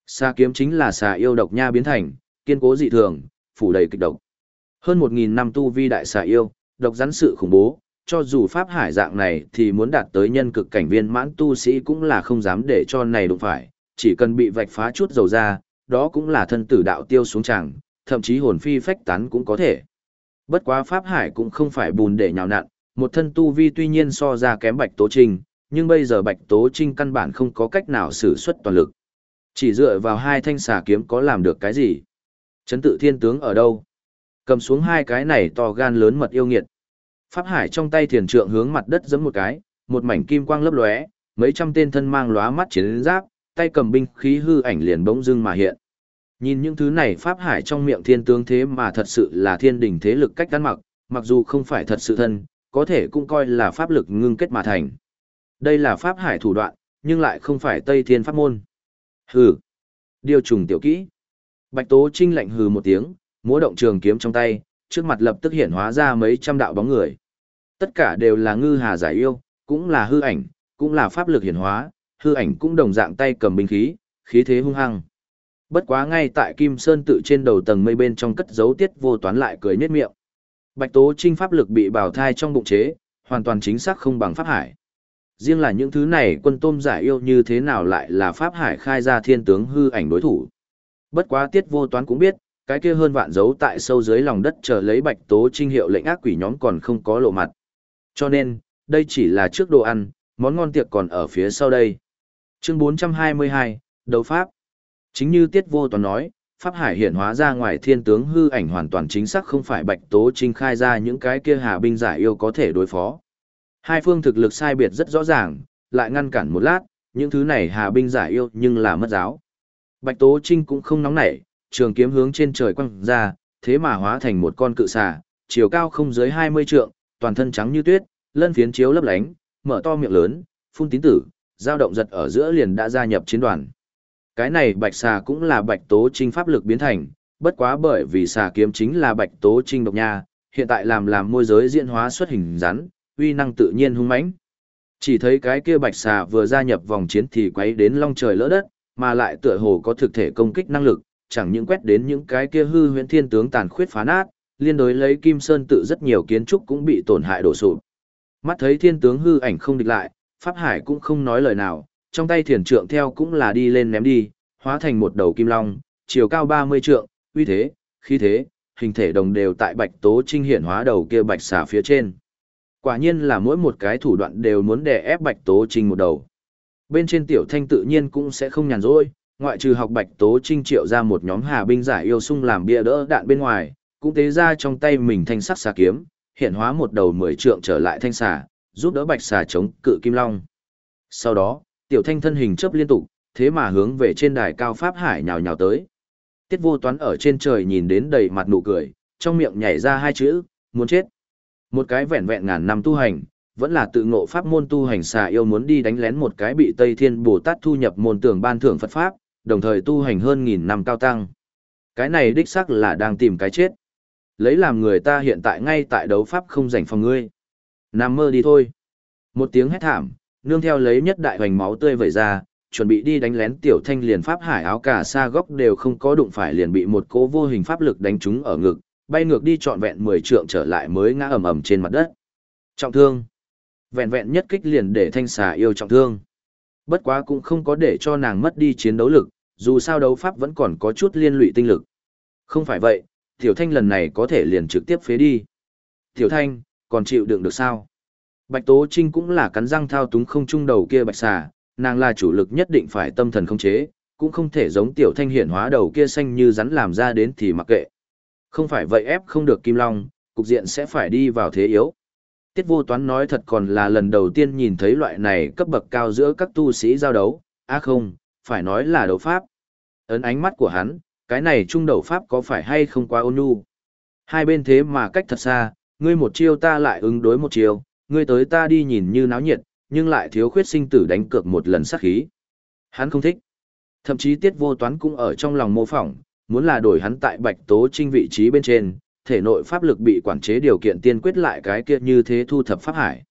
Xà kiếm chính là xà yêu độc nha biến thành, kiên cố dị thường, phủ đầy kịch độc. Hơn một nghìn năm tu vi đại xà yêu, độc rắn sự khủng bố, cho dù pháp hải dạng này thì muốn đạt tới nhân cực cảnh viên mãn tu sĩ cũng là không dám để cho này đụng phải, chỉ cần bị vạch phá chút dầu ra, đó cũng là thân tử đạo tiêu xuống chẳng, thậm chí hồn phi phách tán cũng có thể. Bất quá pháp hải cũng không phải bùn để nhào nặn, một thân tu vi tuy nhiên so ra kém Bạch Tố Trinh, nhưng bây giờ Bạch Tố Trinh căn bản không có cách nào sử xuất toàn lực. Chỉ dựa vào hai thanh xà kiếm có làm được cái gì? Chấn tự thiên tướng ở đâu? Cầm xuống hai cái này to gan lớn mật yêu nghiệt. Pháp Hải trong tay thiền trượng hướng mặt đất giẫm một cái, một mảnh kim quang lấp lóe, mấy trăm tên thân mang lóa mắt chiến giáp, tay cầm binh khí hư ảnh liền bỗng dưng mà hiện. Nhìn những thứ này Pháp Hải trong miệng thiên tướng thế mà thật sự là thiên đỉnh thế lực cách ăn mặc, mặc dù không phải thật sự thân, có thể cũng coi là pháp lực ngưng kết mà thành. Đây là Pháp Hải thủ đoạn, nhưng lại không phải Tây Thiên Pháp môn. Hừ. Điều trùng tiểu kỹ. Bạch Tố Trinh lạnh hừ một tiếng, múa động trường kiếm trong tay, trước mặt lập tức hiện hóa ra mấy trăm đạo bóng người. Tất cả đều là ngư hà giải yêu, cũng là hư ảnh, cũng là pháp lực hiển hóa, hư ảnh cũng đồng dạng tay cầm binh khí, khí thế hung hăng. Bất quá ngay tại Kim Sơn tự trên đầu tầng mây bên trong cất dấu tiết vô toán lại cười nhếch miệng. Bạch Tố Trinh pháp lực bị bào thai trong bụng chế, hoàn toàn chính xác không bằng pháp hải. Riêng là những thứ này quân tôm giải yêu như thế nào lại là pháp hải khai ra thiên tướng hư ảnh đối thủ. Bất quá tiết vô toán cũng biết, cái kia hơn vạn dấu tại sâu dưới lòng đất chờ lấy Bạch Tố Trinh hiệu lệnh ác quỷ nhóm còn không có lộ mặt. Cho nên, đây chỉ là trước đồ ăn, món ngon tiệc còn ở phía sau đây. Chương 422, Đấu Pháp Chính như Tiết Vô Toàn nói, Pháp Hải hiện hóa ra ngoài thiên tướng hư ảnh hoàn toàn chính xác không phải Bạch Tố Trinh khai ra những cái kia hà binh giải yêu có thể đối phó. Hai phương thực lực sai biệt rất rõ ràng, lại ngăn cản một lát, những thứ này hà binh giải yêu nhưng là mất giáo. Bạch Tố Trinh cũng không nóng nảy, trường kiếm hướng trên trời quăng ra, thế mà hóa thành một con cự xà, chiều cao không dưới 20 trượng, toàn thân trắng như tuyết, lân phiến chiếu lấp lánh, mở to miệng lớn, phun tín tử, dao động giật ở giữa liền đã gia nhập chiến đoàn. Cái này bạch xà cũng là bạch tố trinh pháp lực biến thành, bất quá bởi vì xà kiếm chính là bạch tố trinh độc nha, hiện tại làm làm môi giới diễn hóa xuất hình rắn, uy năng tự nhiên hung mãnh. Chỉ thấy cái kia bạch xà vừa gia nhập vòng chiến thì quấy đến long trời lỡ đất, mà lại tựa hồ có thực thể công kích năng lực, chẳng những quét đến những cái kia hư huyễn thiên tướng tàn khuyết phá nát, liên đối lấy Kim Sơn tự rất nhiều kiến trúc cũng bị tổn hại đổ sụp. Mắt thấy thiên tướng hư ảnh không địch lại, Pháp Hải cũng không nói lời nào, trong tay thiền trượng theo cũng là đi lên ném đi, hóa thành một đầu kim long, chiều cao 30 trượng, uy thế, khí thế, hình thể đồng đều tại bạch tố trinh hiển hóa đầu kia bạch xà phía trên. Quả nhiên là mỗi một cái thủ đoạn đều muốn đè ép bạch tố trinh một đầu. Bên trên tiểu thanh tự nhiên cũng sẽ không nhàn rỗi, ngoại trừ học bạch tố trinh triệu ra một nhóm hà binh giải yêu sung làm bia đỡ đạn bên ngoài, cũng tế ra trong tay mình thanh sắc xà kiếm, hiện hóa một đầu mười trượng trở lại thanh xà, giúp đỡ bạch xà chống cự kim long. Sau đó, tiểu thanh thân hình chớp liên tục, thế mà hướng về trên đài cao pháp hải nhào nhào tới. Tiết vô toán ở trên trời nhìn đến đầy mặt nụ cười, trong miệng nhảy ra hai chữ, muốn chết. Một cái vẹn vẹn ngàn năm tu hành, vẫn là tự ngộ pháp môn tu hành xà yêu muốn đi đánh lén một cái bị Tây Thiên Bồ Tát thu nhập môn tưởng ban thưởng Phật Pháp, đồng thời tu hành hơn nghìn năm cao tăng. Cái này đích xác là đang tìm cái chết. Lấy làm người ta hiện tại ngay tại đấu pháp không rảnh phòng ngươi. Nằm mơ đi thôi. Một tiếng hét thảm, nương theo lấy nhất đại hoành máu tươi vẩy ra, chuẩn bị đi đánh lén tiểu thanh liền pháp hải áo cả xa góc đều không có đụng phải liền bị một cố vô hình pháp lực đánh trúng ở ngực, bay ngược đi trọn vẹn 10 trượng trở lại mới ngã ầm ầm trên mặt đất. Trọng thương. Vẹn vẹn nhất kích liền để thanh xà yêu trọng thương. Bất quá cũng không có để cho nàng mất đi chiến đấu lực, dù sao đấu pháp vẫn còn có chút liên lụy tinh lực. Không phải vậy, Tiểu Thanh lần này có thể liền trực tiếp phế đi. Tiểu Thanh, còn chịu đựng được sao? Bạch Tố Trinh cũng là cắn răng thao túng không trung đầu kia bạch xà, nàng là chủ lực nhất định phải tâm thần không chế, cũng không thể giống Tiểu Thanh hiển hóa đầu kia xanh như rắn làm ra đến thì mặc kệ. Không phải vậy ép không được Kim Long, cục diện sẽ phải đi vào thế yếu. Tiết vô toán nói thật còn là lần đầu tiên nhìn thấy loại này cấp bậc cao giữa các tu sĩ giao đấu, à không, phải nói là đấu pháp. Ấn ánh mắt của hắn, cái này trung đấu pháp có phải hay không quá ôn nhu. Hai bên thế mà cách thật xa, ngươi một chiêu ta lại ứng đối một chiêu, ngươi tới ta đi nhìn như náo nhiệt, nhưng lại thiếu khuyết sinh tử đánh cược một lần sát khí. Hắn không thích. Thậm chí tiết vô toán cũng ở trong lòng mô phỏng, muốn là đổi hắn tại bạch tố trinh vị trí bên trên, thể nội pháp lực bị quản chế điều kiện tiên quyết lại cái kia như thế thu thập pháp hải.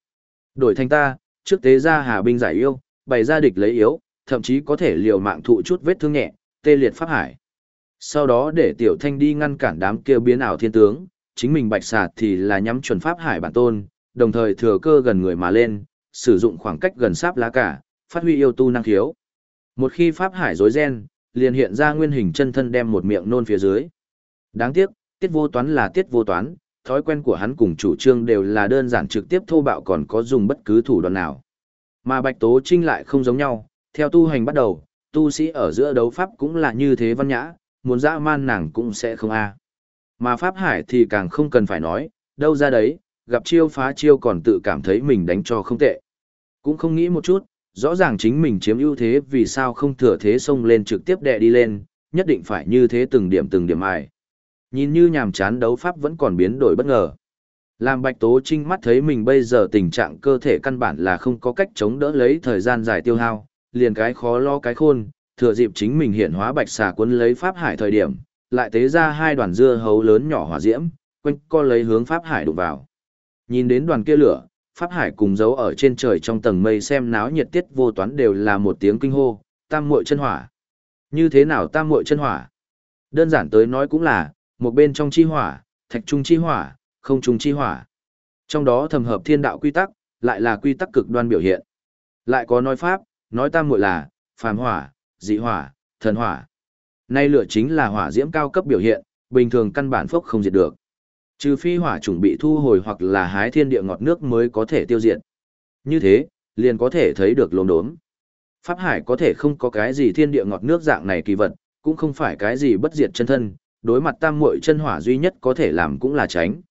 Đổi thành ta, trước tế ra hà binh giải yêu, bày ra địch lấy yếu, thậm chí có thể liều mạng thụ chút vết thương nhẹ, tê liệt pháp hải. Sau đó để tiểu thanh đi ngăn cản đám kia biến ảo thiên tướng, chính mình bạch sạt thì là nhắm chuẩn pháp hải bản tôn, đồng thời thừa cơ gần người mà lên, sử dụng khoảng cách gần sáp lá cả, phát huy yêu tu năng khiếu. Một khi pháp hải rối ren, liền hiện ra nguyên hình chân thân đem một miệng nôn phía dưới. Đáng tiếc, tiết vô toán là tiết vô toán, thói quen của hắn cùng chủ trương đều là đơn giản trực tiếp thô bạo còn có dùng bất cứ thủ đoạn nào. Mà Bạch Tố Trinh lại không giống nhau, theo tu hành bắt đầu, tu sĩ ở giữa đấu pháp cũng là như thế văn nhã, muốn dã man nàng cũng sẽ không a. Mà Pháp Hải thì càng không cần phải nói, đâu ra đấy, gặp chiêu phá chiêu còn tự cảm thấy mình đánh cho không tệ. Cũng không nghĩ một chút, rõ ràng chính mình chiếm ưu thế vì sao không thừa thế xông lên trực tiếp đè đi lên, nhất định phải như thế từng điểm từng điểm ai. Nhìn như nhàm chán đấu pháp vẫn còn biến đổi bất ngờ. Làm Bạch Tố Trinh mắt thấy mình bây giờ tình trạng cơ thể căn bản là không có cách chống đỡ lấy thời gian dài tiêu hao, liền cái khó lo cái khôn, thừa dịp chính mình hiện hóa bạch xà cuốn lấy pháp hải thời điểm, lại tế ra hai đoàn dưa hấu lớn nhỏ hỏa diễm, quanh co lấy hướng pháp hải đụng vào. Nhìn đến đoàn kia lửa, pháp hải cùng giấu ở trên trời trong tầng mây xem náo nhiệt tiết vô toán đều là một tiếng kinh hô, tam muội chân hỏa. Như thế nào tam muội chân hỏa? Đơn giản tới nói cũng là, một bên trong chi hỏa, thạch trung chi hỏa, không trung chi hỏa. Trong đó thầm hợp thiên đạo quy tắc, lại là quy tắc cực đoan biểu hiện. Lại có nói pháp, nói tam muội là, phàm hỏa, dị hỏa, thần hỏa. Nay lửa chính là hỏa diễm cao cấp biểu hiện, bình thường căn bản phốc không diệt được. Trừ phi hỏa chủng bị thu hồi hoặc là hái thiên địa ngọt nước mới có thể tiêu diệt. Như thế, liền có thể thấy được lồn đốm. Pháp hải có thể không có cái gì thiên địa ngọt nước dạng này kỳ vật, cũng không phải cái gì bất diệt chân thân, đối mặt tam muội chân hỏa duy nhất có thể làm cũng là tránh.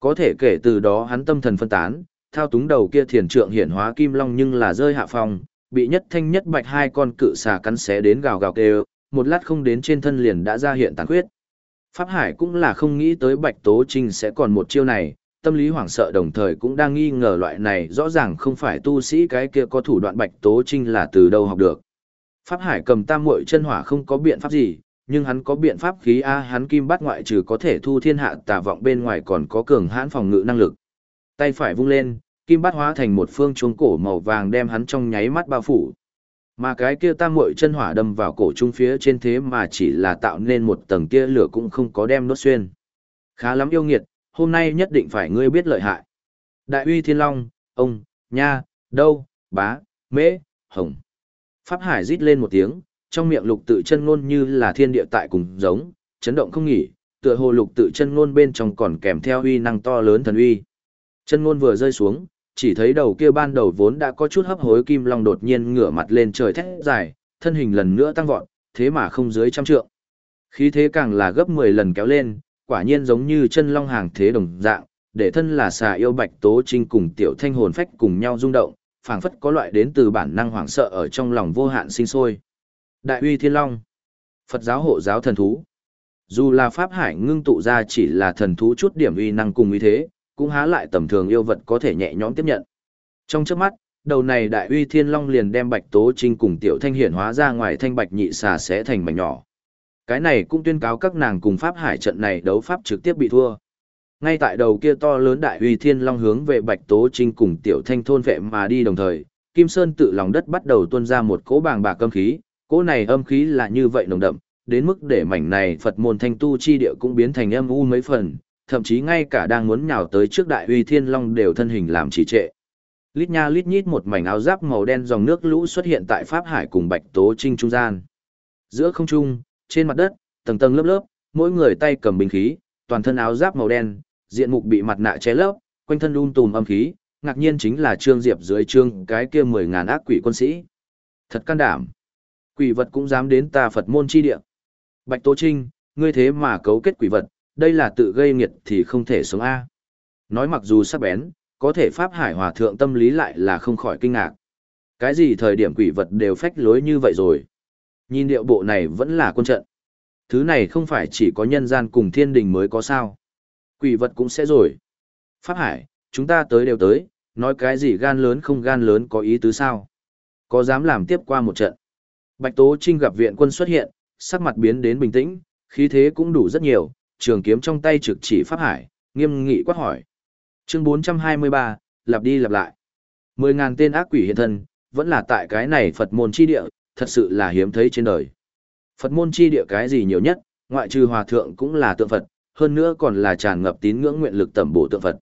Có thể kể từ đó hắn tâm thần phân tán, thao túng đầu kia thiền trượng hiển hóa kim long nhưng là rơi hạ phong, bị nhất thanh nhất bạch hai con cự xà cắn xé đến gào gào kêu, một lát không đến trên thân liền đã ra hiện tàn khuyết. Pháp Hải cũng là không nghĩ tới Bạch Tố Trinh sẽ còn một chiêu này, tâm lý hoảng sợ đồng thời cũng đang nghi ngờ loại này rõ ràng không phải tu sĩ cái kia có thủ đoạn Bạch Tố Trinh là từ đâu học được. Pháp Hải cầm tam muội chân hỏa không có biện pháp gì, nhưng hắn có biện pháp khí A hắn kim bát ngoại trừ có thể thu thiên hạ tà vọng bên ngoài còn có cường hãn phòng ngự năng lực. Tay phải vung lên, kim bát hóa thành một phương chuông cổ màu vàng đem hắn trong nháy mắt bao phủ. Mà cái kia tam muội chân hỏa đâm vào cổ trung phía trên thế mà chỉ là tạo nên một tầng kia lửa cũng không có đem nốt xuyên. Khá lắm yêu nghiệt, hôm nay nhất định phải ngươi biết lợi hại. Đại uy thiên long, ông, nha, đâu, bá, mễ, hồng. Pháp Hải rít lên một tiếng, trong miệng lục tự chân ngôn như là thiên địa tại cùng giống, chấn động không nghỉ, tựa hồ lục tự chân ngôn bên trong còn kèm theo uy năng to lớn thần uy. Chân ngôn vừa rơi xuống, chỉ thấy đầu kia ban đầu vốn đã có chút hấp hối kim long đột nhiên ngửa mặt lên trời thét dài, thân hình lần nữa tăng vọt, thế mà không dưới trăm trượng. Khí thế càng là gấp 10 lần kéo lên, quả nhiên giống như chân long hàng thế đồng dạng, để thân là xà yêu bạch tố trinh cùng tiểu thanh hồn phách cùng nhau rung động, phảng phất có loại đến từ bản năng hoảng sợ ở trong lòng vô hạn sinh sôi. Đại uy thiên long, Phật giáo hộ giáo thần thú. Dù là pháp hải ngưng tụ ra chỉ là thần thú chút điểm uy năng cùng uy thế, cũng há lại tầm thường yêu vật có thể nhẹ nhõm tiếp nhận. Trong trước mắt, đầu này đại uy thiên long liền đem bạch tố trinh cùng tiểu thanh hiển hóa ra ngoài thanh bạch nhị xà sẽ thành mảnh nhỏ. Cái này cũng tuyên cáo các nàng cùng pháp hải trận này đấu pháp trực tiếp bị thua. Ngay tại đầu kia to lớn đại uy thiên long hướng về bạch tố trinh cùng tiểu thanh thôn vệ mà đi đồng thời, Kim Sơn tự lòng đất bắt đầu tuôn ra một cỗ bàng bạc âm khí, cỗ này âm khí là như vậy nồng đậm, đến mức để mảnh này Phật môn thanh tu chi địa cũng biến thành âm u mấy phần, thậm chí ngay cả đang muốn nhào tới trước đại uy thiên long đều thân hình làm trì trệ. Lít nha lít nhít một mảnh áo giáp màu đen dòng nước lũ xuất hiện tại Pháp Hải cùng Bạch Tố Trinh trung gian. Giữa không trung, trên mặt đất, tầng tầng lớp lớp, mỗi người tay cầm bình khí, toàn thân áo giáp màu đen, diện mục bị mặt nạ che lấp, quanh thân đun tùm âm khí, ngạc nhiên chính là Trương Diệp dưới trương cái kia mười ngàn ác quỷ quân sĩ. Thật can đảm. Quỷ vật cũng dám đến ta Phật môn chi địa. Bạch Tố Trinh, ngươi thế mà cấu kết quỷ vật, đây là tự gây nghiệt thì không thể sống A. Nói mặc dù sắc bén, có thể Pháp Hải Hòa Thượng tâm lý lại là không khỏi kinh ngạc. Cái gì thời điểm quỷ vật đều phách lối như vậy rồi. Nhìn điệu bộ này vẫn là quân trận. Thứ này không phải chỉ có nhân gian cùng thiên đình mới có sao. Quỷ vật cũng sẽ rồi. Pháp Hải, chúng ta tới đều tới, nói cái gì gan lớn không gan lớn có ý tứ sao. Có dám làm tiếp qua một trận. Bạch Tố Trinh gặp viện quân xuất hiện, sắc mặt biến đến bình tĩnh, khí thế cũng đủ rất nhiều, trường kiếm trong tay trực chỉ Pháp Hải, nghiêm nghị quát hỏi. Chương 423, lặp đi lặp lại. Mười ngàn tên ác quỷ hiện thân, vẫn là tại cái này Phật môn chi địa, thật sự là hiếm thấy trên đời. Phật môn chi địa cái gì nhiều nhất, ngoại trừ hòa thượng cũng là tượng Phật, hơn nữa còn là tràn ngập tín ngưỡng nguyện lực tẩm bổ tượng Phật.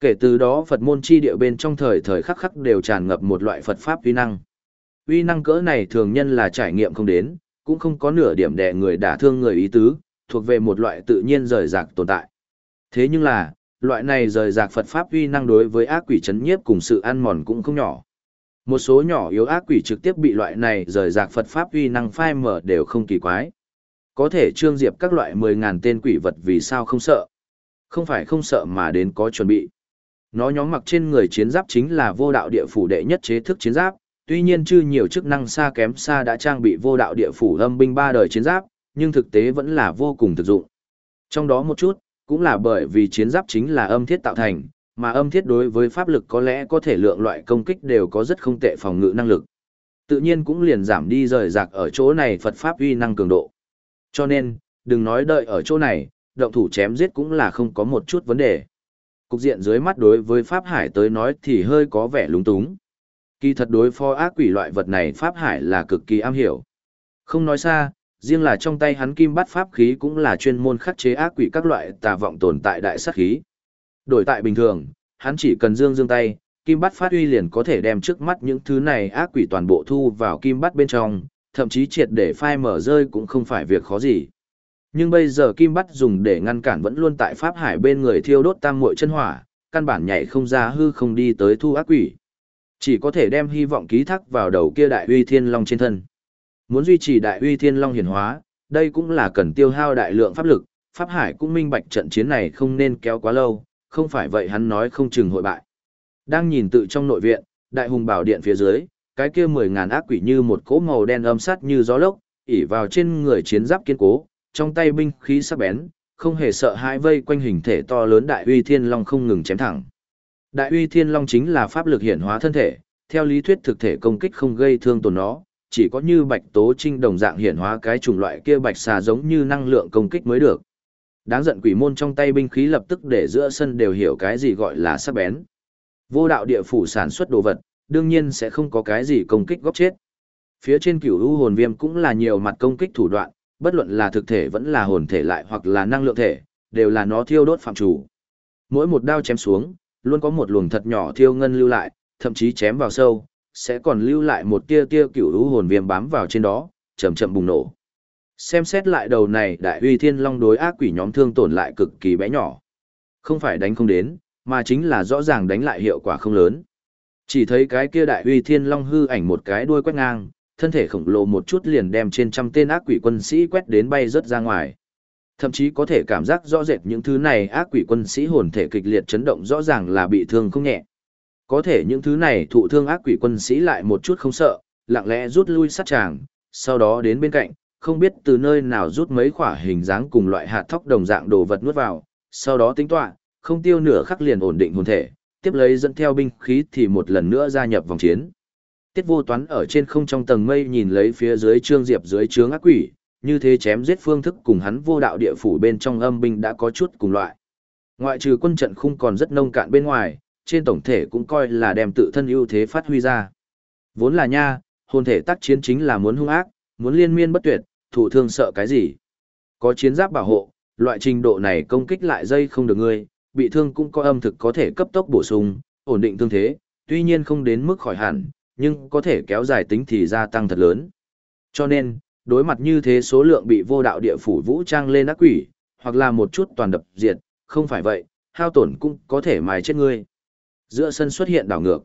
Kể từ đó Phật môn chi địa bên trong thời thời khắc khắc đều tràn ngập một loại Phật pháp uy năng. Uy năng cỡ này thường nhân là trải nghiệm không đến, cũng không có nửa điểm đè người đả thương người ý tứ, thuộc về một loại tự nhiên rời rạc tồn tại. Thế nhưng là, loại này rời rạc Phật Pháp uy năng đối với ác quỷ chấn nhiếp cùng sự ăn mòn cũng không nhỏ. Một số nhỏ yếu ác quỷ trực tiếp bị loại này rời rạc Phật Pháp uy năng phai mở đều không kỳ quái. Có thể trương diệp các loại 10.000 tên quỷ vật vì sao không sợ. Không phải không sợ mà đến có chuẩn bị. Nó nhóm mặc trên người chiến giáp chính là vô đạo địa phủ đệ nhất chế thức chiến giáp, tuy nhiên chưa nhiều chức năng xa kém xa đã trang bị vô đạo địa phủ âm binh ba đời chiến giáp, nhưng thực tế vẫn là vô cùng thực dụng. Trong đó một chút, cũng là bởi vì chiến giáp chính là âm thiết tạo thành, mà âm thiết đối với pháp lực có lẽ có thể lượng loại công kích đều có rất không tệ phòng ngự năng lực. Tự nhiên cũng liền giảm đi rời rạc ở chỗ này Phật Pháp uy năng cường độ. Cho nên, đừng nói đợi ở chỗ này, động thủ chém giết cũng là không có một chút vấn đề. Cục diện dưới mắt đối với Pháp Hải tới nói thì hơi có vẻ lúng túng. Kỳ thật đối phó ác quỷ loại vật này Pháp Hải là cực kỳ am hiểu. Không nói xa, riêng là trong tay hắn kim bắt pháp khí cũng là chuyên môn khắc chế ác quỷ các loại tà vọng tồn tại đại sát khí. Đổi tại bình thường, hắn chỉ cần dương dương tay, kim bắt phát uy liền có thể đem trước mắt những thứ này ác quỷ toàn bộ thu vào kim bắt bên trong, thậm chí triệt để phai mở rơi cũng không phải việc khó gì. Nhưng bây giờ kim bắt dùng để ngăn cản vẫn luôn tại pháp hải bên người thiêu đốt tam muội chân hỏa, căn bản nhảy không ra hư không đi tới thu ác quỷ. Chỉ có thể đem hy vọng ký thác vào đầu kia đại uy thiên long trên thân. Muốn duy trì đại uy thiên long hiển hóa, đây cũng là cần tiêu hao đại lượng pháp lực, Pháp Hải cũng minh bạch trận chiến này không nên kéo quá lâu, không phải vậy hắn nói không chừng hội bại. Đang nhìn tự trong nội viện, đại hùng bảo điện phía dưới, cái kia mười ngàn ác quỷ như một cỗ màu đen âm sát như gió lốc, ỉ vào trên người chiến giáp kiên cố, trong tay binh khí sắc bén, không hề sợ hãi vây quanh hình thể to lớn đại uy thiên long không ngừng chém thẳng. Đại uy thiên long chính là pháp lực hiển hóa thân thể, theo lý thuyết thực thể công kích không gây thương tổn nó, chỉ có như bạch tố trinh đồng dạng hiển hóa cái chủng loại kia bạch xà giống như năng lượng công kích mới được. Đáng giận quỷ môn trong tay binh khí lập tức để giữa sân đều hiểu cái gì gọi là sắc bén. Vô đạo địa phủ sản xuất đồ vật, đương nhiên sẽ không có cái gì công kích góp chết. Phía trên cửu u hồn viêm cũng là nhiều mặt công kích thủ đoạn, bất luận là thực thể vẫn là hồn thể lại hoặc là năng lượng thể, đều là nó thiêu đốt phạm chủ. Mỗi một đao chém xuống, luôn có một luồng thật nhỏ thiêu ngân lưu lại, thậm chí chém vào sâu, sẽ còn lưu lại một tia tia cửu lũ hồn viêm bám vào trên đó, chậm chậm bùng nổ. Xem xét lại đầu này đại uy thiên long đối ác quỷ nhóm thương tổn lại cực kỳ bé nhỏ. Không phải đánh không đến, mà chính là rõ ràng đánh lại hiệu quả không lớn. Chỉ thấy cái kia đại uy thiên long hư ảnh một cái đuôi quét ngang, thân thể khổng lồ một chút liền đem trên trăm tên ác quỷ quân sĩ quét đến bay rớt ra ngoài. Thậm chí có thể cảm giác rõ rệt những thứ này ác quỷ quân sĩ hồn thể kịch liệt chấn động rõ ràng là bị thương không nhẹ. Có thể những thứ này thụ thương ác quỷ quân sĩ lại một chút không sợ, lặng lẽ rút lui sát tràng, sau đó đến bên cạnh, không biết từ nơi nào rút mấy quả hình dáng cùng loại hạt thóc đồng dạng đồ vật nuốt vào, sau đó tính toán, không tiêu nửa khắc liền ổn định hồn thể, tiếp lấy dẫn theo binh khí thì một lần nữa gia nhập vòng chiến. Tiết vô toán ở trên không trong tầng mây nhìn lấy phía dưới trương diệp dưới trướng ác quỷ, như thế chém giết phương thức cùng hắn vô đạo địa phủ bên trong âm binh đã có chút cùng loại. Ngoại trừ quân trận khung còn rất nông cạn bên ngoài, trên tổng thể cũng coi là đem tự thân ưu thế phát huy ra. Vốn là nha, hồn thể tác chiến chính là muốn hung ác, muốn liên miên bất tuyệt, thủ thương sợ cái gì. Có chiến giáp bảo hộ, loại trình độ này công kích lại dây không được ngươi, bị thương cũng có âm thực có thể cấp tốc bổ sung, ổn định thương thế, tuy nhiên không đến mức khỏi hẳn, nhưng có thể kéo dài tính thì gia tăng thật lớn. Cho nên, đối mặt như thế số lượng bị vô đạo địa phủ vũ trang lên ác quỷ, hoặc là một chút toàn đập diệt, không phải vậy, hao tổn cũng có thể mài chết ngươi. Giữa sân xuất hiện đảo ngược.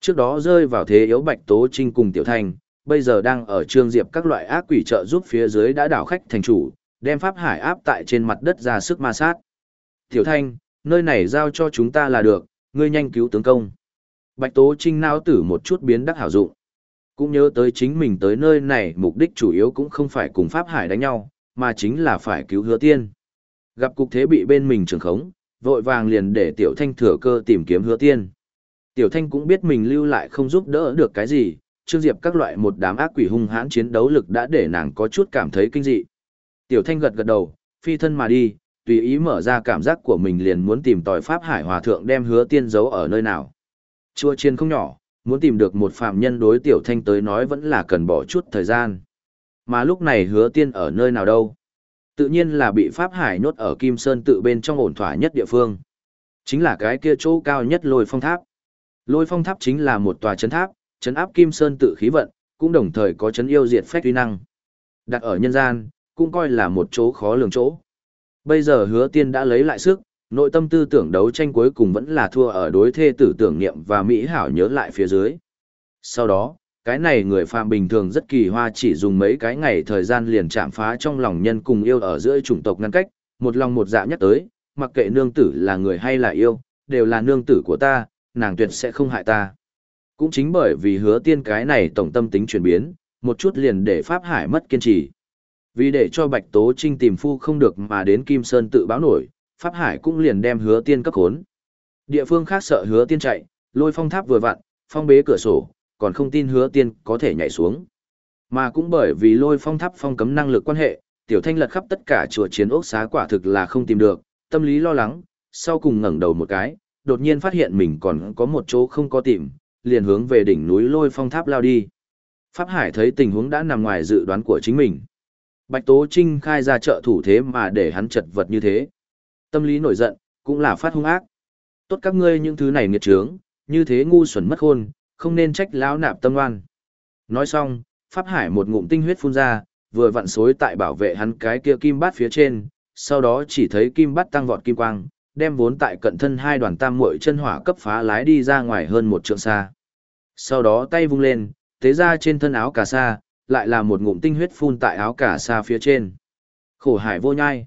Trước đó rơi vào thế yếu Bạch Tố Trinh cùng Tiểu Thanh, bây giờ đang ở trương diệp các loại ác quỷ trợ giúp phía dưới đã đảo khách thành chủ, đem pháp hải áp tại trên mặt đất ra sức ma sát. Tiểu Thanh, nơi này giao cho chúng ta là được, ngươi nhanh cứu tướng công. Bạch Tố Trinh nao tử một chút biến đắc hảo dụng. Cũng nhớ tới chính mình tới nơi này mục đích chủ yếu cũng không phải cùng Pháp Hải đánh nhau, mà chính là phải cứu hứa tiên. Gặp cục thế bị bên mình trường khống, vội vàng liền để Tiểu Thanh thừa cơ tìm kiếm hứa tiên. Tiểu Thanh cũng biết mình lưu lại không giúp đỡ được cái gì, Trương Diệp các loại một đám ác quỷ hung hãn chiến đấu lực đã để nàng có chút cảm thấy kinh dị. Tiểu Thanh gật gật đầu, phi thân mà đi, tùy ý mở ra cảm giác của mình liền muốn tìm tòi Pháp Hải Hòa Thượng đem hứa tiên giấu ở nơi nào. Chua chiên không nhỏ, muốn tìm được một phạm nhân đối Tiểu Thanh tới nói vẫn là cần bỏ chút thời gian. Mà lúc này hứa tiên ở nơi nào đâu? Tự nhiên là bị Pháp Hải nhốt ở Kim Sơn tự bên trong ổn thỏa nhất địa phương. Chính là cái kia chỗ cao nhất lôi phong tháp. Lôi phong tháp chính là một tòa chấn tháp, chấn áp Kim Sơn tự khí vận, cũng đồng thời có chấn yêu diệt phách uy năng. Đặt ở nhân gian, cũng coi là một chỗ khó lường chỗ. Bây giờ hứa tiên đã lấy lại sức, nội tâm tư tưởng đấu tranh cuối cùng vẫn là thua ở đối thê tử tưởng niệm và Mỹ hảo nhớ lại phía dưới. Sau đó, cái này người phàm bình thường rất kỳ hoa chỉ dùng mấy cái ngày thời gian liền chạm phá trong lòng nhân cùng yêu ở giữa chủng tộc ngăn cách, một lòng một dạ nhắc tới, mặc kệ nương tử là người hay là yêu, đều là nương tử của ta, nàng tuyệt sẽ không hại ta. Cũng chính bởi vì hứa tiên cái này tổng tâm tính chuyển biến, một chút liền để Pháp Hải mất kiên trì. Vì để cho Bạch Tố Trinh tìm phu không được mà đến Kim Sơn tự báo nổi, Pháp Hải cũng liền đem hứa tiên cấp khốn. Địa phương khác sợ hứa tiên chạy, lôi phong tháp vừa vặn, phong bế cửa sổ, còn không tin hứa tiên có thể nhảy xuống. Mà cũng bởi vì lôi phong tháp phong cấm năng lực quan hệ, tiểu thanh lật khắp tất cả chùa chiến ốc xá quả thực là không tìm được, tâm lý lo lắng, sau cùng ngẩng đầu một cái, đột nhiên phát hiện mình còn có một chỗ không có tìm, liền hướng về đỉnh núi lôi phong tháp lao đi. Pháp Hải thấy tình huống đã nằm ngoài dự đoán của chính mình. Bạch Tố Trinh khai ra trợ thủ thế mà để hắn chật vật như thế. Tâm lý nổi giận, cũng là phát hung ác. Tốt các ngươi những thứ này nghiệt trướng, như thế ngu xuẩn mất hôn không nên trách lão nạp tâm oan. Nói xong, Pháp Hải một ngụm tinh huyết phun ra, vừa vặn xối tại bảo vệ hắn cái kia kim bát phía trên, sau đó chỉ thấy kim bát tăng vọt kim quang, đem vốn tại cận thân hai đoàn tam muội chân hỏa cấp phá lái đi ra ngoài hơn một trượng xa. Sau đó tay vung lên, tế ra trên thân áo cà sa, lại là một ngụm tinh huyết phun tại áo cà sa phía trên. Khổ hải vô nhai.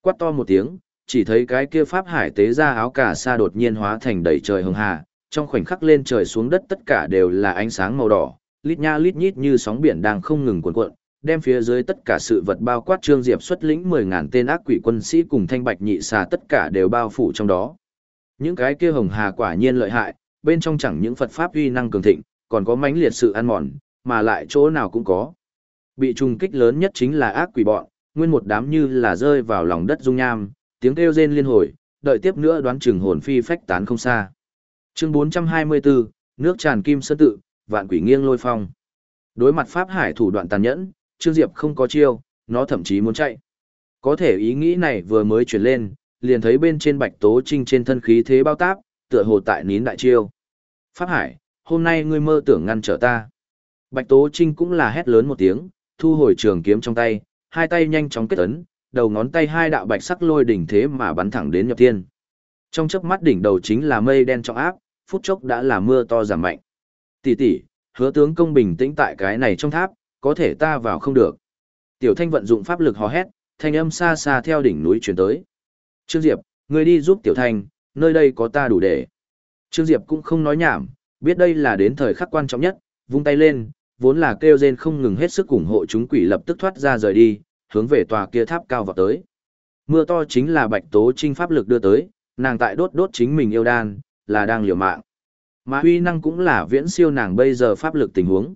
Quát to một tiếng, chỉ thấy cái kia pháp hải tế ra áo cà sa đột nhiên hóa thành đầy trời hồng hà, trong khoảnh khắc lên trời xuống đất tất cả đều là ánh sáng màu đỏ, lít nha lít nhít như sóng biển đang không ngừng cuộn cuộn, đem phía dưới tất cả sự vật bao quát Trương Diệp xuất lĩnh 10.000 tên ác quỷ quân sĩ cùng thanh bạch nhị xà tất cả đều bao phủ trong đó. Những cái kia hồng hà quả nhiên lợi hại, bên trong chẳng những Phật pháp uy năng cường thịnh, còn có mãnh liệt sự ăn mòn, mà lại chỗ nào cũng có. Bị trùng kích lớn nhất chính là ác quỷ bọn, nguyên một đám như là rơi vào lòng đất dung nham, tiếng kêu rên liên hồi, đợi tiếp nữa đoán chừng hồn phi phách tán không xa. Chương 424, nước tràn kim sơn tự, vạn quỷ nghiêng lôi phong. Đối mặt pháp hải thủ đoạn tàn nhẫn, Trương Diệp không có chiêu, nó thậm chí muốn chạy. Có thể ý nghĩ này vừa mới chuyển lên, liền thấy bên trên bạch tố trinh trên thân khí thế bao táp, tựa hồ tại nín đại chiêu. Pháp hải, hôm nay ngươi mơ tưởng ngăn trở ta. Bạch tố trinh cũng là hét lớn một tiếng, thu hồi trường kiếm trong tay, hai tay nhanh chóng kết ấn, đầu ngón tay hai đạo bạch sắc lôi đỉnh thế mà bắn thẳng đến nhập thiên. Trong chớp mắt đỉnh đầu chính là mây đen trọng áp, phút chốc đã là mưa to giảm mạnh. Tỷ tỷ, hứa tướng công bình tĩnh tại cái này trong tháp, có thể ta vào không được. Tiểu thanh vận dụng pháp lực hò hét, thanh âm xa xa theo đỉnh núi truyền tới. Trương Diệp, người đi giúp tiểu thanh, nơi đây có ta đủ để. Trương Diệp cũng không nói nhảm, biết đây là đến thời khắc quan trọng nhất, vung tay lên, vốn là kêu rên không ngừng hết sức ủng hộ chúng quỷ lập tức thoát ra rời đi, hướng về tòa kia tháp cao vào tới. Mưa to chính là bạch tố trinh pháp lực đưa tới, nàng tại đốt đốt chính mình yêu đan, là đang liều mạng. Mà huy năng cũng là viễn siêu nàng bây giờ pháp lực tình huống.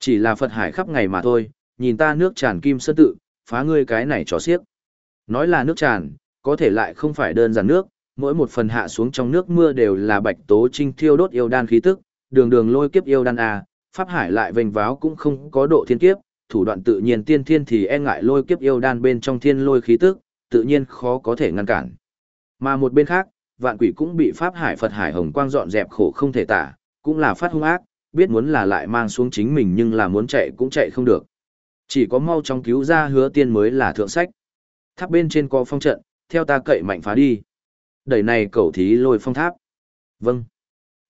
Chỉ là Phật hải khắp ngày mà thôi, nhìn ta nước tràn kim sơn tự, phá ngươi cái này trò xiếc. Nói là nước tràn, có thể lại không phải đơn giản nước, mỗi một phần hạ xuống trong nước mưa đều là bạch tố trinh thiêu đốt yêu đan khí tức, đường đường lôi kiếp yêu đan à, pháp hải lại vênh váo cũng không có độ thiên kiếp, thủ đoạn tự nhiên tiên thiên thì e ngại lôi kiếp yêu đan bên trong thiên lôi khí tức, tự nhiên khó có thể ngăn cản. Mà một bên khác, vạn quỷ cũng bị pháp hải Phật hải hồng quang dọn dẹp khổ không thể tả, cũng là phát hung ác, biết muốn là lại mang xuống chính mình nhưng là muốn chạy cũng chạy không được. Chỉ có mau chóng cứu ra hứa tiên mới là thượng sách. Tháp bên trên có phong trận, theo ta cậy mạnh phá đi. Đẩy này cầu thí lôi phong tháp. Vâng.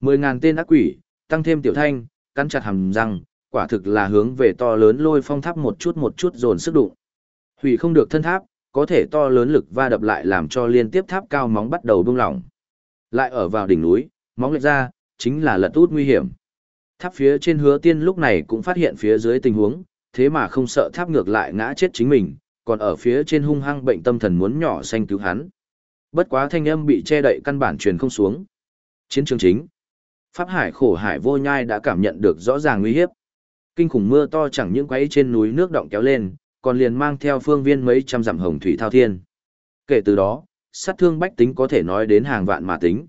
Mười ngàn tên ác quỷ, tăng thêm tiểu thanh, cắn chặt hàm răng, quả thực là hướng về to lớn lôi phong tháp một chút một chút dồn sức đụng. Hủy không được thân tháp, có thể to lớn lực va đập lại làm cho liên tiếp tháp cao móng bắt đầu buông lỏng. Lại ở vào đỉnh núi, móng lệch ra, chính là lật út nguy hiểm. Tháp phía trên hứa tiên lúc này cũng phát hiện phía dưới tình huống, thế mà không sợ tháp ngược lại ngã chết chính mình, còn ở phía trên hung hăng bệnh tâm thần muốn nhỏ xanh cứu hắn. Bất quá thanh âm bị che đậy căn bản truyền không xuống. Chiến trường chính. Pháp hải khổ hải vô nhai đã cảm nhận được rõ ràng nguy hiếp. Kinh khủng mưa to chẳng những quấy trên núi nước động kéo lên, còn liền mang theo phương viên mấy trăm dặm hồng thủy thao thiên. Kể từ đó, sát thương bách tính có thể nói đến hàng vạn mà tính.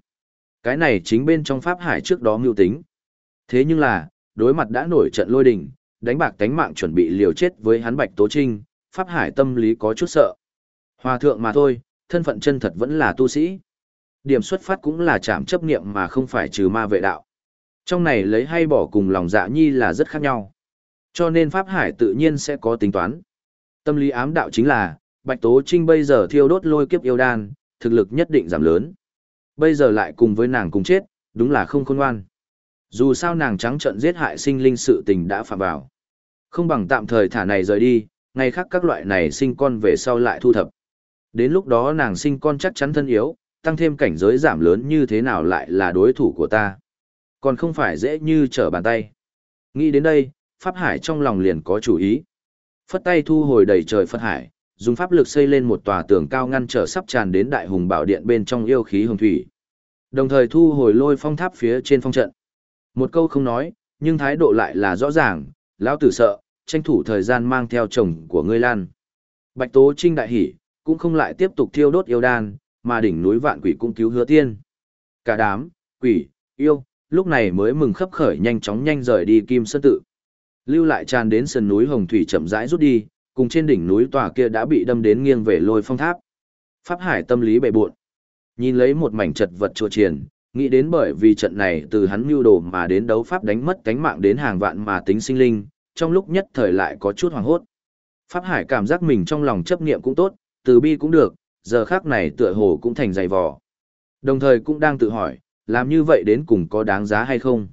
Cái này chính bên trong Pháp hải trước đó mưu tính. Thế nhưng là, đối mặt đã nổi trận lôi đình, đánh bạc tánh mạng chuẩn bị liều chết với hắn Bạch Tố Trinh, Pháp Hải tâm lý có chút sợ. Hòa thượng mà thôi, thân phận chân thật vẫn là tu sĩ. Điểm xuất phát cũng là chạm chấp niệm mà không phải trừ ma vệ đạo. Trong này lấy hay bỏ cùng lòng dạ nhi là rất khác nhau. Cho nên Pháp Hải tự nhiên sẽ có tính toán. Tâm lý ám đạo chính là, Bạch Tố Trinh bây giờ thiêu đốt lôi kiếp yêu đan, thực lực nhất định giảm lớn. Bây giờ lại cùng với nàng cùng chết, đúng là không khôn ngoan. Dù sao nàng trắng trận giết hại sinh linh sự tình đã phạm vào. Không bằng tạm thời thả này rời đi, ngày khác các loại này sinh con về sau lại thu thập. Đến lúc đó nàng sinh con chắc chắn thân yếu, tăng thêm cảnh giới giảm lớn như thế nào lại là đối thủ của ta. Còn không phải dễ như trở bàn tay. Nghĩ đến đây, Pháp Hải trong lòng liền có chủ ý. Phất tay thu hồi đầy trời Phật Hải, dùng pháp lực xây lên một tòa tường cao ngăn trở sắp tràn đến đại hùng bảo điện bên trong yêu khí hồng thủy. Đồng thời thu hồi lôi phong tháp phía trên phong trận. Một câu không nói, nhưng thái độ lại là rõ ràng, lão tử sợ, tranh thủ thời gian mang theo chồng của ngươi lan. Bạch Tố Trinh đại hỉ, cũng không lại tiếp tục thiêu đốt yêu đan, mà đỉnh núi vạn quỷ cũng cứu hứa tiên. Cả đám, quỷ, yêu, lúc này mới mừng khấp khởi nhanh chóng nhanh rời đi Kim Sơn Tự. Lưu lại tràn đến sườn núi Hồng Thủy chậm rãi rút đi, cùng trên đỉnh núi tòa kia đã bị đâm đến nghiêng về lôi phong tháp. Pháp Hải tâm lý bề bộn Nhìn lấy một mảnh chật vật chùa triền, nghĩ đến bởi vì trận này từ hắn mưu đồ mà đến đấu pháp đánh mất cánh mạng đến hàng vạn mà tính sinh linh, trong lúc nhất thời lại có chút hoảng hốt. Pháp Hải cảm giác mình trong lòng chấp niệm cũng tốt, từ bi cũng được, giờ khác này tựa hồ cũng thành dày vò. Đồng thời cũng đang tự hỏi, làm như vậy đến cùng có đáng giá hay không?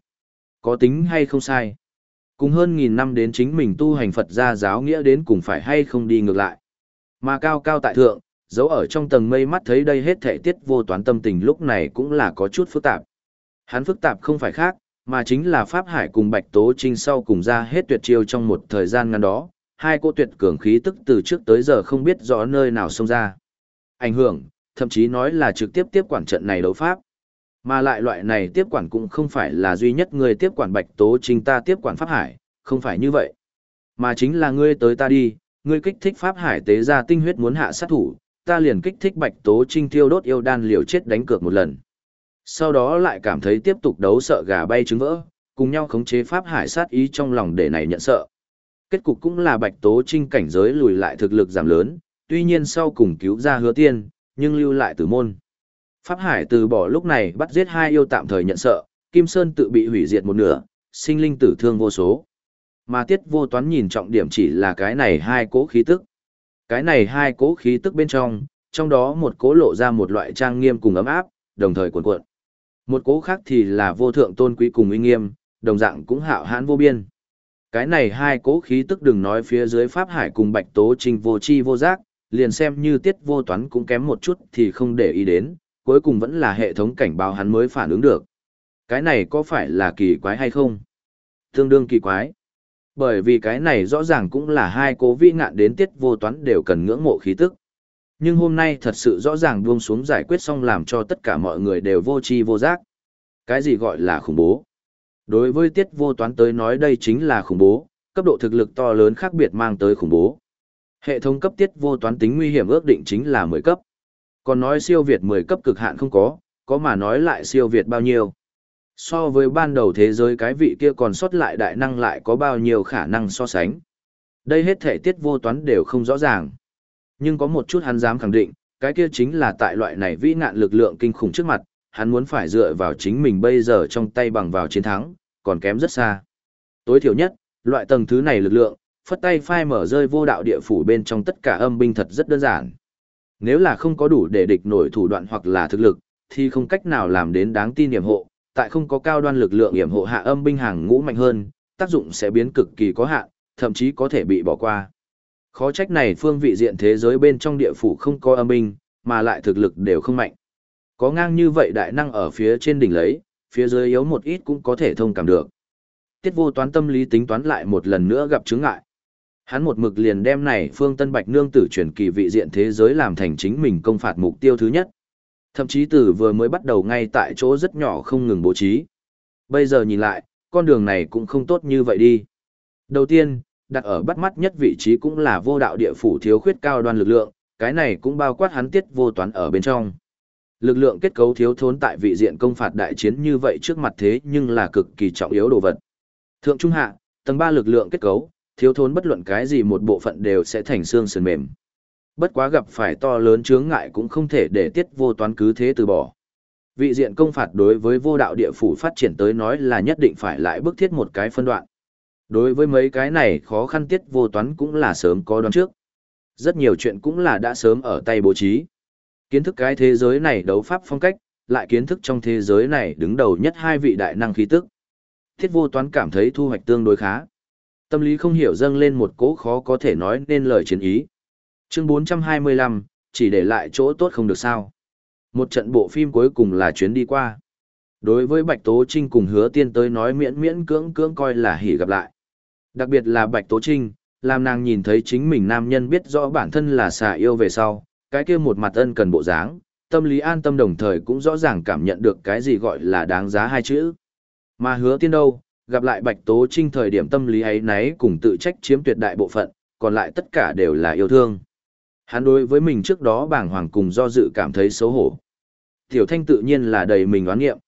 Có tính hay không sai? Cùng hơn nghìn năm đến chính mình tu hành Phật gia giáo nghĩa đến cùng phải hay không đi ngược lại. Mà cao cao tại thượng, giấu ở trong tầng mây mắt thấy đây hết thể tiết vô toán tâm tình lúc này cũng là có chút phức tạp. Hắn phức tạp không phải khác, mà chính là Pháp Hải cùng Bạch Tố Trinh sau cùng ra hết tuyệt chiêu trong một thời gian ngắn đó, hai cô tuyệt cường khí tức từ trước tới giờ không biết rõ nơi nào xông ra. Ảnh hưởng, thậm chí nói là trực tiếp tiếp quản trận này đấu pháp. Mà lại loại này tiếp quản cũng không phải là duy nhất người tiếp quản Bạch Tố Trinh ta tiếp quản Pháp Hải, không phải như vậy. Mà chính là ngươi tới ta đi, ngươi kích thích Pháp Hải tế ra tinh huyết muốn hạ sát thủ, ta liền kích thích Bạch Tố Trinh thiêu đốt yêu đan liều chết đánh cược một lần. Sau đó lại cảm thấy tiếp tục đấu sợ gà bay trứng vỡ, cùng nhau khống chế Pháp Hải sát ý trong lòng để này nhận sợ. Kết cục cũng là Bạch Tố Trinh cảnh giới lùi lại thực lực giảm lớn, tuy nhiên sau cùng cứu ra hứa tiên, nhưng lưu lại tử môn. Pháp Hải từ bỏ lúc này bắt giết hai yêu tạm thời nhận sợ, Kim Sơn tự bị hủy diệt một nửa, sinh linh tử thương vô số. Mà tiết vô toán nhìn trọng điểm chỉ là cái này hai cố khí tức. Cái này hai cố khí tức bên trong, trong đó một cố lộ ra một loại trang nghiêm cùng ấm áp, đồng thời cuộn cuộn. Một cố khác thì là vô thượng tôn quý cùng uy nghiêm, đồng dạng cũng hạo hãn vô biên. Cái này hai cố khí tức đừng nói phía dưới Pháp Hải cùng Bạch Tố Trinh vô chi vô giác, liền xem như tiết vô toán cũng kém một chút thì không để ý đến, cuối cùng vẫn là hệ thống cảnh báo hắn mới phản ứng được. Cái này có phải là kỳ quái hay không? Tương đương kỳ quái. Bởi vì cái này rõ ràng cũng là hai cố vi ngạn đến tiết vô toán đều cần ngưỡng mộ khí tức. Nhưng hôm nay thật sự rõ ràng buông xuống giải quyết xong làm cho tất cả mọi người đều vô tri vô giác. Cái gì gọi là khủng bố? Đối với tiết vô toán tới nói đây chính là khủng bố, cấp độ thực lực to lớn khác biệt mang tới khủng bố. Hệ thống cấp tiết vô toán tính nguy hiểm ước định chính là 10 cấp. Còn nói siêu việt 10 cấp cực hạn không có, có mà nói lại siêu việt bao nhiêu. So với ban đầu thế giới cái vị kia còn sót lại đại năng lại có bao nhiêu khả năng so sánh. Đây hết thể tiết vô toán đều không rõ ràng. Nhưng có một chút hắn dám khẳng định, cái kia chính là tại loại này vĩ nạn lực lượng kinh khủng trước mặt, hắn muốn phải dựa vào chính mình bây giờ trong tay bằng vào chiến thắng, còn kém rất xa. Tối thiểu nhất, loại tầng thứ này lực lượng, phất tay phai mở rơi vô đạo địa phủ bên trong tất cả âm binh thật rất đơn giản. Nếu là không có đủ để địch nổi thủ đoạn hoặc là thực lực, thì không cách nào làm đến đáng tin hiểm hộ, tại không có cao đoan lực lượng hiểm hộ hạ âm binh hàng ngũ mạnh hơn, tác dụng sẽ biến cực kỳ có hạn, thậm chí có thể bị bỏ qua. Khó trách này phương vị diện thế giới bên trong địa phủ không có âm binh, mà lại thực lực đều không mạnh. Có ngang như vậy đại năng ở phía trên đỉnh lấy, phía dưới yếu một ít cũng có thể thông cảm được. Tiết vô toán tâm lý tính toán lại một lần nữa gặp chướng ngại. Hắn một mực liền đem này phương Tân Bạch Nương tử chuyển kỳ vị diện thế giới làm thành chính mình công phạt mục tiêu thứ nhất. Thậm chí từ vừa mới bắt đầu ngay tại chỗ rất nhỏ không ngừng bố trí. Bây giờ nhìn lại, con đường này cũng không tốt như vậy đi. Đầu tiên, đặt ở bắt mắt nhất vị trí cũng là vô đạo địa phủ thiếu khuyết cao đoan lực lượng, cái này cũng bao quát hắn tiết vô toán ở bên trong. Lực lượng kết cấu thiếu thốn tại vị diện công phạt đại chiến như vậy trước mặt thế nhưng là cực kỳ trọng yếu đồ vật. Thượng trung hạ, tầng 3 lực lượng kết cấu, thiếu thốn bất luận cái gì một bộ phận đều sẽ thành xương sườn mềm. Bất quá gặp phải to lớn chướng ngại cũng không thể để tiết vô toán cứ thế từ bỏ. Vị diện công phạt đối với vô đạo địa phủ phát triển tới nói là nhất định phải lại bức thiết một cái phân đoạn. Đối với mấy cái này khó khăn tiết vô toán cũng là sớm có đoán trước. Rất nhiều chuyện cũng là đã sớm ở tay bố trí. Kiến thức cái thế giới này đấu pháp phong cách, lại kiến thức trong thế giới này đứng đầu nhất hai vị đại năng khí tức. Thiết vô toán cảm thấy thu hoạch tương đối khá. Tâm lý không hiểu dâng lên một cố khó có thể nói nên lời chiến ý. Chương 425, chỉ để lại chỗ tốt không được sao. Một trận bộ phim cuối cùng là chuyến đi qua. Đối với Bạch Tố Trinh cùng hứa tiên tới nói miễn miễn cưỡng cưỡng coi là hỉ gặp lại. Đặc biệt là Bạch Tố Trinh, làm nàng nhìn thấy chính mình nam nhân biết rõ bản thân là xà yêu về sau, cái kia một mặt ân cần bộ dáng, tâm lý an tâm đồng thời cũng rõ ràng cảm nhận được cái gì gọi là đáng giá hai chữ. Mà hứa tiên đâu, gặp lại Bạch Tố Trinh thời điểm tâm lý ấy nấy cùng tự trách chiếm tuyệt đại bộ phận, còn lại tất cả đều là yêu thương. Hắn đối với mình trước đó bàng hoàng cùng do dự cảm thấy xấu hổ. Tiểu thanh tự nhiên là đầy mình oán nghiệm.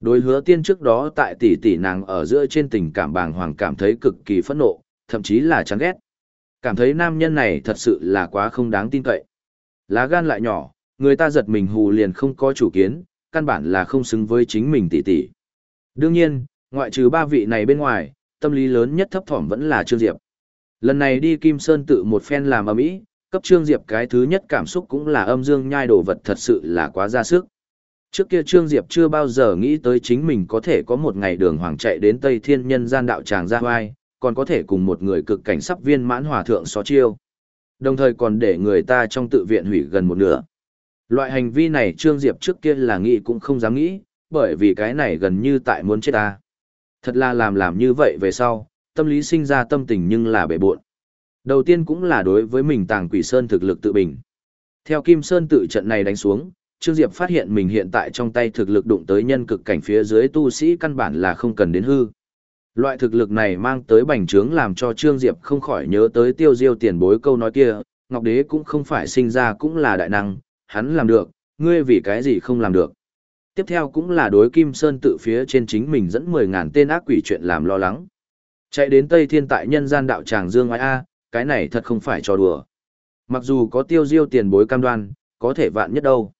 Đối hứa tiên trước đó tại tỷ tỷ nàng ở giữa trên tình cảm bàng hoàng cảm thấy cực kỳ phẫn nộ, thậm chí là chán ghét. Cảm thấy nam nhân này thật sự là quá không đáng tin cậy. Lá gan lại nhỏ, người ta giật mình hù liền không có chủ kiến, căn bản là không xứng với chính mình tỷ tỷ. Đương nhiên, ngoại trừ ba vị này bên ngoài, tâm lý lớn nhất thấp thỏm vẫn là Trương Diệp. Lần này đi Kim Sơn tự một phen làm ầm ĩ, cấp Trương Diệp cái thứ nhất cảm xúc cũng là âm dương nhai đồ vật thật sự là quá ra sức. Trước kia Trương Diệp chưa bao giờ nghĩ tới chính mình có thể có một ngày đường hoàng chạy đến Tây Thiên Nhân gian đạo tràng ra hoai, còn có thể cùng một người cực cảnh sắp viên mãn hòa thượng xó chiêu. Đồng thời còn để người ta trong tự viện hủy gần một nửa. Loại hành vi này Trương Diệp trước kia là nghĩ cũng không dám nghĩ, bởi vì cái này gần như tại muốn chết ta. Thật là làm làm như vậy về sau, tâm lý sinh ra tâm tình nhưng là bể buộn. Đầu tiên cũng là đối với mình tàng quỷ sơn thực lực tự bình. Theo Kim Sơn tự trận này đánh xuống, Trương Diệp phát hiện mình hiện tại trong tay thực lực đụng tới nhân cực cảnh phía dưới tu sĩ căn bản là không cần đến hư. Loại thực lực này mang tới bành trướng làm cho Trương Diệp không khỏi nhớ tới tiêu diêu tiền bối câu nói kia, Ngọc Đế cũng không phải sinh ra cũng là đại năng, hắn làm được, ngươi vì cái gì không làm được. Tiếp theo cũng là đối Kim Sơn tự phía trên chính mình dẫn 10.000 tên ác quỷ chuyện làm lo lắng. Chạy đến Tây Thiên tại nhân gian đạo tràng Dương Ngoại A, cái này thật không phải trò đùa. Mặc dù có tiêu diêu tiền bối cam đoan, có thể vạn nhất đâu.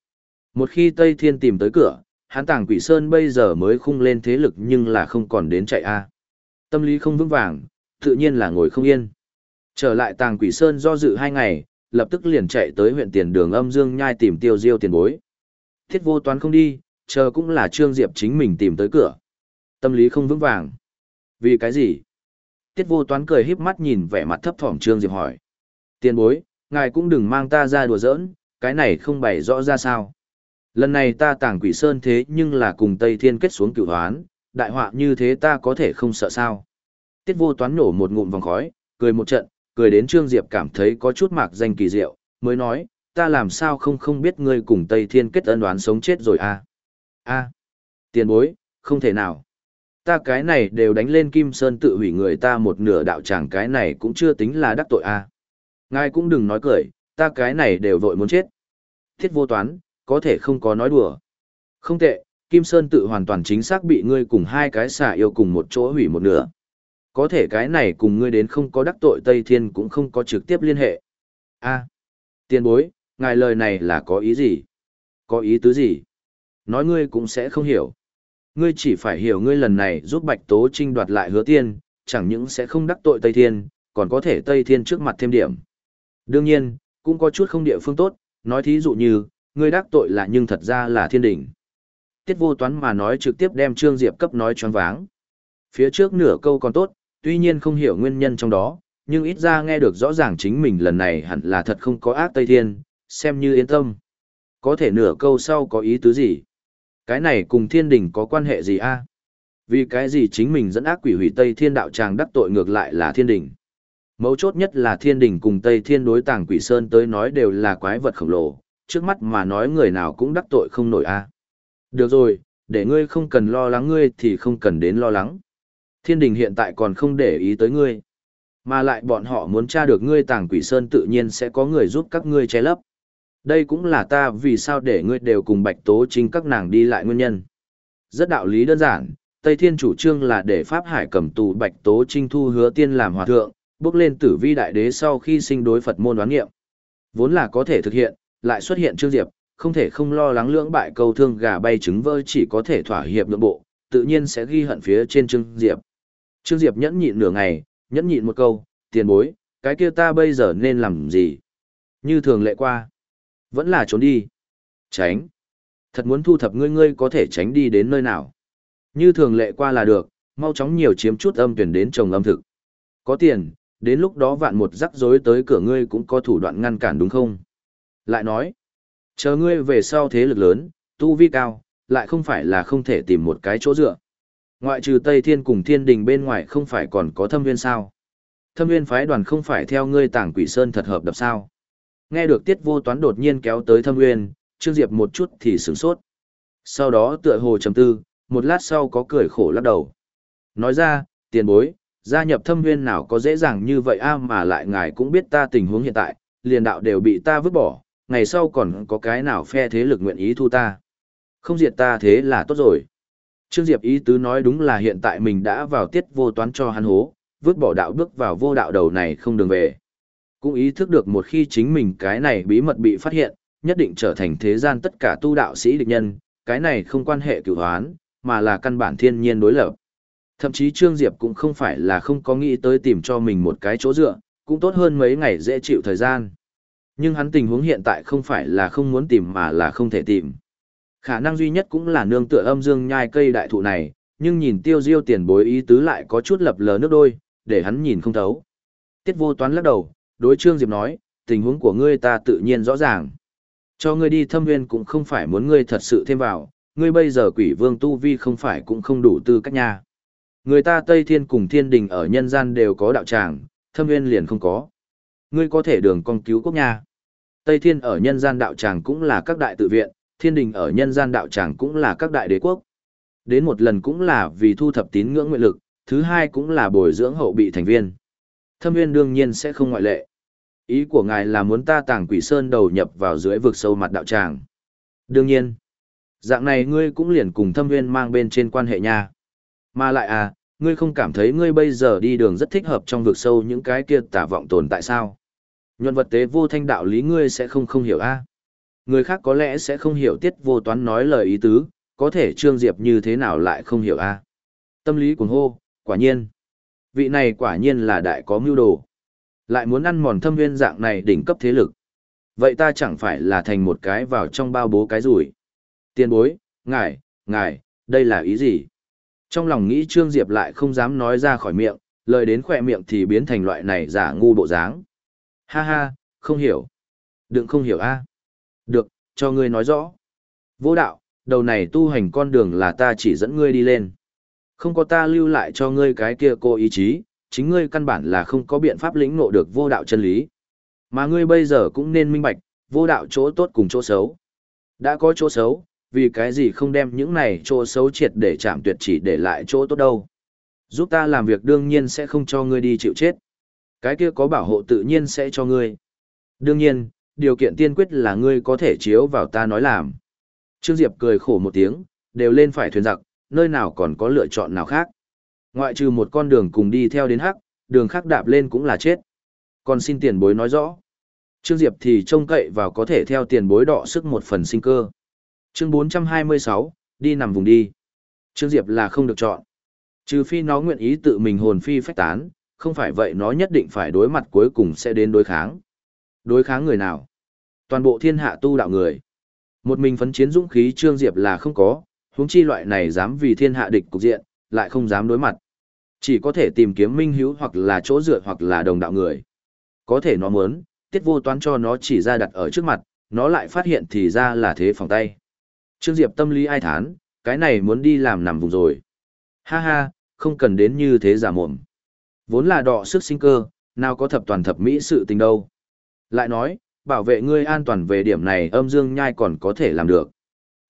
Một khi Tây Thiên tìm tới cửa, hắn tàng quỷ sơn bây giờ mới khung lên thế lực nhưng là không còn đến chạy A. Tâm lý không vững vàng, tự nhiên là ngồi không yên. Trở lại tàng quỷ sơn do dự hai ngày, lập tức liền chạy tới huyện tiền đường âm dương nhai tìm tiêu diêu tiền bối. Thiết vô toán không đi, chờ cũng là Trương Diệp chính mình tìm tới cửa. Tâm lý không vững vàng. Vì cái gì? Tiết vô toán cười híp mắt nhìn vẻ mặt thấp thỏm Trương Diệp hỏi. Tiền bối, ngài cũng đừng mang ta ra đùa giỡn, cái này không bày rõ ra sao. Lần này ta tàng quỷ sơn thế nhưng là cùng Tây Thiên kết xuống cửu hoán, đại họa như thế ta có thể không sợ sao. Tiết vô toán nổ một ngụm vòng khói, cười một trận, cười đến Trương Diệp cảm thấy có chút mạc danh kỳ diệu, mới nói, ta làm sao không không biết ngươi cùng Tây Thiên kết ân đoán sống chết rồi à a tiền bối, không thể nào. Ta cái này đều đánh lên Kim Sơn tự hủy người ta một nửa đạo tràng cái này cũng chưa tính là đắc tội a Ngài cũng đừng nói cười, ta cái này đều vội muốn chết. Thiết vô toán, có thể không có nói đùa. Không tệ, Kim Sơn tự hoàn toàn chính xác bị ngươi cùng hai cái xả yêu cùng một chỗ hủy một nửa. Có thể cái này cùng ngươi đến không có đắc tội Tây Thiên cũng không có trực tiếp liên hệ. a tiền bối, ngài lời này là có ý gì? Có ý tứ gì? Nói ngươi cũng sẽ không hiểu. Ngươi chỉ phải hiểu ngươi lần này giúp Bạch Tố Trinh đoạt lại hứa tiên, chẳng những sẽ không đắc tội Tây Thiên, còn có thể Tây Thiên trước mặt thêm điểm. Đương nhiên, cũng có chút không địa phương tốt, nói thí dụ như, ngươi đắc tội là nhưng thật ra là thiên đỉnh. Tiết vô toán mà nói trực tiếp đem Trương Diệp cấp nói choáng váng. Phía trước nửa câu còn tốt, tuy nhiên không hiểu nguyên nhân trong đó, nhưng ít ra nghe được rõ ràng chính mình lần này hẳn là thật không có ác Tây Thiên, xem như yên tâm. Có thể nửa câu sau có ý tứ gì? Cái này cùng thiên đình có quan hệ gì a? Vì cái gì chính mình dẫn ác quỷ hủy Tây Thiên đạo tràng đắc tội ngược lại là thiên đình? Mấu chốt nhất là thiên đình cùng Tây Thiên đối tàng quỷ sơn tới nói đều là quái vật khổng lồ, trước mắt mà nói người nào cũng đắc tội không nổi a. Được rồi, để ngươi không cần lo lắng ngươi thì không cần đến lo lắng. Thiên đình hiện tại còn không để ý tới ngươi. Mà lại bọn họ muốn tra được ngươi tàng quỷ sơn tự nhiên sẽ có người giúp các ngươi che lấp. Đây cũng là ta vì sao để ngươi đều cùng Bạch Tố Trinh các nàng đi lại nguyên nhân. Rất đạo lý đơn giản, Tây Thiên chủ trương là để Pháp Hải cầm tù Bạch Tố Trinh thu hứa tiên làm hòa thượng, bước lên tử vi đại đế sau khi sinh đối Phật môn đoán nghiệm. Vốn là có thể thực hiện, lại xuất hiện Trương Diệp, không thể không lo lắng lưỡng bại câu thương gà bay trứng vơi chỉ có thể thỏa hiệp nội bộ, tự nhiên sẽ ghi hận phía trên Trương Diệp. Trương Diệp nhẫn nhịn nửa ngày, nhẫn nhịn một câu, tiền bối, cái kia ta bây giờ nên làm gì? Như thường lệ qua. Vẫn là trốn đi. Tránh. Thật muốn thu thập ngươi ngươi có thể tránh đi đến nơi nào. Như thường lệ qua là được, mau chóng nhiều chiếm chút âm tuyển đến trồng âm thực. Có tiền, đến lúc đó vạn một rắc rối tới cửa ngươi cũng có thủ đoạn ngăn cản đúng không? Lại nói, chờ ngươi về sau thế lực lớn, tu vi cao, lại không phải là không thể tìm một cái chỗ dựa. Ngoại trừ Tây Thiên cùng Thiên Đình bên ngoài không phải còn có thâm viên sao? Thâm viên phái đoàn không phải theo ngươi tảng quỷ sơn thật hợp đập sao? Nghe được tiết vô toán đột nhiên kéo tới thâm nguyên, Trương Diệp một chút thì sửng sốt. Sau đó tựa hồ trầm tư, một lát sau có cười khổ lắc đầu. Nói ra, tiền bối, gia nhập thâm nguyên nào có dễ dàng như vậy a mà lại ngài cũng biết ta tình huống hiện tại, liền đạo đều bị ta vứt bỏ, ngày sau còn có cái nào phe thế lực nguyện ý thu ta. Không diệt ta thế là tốt rồi. Trương Diệp ý tứ nói đúng là hiện tại mình đã vào tiết vô toán cho hắn hố, vứt bỏ đạo bước vào vô đạo đầu này không đường về. Cũng ý thức được một khi chính mình cái này bí mật bị phát hiện, nhất định trở thành thế gian tất cả tu đạo sĩ địch nhân, cái này không quan hệ cửu hoán, mà là căn bản thiên nhiên đối lập. Thậm chí Trương Diệp cũng không phải là không có nghĩ tới tìm cho mình một cái chỗ dựa, cũng tốt hơn mấy ngày dễ chịu thời gian. Nhưng hắn tình huống hiện tại không phải là không muốn tìm mà là không thể tìm. Khả năng duy nhất cũng là nương tựa âm dương nhai cây đại thụ này, nhưng nhìn tiêu diêu tiền bối ý tứ lại có chút lập lờ nước đôi, để hắn nhìn không thấu. Tiết vô toán lắc đầu, đối Trương Diệp nói, tình huống của ngươi ta tự nhiên rõ ràng. Cho ngươi đi thâm viên cũng không phải muốn ngươi thật sự thêm vào, ngươi bây giờ quỷ vương tu vi không phải cũng không đủ tư cách nha. Người ta Tây Thiên cùng Thiên Đình ở nhân gian đều có đạo tràng, thâm viên liền không có. Ngươi có thể đường con cứu quốc nha. Tây Thiên ở nhân gian đạo tràng cũng là các đại tự viện, Thiên Đình ở nhân gian đạo tràng cũng là các đại đế quốc. Đến một lần cũng là vì thu thập tín ngưỡng nguyện lực, thứ hai cũng là bồi dưỡng hậu bị thành viên. Thâm viên đương nhiên sẽ không ngoại lệ. Ý của ngài là muốn ta tàng quỷ sơn đầu nhập vào dưới vực sâu mặt đạo tràng. Đương nhiên, dạng này ngươi cũng liền cùng thâm viên mang bên trên quan hệ nha. Mà lại à, ngươi không cảm thấy ngươi bây giờ đi đường rất thích hợp trong vực sâu những cái kia tả vọng tồn tại sao? Nhân vật tế vô thanh đạo lý ngươi sẽ không không hiểu a Người khác có lẽ sẽ không hiểu tiết vô toán nói lời ý tứ, có thể Trương Diệp như thế nào lại không hiểu a Tâm lý cuồng hô, quả nhiên. Vị này quả nhiên là đại có mưu đồ. Lại muốn ăn mòn thâm viên dạng này đỉnh cấp thế lực. Vậy ta chẳng phải là thành một cái vào trong bao bố cái rủi. Tiên bối, ngài, ngài, đây là ý gì? Trong lòng nghĩ Trương Diệp lại không dám nói ra khỏi miệng, lời đến khỏe miệng thì biến thành loại này giả ngu bộ dáng. Ha ha, không hiểu. Đừng không hiểu a. Được, cho ngươi nói rõ. Vô đạo, đầu này tu hành con đường là ta chỉ dẫn ngươi đi lên. Không có ta lưu lại cho ngươi cái kia cô ý chí, chính ngươi căn bản là không có biện pháp lĩnh ngộ được vô đạo chân lý. Mà ngươi bây giờ cũng nên minh bạch, vô đạo chỗ tốt cùng chỗ xấu. Đã có chỗ xấu, vì cái gì không đem những này chỗ xấu triệt để chạm tuyệt chỉ để lại chỗ tốt đâu. Giúp ta làm việc đương nhiên sẽ không cho ngươi đi chịu chết. Cái kia có bảo hộ tự nhiên sẽ cho ngươi. Đương nhiên, điều kiện tiên quyết là ngươi có thể chiếu vào ta nói làm. Trương Diệp cười khổ một tiếng, đều lên phải thuyền giặc, nơi nào còn có lựa chọn nào khác. Ngoại trừ một con đường cùng đi theo đến hắc, đường khác đạp lên cũng là chết. Còn xin tiền bối nói rõ. Trương Diệp thì trông cậy vào có thể theo tiền bối đọ sức một phần sinh cơ. Chương 426, đi nằm vùng đi. Trương Diệp là không được chọn. Trừ phi nó nguyện ý tự mình hồn phi phách tán, không phải vậy nó nhất định phải đối mặt cuối cùng sẽ đến đối kháng. Đối kháng người nào? Toàn bộ thiên hạ tu đạo người. Một mình phấn chiến dũng khí Trương Diệp là không có, huống chi loại này dám vì thiên hạ địch cục diện, lại không dám đối mặt. Chỉ có thể tìm kiếm minh hữu hoặc là chỗ dựa hoặc là đồng đạo người. Có thể nó muốn, tiết vô toán cho nó chỉ ra đặt ở trước mặt, nó lại phát hiện thì ra là thế phòng tay. Trương Diệp tâm lý ai thán, cái này muốn đi làm nằm vùng rồi. Ha ha, không cần đến như thế giả mồm. Vốn là đọ sức sinh cơ, nào có thập toàn thập mỹ sự tình đâu. Lại nói, bảo vệ ngươi an toàn về điểm này âm dương nhai còn có thể làm được.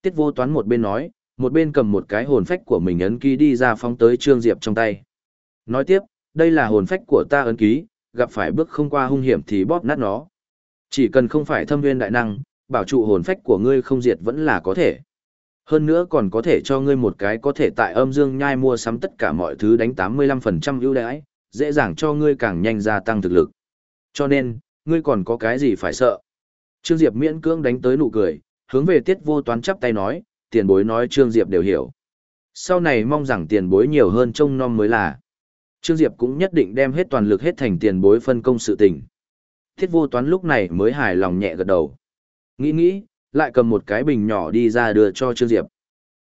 Tiết vô toán một bên nói, một bên cầm một cái hồn phách của mình ấn ký đi ra phóng tới Trương Diệp trong tay. Nói tiếp, đây là hồn phách của ta ấn ký, gặp phải bước không qua hung hiểm thì bóp nát nó. Chỉ cần không phải thâm nguyên đại năng, bảo trụ hồn phách của ngươi không diệt vẫn là có thể. Hơn nữa còn có thể cho ngươi một cái có thể tại âm dương nhai mua sắm tất cả mọi thứ đánh 85% ưu đãi, dễ dàng cho ngươi càng nhanh gia tăng thực lực. Cho nên, ngươi còn có cái gì phải sợ? Trương Diệp miễn cưỡng đánh tới nụ cười, hướng về tiết vô toán chắp tay nói, tiền bối nói Trương Diệp đều hiểu. Sau này mong rằng tiền bối nhiều hơn trông nom mới là. Trương Diệp cũng nhất định đem hết toàn lực hết thành tiền bối phân công sự tình. Thiết vô toán lúc này mới hài lòng nhẹ gật đầu. Nghĩ nghĩ, lại cầm một cái bình nhỏ đi ra đưa cho Trương Diệp.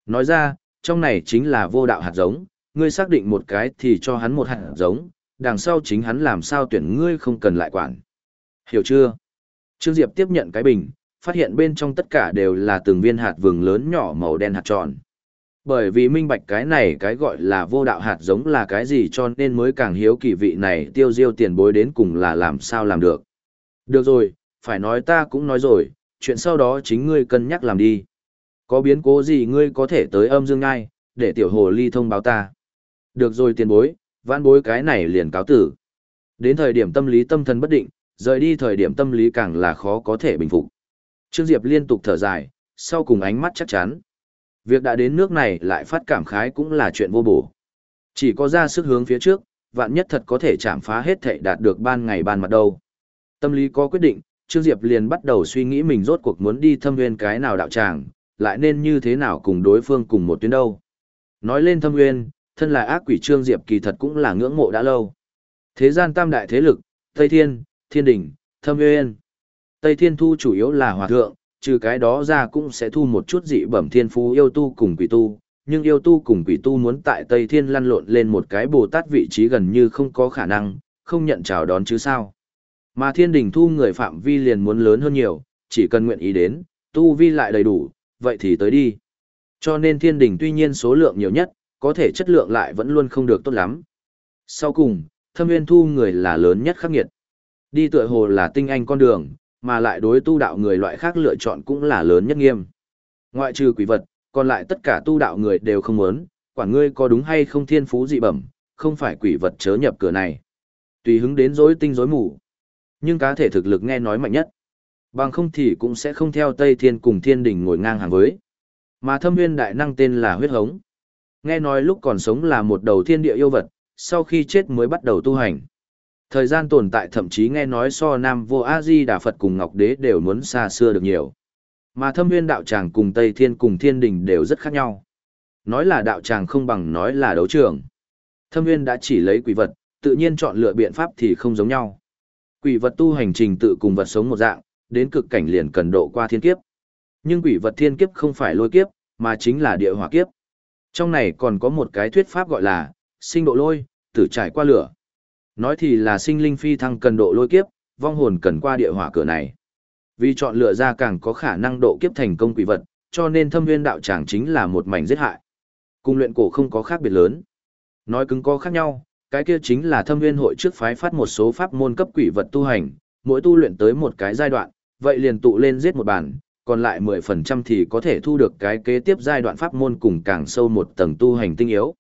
Nói ra, trong này chính là vô đạo hạt giống, ngươi xác định một cái thì cho hắn một hạt giống, đằng sau chính hắn làm sao tuyển ngươi không cần lại quản. Hiểu chưa? Trương Diệp tiếp nhận cái bình, phát hiện bên trong tất cả đều là từng viên hạt vừng lớn nhỏ màu đen hạt tròn. Bởi vì minh bạch cái này cái gọi là vô đạo hạt giống là cái gì cho nên mới càng hiếu kỳ vị này tiêu diêu tiền bối đến cùng là làm sao làm được. Được rồi, phải nói ta cũng nói rồi, chuyện sau đó chính ngươi cân nhắc làm đi. Có biến cố gì ngươi có thể tới âm dương ngay để tiểu hồ ly thông báo ta. Được rồi tiền bối, vãn bối cái này liền cáo tử. Đến thời điểm tâm lý tâm thần bất định, rời đi thời điểm tâm lý càng là khó có thể bình phục. Trương Diệp liên tục thở dài, sau cùng ánh mắt chắc chắn. Việc đã đến nước này lại phát cảm khái cũng là chuyện vô bổ. Chỉ có ra sức hướng phía trước, vạn nhất thật có thể chạm phá hết thảy đạt được ban ngày ban mặt đâu. Tâm lý có quyết định, Trương Diệp liền bắt đầu suy nghĩ mình rốt cuộc muốn đi thâm nguyên cái nào đạo tràng, lại nên như thế nào cùng đối phương cùng một tuyến đâu. Nói lên thâm nguyên, thân là ác quỷ Trương Diệp kỳ thật cũng là ngưỡng mộ đã lâu. Thế gian tam đại thế lực, Tây Thiên, Thiên Đình, Thâm Nguyên. Tây Thiên Thu chủ yếu là hòa thượng, trừ cái đó ra cũng sẽ thu một chút dị bẩm thiên phú yêu tu cùng quỷ tu, nhưng yêu tu cùng quỷ tu muốn tại Tây Thiên lăn lộn lên một cái Bồ Tát vị trí gần như không có khả năng, không nhận chào đón chứ sao. Mà thiên đình thu người phạm vi liền muốn lớn hơn nhiều, chỉ cần nguyện ý đến, tu vi lại đầy đủ, vậy thì tới đi. Cho nên thiên đình tuy nhiên số lượng nhiều nhất, có thể chất lượng lại vẫn luôn không được tốt lắm. Sau cùng, thâm nguyên thu người là lớn nhất khắc nghiệt. Đi tựa hồ là tinh anh con đường, mà lại đối tu đạo người loại khác lựa chọn cũng là lớn nhất nghiêm. Ngoại trừ quỷ vật, còn lại tất cả tu đạo người đều không muốn, quản ngươi có đúng hay không thiên phú dị bẩm, không phải quỷ vật chớ nhập cửa này. Tùy hứng đến rối tinh rối mù. Nhưng cá thể thực lực nghe nói mạnh nhất. Bằng không thì cũng sẽ không theo Tây Thiên cùng Thiên Đình ngồi ngang hàng với. Mà thâm nguyên đại năng tên là huyết hống. Nghe nói lúc còn sống là một đầu thiên địa yêu vật, sau khi chết mới bắt đầu tu hành. Thời gian tồn tại thậm chí nghe nói so Nam Vô A Di Đà Phật cùng Ngọc Đế đều muốn xa xưa được nhiều. Mà Thâm Nguyên đạo tràng cùng Tây Thiên cùng Thiên Đình đều rất khác nhau. Nói là đạo tràng không bằng nói là đấu trường. Thâm Nguyên đã chỉ lấy quỷ vật, tự nhiên chọn lựa biện pháp thì không giống nhau. Quỷ vật tu hành trình tự cùng vật sống một dạng, đến cực cảnh liền cần độ qua thiên kiếp. Nhưng quỷ vật thiên kiếp không phải lôi kiếp, mà chính là địa hỏa kiếp. Trong này còn có một cái thuyết pháp gọi là sinh độ lôi, tử trải qua lửa. Nói thì là sinh linh phi thăng cần độ lôi kiếp, vong hồn cần qua địa hỏa cửa này. Vì chọn lựa ra càng có khả năng độ kiếp thành công quỷ vật, cho nên thâm nguyên đạo tràng chính là một mảnh giết hại. Cùng luyện cổ không có khác biệt lớn. Nói cứng có khác nhau, cái kia chính là thâm nguyên hội trước phái phát một số pháp môn cấp quỷ vật tu hành, mỗi tu luyện tới một cái giai đoạn, vậy liền tụ lên giết một bản, còn lại 10% thì có thể thu được cái kế tiếp giai đoạn pháp môn cùng càng sâu một tầng tu hành tinh yếu.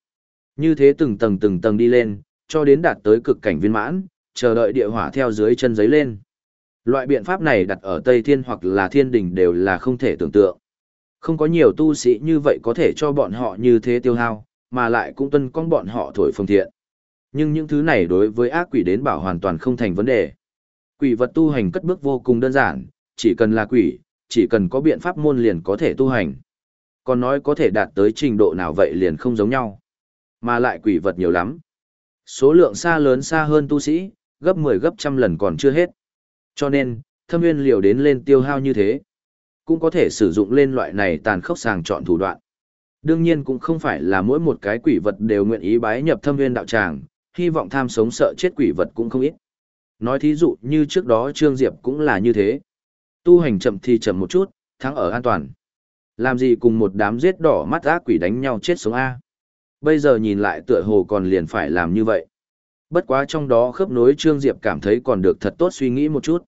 Như thế từng tầng từng tầng đi lên, cho đến đạt tới cực cảnh viên mãn, chờ đợi địa hỏa theo dưới chân giấy lên. Loại biện pháp này đặt ở Tây Thiên hoặc là Thiên Đình đều là không thể tưởng tượng. Không có nhiều tu sĩ như vậy có thể cho bọn họ như thế tiêu hao, mà lại cũng tuân con bọn họ thổi phồng thiện. Nhưng những thứ này đối với ác quỷ đến bảo hoàn toàn không thành vấn đề. Quỷ vật tu hành cất bước vô cùng đơn giản, chỉ cần là quỷ, chỉ cần có biện pháp môn liền có thể tu hành. Còn nói có thể đạt tới trình độ nào vậy liền không giống nhau. Mà lại quỷ vật nhiều lắm. Số lượng xa lớn xa hơn tu sĩ, gấp 10 gấp trăm lần còn chưa hết. Cho nên, thâm nguyên liều đến lên tiêu hao như thế. Cũng có thể sử dụng lên loại này tàn khốc sàng chọn thủ đoạn. Đương nhiên cũng không phải là mỗi một cái quỷ vật đều nguyện ý bái nhập thâm nguyên đạo tràng, hy vọng tham sống sợ chết quỷ vật cũng không ít. Nói thí dụ như trước đó Trương Diệp cũng là như thế. Tu hành chậm thì chậm một chút, thắng ở an toàn. Làm gì cùng một đám giết đỏ mắt ác quỷ đánh nhau chết sống A. Bây giờ nhìn lại tựa hồ còn liền phải làm như vậy. Bất quá trong đó khớp nối Trương Diệp cảm thấy còn được thật tốt suy nghĩ một chút.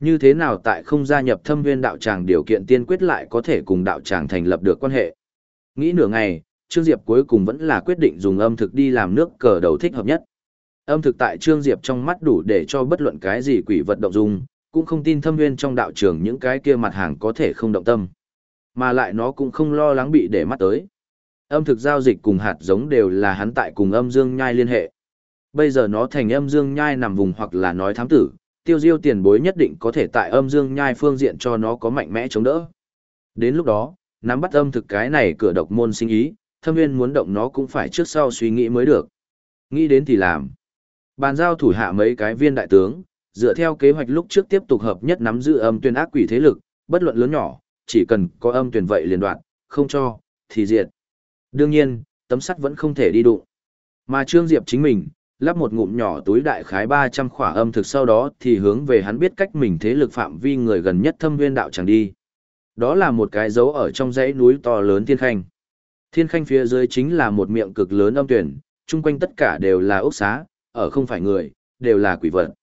Như thế nào tại không gia nhập thâm viên đạo tràng điều kiện tiên quyết lại có thể cùng đạo tràng thành lập được quan hệ. Nghĩ nửa ngày, Trương Diệp cuối cùng vẫn là quyết định dùng âm thực đi làm nước cờ đầu thích hợp nhất. Âm thực tại Trương Diệp trong mắt đủ để cho bất luận cái gì quỷ vật động dung, cũng không tin thâm viên trong đạo trường những cái kia mặt hàng có thể không động tâm. Mà lại nó cũng không lo lắng bị để mắt tới. Âm thực giao dịch cùng hạt giống đều là hắn tại cùng âm dương nhai liên hệ. Bây giờ nó thành âm dương nhai nằm vùng hoặc là nói thám tử, tiêu diêu tiền bối nhất định có thể tại âm dương nhai phương diện cho nó có mạnh mẽ chống đỡ. Đến lúc đó, nắm bắt âm thực cái này cửa độc môn sinh ý, thâm viên muốn động nó cũng phải trước sau suy nghĩ mới được. Nghĩ đến thì làm. Bàn giao thủ hạ mấy cái viên đại tướng, dựa theo kế hoạch lúc trước tiếp tục hợp nhất nắm giữ âm tuyên ác quỷ thế lực, bất luận lớn nhỏ, chỉ cần có âm tuyển vậy liền đoạn, không cho, thì diệt. Đương nhiên, tấm sắt vẫn không thể đi đụng. Mà Trương Diệp chính mình, lắp một ngụm nhỏ túi đại khái 300 khỏa âm thực sau đó thì hướng về hắn biết cách mình thế lực phạm vi người gần nhất thâm viên đạo chẳng đi. Đó là một cái dấu ở trong dãy núi to lớn thiên khanh. Thiên khanh phía dưới chính là một miệng cực lớn âm tuyển, chung quanh tất cả đều là ốc xá, ở không phải người, đều là quỷ vật.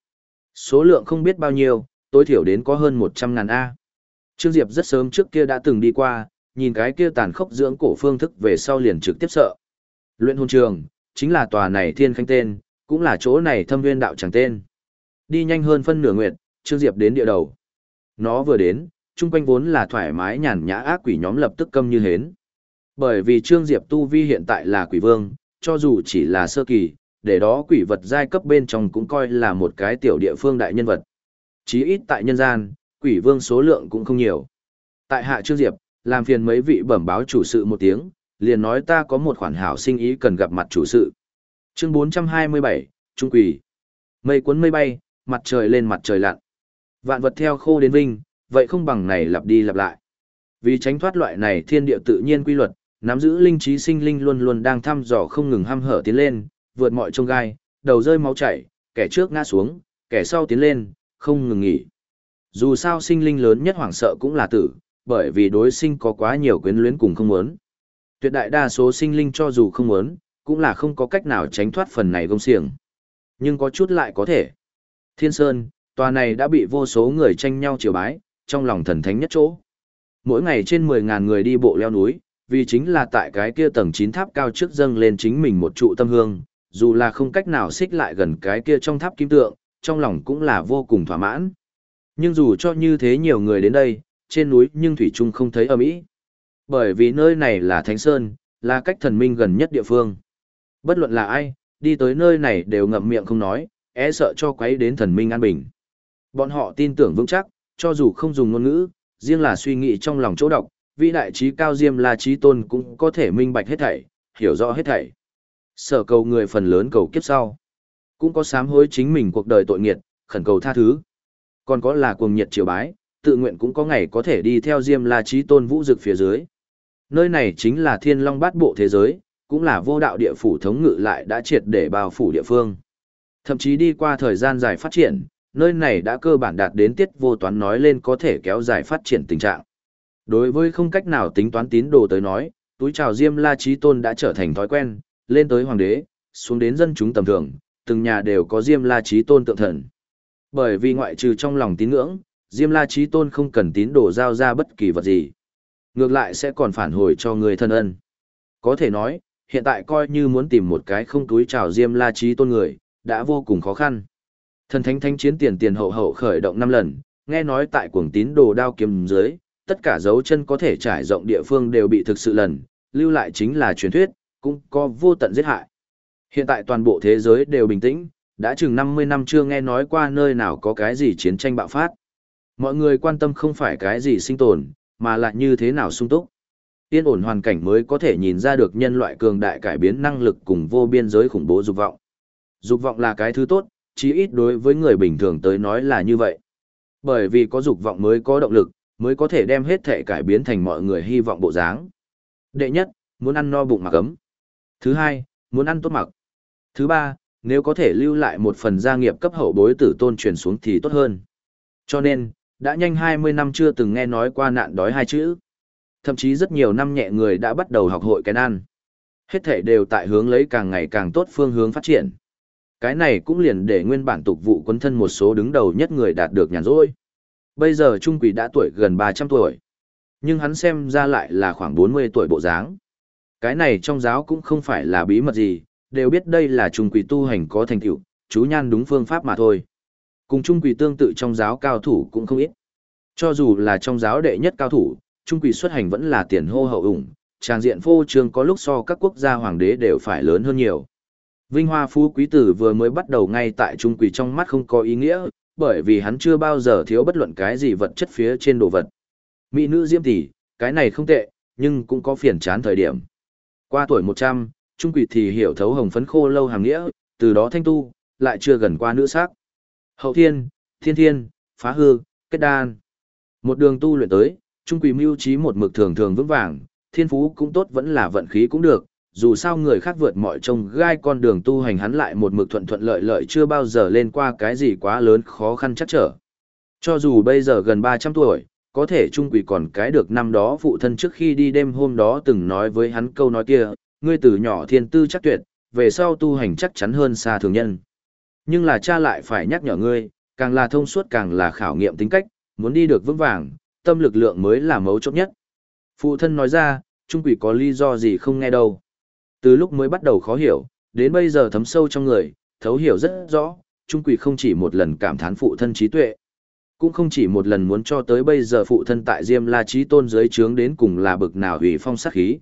Số lượng không biết bao nhiêu, tối thiểu đến có hơn 100 ngàn A. Trương Diệp rất sớm trước kia đã từng đi qua, nhìn cái kia tàn khốc dưỡng cổ phương thức về sau liền trực tiếp sợ. Luyện hồn trường, chính là tòa này thiên khanh tên, cũng là chỗ này thâm viên đạo chẳng tên. Đi nhanh hơn phân nửa nguyệt, Trương Diệp đến địa đầu. Nó vừa đến, chung quanh vốn là thoải mái nhàn nhã ác quỷ nhóm lập tức câm như hến. Bởi vì Trương Diệp tu vi hiện tại là quỷ vương, cho dù chỉ là sơ kỳ, để đó quỷ vật giai cấp bên trong cũng coi là một cái tiểu địa phương đại nhân vật. Chí ít tại nhân gian, quỷ vương số lượng cũng không nhiều. Tại hạ Trương Diệp, làm phiền mấy vị bẩm báo chủ sự một tiếng, liền nói ta có một khoản hảo sinh ý cần gặp mặt chủ sự. Chương 427, Trung quỷ. Mây cuốn mây bay, mặt trời lên mặt trời lặn. Vạn vật theo khô đến vinh, vậy không bằng này lặp đi lặp lại. Vì tránh thoát loại này thiên địa tự nhiên quy luật, nắm giữ linh trí sinh linh luôn luôn đang thăm dò không ngừng ham hở tiến lên, vượt mọi trông gai, đầu rơi máu chảy, kẻ trước ngã xuống, kẻ sau tiến lên, không ngừng nghỉ. Dù sao sinh linh lớn nhất hoảng sợ cũng là tử, bởi vì đối sinh có quá nhiều quyến luyến cùng không muốn. Tuyệt đại đa số sinh linh cho dù không muốn, cũng là không có cách nào tránh thoát phần này gông xiềng. Nhưng có chút lại có thể. Thiên Sơn, tòa này đã bị vô số người tranh nhau triều bái, trong lòng thần thánh nhất chỗ. Mỗi ngày trên 10.000 người đi bộ leo núi, vì chính là tại cái kia tầng 9 tháp cao trước dâng lên chính mình một trụ tâm hương, dù là không cách nào xích lại gần cái kia trong tháp kim tượng, trong lòng cũng là vô cùng thỏa mãn. Nhưng dù cho như thế nhiều người đến đây, trên núi nhưng Thủy Trung không thấy âm ĩ. Bởi vì nơi này là Thánh Sơn, là cách thần minh gần nhất địa phương. Bất luận là ai, đi tới nơi này đều ngậm miệng không nói, e sợ cho quấy đến thần minh an bình. Bọn họ tin tưởng vững chắc, cho dù không dùng ngôn ngữ, riêng là suy nghĩ trong lòng chỗ đọc, vị đại trí cao diêm là trí tôn cũng có thể minh bạch hết thảy, hiểu rõ hết thảy. Sở cầu người phần lớn cầu kiếp sau. Cũng có sám hối chính mình cuộc đời tội nghiệt, khẩn cầu tha thứ. Còn có là cuồng nhiệt triều bái, tự nguyện cũng có ngày có thể đi theo Diêm La Chí Tôn Vũ Dực phía dưới. Nơi này chính là Thiên Long Bát Bộ thế giới, cũng là vô đạo địa phủ thống ngự lại đã triệt để bao phủ địa phương. Thậm chí đi qua thời gian dài phát triển, nơi này đã cơ bản đạt đến tiết vô toán nói lên có thể kéo dài phát triển tình trạng. Đối với không cách nào tính toán tín đồ tới nói, túi chào Diêm La Chí Tôn đã trở thành thói quen, lên tới hoàng đế, xuống đến dân chúng tầm thường, từng nhà đều có Diêm La Chí Tôn tượng thần. Bởi vì ngoại trừ trong lòng tín ngưỡng, Diêm La Chí Tôn không cần tín đồ giao ra bất kỳ vật gì. Ngược lại sẽ còn phản hồi cho người thân ân. Có thể nói, hiện tại coi như muốn tìm một cái không túi trào Diêm La Chí Tôn người, đã vô cùng khó khăn. Thần thánh thánh chiến tiền tiền hậu hậu khởi động 5 lần, nghe nói tại cuồng tín đồ đao kiếm dưới, tất cả dấu chân có thể trải rộng địa phương đều bị thực sự lần, lưu lại chính là truyền thuyết, cũng có vô tận giết hại. Hiện tại toàn bộ thế giới đều bình tĩnh, đã chừng 50 năm chưa nghe nói qua nơi nào có cái gì chiến tranh bạo phát. Mọi người quan tâm không phải cái gì sinh tồn, mà là như thế nào sung túc. Yên ổn hoàn cảnh mới có thể nhìn ra được nhân loại cường đại cải biến năng lực cùng vô biên giới khủng bố dục vọng. Dục vọng là cái thứ tốt, chí ít đối với người bình thường tới nói là như vậy. Bởi vì có dục vọng mới có động lực, mới có thể đem hết thể cải biến thành mọi người hy vọng bộ dáng. Đệ nhất, muốn ăn no bụng mặc ấm. Thứ hai, muốn ăn tốt mặc. Thứ ba, nếu có thể lưu lại một phần gia nghiệp cấp hậu bối tử tôn truyền xuống thì tốt hơn. Cho nên, đã nhanh 20 năm chưa từng nghe nói qua nạn đói hai chữ. Thậm chí rất nhiều năm nhẹ người đã bắt đầu học hội cái ăn. Hết thể đều tại hướng lấy càng ngày càng tốt phương hướng phát triển. Cái này cũng liền để nguyên bản tục vụ quân thân một số đứng đầu nhất người đạt được nhàn rỗi. Bây giờ Trung Quỷ đã tuổi gần 300 tuổi. Nhưng hắn xem ra lại là khoảng 40 tuổi bộ dáng. Cái này trong giáo cũng không phải là bí mật gì, đều biết đây là Trung Quỷ tu hành có thành tựu, chú nhan đúng phương pháp mà thôi. Cùng Trung Quỷ tương tự trong giáo cao thủ cũng không ít. Cho dù là trong giáo đệ nhất cao thủ, Trung Quỷ xuất hành vẫn là tiền hô hậu ủng, trang diện phô trương có lúc so các quốc gia hoàng đế đều phải lớn hơn nhiều. Vinh Hoa Phú Quý Tử vừa mới bắt đầu ngay tại Trung Quỷ trong mắt không có ý nghĩa, bởi vì hắn chưa bao giờ thiếu bất luận cái gì vật chất phía trên đồ vật. Mỹ nữ diêm tỷ, cái này không tệ, nhưng cũng có phiền chán thời điểm. Qua tuổi 100, Trung Quỷ thì hiểu thấu hồng phấn khô lâu hàng nghĩa, từ đó thanh tu, lại chưa gần qua nữ sắc. Hậu thiên, thiên thiên, phá hư, kết đan. Một đường tu luyện tới, Trung Quỷ mưu trí một mực thường thường vững vàng, thiên phú cũng tốt vẫn là vận khí cũng được, dù sao người khác vượt mọi trông gai con đường tu hành hắn lại một mực thuận thuận lợi lợi chưa bao giờ lên qua cái gì quá lớn khó khăn chắc trở. Cho dù bây giờ gần 300 tuổi, có thể trung quỷ còn cái được năm đó phụ thân trước khi đi đêm hôm đó từng nói với hắn câu nói kia, ngươi từ nhỏ thiên tư chắc tuyệt, về sau tu hành chắc chắn hơn xa thường nhân. Nhưng là cha lại phải nhắc nhở ngươi, càng là thông suốt càng là khảo nghiệm tính cách, muốn đi được vững vàng, tâm lực lượng mới là mấu chốt nhất. Phụ thân nói ra, trung quỷ có lý do gì không nghe đâu. Từ lúc mới bắt đầu khó hiểu, đến bây giờ thấm sâu trong người, thấu hiểu rất rõ, Trung Quỷ không chỉ một lần cảm thán phụ thân trí tuệ, cũng không chỉ một lần muốn cho tới bây giờ phụ thân tại Diêm La Chí Tôn dưới trướng đến cùng là bực nào hủy phong sát khí.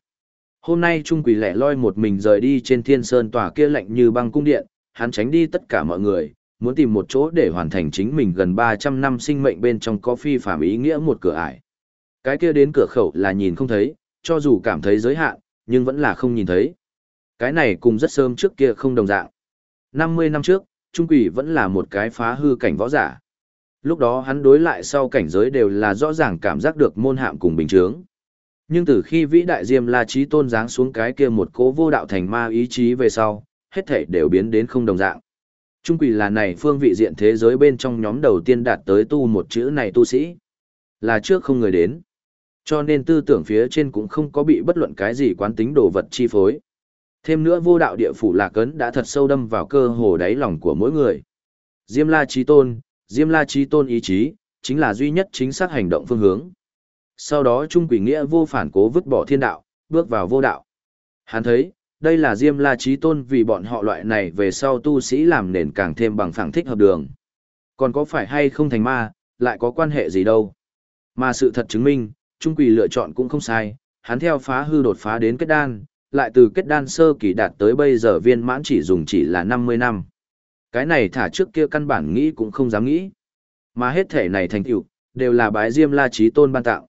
Hôm nay Trung Quỷ lẻ loi một mình rời đi trên thiên sơn tòa kia lạnh như băng cung điện, hắn tránh đi tất cả mọi người, muốn tìm một chỗ để hoàn thành chính mình gần 300 năm sinh mệnh bên trong có phi phạm ý nghĩa một cửa ải. Cái kia đến cửa khẩu là nhìn không thấy, cho dù cảm thấy giới hạn, nhưng vẫn là không nhìn thấy. Cái này cùng rất sớm trước kia không đồng dạng. 50 năm trước, Trung Quỷ vẫn là một cái phá hư cảnh võ giả. Lúc đó hắn đối lại sau cảnh giới đều là rõ ràng cảm giác được môn hạm cùng bình chướng. Nhưng từ khi vĩ đại Diêm La Chí Tôn giáng xuống cái kia một cố vô đạo thành ma ý chí về sau, hết thể đều biến đến không đồng dạng. Trung quỷ là này phương vị diện thế giới bên trong nhóm đầu tiên đạt tới tu một chữ này tu sĩ. Là trước không người đến. Cho nên tư tưởng phía trên cũng không có bị bất luận cái gì quán tính đồ vật chi phối. Thêm nữa vô đạo địa phủ lạc ấn đã thật sâu đâm vào cơ hồ đáy lòng của mỗi người. Diêm la trí tôn, diêm la trí tôn ý chí, chính là duy nhất chính xác hành động phương hướng. Sau đó Trung Quỷ Nghĩa vô phản cố vứt bỏ thiên đạo, bước vào vô đạo. Hắn thấy, đây là Diêm La Trí Tôn vì bọn họ loại này về sau tu sĩ làm nền càng thêm bằng phẳng thích hợp đường. Còn có phải hay không thành ma, lại có quan hệ gì đâu. Mà sự thật chứng minh, Trung Quỳ lựa chọn cũng không sai, hắn theo phá hư đột phá đến kết đan, lại từ kết đan sơ kỳ đạt tới bây giờ viên mãn chỉ dùng chỉ là 50 năm. Cái này thả trước kia căn bản nghĩ cũng không dám nghĩ. Mà hết thể này thành tựu đều là bái Diêm La Chí Tôn ban tạo.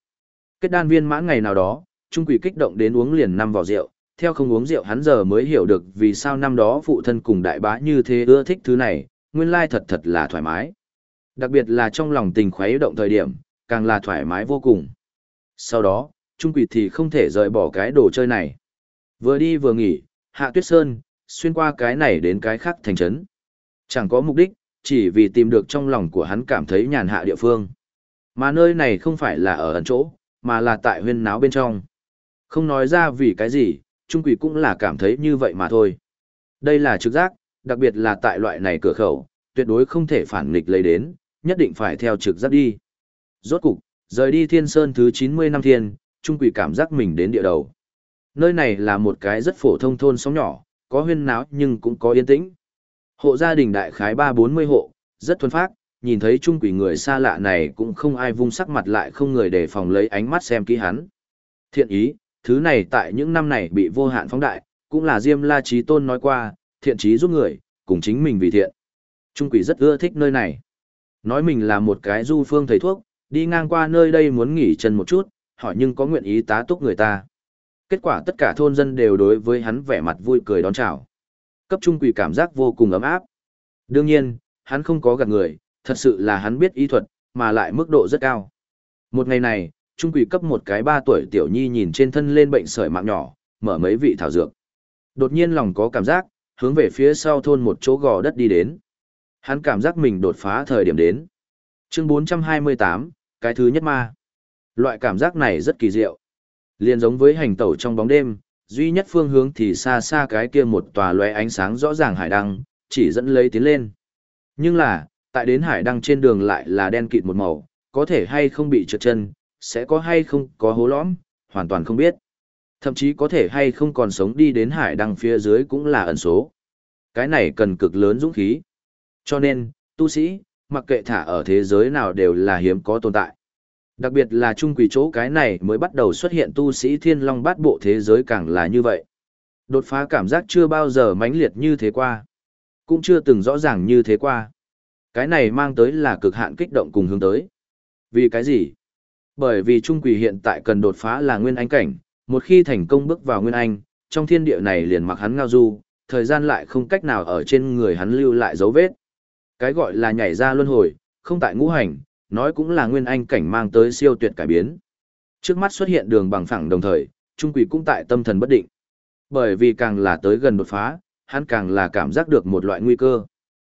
Kết đan viên mãn ngày nào đó, trung Quỳ kích động đến uống liền năm vỏ rượu, theo không uống rượu hắn giờ mới hiểu được vì sao năm đó phụ thân cùng đại bá như thế ưa thích thứ này, nguyên lai thật thật là thoải mái. Đặc biệt là trong lòng tình khuấy động thời điểm, càng là thoải mái vô cùng. Sau đó, trung quỷ thì không thể rời bỏ cái đồ chơi này. Vừa đi vừa nghỉ, hạ tuyết sơn, xuyên qua cái này đến cái khác thành trấn. Chẳng có mục đích, chỉ vì tìm được trong lòng của hắn cảm thấy nhàn hạ địa phương. Mà nơi này không phải là ở ẩn chỗ, mà là tại huyên náo bên trong. Không nói ra vì cái gì, trung quỷ cũng là cảm thấy như vậy mà thôi. Đây là trực giác, đặc biệt là tại loại này cửa khẩu, tuyệt đối không thể phản nghịch lấy đến, nhất định phải theo trực giác đi. Rốt cục, rời đi thiên sơn thứ 90 năm thiên, trung quỷ cảm giác mình đến địa đầu nơi này là một cái rất phổ thông thôn xóm nhỏ, có huyên náo nhưng cũng có yên tĩnh. Hộ gia đình đại khái ba bốn mươi hộ, rất thuần phác, nhìn thấy trung quỷ người xa lạ này cũng không ai vung sắc mặt lại không người để phòng lấy ánh mắt xem kỹ hắn. Thiện ý, thứ này tại những năm này bị vô hạn phóng đại, cũng là Diêm La Chí Tôn nói qua, thiện trí giúp người, cùng chính mình vì thiện. Trung quỷ rất ưa thích nơi này. Nói mình là một cái du phương thầy thuốc, đi ngang qua nơi đây muốn nghỉ chân một chút, hỏi nhưng có nguyện ý tá túc người ta. Kết quả tất cả thôn dân đều đối với hắn vẻ mặt vui cười đón chào. Cấp trung quỷ cảm giác vô cùng ấm áp. Đương nhiên, hắn không có gạt người, thật sự là hắn biết y thuật, mà lại mức độ rất cao. Một ngày này, trung quỷ cấp một cái ba tuổi tiểu nhi nhìn trên thân lên bệnh sởi mạng nhỏ, mở mấy vị thảo dược. Đột nhiên lòng có cảm giác, hướng về phía sau thôn một chỗ gò đất đi đến. Hắn cảm giác mình đột phá thời điểm đến. Chương 428, cái thứ nhất ma. Loại cảm giác này rất kỳ diệu. Liên giống với hành tẩu trong bóng đêm, duy nhất phương hướng thì xa xa cái kia một tòa lóe ánh sáng rõ ràng hải đăng, chỉ dẫn lấy tiến lên. Nhưng là, tại đến hải đăng trên đường lại là đen kịt một màu, có thể hay không bị trượt chân, sẽ có hay không có hố lõm, hoàn toàn không biết. Thậm chí có thể hay không còn sống đi đến hải đăng phía dưới cũng là ẩn số. Cái này cần cực lớn dũng khí. Cho nên, tu sĩ, mặc kệ thả ở thế giới nào đều là hiếm có tồn tại. Đặc biệt là trung quỷ chỗ cái này mới bắt đầu xuất hiện tu sĩ thiên long bát bộ thế giới càng là như vậy. Đột phá cảm giác chưa bao giờ mãnh liệt như thế qua. Cũng chưa từng rõ ràng như thế qua. Cái này mang tới là cực hạn kích động cùng hướng tới. Vì cái gì? Bởi vì trung quỷ hiện tại cần đột phá là nguyên anh cảnh, một khi thành công bước vào nguyên anh, trong thiên địa này liền mặc hắn ngao du, thời gian lại không cách nào ở trên người hắn lưu lại dấu vết. Cái gọi là nhảy ra luân hồi, không tại ngũ hành, nói cũng là nguyên anh cảnh mang tới siêu tuyệt cải biến. Trước mắt xuất hiện đường bằng phẳng đồng thời, trung quỷ cũng tại tâm thần bất định. Bởi vì càng là tới gần đột phá, hắn càng là cảm giác được một loại nguy cơ.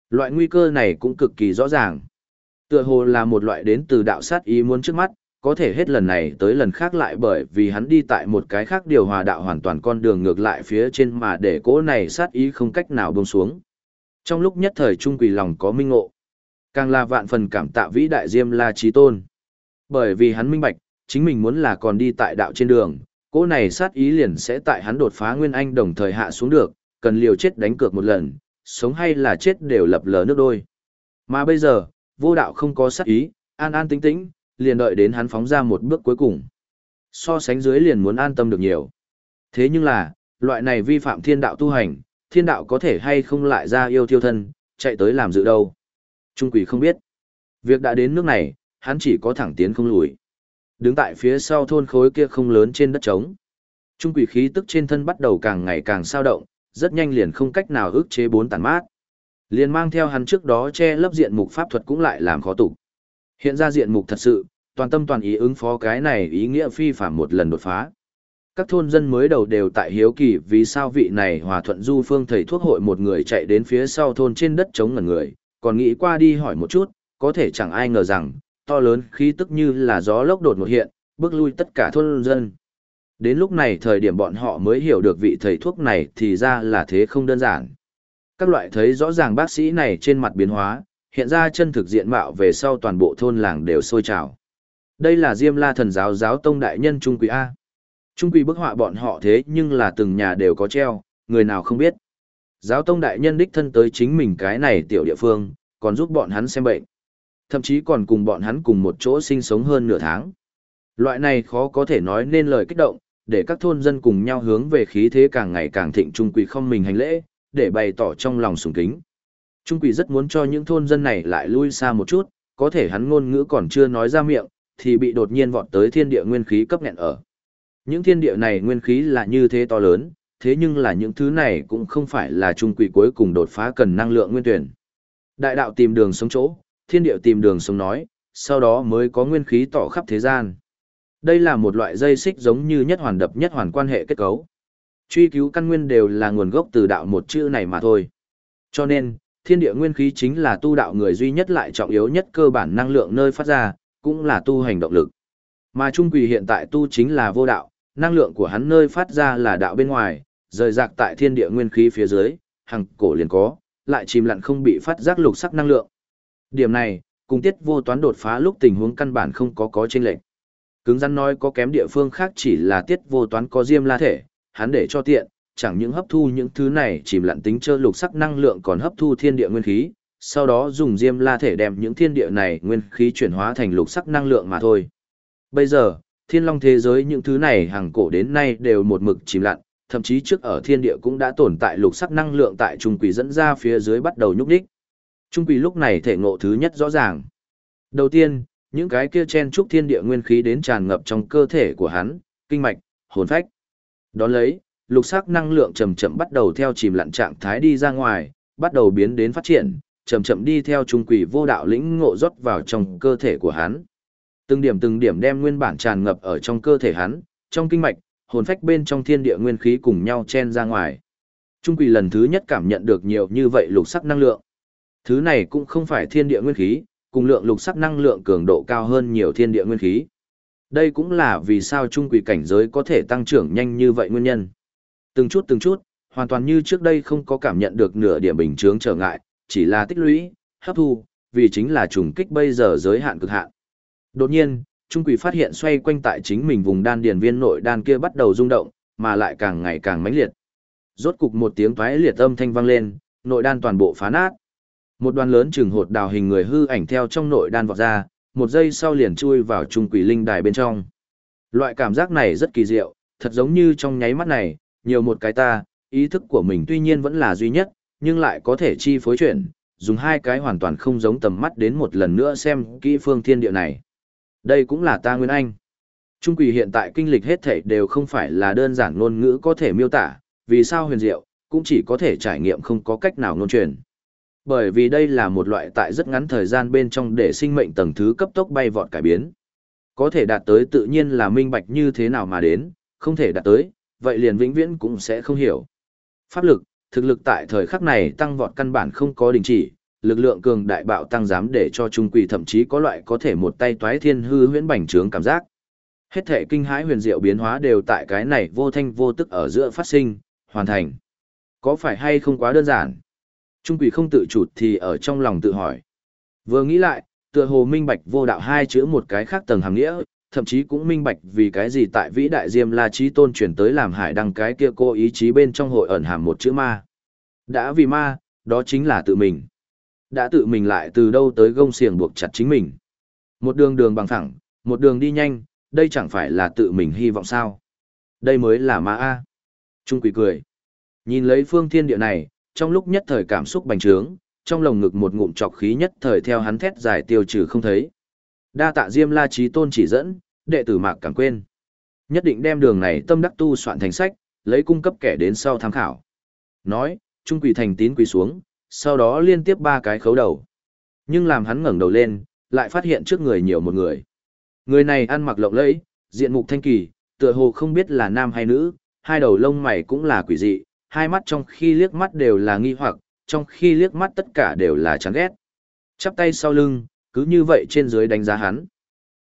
Loại nguy cơ này cũng cực kỳ rõ ràng. Tựa hồ là một loại đến từ đạo sát ý muốn trước mắt, có thể hết lần này tới lần khác lại bởi vì hắn đi tại một cái khác điều hòa đạo hoàn toàn con đường ngược lại phía trên mà để cỗ này sát ý không cách nào buông xuống. Trong lúc nhất thời trung quỳ lòng có minh ngộ, càng là vạn phần cảm tạ vĩ đại diêm la trí tôn. Bởi vì hắn minh bạch, chính mình muốn là còn đi tại đạo trên đường, cỗ này sát ý liền sẽ tại hắn đột phá nguyên anh đồng thời hạ xuống được, cần liều chết đánh cược một lần, sống hay là chết đều lập lờ nước đôi. Mà bây giờ, vô đạo không có sát ý, an an tĩnh tĩnh, liền đợi đến hắn phóng ra một bước cuối cùng. So sánh dưới liền muốn an tâm được nhiều. Thế nhưng là, loại này vi phạm thiên đạo tu hành, thiên đạo có thể hay không lại ra yêu thiêu thân, chạy tới làm dự đâu. Trung quỷ không biết. Việc đã đến nước này, hắn chỉ có thẳng tiến không lùi. Đứng tại phía sau thôn khối kia không lớn trên đất trống. Trung quỷ khí tức trên thân bắt đầu càng ngày càng sao động, rất nhanh liền không cách nào ức chế bốn tàn mát. Liền mang theo hắn trước đó che lấp diện mục pháp thuật cũng lại làm khó tủ. Hiện ra diện mục thật sự, toàn tâm toàn ý ứng phó cái này ý nghĩa phi phạm một lần đột phá. Các thôn dân mới đầu đều tại hiếu kỳ vì sao vị này hòa thuận du phương thầy thuốc hội một người chạy đến phía sau thôn trên đất chống ngần người, còn nghĩ qua đi hỏi một chút, có thể chẳng ai ngờ rằng, to lớn khí tức như là gió lốc đột một hiện, bước lui tất cả thôn dân. Đến lúc này thời điểm bọn họ mới hiểu được vị thầy thuốc này thì ra là thế không đơn giản. Các loại thấy rõ ràng bác sĩ này trên mặt biến hóa, hiện ra chân thực diện mạo về sau toàn bộ thôn làng đều sôi trào. Đây là Diêm La thần giáo giáo tông đại nhân Trung Quỷ A. Trung Quỷ bức họa bọn họ thế nhưng là từng nhà đều có treo, người nào không biết. Giáo tông đại nhân đích thân tới chính mình cái này tiểu địa phương, còn giúp bọn hắn xem bệnh. Thậm chí còn cùng bọn hắn cùng một chỗ sinh sống hơn nửa tháng. Loại này khó có thể nói nên lời kích động, để các thôn dân cùng nhau hướng về khí thế càng ngày càng thịnh trung quỷ không mình hành lễ, để bày tỏ trong lòng sùng kính. Trung quỷ rất muốn cho những thôn dân này lại lui xa một chút, có thể hắn ngôn ngữ còn chưa nói ra miệng, thì bị đột nhiên vọt tới thiên địa nguyên khí cấp nghẹn ở. Những thiên địa này nguyên khí là như thế to lớn, thế nhưng là những thứ này cũng không phải là trung quỷ cuối cùng đột phá cần năng lượng nguyên tuyển. Đại đạo tìm đường sống chỗ, thiên địa tìm đường sống nói, sau đó mới có nguyên khí tỏ khắp thế gian. Đây là một loại dây xích giống như nhất hoàn đập nhất hoàn quan hệ kết cấu. Truy cứu căn nguyên đều là nguồn gốc từ đạo một chữ này mà thôi. Cho nên, thiên địa nguyên khí chính là tu đạo người duy nhất lại trọng yếu nhất cơ bản năng lượng nơi phát ra, cũng là tu hành động lực. Mà Trung Quỳ hiện tại tu chính là vô đạo, năng lượng của hắn nơi phát ra là đạo bên ngoài, rời rạc tại thiên địa nguyên khí phía dưới, hằng cổ liền có, lại chìm lặn không bị phát giác lục sắc năng lượng. Điểm này, cùng tiết vô toán đột phá lúc tình huống căn bản không có có chênh lệch. Cứng rắn nói có kém địa phương khác chỉ là tiết vô toán có diêm la thể, hắn để cho tiện, chẳng những hấp thu những thứ này chìm lặn tính chơ lục sắc năng lượng còn hấp thu thiên địa nguyên khí, sau đó dùng diêm la thể đem những thiên địa này nguyên khí chuyển hóa thành lục sắc năng lượng mà thôi. Bây giờ, thiên long thế giới những thứ này hàng cổ đến nay đều một mực chìm lặn, thậm chí trước ở thiên địa cũng đã tồn tại lục sắc năng lượng tại trung quỷ dẫn ra phía dưới bắt đầu nhúc đích. Trung quỷ lúc này thể ngộ thứ nhất rõ ràng. Đầu tiên, những cái kia chen trúc thiên địa nguyên khí đến tràn ngập trong cơ thể của hắn, kinh mạch, hồn phách. Đón lấy, lục sắc năng lượng chậm chậm bắt đầu theo chìm lặn trạng thái đi ra ngoài, bắt đầu biến đến phát triển, chậm chậm đi theo trung quỷ vô đạo lĩnh ngộ rót vào trong cơ thể của hắn. Từng điểm từng điểm đem nguyên bản tràn ngập ở trong cơ thể hắn, trong kinh mạch, hồn phách bên trong thiên địa nguyên khí cùng nhau chen ra ngoài. Trung quỷ lần thứ nhất cảm nhận được nhiều như vậy lục sắc năng lượng. Thứ này cũng không phải thiên địa nguyên khí, cùng lượng lục sắc năng lượng cường độ cao hơn nhiều thiên địa nguyên khí. Đây cũng là vì sao trung quỷ cảnh giới có thể tăng trưởng nhanh như vậy nguyên nhân. Từng chút từng chút, hoàn toàn như trước đây không có cảm nhận được nửa điểm bình chướng trở ngại, chỉ là tích lũy, hấp thu, vì chính là trùng kích bây giờ giới hạn cực hạn. Đột nhiên, Trung Quỷ phát hiện xoay quanh tại chính mình vùng đan điền viên nội đan kia bắt đầu rung động, mà lại càng ngày càng mãnh liệt. Rốt cục một tiếng toái liệt âm thanh vang lên, nội đan toàn bộ phá nát. Một đoàn lớn trường hột đào hình người hư ảnh theo trong nội đan vọt ra, một giây sau liền chui vào Trung Quỷ linh đài bên trong. Loại cảm giác này rất kỳ diệu, thật giống như trong nháy mắt này, nhiều một cái ta, ý thức của mình tuy nhiên vẫn là duy nhất, nhưng lại có thể chi phối chuyển, dùng hai cái hoàn toàn không giống tầm mắt đến một lần nữa xem kỹ phương thiên địa này. Đây cũng là ta Nguyên Anh. Trung quỷ hiện tại kinh lịch hết thể đều không phải là đơn giản ngôn ngữ có thể miêu tả, vì sao huyền diệu, cũng chỉ có thể trải nghiệm không có cách nào ngôn truyền. Bởi vì đây là một loại tại rất ngắn thời gian bên trong để sinh mệnh tầng thứ cấp tốc bay vọt cải biến. Có thể đạt tới tự nhiên là minh bạch như thế nào mà đến, không thể đạt tới, vậy liền vĩnh viễn cũng sẽ không hiểu. Pháp lực, thực lực tại thời khắc này tăng vọt căn bản không có đình chỉ, lực lượng cường đại bạo tăng dám để cho trung quỷ thậm chí có loại có thể một tay toái thiên hư huyễn bành trướng cảm giác. Hết thể kinh hãi huyền diệu biến hóa đều tại cái này vô thanh vô tức ở giữa phát sinh, hoàn thành. Có phải hay không quá đơn giản? Trung quỷ không tự chủ thì ở trong lòng tự hỏi. Vừa nghĩ lại, tựa hồ minh bạch vô đạo hai chữ một cái khác tầng hàng nghĩa, thậm chí cũng minh bạch vì cái gì tại vĩ đại diêm la trí tôn chuyển tới làm hải đăng cái kia cô ý chí bên trong hội ẩn hàm một chữ ma. Đã vì ma, đó chính là tự mình. Đã tự mình lại từ đâu tới gông xiềng buộc chặt chính mình. Một đường đường bằng thẳng, một đường đi nhanh, đây chẳng phải là tự mình hy vọng sao. Đây mới là ma A. Trung quỷ cười. Nhìn lấy phương thiên địa này, trong lúc nhất thời cảm xúc bành trướng, trong lồng ngực một ngụm trọc khí nhất thời theo hắn thét giải tiêu trừ không thấy. Đa tạ Diêm La Chí Tôn chỉ dẫn, đệ tử Mạc cảm quên. Nhất định đem đường này tâm đắc tu soạn thành sách, lấy cung cấp kẻ đến sau tham khảo. Nói, Trung quỷ thành tín quỳ xuống, sau đó liên tiếp ba cái khấu đầu. Nhưng làm hắn ngẩng đầu lên, lại phát hiện trước người nhiều một người. Người này ăn mặc lộng lẫy, diện mục thanh kỳ, tựa hồ không biết là nam hay nữ, hai đầu lông mày cũng là quỷ dị, hai mắt trong khi liếc mắt đều là nghi hoặc, trong khi liếc mắt tất cả đều là chán ghét. Chắp tay sau lưng, cứ như vậy trên dưới đánh giá hắn.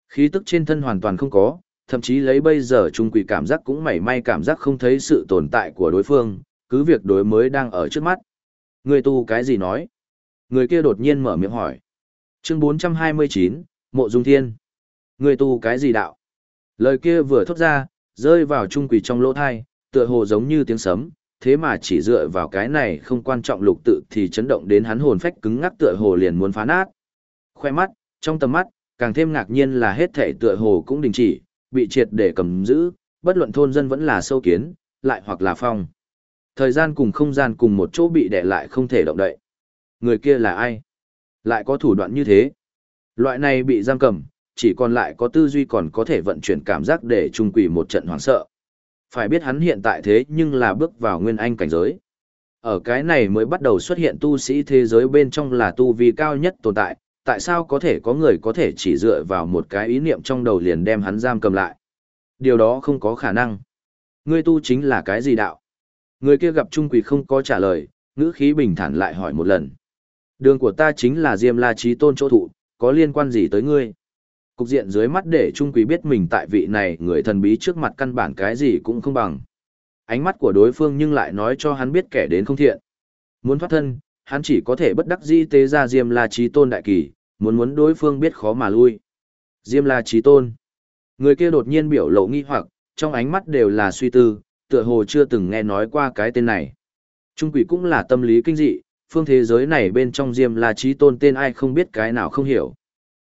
Khí tức trên thân hoàn toàn không có, thậm chí lấy bây giờ trung quỷ cảm giác cũng mảy may cảm giác không thấy sự tồn tại của đối phương, cứ việc đối mới đang ở trước mắt. Người tu cái gì nói? Người kia đột nhiên mở miệng hỏi. Chương 429, Mộ Dung Thiên. Người tu cái gì đạo? Lời kia vừa thốt ra, rơi vào trung quỷ trong lỗ thai, tựa hồ giống như tiếng sấm, thế mà chỉ dựa vào cái này không quan trọng lục tự thì chấn động đến hắn hồn phách cứng ngắc tựa hồ liền muốn phá nát. Khoe mắt, trong tầm mắt, càng thêm ngạc nhiên là hết thể tựa hồ cũng đình chỉ, bị triệt để cầm giữ, bất luận thôn dân vẫn là sâu kiến, lại hoặc là phong. Thời gian cùng không gian cùng một chỗ bị đè lại không thể động đậy. Người kia là ai? Lại có thủ đoạn như thế. Loại này bị giam cầm, chỉ còn lại có tư duy còn có thể vận chuyển cảm giác để trung quỷ một trận hoảng sợ. Phải biết hắn hiện tại thế nhưng là bước vào nguyên anh cảnh giới. Ở cái này mới bắt đầu xuất hiện tu sĩ thế giới bên trong là tu vi cao nhất tồn tại, tại sao có thể có người có thể chỉ dựa vào một cái ý niệm trong đầu liền đem hắn giam cầm lại. Điều đó không có khả năng. Ngươi tu chính là cái gì đạo? Người kia gặp Trung quỳ không có trả lời, ngữ khí bình thản lại hỏi một lần. Đường của ta chính là Diêm La Trí Tôn chỗ thụ, có liên quan gì tới ngươi? Cục diện dưới mắt để Trung Quỳ biết mình tại vị này người thần bí trước mặt căn bản cái gì cũng không bằng. Ánh mắt của đối phương nhưng lại nói cho hắn biết kẻ đến không thiện. Muốn thoát thân, hắn chỉ có thể bất đắc dĩ tế ra Diêm La Trí Tôn đại kỳ, muốn muốn đối phương biết khó mà lui. Diêm La Chí Tôn. Người kia đột nhiên biểu lộ nghi hoặc, trong ánh mắt đều là suy tư, tựa hồ chưa từng nghe nói qua cái tên này. Trung quỷ cũng là tâm lý kinh dị, phương thế giới này bên trong Diêm La Chí Tôn tên ai không biết cái nào không hiểu.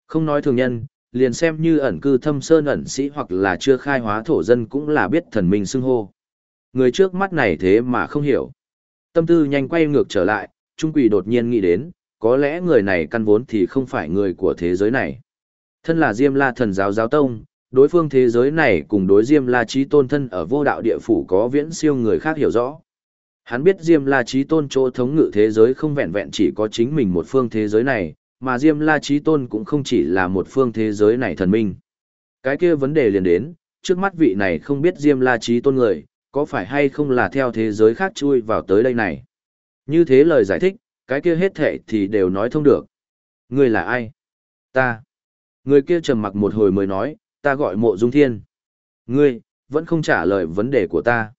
Không nói thường nhân, liền xem như ẩn cư thâm sơn ẩn sĩ hoặc là chưa khai hóa thổ dân cũng là biết thần minh xưng hô. Người trước mắt này thế mà không hiểu. Tâm tư nhanh quay ngược trở lại, Trung quỷ đột nhiên nghĩ đến, có lẽ người này căn vốn thì không phải người của thế giới này. Thân là Diêm La thần giáo giáo tông, đối phương thế giới này cùng đối Diêm La trí Tôn thân ở vô đạo địa phủ có viễn siêu người khác hiểu rõ. Hắn biết Diêm La trí Tôn chỗ thống ngự thế giới không vẹn vẹn chỉ có chính mình một phương thế giới này, mà Diêm La trí Tôn cũng không chỉ là một phương thế giới này thần minh. Cái kia vấn đề liền đến, trước mắt vị này không biết Diêm La trí Tôn người, có phải hay không là theo thế giới khác chui vào tới đây này. Như thế lời giải thích, cái kia hết thệ thì đều nói thông được. Người là ai? Ta. Người kia trầm mặc một hồi mới nói, ta gọi mộ dung thiên. Ngươi, vẫn không trả lời vấn đề của ta.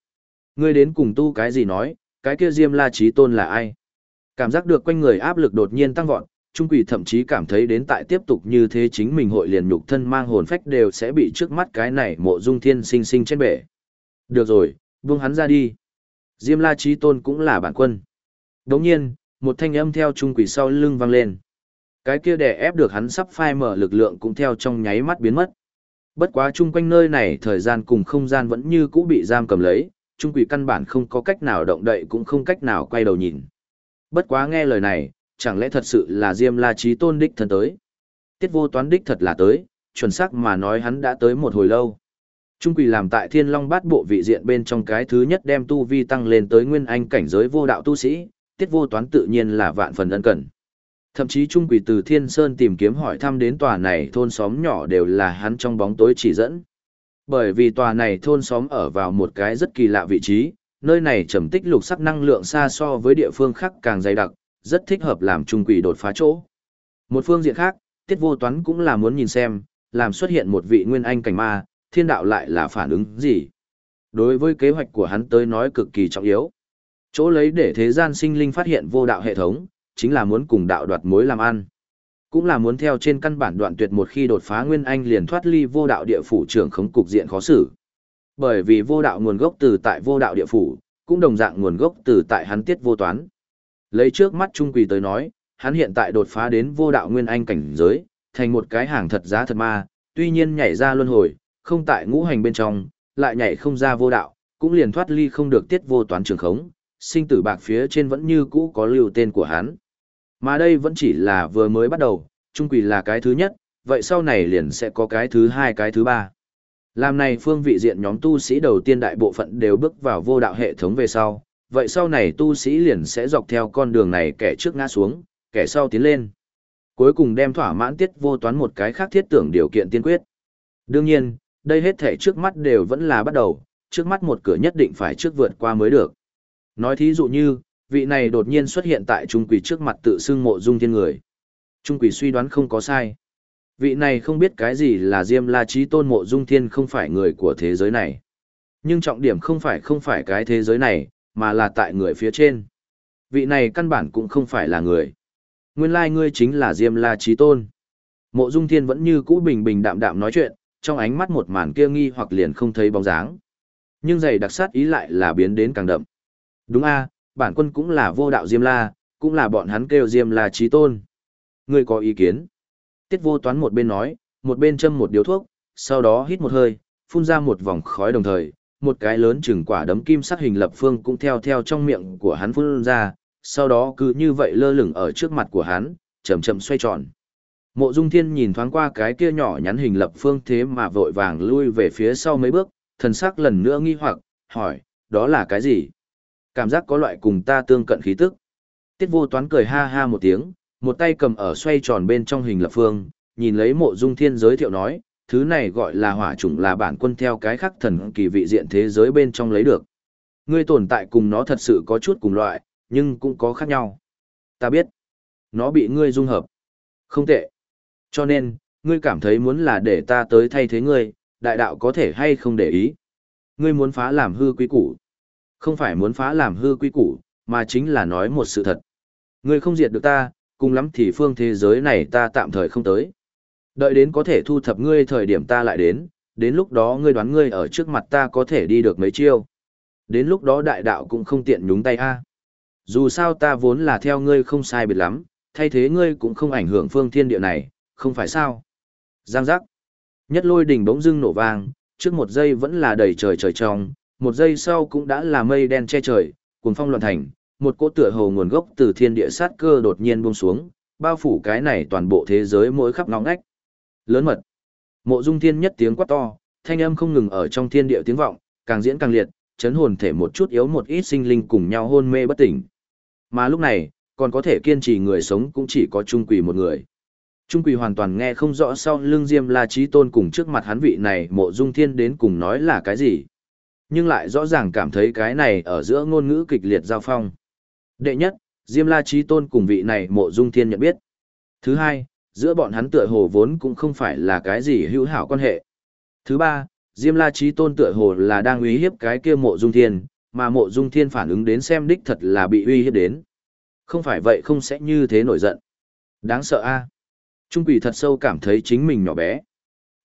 Ngươi đến cùng tu cái gì nói, cái kia Diêm La Chí Tôn là ai? Cảm giác được quanh người áp lực đột nhiên tăng vọt, Trung Quỷ thậm chí cảm thấy đến tại tiếp tục như thế chính mình hội liền nhục thân mang hồn phách đều sẽ bị trước mắt cái này mộ dung thiên sinh sinh trên bể. Được rồi, buông hắn ra đi. Diêm La Chí Tôn cũng là bản quân. Đồng nhiên, một thanh âm theo Trung Quỷ sau lưng vang lên. Cái kia đè ép được hắn sắp phai mở lực lượng cũng theo trong nháy mắt biến mất. Bất quá chung quanh nơi này thời gian cùng không gian vẫn như cũ bị giam cầm lấy, trung quỷ căn bản không có cách nào động đậy cũng không cách nào quay đầu nhìn. Bất quá nghe lời này, chẳng lẽ thật sự là Diêm La Chí Tôn đích thân tới. Tiết vô toán đích thật là tới, chuẩn xác mà nói hắn đã tới một hồi lâu. Trung quỷ làm tại thiên long bát bộ vị diện bên trong cái thứ nhất đem tu vi tăng lên tới nguyên anh cảnh giới vô đạo tu sĩ, tiết vô toán tự nhiên là vạn phần ân cần. Thậm chí Trung Quỷ từ Thiên Sơn tìm kiếm hỏi thăm đến tòa này thôn xóm nhỏ đều là hắn trong bóng tối chỉ dẫn. Bởi vì tòa này thôn xóm ở vào một cái rất kỳ lạ vị trí, nơi này trầm tích lục sắc năng lượng xa so với địa phương khác càng dày đặc, rất thích hợp làm Trung Quỷ đột phá chỗ. Một phương diện khác, Tiết Vô Toán cũng là muốn nhìn xem, làm xuất hiện một vị nguyên anh cảnh ma, thiên đạo lại là phản ứng gì. Đối với kế hoạch của hắn tới nói cực kỳ trọng yếu. Chỗ lấy để thế gian sinh linh phát hiện vô đạo hệ thống, chính là muốn cùng đạo đoạt mối làm ăn. Cũng là muốn theo trên căn bản đoạn tuyệt một khi đột phá nguyên anh liền thoát ly vô đạo địa phủ trưởng khống cục diện khó xử. Bởi vì vô đạo nguồn gốc từ tại vô đạo địa phủ, cũng đồng dạng nguồn gốc từ tại hắn tiết vô toán. Lấy trước mắt Trung Quỳ tới nói, hắn hiện tại đột phá đến vô đạo nguyên anh cảnh giới, thành một cái hàng thật giá thật ma, tuy nhiên nhảy ra luân hồi, không tại ngũ hành bên trong, lại nhảy không ra vô đạo, cũng liền thoát ly không được tiết vô toán trường khống, sinh tử bạc phía trên vẫn như cũ có lưu tên của hắn. Mà đây vẫn chỉ là vừa mới bắt đầu, trung quỷ là cái thứ nhất, vậy sau này liền sẽ có cái thứ hai cái thứ ba. Làm này phương vị diện nhóm tu sĩ đầu tiên đại bộ phận đều bước vào vô đạo hệ thống về sau, vậy sau này tu sĩ liền sẽ dọc theo con đường này kẻ trước ngã xuống, kẻ sau tiến lên. Cuối cùng đem thỏa mãn tiết vô toán một cái khác thiết tưởng điều kiện tiên quyết. Đương nhiên, đây hết thể trước mắt đều vẫn là bắt đầu, trước mắt một cửa nhất định phải trước vượt qua mới được. Nói thí dụ như, vị này đột nhiên xuất hiện tại Trung Quỷ trước mặt tự xưng mộ dung thiên người. Trung Quỷ suy đoán không có sai. Vị này không biết cái gì là Diêm La Chí Tôn mộ dung thiên không phải người của thế giới này. Nhưng trọng điểm không phải không phải cái thế giới này, mà là tại người phía trên. Vị này căn bản cũng không phải là người. Nguyên lai ngươi chính là Diêm La Chí Tôn. Mộ Dung Thiên vẫn như cũ bình bình đạm đạm nói chuyện, trong ánh mắt một màn kia nghi hoặc liền không thấy bóng dáng. Nhưng giày đặc sát ý lại là biến đến càng đậm. Đúng a, bản quân cũng là vô đạo Diêm La, cũng là bọn hắn kêu Diêm La trí tôn. Ngươi có ý kiến? Tiết vô toán một bên nói, một bên châm một điếu thuốc, sau đó hít một hơi, phun ra một vòng khói đồng thời, một cái lớn chừng quả đấm kim sắc hình lập phương cũng theo theo trong miệng của hắn phun ra, sau đó cứ như vậy lơ lửng ở trước mặt của hắn, chậm chậm xoay tròn. Mộ Dung Thiên nhìn thoáng qua cái kia nhỏ nhắn hình lập phương thế mà vội vàng lui về phía sau mấy bước, thần sắc lần nữa nghi hoặc, hỏi, đó là cái gì? Cảm giác có loại cùng ta tương cận khí tức. Tiết vô toán cười ha ha một tiếng, một tay cầm ở xoay tròn bên trong hình lập phương, nhìn lấy mộ dung thiên giới thiệu nói, thứ này gọi là hỏa chủng là bản quân theo cái khắc thần kỳ vị diện thế giới bên trong lấy được. Ngươi tồn tại cùng nó thật sự có chút cùng loại, nhưng cũng có khác nhau. Ta biết, nó bị ngươi dung hợp. Không tệ. Cho nên, ngươi cảm thấy muốn là để ta tới thay thế ngươi, đại đạo có thể hay không để ý. Ngươi muốn phá làm hư quý củ. Không phải muốn phá làm hư quy củ, mà chính là nói một sự thật. Ngươi không diệt được ta, cùng lắm thì phương thế giới này ta tạm thời không tới. Đợi đến có thể thu thập ngươi thời điểm ta lại đến, đến lúc đó ngươi đoán ngươi ở trước mặt ta có thể đi được mấy chiêu. Đến lúc đó đại đạo cũng không tiện nhúng tay a. Dù sao ta vốn là theo ngươi không sai biệt lắm, thay thế ngươi cũng không ảnh hưởng phương thiên địa này, không phải sao. Giang giác. Nhất lôi đỉnh bỗng dưng nổ vang, trước một giây vẫn là đầy trời trời trong, một giây sau cũng đã là mây đen che trời, cuồng phong loạn thành, một cỗ tựa hồ nguồn gốc từ thiên địa sát cơ đột nhiên buông xuống, bao phủ cái này toàn bộ thế giới mỗi khắp ngóc ngách. Lớn mật. Mộ Dung Thiên nhất tiếng quát to, thanh âm không ngừng ở trong thiên địa tiếng vọng, càng diễn càng liệt, chấn hồn thể một chút yếu một ít sinh linh cùng nhau hôn mê bất tỉnh. Mà lúc này, còn có thể kiên trì người sống cũng chỉ có Trung Quỳ một người. Trung Quỳ hoàn toàn nghe không rõ sau lưng Diêm La Chí Tôn cùng trước mặt hắn vị này Mộ Dung Thiên đến cùng nói là cái gì. Nhưng lại rõ ràng cảm thấy cái này ở giữa ngôn ngữ kịch liệt giao phong. Đệ nhất, Diêm La Chí Tôn cùng vị này Mộ Dung Thiên nhận biết. Thứ hai, giữa bọn hắn tựa hồ vốn cũng không phải là cái gì hữu hảo quan hệ. Thứ ba, Diêm La Chí Tôn tựa hồ là đang uy hiếp cái kia Mộ Dung Thiên, mà Mộ Dung Thiên phản ứng đến xem đích thật là bị uy hiếp đến. Không phải vậy không sẽ như thế nổi giận. Đáng sợ a. Trung quỷ thật sâu cảm thấy chính mình nhỏ bé.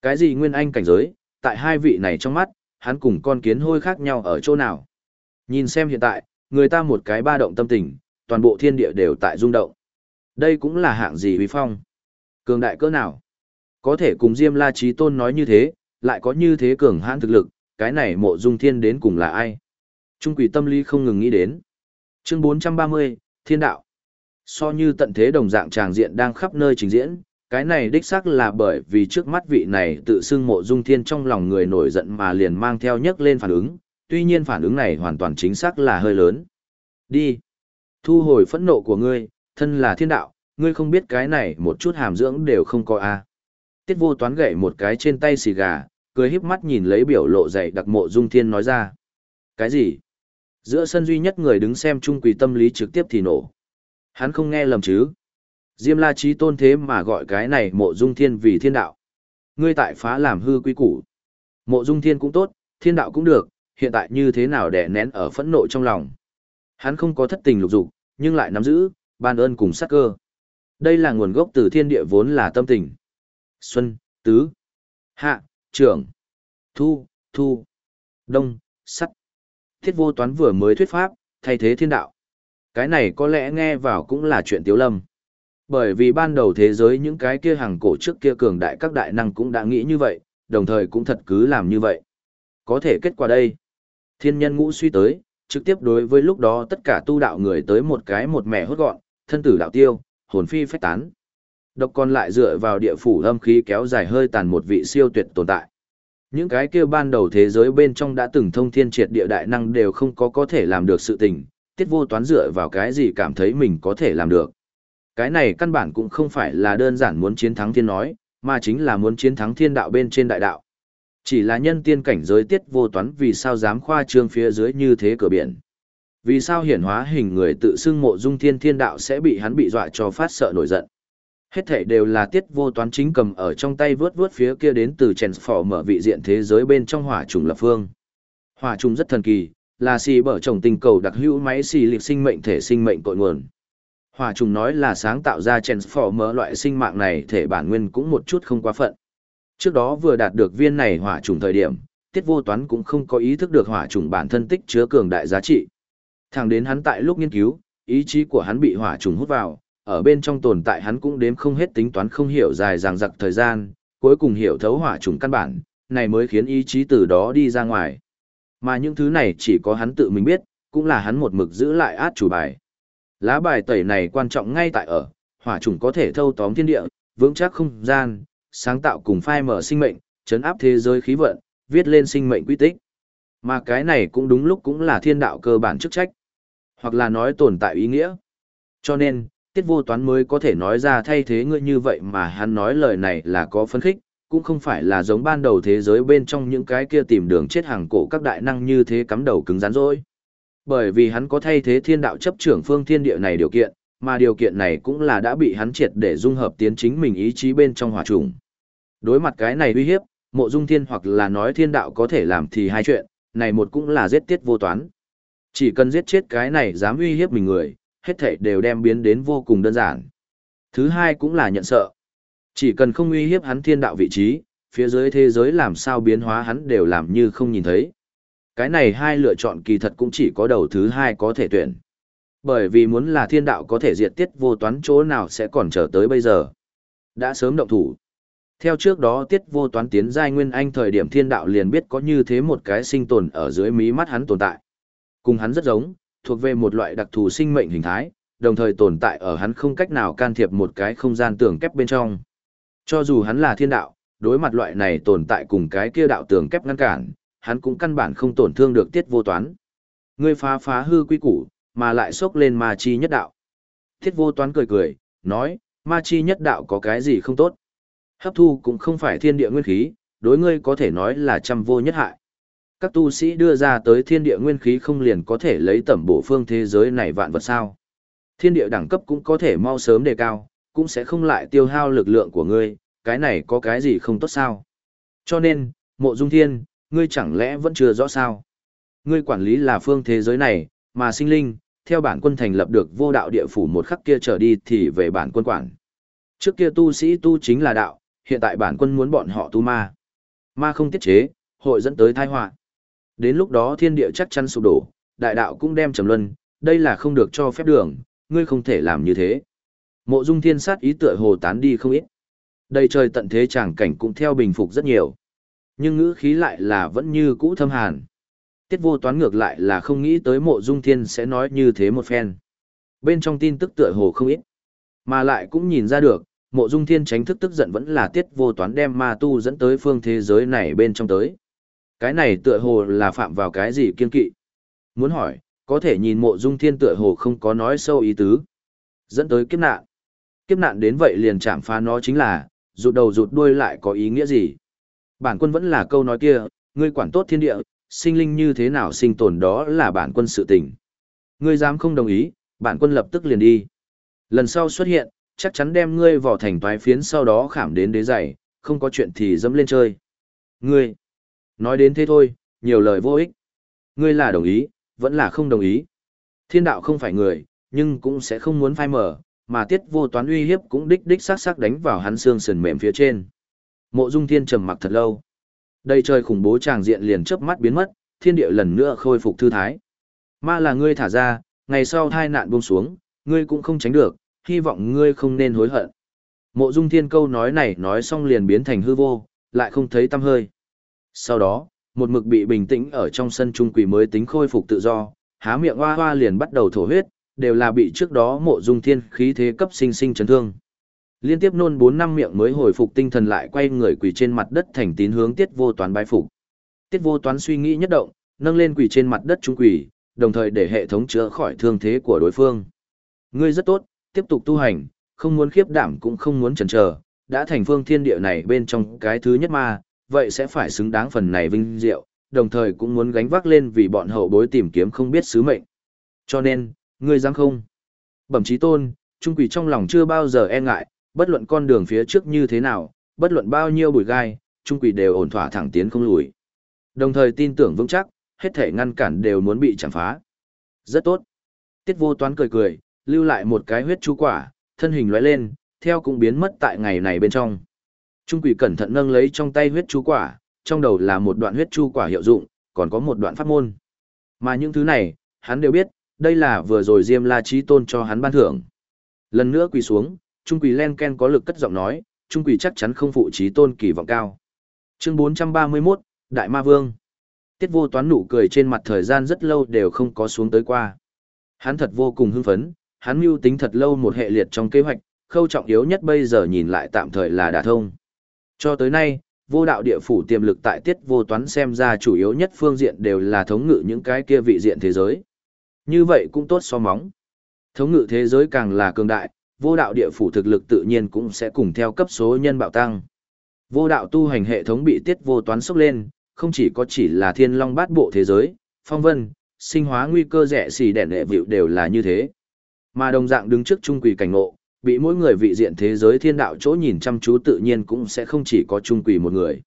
Cái gì nguyên anh cảnh giới, tại hai vị này trong mắt, hắn cùng con kiến hôi khác nhau ở chỗ nào. Nhìn xem hiện tại, người ta một cái ba động tâm tình, toàn bộ thiên địa đều tại rung động. Đây cũng là hạng gì uy phong. Cường đại cỡ nào? Có thể cùng Diêm La Chí Tôn nói như thế, lại có như thế cường hãn thực lực, cái này mộ dung thiên đến cùng là ai? Trung quỷ tâm lý không ngừng nghĩ đến. Chương 430, Thiên Đạo. So như tận thế đồng dạng tràng diện đang khắp nơi trình diễn, cái này đích xác là bởi vì trước mắt vị này tự xưng mộ dung thiên trong lòng người nổi giận mà liền mang theo nhấc lên phản ứng, tuy nhiên phản ứng này hoàn toàn chính xác là hơi lớn. Đi. Thu hồi phẫn nộ của ngươi, thân là thiên đạo, ngươi không biết cái này một chút hàm dưỡng đều không có a. Tiết vô toán gậy một cái trên tay xì gà, cười híp mắt nhìn lấy biểu lộ dày đặc mộ dung thiên nói ra. Cái gì? Giữa sân duy nhất người đứng xem trung quỳ tâm lý trực tiếp thì nổ. Hắn không nghe lầm chứ. Diêm la Chí tôn thế mà gọi cái này mộ dung thiên vì thiên đạo. Ngươi tại phá làm hư quy củ. Mộ dung thiên cũng tốt, thiên đạo cũng được, hiện tại như thế nào để nén ở phẫn nộ trong lòng. Hắn không có thất tình lục dục, nhưng lại nắm giữ, ban ơn cùng sát cơ. Đây là nguồn gốc từ thiên địa vốn là tâm tình. Xuân, tứ, hạ, trưởng, thu, thu, đông, sắt. Thiết vô toán vừa mới thuyết pháp, thay thế thiên đạo. Cái này có lẽ nghe vào cũng là chuyện tiếu lâm. Bởi vì ban đầu thế giới những cái kia hàng cổ trước kia cường đại các đại năng cũng đã nghĩ như vậy, đồng thời cũng thật cứ làm như vậy. Có thể kết quả đây. Thiên nhân ngũ suy tới, trực tiếp đối với lúc đó tất cả tu đạo người tới một cái một mẹ hốt gọn, thân tử đạo tiêu, hồn phi phách tán. Độc còn lại dựa vào địa phủ âm khí kéo dài hơi tàn một vị siêu tuyệt tồn tại. Những cái kia ban đầu thế giới bên trong đã từng thông thiên triệt địa đại năng đều không có có thể làm được sự tình, tiết vô toán dựa vào cái gì cảm thấy mình có thể làm được. Cái này căn bản cũng không phải là đơn giản muốn chiến thắng thiên nói, mà chính là muốn chiến thắng thiên đạo bên trên đại đạo. Chỉ là nhân tiên cảnh giới tiết vô toán vì sao dám khoa trương phía dưới như thế cửa biển. Vì sao hiển hóa hình người tự xưng mộ dung thiên thiên đạo sẽ bị hắn bị dọa cho phát sợ nổi giận. Hết thể đều là tiết vô toán chính cầm ở trong tay vướt vướt phía kia đến từ chèn phỏ mở vị diện thế giới bên trong hỏa trùng lập phương. Hỏa trùng rất thần kỳ, là xì bở trồng tình cầu đặc hữu máy xì liệt sinh mệnh thể sinh mệnh cội nguồn. Hỏa trùng nói là sáng tạo ra Transformer loại sinh mạng này thể bản nguyên cũng một chút không quá phận. Trước đó vừa đạt được viên này hỏa trùng thời điểm, tiết vô toán cũng không có ý thức được hỏa trùng bản thân tích chứa cường đại giá trị. Thẳng đến hắn tại lúc nghiên cứu, ý chí của hắn bị hỏa trùng hút vào, ở bên trong tồn tại hắn cũng đếm không hết tính toán không hiểu dài dằng dặc thời gian, cuối cùng hiểu thấu hỏa trùng căn bản, này mới khiến ý chí từ đó đi ra ngoài. Mà những thứ này chỉ có hắn tự mình biết, cũng là hắn một mực giữ lại át chủ bài. Lá bài tẩy này quan trọng ngay tại ở, hỏa trùng có thể thâu tóm thiên địa, vững chắc không gian, sáng tạo cùng phai mở sinh mệnh, chấn áp thế giới khí vận, viết lên sinh mệnh quy tích. Mà cái này cũng đúng lúc cũng là thiên đạo cơ bản chức trách, hoặc là nói tồn tại ý nghĩa. Cho nên, tiết vô toán mới có thể nói ra thay thế ngươi như vậy mà hắn nói lời này là có phấn khích, cũng không phải là giống ban đầu thế giới bên trong những cái kia tìm đường chết hàng cổ các đại năng như thế cắm đầu cứng rắn rồi. Bởi vì hắn có thay thế thiên đạo chấp trưởng phương thiên địa này điều kiện, mà điều kiện này cũng là đã bị hắn triệt để dung hợp tiến chính mình ý chí bên trong hỏa trùng. Đối mặt cái này uy hiếp, mộ dung thiên hoặc là nói thiên đạo có thể làm thì hai chuyện, này một cũng là giết tiết vô toán. Chỉ cần giết chết cái này dám uy hiếp mình người, hết thảy đều đem biến đến vô cùng đơn giản. Thứ hai cũng là nhận sợ. Chỉ cần không uy hiếp hắn thiên đạo vị trí, phía dưới thế giới làm sao biến hóa hắn đều làm như không nhìn thấy. Cái này hai lựa chọn kỳ thật cũng chỉ có đầu thứ hai có thể tuyển. Bởi vì muốn là thiên đạo có thể diệt tiết vô toán chỗ nào sẽ còn chờ tới bây giờ. Đã sớm động thủ. Theo trước đó tiết vô toán tiến giai nguyên anh thời điểm thiên đạo liền biết có như thế một cái sinh tồn ở dưới mí mắt hắn tồn tại. Cùng hắn rất giống, thuộc về một loại đặc thù sinh mệnh hình thái, đồng thời tồn tại ở hắn không cách nào can thiệp một cái không gian tưởng kép bên trong. Cho dù hắn là thiên đạo, đối mặt loại này tồn tại cùng cái kia đạo tường kép ngăn cản, hắn cũng căn bản không tổn thương được tiết vô toán. Ngươi phá phá hư quy củ, mà lại xốc lên ma chi nhất đạo. Tiết vô toán cười cười, nói, ma chi nhất đạo có cái gì không tốt. Hấp thu cũng không phải thiên địa nguyên khí, đối ngươi có thể nói là trăm vô nhất hại. Các tu sĩ đưa ra tới thiên địa nguyên khí không liền có thể lấy tẩm bổ phương thế giới này vạn vật sao. Thiên địa đẳng cấp cũng có thể mau sớm đề cao, cũng sẽ không lại tiêu hao lực lượng của ngươi, cái này có cái gì không tốt sao. Cho nên, mộ dung thiên, ngươi chẳng lẽ vẫn chưa rõ sao. Ngươi quản lý là phương thế giới này, mà sinh linh, theo bản quân thành lập được vô đạo địa phủ một khắc kia trở đi thì về bản quân quản. Trước kia tu sĩ tu chính là đạo, hiện tại bản quân muốn bọn họ tu ma. Ma không tiết chế, hội dẫn tới tai họa. Đến lúc đó thiên địa chắc chắn sụp đổ, đại đạo cũng đem trầm luân, đây là không được cho phép đường, ngươi không thể làm như thế. Mộ Dung Thiên sát ý tựa hồ tán đi không ít. Đây trời tận thế chẳng cảnh cũng theo bình phục rất nhiều. Nhưng ngữ khí lại là vẫn như cũ thâm hàn. Tiết vô toán ngược lại là không nghĩ tới mộ Dung Thiên sẽ nói như thế một phen. Bên trong tin tức tựa hồ không ít. Mà lại cũng nhìn ra được, mộ dung thiên tránh thức tức giận vẫn là tiết vô toán đem ma tu dẫn tới phương thế giới này bên trong tới. Cái này tựa hồ là phạm vào cái gì kiên kỵ. Muốn hỏi, có thể nhìn mộ dung thiên tựa hồ không có nói sâu ý tứ. Dẫn tới kiếp nạn. Kiếp nạn đến vậy liền chạm phá nó chính là, rụt đầu rụt đuôi lại có ý nghĩa gì. Bản quân vẫn là câu nói kia, ngươi quản tốt thiên địa, sinh linh như thế nào sinh tồn đó là bản quân sự tình. Ngươi dám không đồng ý, bản quân lập tức liền đi. Lần sau xuất hiện, chắc chắn đem ngươi vào thành toái phiến sau đó khảm đến đế giày, không có chuyện thì dẫm lên chơi. Ngươi, nói đến thế thôi, nhiều lời vô ích. Ngươi là đồng ý, vẫn là không đồng ý. Thiên đạo không phải người, nhưng cũng sẽ không muốn phai mở, mà tiết vô toán uy hiếp cũng đích đích sắc sắc đánh vào hắn xương sườn mềm phía trên. Mộ Dung Thiên trầm mặc thật lâu. Đây trời khủng bố tràng diện liền chớp mắt biến mất, thiên địa lần nữa khôi phục thư thái. Ma là ngươi thả ra, ngày sau tai nạn buông xuống, ngươi cũng không tránh được, hy vọng ngươi không nên hối hận. Mộ Dung Thiên câu nói này nói xong liền biến thành hư vô, lại không thấy tâm hơi. Sau đó, một mực bị bình tĩnh ở trong sân trung quỷ mới tính khôi phục tự do, há miệng hoa hoa liền bắt đầu thổ huyết, đều là bị trước đó Mộ Dung Thiên khí thế cấp sinh sinh chấn thương. Liên tiếp nôn bốn năm miệng mới hồi phục tinh thần lại quay người quỳ trên mặt đất thành tín hướng Tiết Vô Toán bái phục. Tiết Vô Toán suy nghĩ nhất động, nâng lên quỳ trên mặt đất trung quỳ đồng thời để hệ thống chữa khỏi thương thế của đối phương. Ngươi rất tốt, tiếp tục tu hành, không muốn khiếp đảm cũng không muốn chần chờ, đã thành phương thiên địa này bên trong cái thứ nhất ma, vậy sẽ phải xứng đáng phần này vinh diệu, đồng thời cũng muốn gánh vác lên vì bọn hậu bối tìm kiếm không biết sứ mệnh. Cho nên, ngươi dám không? Bẩm chí tôn, trung quỷ trong lòng chưa bao giờ e ngại, bất luận con đường phía trước như thế nào, bất luận bao nhiêu bụi gai, trung quỷ đều ổn thỏa thẳng tiến không lùi. Đồng thời tin tưởng vững chắc, hết thể ngăn cản đều muốn bị chẳng phá. Rất tốt. Tiết vô toán cười cười, lưu lại một cái huyết chú quả, thân hình lóe lên, theo cũng biến mất tại ngày này bên trong. Trung quỷ cẩn thận nâng lấy trong tay huyết chú quả, trong đầu là một đoạn huyết chú quả hiệu dụng, còn có một đoạn pháp môn. Mà những thứ này, hắn đều biết, đây là vừa rồi Diêm La Chí Tôn cho hắn ban thưởng. Lần nữa quỳ xuống, Trung quỷ len ken có lực cất giọng nói, Trung quỷ chắc chắn không phụ Chí Tôn kỳ vọng cao. Chương 431, Đại Ma Vương. Tiết vô toán nụ cười trên mặt thời gian rất lâu đều không có xuống tới qua. Hắn thật vô cùng hưng phấn, hắn mưu tính thật lâu một hệ liệt trong kế hoạch, khâu trọng yếu nhất bây giờ nhìn lại tạm thời là đả thông. Cho tới nay, vô đạo địa phủ tiềm lực tại tiết vô toán xem ra chủ yếu nhất phương diện đều là thống ngự những cái kia vị diện thế giới. Như vậy cũng tốt so móng. Thống ngự thế giới càng là cường đại, vô đạo địa phủ thực lực tự nhiên cũng sẽ cùng theo cấp số nhân bạo tăng. Vô đạo tu hành hệ thống bị tiết vô toán sốc lên, không chỉ có chỉ là thiên long bát bộ thế giới, phong vân, sinh hóa nguy cơ rẻ xì đèn lệ vịu đều là như thế. Mà đồng dạng đứng trước trung quỷ cảnh ngộ, bị mỗi người vị diện thế giới thiên đạo chỗ nhìn chăm chú tự nhiên cũng sẽ không chỉ có trung quỷ một người.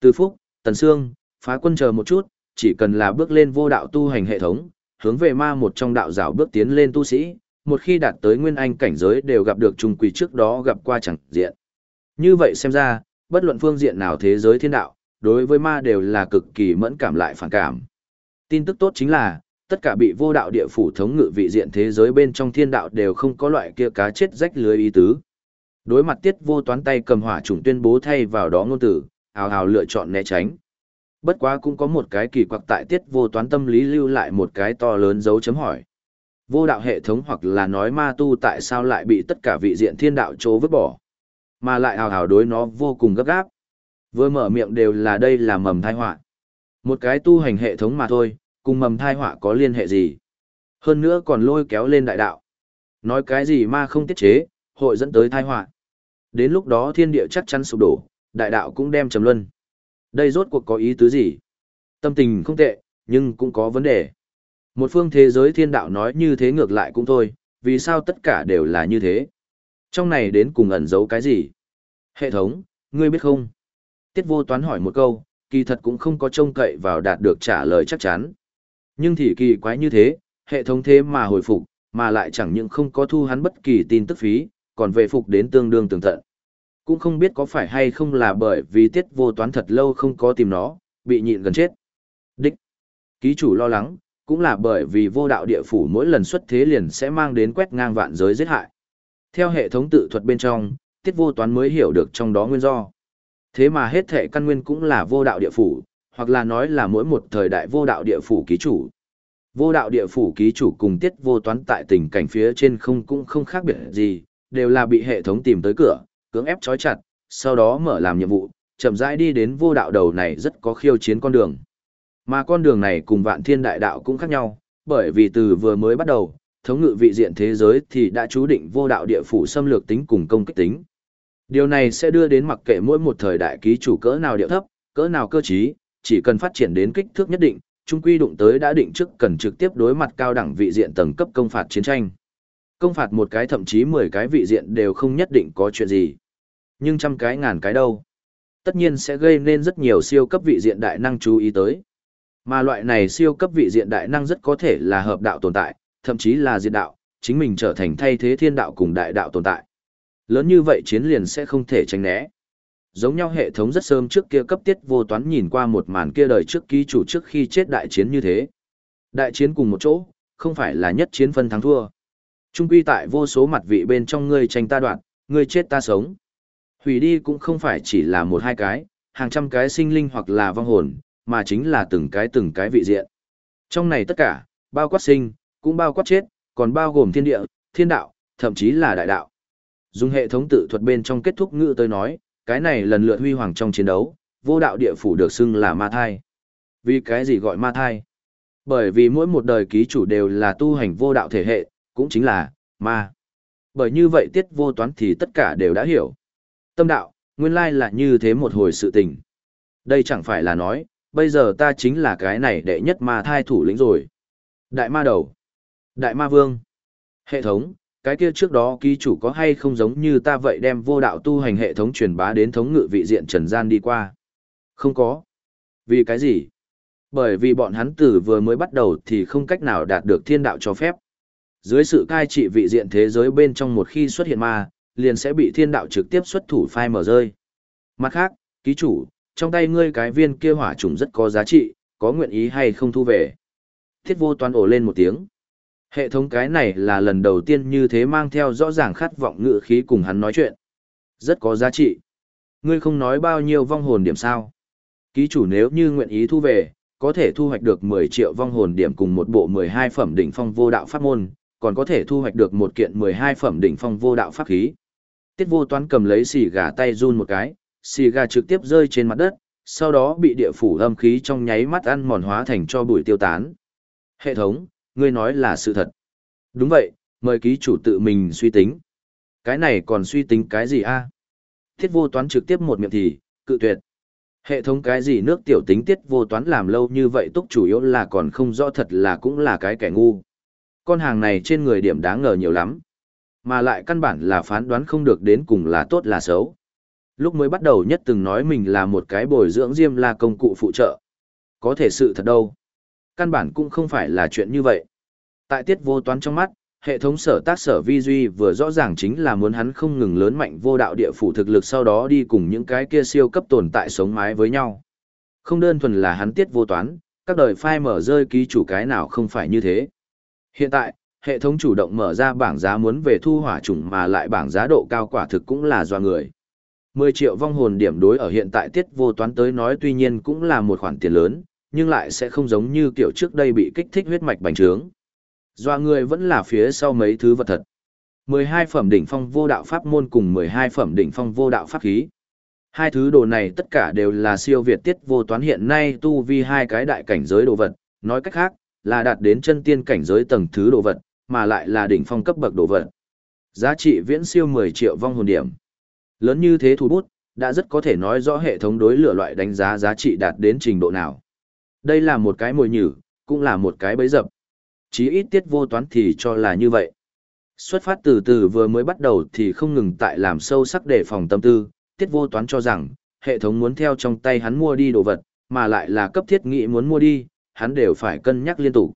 Từ Phúc, Tần Sương, phá quân chờ một chút, chỉ cần là bước lên vô đạo tu hành hệ thống, hướng về ma một trong đạo rào bước tiến lên tu sĩ, một khi đạt tới nguyên anh cảnh giới đều gặp được trung quỷ trước đó gặp qua chẳng diện. Như vậy xem ra, bất luận phương diện nào thế giới thiên đạo, đối với ma đều là cực kỳ mẫn cảm lại phản cảm. Tin tức tốt chính là, tất cả bị vô đạo địa phủ thống ngự vị diện thế giới bên trong thiên đạo đều không có loại kia cá chết rách lưới ý tứ. Đối mặt tiết vô toán tay cầm hỏa trùng tuyên bố thay vào đó ngôn tử, hào hào lựa chọn né tránh. Bất quá cũng có một cái kỳ quặc tại tiết vô toán tâm lý lưu lại một cái to lớn dấu chấm hỏi. Vô đạo hệ thống hoặc là nói ma tu tại sao lại bị tất cả vị diện thiên đạo chỗ vứt bỏ. Mà lại hào hào đối nó vô cùng gấp gáp. Vừa mở miệng đều là đây là mầm thai họa. Một cái tu hành hệ thống mà thôi, cùng mầm thai họa có liên hệ gì. Hơn nữa còn lôi kéo lên đại đạo. Nói cái gì ma không tiết chế, hội dẫn tới thai họa. Đến lúc đó thiên địa chắc chắn sụp đổ, đại đạo cũng đem trầm luân. Đây rốt cuộc có ý tứ gì? Tâm tình không tệ, nhưng cũng có vấn đề. Một phương thế giới thiên đạo nói như thế ngược lại cũng thôi, vì sao tất cả đều là như thế? Trong này đến cùng ẩn giấu cái gì? Hệ thống, ngươi biết không? Tiết vô toán hỏi một câu, kỳ thật cũng không có trông cậy vào đạt được trả lời chắc chắn. Nhưng thì kỳ quái như thế, hệ thống thế mà hồi phục, mà lại chẳng những không có thu hắn bất kỳ tin tức phí, còn về phục đến tương đương tường tận. Cũng không biết có phải hay không là bởi vì tiết vô toán thật lâu không có tìm nó, bị nhịn gần chết. Đích. Ký chủ lo lắng, cũng là bởi vì vô đạo địa phủ mỗi lần xuất thế liền sẽ mang đến quét ngang vạn giới giết hại. Theo hệ thống tự thuật bên trong, tiết vô toán mới hiểu được trong đó nguyên do. Thế mà hết thể căn nguyên cũng là vô đạo địa phủ, hoặc là nói là mỗi một thời đại vô đạo địa phủ ký chủ. Vô đạo địa phủ ký chủ cùng tiết vô toán tại tình cảnh phía trên không cũng không khác biệt gì, đều là bị hệ thống tìm tới cửa, cưỡng ép trói chặt, sau đó mở làm nhiệm vụ, chậm rãi đi đến vô đạo đầu này rất có khiêu chiến con đường. Mà con đường này cùng vạn thiên đại đạo cũng khác nhau, bởi vì từ vừa mới bắt đầu, thống ngự vị diện thế giới thì đã chú định vô đạo địa phủ xâm lược tính cùng công kích tính. Điều này sẽ đưa đến mặc kệ mỗi một thời đại ký chủ cỡ nào điệu thấp, cỡ nào cơ trí, chỉ cần phát triển đến kích thước nhất định, trung quy đụng tới đã định trước cần trực tiếp đối mặt cao đẳng vị diện tầng cấp công phạt chiến tranh. Công phạt một cái thậm chí 10 cái vị diện đều không nhất định có chuyện gì. Nhưng trăm cái ngàn cái đâu. Tất nhiên sẽ gây nên rất nhiều siêu cấp vị diện đại năng chú ý tới. Mà loại này siêu cấp vị diện đại năng rất có thể là hợp đạo tồn tại, thậm chí là diệt đạo, chính mình trở thành thay thế thiên đạo cùng đại đạo tồn tại. Lớn như vậy chiến liền sẽ không thể tránh né. Giống nhau hệ thống rất sớm trước kia cấp tiết vô toán nhìn qua một màn kia đời trước ký chủ trước khi chết đại chiến như thế. Đại chiến cùng một chỗ, không phải là nhất chiến phân thắng thua. Trung quy tại vô số mặt vị bên trong ngươi tranh ta đoạn, ngươi chết ta sống. Hủy đi cũng không phải chỉ là một hai cái, hàng trăm cái sinh linh hoặc là vong hồn, mà chính là từng cái từng cái vị diện. Trong này tất cả, bao quát sinh, cũng bao quát chết, còn bao gồm thiên địa, thiên đạo, thậm chí là đại đạo. Dùng hệ thống tự thuật bên trong kết thúc ngữ tới nói, cái này lần lượt huy hoàng trong chiến đấu, vô đạo địa phủ được xưng là ma thai. Vì cái gì gọi ma thai? Bởi vì mỗi một đời ký chủ đều là tu hành vô đạo thể hệ, cũng chính là ma. Bởi như vậy tiết vô toán thì tất cả đều đã hiểu. Tâm đạo, nguyên lai là như thế một hồi sự tình. Đây chẳng phải là nói, bây giờ ta chính là cái này đệ nhất ma thai thủ lĩnh rồi. Đại ma đầu. Đại ma vương. Hệ thống, cái kia trước đó ký chủ có hay không giống như ta vậy đem vô đạo tu hành hệ thống truyền bá đến thống ngự vị diện trần gian đi qua? Không có. Vì cái gì? Bởi vì bọn hắn tử vừa mới bắt đầu thì không cách nào đạt được thiên đạo cho phép. Dưới sự cai trị vị diện thế giới bên trong một khi xuất hiện ma, liền sẽ bị thiên đạo trực tiếp xuất thủ phai mở rơi. Mặt khác, ký chủ, trong tay ngươi cái viên kia hỏa trùng rất có giá trị, có nguyện ý hay không thu về. Thiết vô toán ổ lên một tiếng. Hệ thống cái này là lần đầu tiên như thế mang theo rõ ràng khát vọng ngự khí cùng hắn nói chuyện. Rất có giá trị. Ngươi không nói bao nhiêu vong hồn điểm sao. Ký chủ nếu như nguyện ý thu về, có thể thu hoạch được 10 triệu vong hồn điểm cùng một bộ 12 phẩm đỉnh phong vô đạo pháp môn, còn có thể thu hoạch được một kiện 12 phẩm đỉnh phong vô đạo pháp khí. Tiết vô toán cầm lấy xì gà tay run một cái, xì gà trực tiếp rơi trên mặt đất, sau đó bị địa phủ âm khí trong nháy mắt ăn mòn hóa thành cho bụi tiêu tán. Hệ thống, ngươi nói là sự thật. Đúng vậy, mời ký chủ tự mình suy tính. Cái này còn suy tính cái gì a? Thiết vô toán trực tiếp một miệng thì, cự tuyệt. Hệ thống cái gì nước tiểu tính tiết vô toán làm lâu như vậy túc chủ yếu là còn không rõ thật là cũng là cái kẻ ngu. Con hàng này trên người điểm đáng ngờ nhiều lắm. Mà lại căn bản là phán đoán không được đến cùng là tốt là xấu. Lúc mới bắt đầu nhất từng nói mình là một cái bồi dưỡng diêm la công cụ phụ trợ. Có thể sự thật đâu. Căn bản cũng không phải là chuyện như vậy. Tại tiết vô toán trong mắt, hệ thống sở tác sở vi duy vừa rõ ràng chính là muốn hắn không ngừng lớn mạnh vô đạo địa phủ thực lực sau đó đi cùng những cái kia siêu cấp tồn tại sống mái với nhau. Không đơn thuần là hắn tiết vô toán, các đời phai mở rơi ký chủ cái nào không phải như thế. Hiện tại, hệ thống chủ động mở ra bảng giá muốn về thu hỏa chủng mà lại bảng giá độ cao quả thực cũng là do người. 10 triệu vong hồn điểm đối ở hiện tại tiết vô toán tới nói tuy nhiên cũng là một khoản tiền lớn, nhưng lại sẽ không giống như kiểu trước đây bị kích thích huyết mạch bành trướng. Doa người vẫn là phía sau mấy thứ vật thật. 12 phẩm đỉnh phong vô đạo pháp môn cùng 12 phẩm đỉnh phong vô đạo pháp khí. Hai thứ đồ này tất cả đều là siêu việt tiết vô toán hiện nay tu vi hai cái đại cảnh giới đồ vật, nói cách khác, là đạt đến chân tiên cảnh giới tầng thứ đồ vật, mà lại là đỉnh phong cấp bậc đồ vật. Giá trị viễn siêu 10 triệu vong hồn điểm. Lớn như thế thủ bút, đã rất có thể nói rõ hệ thống đối lựa loại đánh giá giá trị đạt đến trình độ nào. Đây là một cái mồi nhử, cũng là một cái bẫy dập. Chí ít tiết vô toán thì cho là như vậy. Xuất phát từ từ vừa mới bắt đầu thì không ngừng tại làm sâu sắc để phòng tâm tư, tiết vô toán cho rằng, hệ thống muốn theo trong tay hắn mua đi đồ vật, mà lại là cấp thiết nghị muốn mua đi, hắn đều phải cân nhắc liên tục.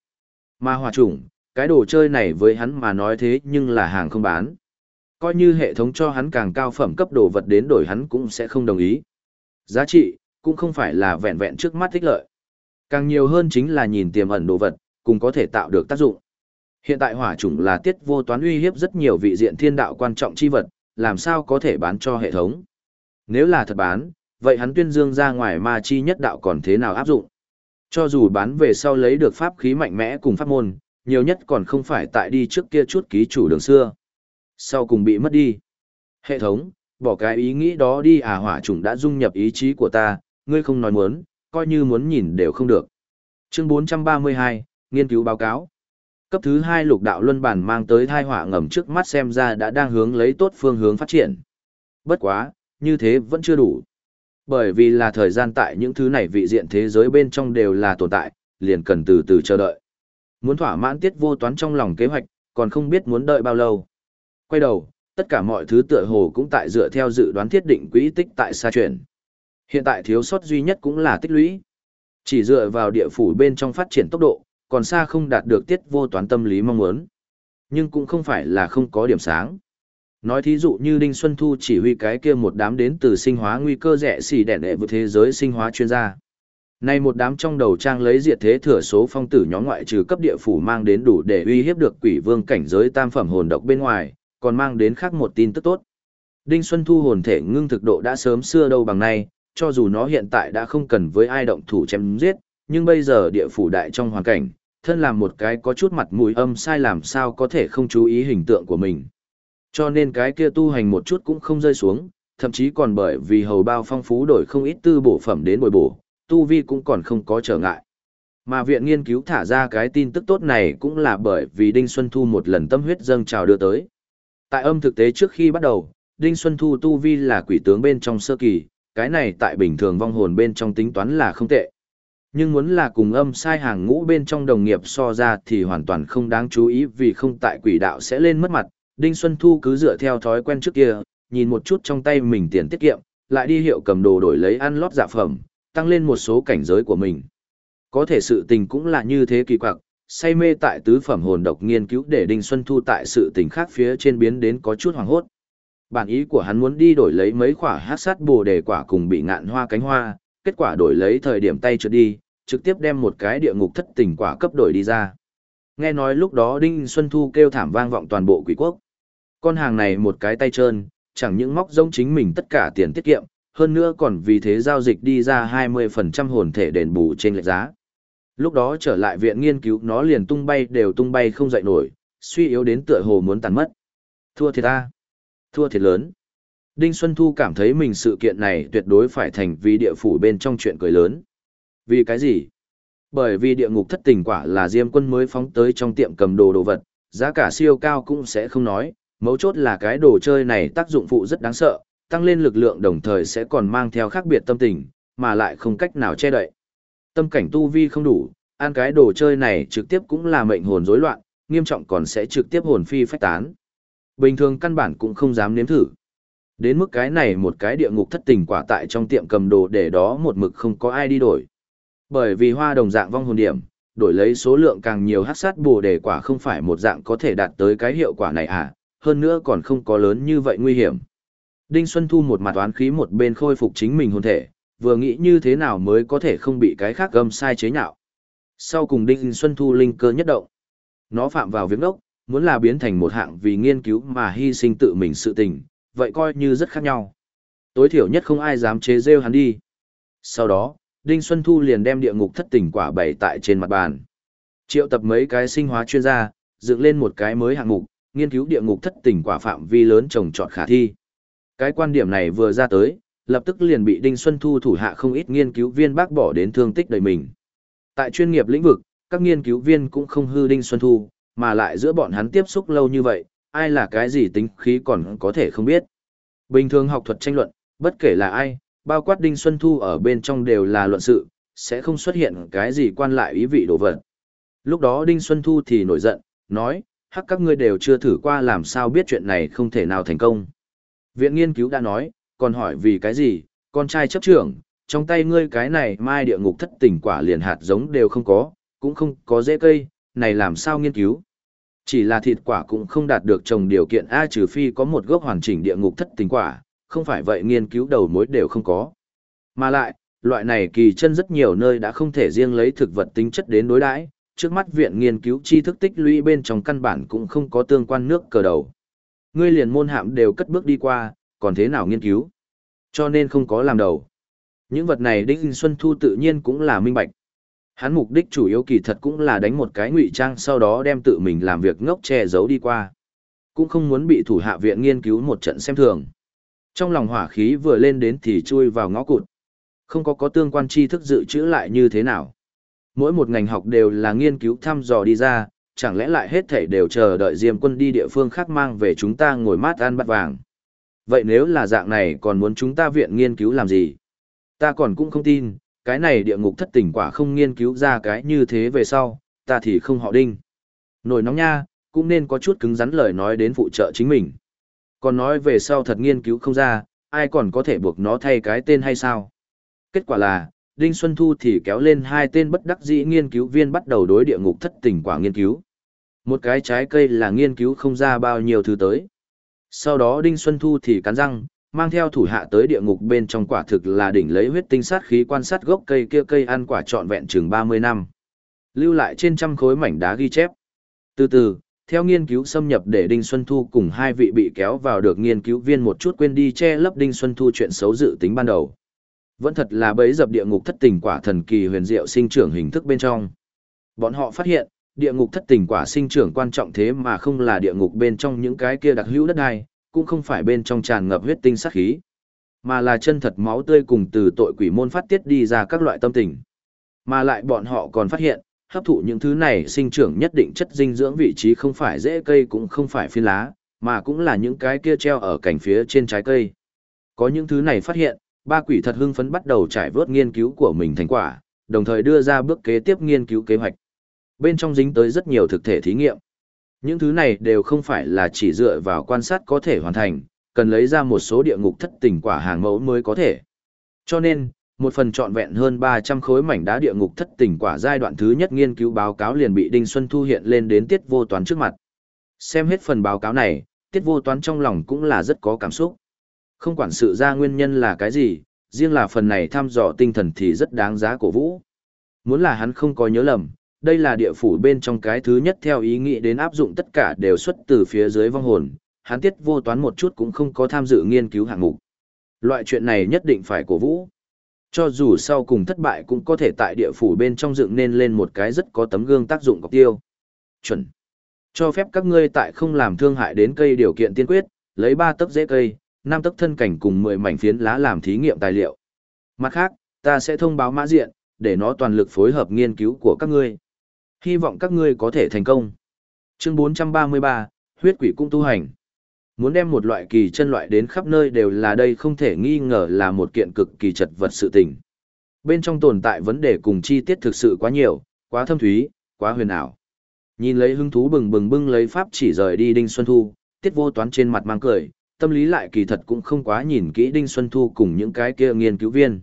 Mà hòa chủng, cái đồ chơi này với hắn mà nói thế nhưng là hàng không bán. Coi như hệ thống cho hắn càng cao phẩm cấp đồ vật đến đổi hắn cũng sẽ không đồng ý. Giá trị, cũng không phải là vẹn vẹn trước mắt thích lợi. Càng nhiều hơn chính là nhìn tiềm ẩn đồ vật, cùng có thể tạo được tác dụng. Hiện tại hỏa chủng là tiết vô toán uy hiếp rất nhiều vị diện thiên đạo quan trọng chi vật, làm sao có thể bán cho hệ thống. Nếu là thật bán, vậy hắn tuyên dương ra ngoài ma chi nhất đạo còn thế nào áp dụng. Cho dù bán về sau lấy được pháp khí mạnh mẽ cùng pháp môn, nhiều nhất còn không phải tại đi trước kia chút ký chủ đường xưa. Sau cùng bị mất đi. Hệ thống, bỏ cái ý nghĩ đó đi à hỏa chủng đã dung nhập ý chí của ta, ngươi không nói muốn, coi như muốn nhìn đều không được. Chương 432, nghiên cứu báo cáo. Cấp thứ hai lục đạo luân bản mang tới thai hỏa ngầm trước mắt xem ra đã đang hướng lấy tốt phương hướng phát triển. Bất quá, như thế vẫn chưa đủ. Bởi vì là thời gian tại những thứ này vị diện thế giới bên trong đều là tồn tại, liền cần từ từ chờ đợi. Muốn thỏa mãn tiết vô toán trong lòng kế hoạch, còn không biết muốn đợi bao lâu. Quay đầu, tất cả mọi thứ tựa hồ cũng tại dựa theo dự đoán thiết định quỹ tích tại xa chuyển. Hiện tại thiếu sót duy nhất cũng là tích lũy. Chỉ dựa vào địa phủ bên trong phát triển tốc độ, còn xa không đạt được tiết vô toán tâm lý mong muốn. Nhưng cũng không phải là không có điểm sáng. Nói thí dụ như Đinh Xuân Thu chỉ huy cái kia một đám đến từ sinh hóa nguy cơ rẻ xỉ đẻ đệ với thế giới sinh hóa chuyên gia. nay một đám trong đầu trang lấy diệt thế thừa số phong tử nhóm ngoại trừ cấp địa phủ mang đến đủ để uy hiếp được quỷ vương cảnh giới tam phẩm hồn độc bên ngoài, còn mang đến khác một tin tức tốt. Đinh Xuân Thu hồn thể ngưng thực độ đã sớm xưa đâu bằng nay, cho dù nó hiện tại đã không cần với ai động thủ chém giết, nhưng bây giờ địa phủ đại trong hoàn cảnh, thân làm một cái có chút mặt mũi âm sai làm sao có thể không chú ý hình tượng của mình. Cho nên cái kia tu hành một chút cũng không rơi xuống, thậm chí còn bởi vì hầu bao phong phú đổi không ít tư bổ phẩm đến bồi bổ, tu vi cũng còn không có trở ngại. Mà viện nghiên cứu thả ra cái tin tức tốt này cũng là bởi vì Đinh Xuân Thu một lần tâm huyết dâng trào đưa tới. Tại âm thực tế trước khi bắt đầu, Đinh Xuân Thu tu vi là quỷ tướng bên trong sơ kỳ, cái này tại bình thường vong hồn bên trong tính toán là không tệ. Nhưng muốn là cùng âm sai hàng ngũ bên trong đồng nghiệp so ra thì hoàn toàn không đáng chú ý vì không tại quỷ đạo sẽ lên mất mặt. Đinh Xuân Thu cứ dựa theo thói quen trước kia, nhìn một chút trong tay mình tiền tiết kiệm, lại đi hiệu cầm đồ đổi lấy ăn lót dạ phẩm, tăng lên một số cảnh giới của mình. Có thể sự tình cũng là như thế kỳ quặc, say mê tại tứ phẩm hồn độc nghiên cứu để Đinh Xuân Thu tại sự tình khác phía trên biến đến có chút hoàng hốt. Bản ý của hắn muốn đi đổi lấy mấy quả hát sát bồ đề quả cùng bị ngạn hoa cánh hoa, kết quả đổi lấy thời điểm tay trượt đi, trực tiếp đem một cái địa ngục thất tình quả cấp đổi đi ra. Nghe nói lúc đó Đinh Xuân Thu kêu thảm vang vọng toàn bộ quỷ quốc. Con hàng này một cái tay trơn, chẳng những móc giống chính mình tất cả tiền tiết kiệm, hơn nữa còn vì thế giao dịch đi ra 20% hồn thể đền bù trên lệch giá. Lúc đó trở lại viện nghiên cứu nó liền tung bay đều tung bay không dậy nổi, suy yếu đến tựa hồ muốn tàn mất. Thua thiệt ta. Thua thiệt lớn. Đinh Xuân Thu cảm thấy mình sự kiện này tuyệt đối phải thành vì địa phủ bên trong chuyện cười lớn. Vì cái gì? Bởi vì địa ngục thất tình quả là Diêm quân mới phóng tới trong tiệm cầm đồ đồ vật, giá cả siêu cao cũng sẽ không nói, mấu chốt là cái đồ chơi này tác dụng phụ rất đáng sợ, tăng lên lực lượng đồng thời sẽ còn mang theo khác biệt tâm tình, mà lại không cách nào che đậy. Tâm cảnh tu vi không đủ, ăn cái đồ chơi này trực tiếp cũng là mệnh hồn rối loạn, nghiêm trọng còn sẽ trực tiếp hồn phi phách tán. Bình thường căn bản cũng không dám nếm thử. Đến mức cái này một cái địa ngục thất tình quả tại trong tiệm cầm đồ để đó một mực không có ai đi đổi. Bởi vì hoa đồng dạng vong hồn điểm, đổi lấy số lượng càng nhiều hắc sát bồ đề quả không phải một dạng có thể đạt tới cái hiệu quả này à, hơn nữa còn không có lớn như vậy nguy hiểm. Đinh Xuân Thu một mặt oán khí một bên khôi phục chính mình hồn thể, vừa nghĩ như thế nào mới có thể không bị cái khác gâm sai chế nhạo. Sau cùng Đinh Xuân Thu linh cơ nhất động. Nó phạm vào việc đốc, muốn là biến thành một hạng vì nghiên cứu mà hy sinh tự mình sự tình, vậy coi như rất khác nhau. Tối thiểu nhất không ai dám chế rêu hắn đi. Sau đó, Đinh Xuân Thu liền đem địa ngục thất tình quả bày tại trên mặt bàn. Triệu tập mấy cái sinh hóa chuyên gia, dựng lên một cái mới hạng mục, nghiên cứu địa ngục thất tình quả phạm vi lớn trồng trọt khả thi. Cái quan điểm này vừa ra tới, lập tức liền bị Đinh Xuân Thu thủ hạ không ít nghiên cứu viên bác bỏ đến thương tích đời mình. Tại chuyên nghiệp lĩnh vực, các nghiên cứu viên cũng không hư Đinh Xuân Thu, mà lại giữa bọn hắn tiếp xúc lâu như vậy, ai là cái gì tính khí còn có thể không biết. Bình thường học thuật tranh luận, bất kể là ai, bao quát Đinh Xuân Thu ở bên trong đều là luận sự, sẽ không xuất hiện cái gì quan lại ý vị đồ vật. Lúc đó Đinh Xuân Thu thì nổi giận, nói, hắc các ngươi đều chưa thử qua làm sao biết chuyện này không thể nào thành công. Viện nghiên cứu đã nói, còn hỏi vì cái gì, con trai chấp trưởng, trong tay ngươi cái này mai địa ngục thất tỉnh quả liền hạt giống đều không có, cũng không có dễ cây, này làm sao nghiên cứu. Chỉ là thịt quả cũng không đạt được trồng điều kiện A trừ phi có một gốc hoàn chỉnh địa ngục thất tỉnh quả, không phải vậy nghiên cứu đầu mối đều không có. Mà lại, loại này kỳ chân rất nhiều nơi đã không thể riêng lấy thực vật tính chất đến đối đãi trước mắt viện nghiên cứu tri thức tích lũy bên trong căn bản cũng không có tương quan nước cờ đầu. Ngươi liền môn hạm đều cất bước đi qua, còn thế nào nghiên cứu? Cho nên không có làm đầu. Những vật này Đinh Xuân Thu tự nhiên cũng là minh bạch. Hắn mục đích chủ yếu kỳ thật cũng là đánh một cái ngụy trang sau đó đem tự mình làm việc ngốc che giấu đi qua. Cũng không muốn bị thủ hạ viện nghiên cứu một trận xem thường. Trong lòng hỏa khí vừa lên đến thì chui vào ngõ cụt. Không có có tương quan tri thức dự trữ lại như thế nào. Mỗi một ngành học đều là nghiên cứu thăm dò đi ra, chẳng lẽ lại hết thảy đều chờ đợi Diêm quân đi địa phương khác mang về chúng ta ngồi mát ăn bát vàng. Vậy nếu là dạng này còn muốn chúng ta viện nghiên cứu làm gì? Ta còn cũng không tin, cái này địa ngục thất tình quả không nghiên cứu ra cái như thế về sau, ta thì không họ đinh. Nổi nóng nha, cũng nên có chút cứng rắn lời nói đến phụ trợ chính mình. Còn nói về sau thật nghiên cứu không ra, ai còn có thể buộc nó thay cái tên hay sao? Kết quả là, Đinh Xuân Thu thì kéo lên hai tên bất đắc dĩ nghiên cứu viên bắt đầu đối địa ngục thất tình quả nghiên cứu. Một cái trái cây là nghiên cứu không ra bao nhiêu thứ tới. Sau đó Đinh Xuân Thu thì cắn răng, mang theo thủ hạ tới địa ngục bên trong quả thực là đỉnh lấy huyết tinh sát khí quan sát gốc cây kia cây ăn quả trọn vẹn chừng 30 năm. Lưu lại trên trăm khối mảnh đá ghi chép. Từ từ, theo nghiên cứu xâm nhập để Đinh Xuân Thu cùng hai vị bị kéo vào được nghiên cứu viên một chút quên đi che lấp Đinh Xuân Thu chuyện xấu dự tính ban đầu. Vẫn thật là bấy dập địa ngục thất tình quả thần kỳ huyền diệu sinh trưởng hình thức bên trong. Bọn họ phát hiện, địa ngục thất tình quả sinh trưởng quan trọng thế mà không là địa ngục bên trong những cái kia đặc hữu đất đai, cũng không phải bên trong tràn ngập huyết tinh sát khí, mà là chân thật máu tươi cùng từ tội quỷ môn phát tiết đi ra các loại tâm tình. Mà lại bọn họ còn phát hiện, hấp thụ những thứ này sinh trưởng nhất định chất dinh dưỡng vị trí không phải dễ cây cũng không phải phiến lá, mà cũng là những cái kia treo ở cành phía trên trái cây. Có những thứ này phát hiện, ba quỷ thật hưng phấn bắt đầu trải vớt nghiên cứu của mình thành quả, đồng thời đưa ra bước kế tiếp nghiên cứu kế hoạch. Bên trong dính tới rất nhiều thực thể thí nghiệm. Những thứ này đều không phải là chỉ dựa vào quan sát có thể hoàn thành, cần lấy ra một số địa ngục thất tình quả hàng mẫu mới có thể. Cho nên, một phần trọn vẹn hơn 300 khối mảnh đá địa ngục thất tình quả giai đoạn thứ nhất nghiên cứu báo cáo liền bị Đinh Xuân Thu hiện lên đến tiết vô toán trước mặt. Xem hết phần báo cáo này, tiết vô toán trong lòng cũng là rất có cảm xúc. Không quản sự ra nguyên nhân là cái gì, riêng là phần này thăm dò tinh thần thì rất đáng giá cổ vũ. Muốn là hắn không có nhớ lầm, đây là địa phủ bên trong cái thứ nhất theo ý nghĩ đến áp dụng tất cả đều xuất từ phía dưới vong hồn, hắn tiết vô toán một chút cũng không có tham dự nghiên cứu hạng mục. Loại chuyện này nhất định phải cổ vũ. Cho dù sau cùng thất bại cũng có thể tại địa phủ bên trong dựng nên lên một cái rất có tấm gương tác dụng cọc tiêu. Chuẩn. Cho phép các ngươi tại không làm thương hại đến cây điều kiện tiên quyết, lấy ba tấc dễ cây, năm tấc thân cảnh cùng 10 mảnh phiến lá làm thí nghiệm tài liệu. Mặt khác, ta sẽ thông báo mã diện, để nó toàn lực phối hợp nghiên cứu của các ngươi. Hy vọng các ngươi có thể thành công. Chương 433, huyết quỷ cung tu hành. Muốn đem một loại kỳ chân loại đến khắp nơi đều là đây không thể nghi ngờ là một kiện cực kỳ chật vật sự tình. Bên trong tồn tại vấn đề cùng chi tiết thực sự quá nhiều, quá thâm thúy, quá huyền ảo. Nhìn lấy hứng thú bừng bừng bưng lấy pháp chỉ rời đi Đinh Xuân Thu, tiết vô toán trên mặt mang cười, tâm lý lại kỳ thật cũng không quá nhìn kỹ Đinh Xuân Thu cùng những cái kia nghiên cứu viên.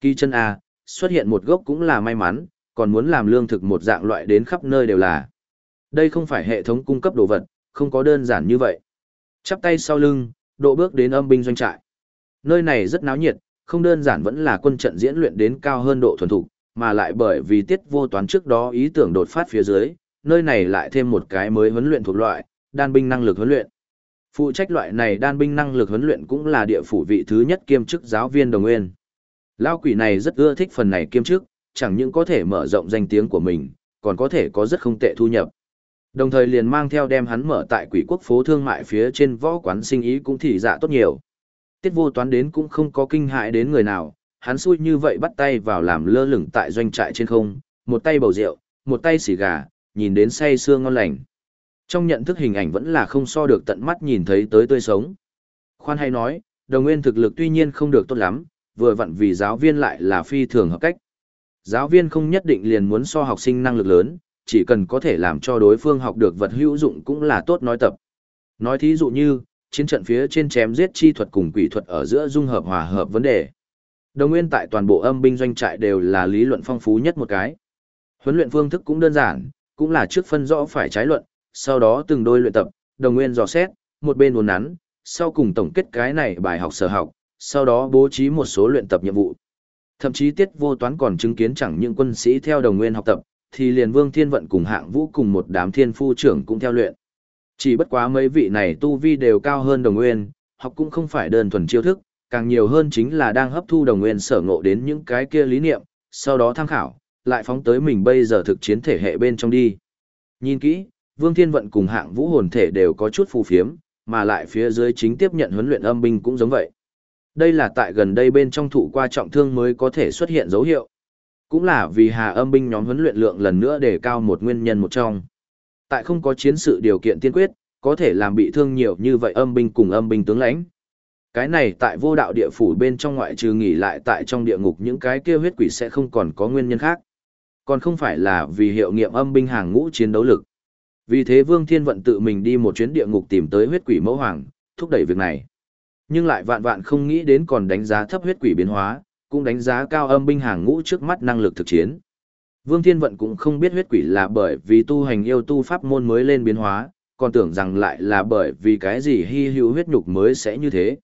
Kỳ chân A, xuất hiện một gốc cũng là may mắn, còn muốn làm lương thực một dạng loại đến khắp nơi đều là. Đây không phải hệ thống cung cấp đồ vật, không có đơn giản như vậy. Chắp tay sau lưng, độ bước đến âm binh doanh trại. Nơi này rất náo nhiệt, không đơn giản vẫn là quân trận diễn luyện đến cao hơn độ thuần thục, mà lại bởi vì tiết vô toán trước đó ý tưởng đột phát phía dưới, nơi này lại thêm một cái mới huấn luyện thuộc loại, đan binh năng lực huấn luyện. Phụ trách loại này đan binh năng lực huấn luyện cũng là địa phủ vị thứ nhất kiêm chức giáo viên đồng nguyên. Lao quỷ này rất ưa thích phần này kiêm chức, chẳng những có thể mở rộng danh tiếng của mình, còn có thể có rất không tệ thu nhập. Đồng thời liền mang theo đem hắn mở tại quỷ quốc phố thương mại phía trên võ quán sinh ý cũng thị dạ tốt nhiều. Tiết vô toán đến cũng không có kinh hại đến người nào, hắn xui như vậy bắt tay vào làm lơ lửng tại doanh trại trên không, một tay bầu rượu, một tay xì gà, nhìn đến say xương ngon lành. Trong nhận thức hình ảnh vẫn là không so được tận mắt nhìn thấy tới tươi sống. Khoan hay nói, đồng nguyên thực lực tuy nhiên không được tốt lắm, vừa vặn vì giáo viên lại là phi thường hợp cách. Giáo viên không nhất định liền muốn so học sinh năng lực lớn, chỉ cần có thể làm cho đối phương học được vật hữu dụng cũng là tốt nói tập. Nói thí dụ như, chiến trận phía trên chém giết chi thuật cùng quỷ thuật ở giữa dung hợp hòa hợp vấn đề. Đồng nguyên tại toàn bộ âm binh doanh trại đều là lý luận phong phú nhất một cái. Huấn luyện phương thức cũng đơn giản, cũng là trước phân rõ phải trái luận, sau đó từng đôi luyện tập, đồng nguyên dò xét, một bên uốn nắn, sau cùng tổng kết cái này bài học sở học, sau đó bố trí một số luyện tập nhiệm vụ. Thậm chí tiết vô toán còn chứng kiến chẳng những quân sĩ theo đồng nguyên học tập, thì liền vương thiên vận cùng hạng vũ cùng một đám thiên phu trưởng cũng theo luyện. Chỉ bất quá mấy vị này tu vi đều cao hơn đồng nguyên, học cũng không phải đơn thuần chiêu thức, càng nhiều hơn chính là đang hấp thu đồng nguyên sở ngộ đến những cái kia lý niệm, sau đó tham khảo, lại phóng tới mình bây giờ thực chiến thể hệ bên trong đi. Nhìn kỹ, Vương Thiên Vận cùng hạng vũ hồn thể đều có chút phù phiếm, mà lại phía dưới chính tiếp nhận huấn luyện âm binh cũng giống vậy. Đây là tại gần đây bên trong thụ qua trọng thương mới có thể xuất hiện dấu hiệu. Cũng là vì hà âm binh nhóm huấn luyện lượng lần nữa để cao một nguyên nhân một trong. Tại không có chiến sự điều kiện tiên quyết, có thể làm bị thương nhiều như vậy âm binh cùng âm binh tướng lãnh. Cái này tại vô đạo địa phủ bên trong ngoại trừ nghỉ lại tại trong địa ngục những cái kia huyết quỷ sẽ không còn có nguyên nhân khác. Còn không phải là vì hiệu nghiệm âm binh hàng ngũ chiến đấu lực. Vì thế Vương Thiên Vận tự mình đi một chuyến địa ngục tìm tới huyết quỷ mẫu hoàng, thúc đẩy việc này. Nhưng lại vạn vạn không nghĩ đến còn đánh giá thấp huyết quỷ biến hóa, cũng đánh giá cao âm binh hàng ngũ trước mắt năng lực thực chiến. Vương Thiên Vận cũng không biết huyết quỷ là bởi vì tu hành yêu tu pháp môn mới lên biến hóa, còn tưởng rằng lại là bởi vì cái gì hy hữu huyết nhục mới sẽ như thế.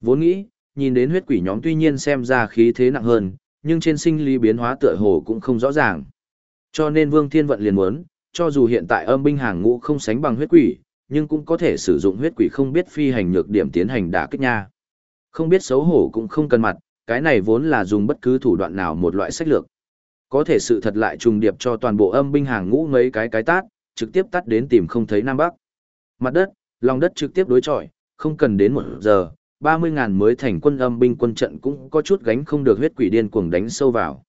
Vốn nghĩ, nhìn đến huyết quỷ nhóm tuy nhiên xem ra khí thế nặng hơn, nhưng trên sinh lý biến hóa tựa hồ cũng không rõ ràng. Cho nên Vương Thiên Vận liền muốn, cho dù hiện tại âm binh hàng ngũ không sánh bằng huyết quỷ, nhưng cũng có thể sử dụng huyết quỷ không biết phi hành nhược điểm tiến hành đả kích nha. Không biết xấu hổ cũng không cần mặt, cái này vốn là dùng bất cứ thủ đoạn nào một loại sách lược. Có thể sự thật lại trùng điệp cho toàn bộ âm binh hàng ngũ mấy cái cái tát, trực tiếp tắt đến tìm không thấy Nam Bắc. Mặt đất, lòng đất trực tiếp đối chọi, không cần đến một giờ, 30.000 mới thành quân âm binh quân trận cũng có chút gánh không được huyết quỷ điên cuồng đánh sâu vào.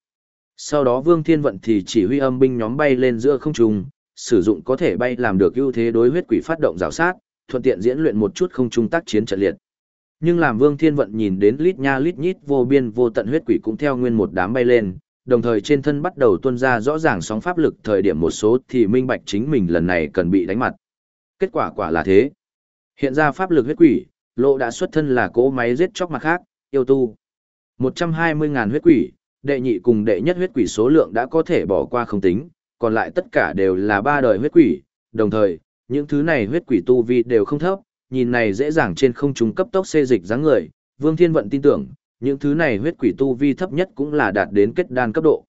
Sau đó Vương Thiên Vận thì chỉ huy âm binh nhóm bay lên giữa không trung, sử dụng có thể bay làm được ưu thế đối huyết quỷ phát động rào sát, thuận tiện diễn luyện một chút không trung tác chiến trận liệt. Nhưng làm Vương Thiên Vận nhìn đến lít nha lít nhít vô biên vô tận huyết quỷ cũng theo nguyên một đám bay lên, đồng thời trên thân bắt đầu tuôn ra rõ ràng sóng pháp lực thời điểm một số thì minh bạch chính mình lần này cần bị đánh mặt. Kết quả quả là thế. Hiện ra pháp lực huyết quỷ, lộ đã xuất thân là cỗ máy giết chóc mặt khác, yêu tu. 120.000 huyết quỷ, đệ nhị cùng đệ nhất huyết quỷ số lượng đã có thể bỏ qua không tính, còn lại tất cả đều là ba đời huyết quỷ, đồng thời, những thứ này huyết quỷ tu vi đều không thấp, nhìn này dễ dàng trên không trung cấp tốc xê dịch dáng người, Vương Thiên Vận tin tưởng, những thứ này huyết quỷ tu vi thấp nhất cũng là đạt đến kết đan cấp độ.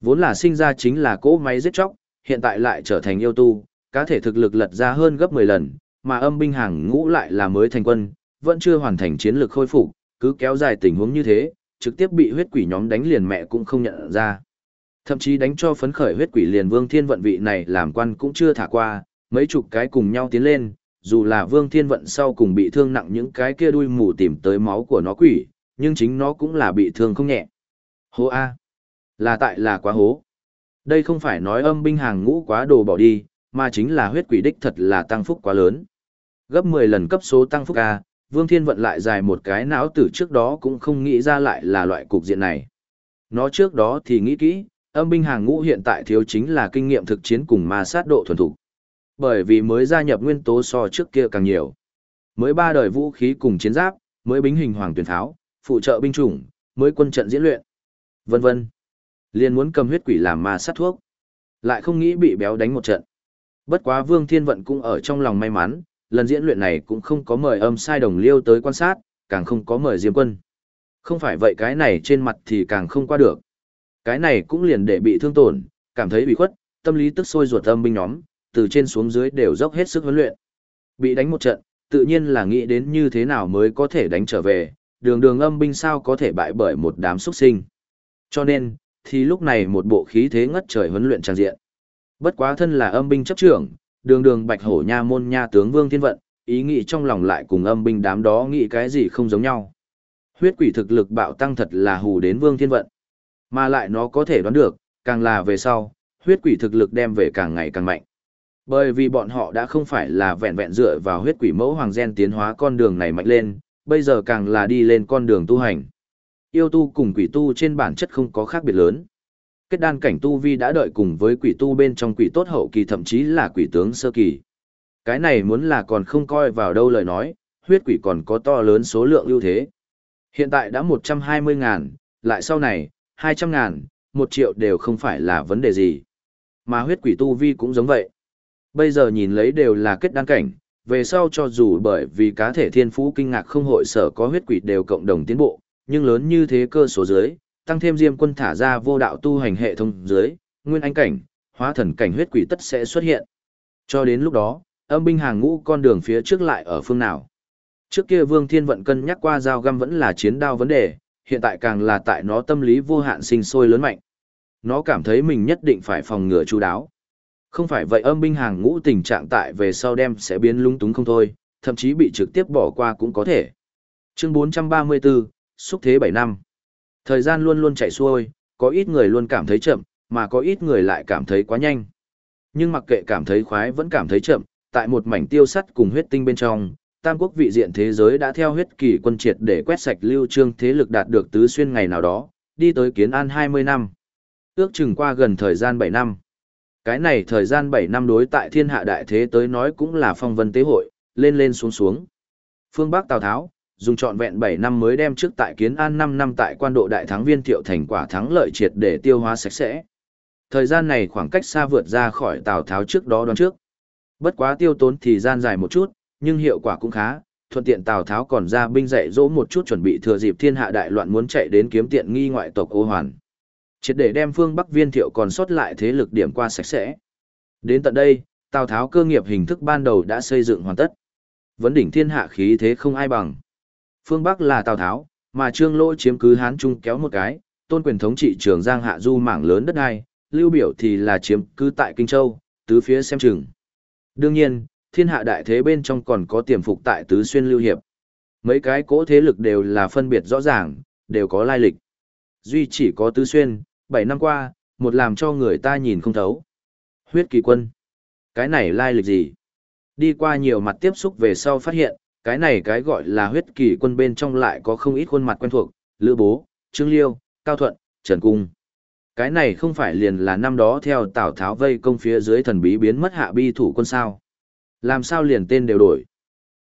Vốn là sinh ra chính là cỗ máy giết chóc, hiện tại lại trở thành yêu tu, cá thể thực lực lật ra hơn gấp 10 lần, mà âm binh hàng ngũ lại là mới thành quân, vẫn chưa hoàn thành chiến lược khôi phục, cứ kéo dài tình huống như thế, trực tiếp bị huyết quỷ nhóm đánh liền mẹ cũng không nhận ra. Thậm chí đánh cho phấn khởi huyết quỷ liền Vương Thiên Vận vị này làm quan cũng chưa thả qua, mấy chục cái cùng nhau tiến lên, dù là Vương Thiên Vận sau cùng bị thương nặng những cái kia đuôi mù tìm tới máu của nó quỷ, nhưng chính nó cũng là bị thương không nhẹ. Hố A. Là tại là quá hố. Đây không phải nói âm binh hàng ngũ quá đồ bỏ đi, mà chính là huyết quỷ đích thật là tăng phúc quá lớn. Gấp 10 lần cấp số tăng phúc A, Vương Thiên Vận lại dài một cái não tử trước đó cũng không nghĩ ra lại là loại cục diện này. Nó trước đó thì nghĩ kỹ, âm binh hàng ngũ hiện tại thiếu chính là kinh nghiệm thực chiến cùng ma sát độ thuần thục. Bởi vì mới gia nhập nguyên tố so trước kia càng nhiều. Mới ba đời vũ khí cùng chiến giáp, mới bính hình hoàng tuyển tháo, phụ trợ binh chủng, mới quân trận diễn luyện, vân vân. Liên muốn cầm huyết quỷ làm ma sát thuốc, lại không nghĩ bị béo đánh một trận. Bất quá Vương Thiên Vận cũng ở trong lòng may mắn, lần diễn luyện này cũng không có mời âm sai đồng liêu tới quan sát, càng không có mời Diêm Quân. Không phải vậy cái này trên mặt thì càng không qua được. Cái này cũng liền để bị thương tổn, cảm thấy bị khuất, tâm lý tức sôi ruột âm binh nhóm, từ trên xuống dưới đều dốc hết sức huấn luyện. Bị đánh một trận, tự nhiên là nghĩ đến như thế nào mới có thể đánh trở về, đường đường âm binh sao có thể bại bởi một đám xuất sinh. Cho nên, thì lúc này một bộ khí thế ngất trời huấn luyện trang diện. Bất quá thân là âm binh chấp trưởng, đường đường bạch hổ nha môn nha tướng Vương Thiên Vận, ý nghĩ trong lòng lại cùng âm binh đám đó nghĩ cái gì không giống nhau. Huyết quỷ thực lực bạo tăng thật là hù đến Vương Thiên Vận. Mà lại nó có thể đoán được, càng là về sau, huyết quỷ thực lực đem về càng ngày càng mạnh. Bởi vì bọn họ đã không phải là vẹn vẹn dựa vào huyết quỷ mẫu hoàng gen tiến hóa con đường này mạnh lên, bây giờ càng là đi lên con đường tu hành. Yêu tu cùng quỷ tu trên bản chất không có khác biệt lớn. Kết đan cảnh tu vi đã đợi cùng với quỷ tu bên trong quỷ tốt hậu kỳ thậm chí là quỷ tướng sơ kỳ. Cái này muốn là còn không coi vào đâu lời nói, huyết quỷ còn có to lớn số lượng ưu thế. Hiện tại đã 120 ngàn, lại sau này, 200 ngàn, một triệu đều không phải là vấn đề gì. Mà huyết quỷ tu vi cũng giống vậy. Bây giờ nhìn lấy đều là kết đan cảnh, về sau cho dù bởi vì cá thể thiên phú kinh ngạc không hội sở có huyết quỷ đều cộng đồng tiến bộ, nhưng lớn như thế cơ số dưới, tăng thêm diêm quân thả ra vô đạo tu hành hệ thống dưới, nguyên anh cảnh, hóa thần cảnh huyết quỷ tất sẽ xuất hiện. Cho đến lúc đó, âm binh hàng ngũ con đường phía trước lại ở phương nào. Trước kia Vương Thiên Vận cân nhắc qua dao găm vẫn là chiến đao vấn đề, hiện tại càng là tại nó tâm lý vô hạn sinh sôi lớn mạnh. Nó cảm thấy mình nhất định phải phòng ngừa chú đáo. Không phải vậy âm binh hàng ngũ tình trạng tại về sau đem sẽ biến lung túng không thôi, thậm chí bị trực tiếp bỏ qua cũng có thể. Chương 434, xúc thế 7 năm. Thời gian luôn luôn chạy xuôi, có ít người luôn cảm thấy chậm, mà có ít người lại cảm thấy quá nhanh. Nhưng mặc kệ cảm thấy khoái vẫn cảm thấy chậm, tại một mảnh tiêu sắt cùng huyết tinh bên trong, tam quốc vị diện thế giới đã theo huyết kỳ quân triệt để quét sạch lưu trương thế lực đạt được tứ xuyên ngày nào đó, đi tới kiến an 20 năm. Ước chừng qua gần thời gian 7 năm. Cái này thời gian 7 năm đối tại thiên hạ đại thế tới nói cũng là phong vân tế hội, lên lên xuống xuống. Phương Bắc Tào Tháo, dùng trọn vẹn 7 năm mới đem trước tại kiến an 5 năm tại quan độ đại thắng viên thiệu thành quả thắng lợi triệt để tiêu hóa sạch sẽ. Thời gian này khoảng cách xa vượt ra khỏi Tào Tháo trước đó đoán trước. Bất quá tiêu tốn thì gian dài một chút, nhưng hiệu quả cũng khá, thuận tiện Tào Tháo còn ra binh dạy dỗ một chút chuẩn bị thừa dịp thiên hạ đại loạn muốn chạy đến kiếm tiện nghi ngoại tộc ô hoàn. Triệt để đem phương Bắc viên thiệu còn sót lại thế lực điểm qua sạch sẽ. Đến tận đây, Tào Tháo cơ nghiệp hình thức ban đầu đã xây dựng hoàn tất. Vấn đỉnh thiên hạ khí thế không ai bằng. Phương Bắc là Tào Tháo, mà Trương Lỗ chiếm cứ Hán Trung kéo một cái, tôn quyền thống trị trường Giang Hạ Du mảng lớn đất đai, Lưu Biểu thì là chiếm cứ tại Kinh Châu, tứ phía xem chừng. Đương nhiên, thiên hạ đại thế bên trong còn có tiềm phục tại tứ xuyên lưu hiệp. Mấy cái cỗ thế lực đều là phân biệt rõ ràng, đều có lai lịch. Duy chỉ có tứ xuyên, bảy năm qua, một làm cho người ta nhìn không thấu. Huyết kỳ quân. Cái này lai lịch gì? Đi qua nhiều mặt tiếp xúc về sau phát hiện, cái này cái gọi là huyết kỳ quân bên trong lại có không ít khuôn mặt quen thuộc, Lữ Bố, Trương Liêu, Cao Thuận, Trần Cung. Cái này không phải liền là năm đó theo Tào Tháo vây công phía dưới thần bí biến mất hạ bi thủ quân sao. Làm sao liền tên đều đổi.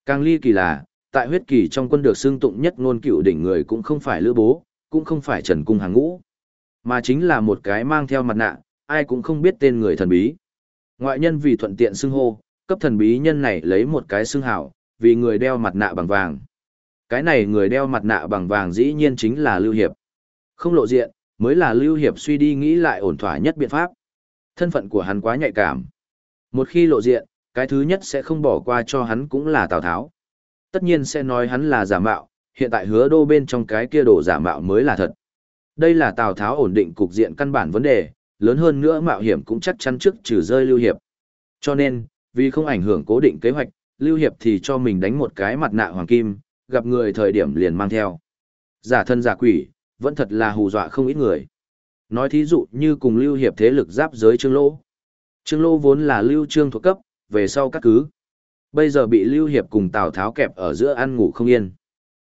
Càng ly kỳ là, tại huyết kỳ trong quân được xưng tụng nhất ngôn cựu đỉnh người cũng không phải Lữ Bố, cũng không phải Trần Cung hàng ngũ, mà chính là một cái mang theo mặt nạ, ai cũng không biết tên người thần bí. Ngoại nhân vì thuận tiện xưng hô, cấp thần bí nhân này lấy một cái xưng hảo, vì người đeo mặt nạ bằng vàng. Cái này người đeo mặt nạ bằng vàng dĩ nhiên chính là Lưu Hiệp. Không lộ diện, mới là Lưu Hiệp suy đi nghĩ lại ổn thỏa nhất biện pháp. Thân phận của hắn quá nhạy cảm. Một khi lộ diện, cái thứ nhất sẽ không bỏ qua cho hắn cũng là Tào Tháo. Tất nhiên sẽ nói hắn là giả mạo, hiện tại hứa đô bên trong cái kia đổ giả mạo mới là thật. Đây là Tào Tháo ổn định cục diện căn bản vấn đề, lớn hơn nữa mạo hiểm cũng chắc chắn trước trừ rơi Lưu Hiệp. Cho nên, vì không ảnh hưởng cố định kế hoạch, Lưu Hiệp thì cho mình đánh một cái mặt nạ hoàng kim, gặp người thời điểm liền mang theo. Giả thân giả quỷ, vẫn thật là hù dọa không ít người. Nói thí dụ như cùng Lưu Hiệp thế lực giáp giới Trương Lô. Trương Lô vốn là Lưu Trương thuộc cấp, về sau các cứ. Bây giờ bị Lưu Hiệp cùng Tào Tháo kẹp ở giữa ăn ngủ không yên.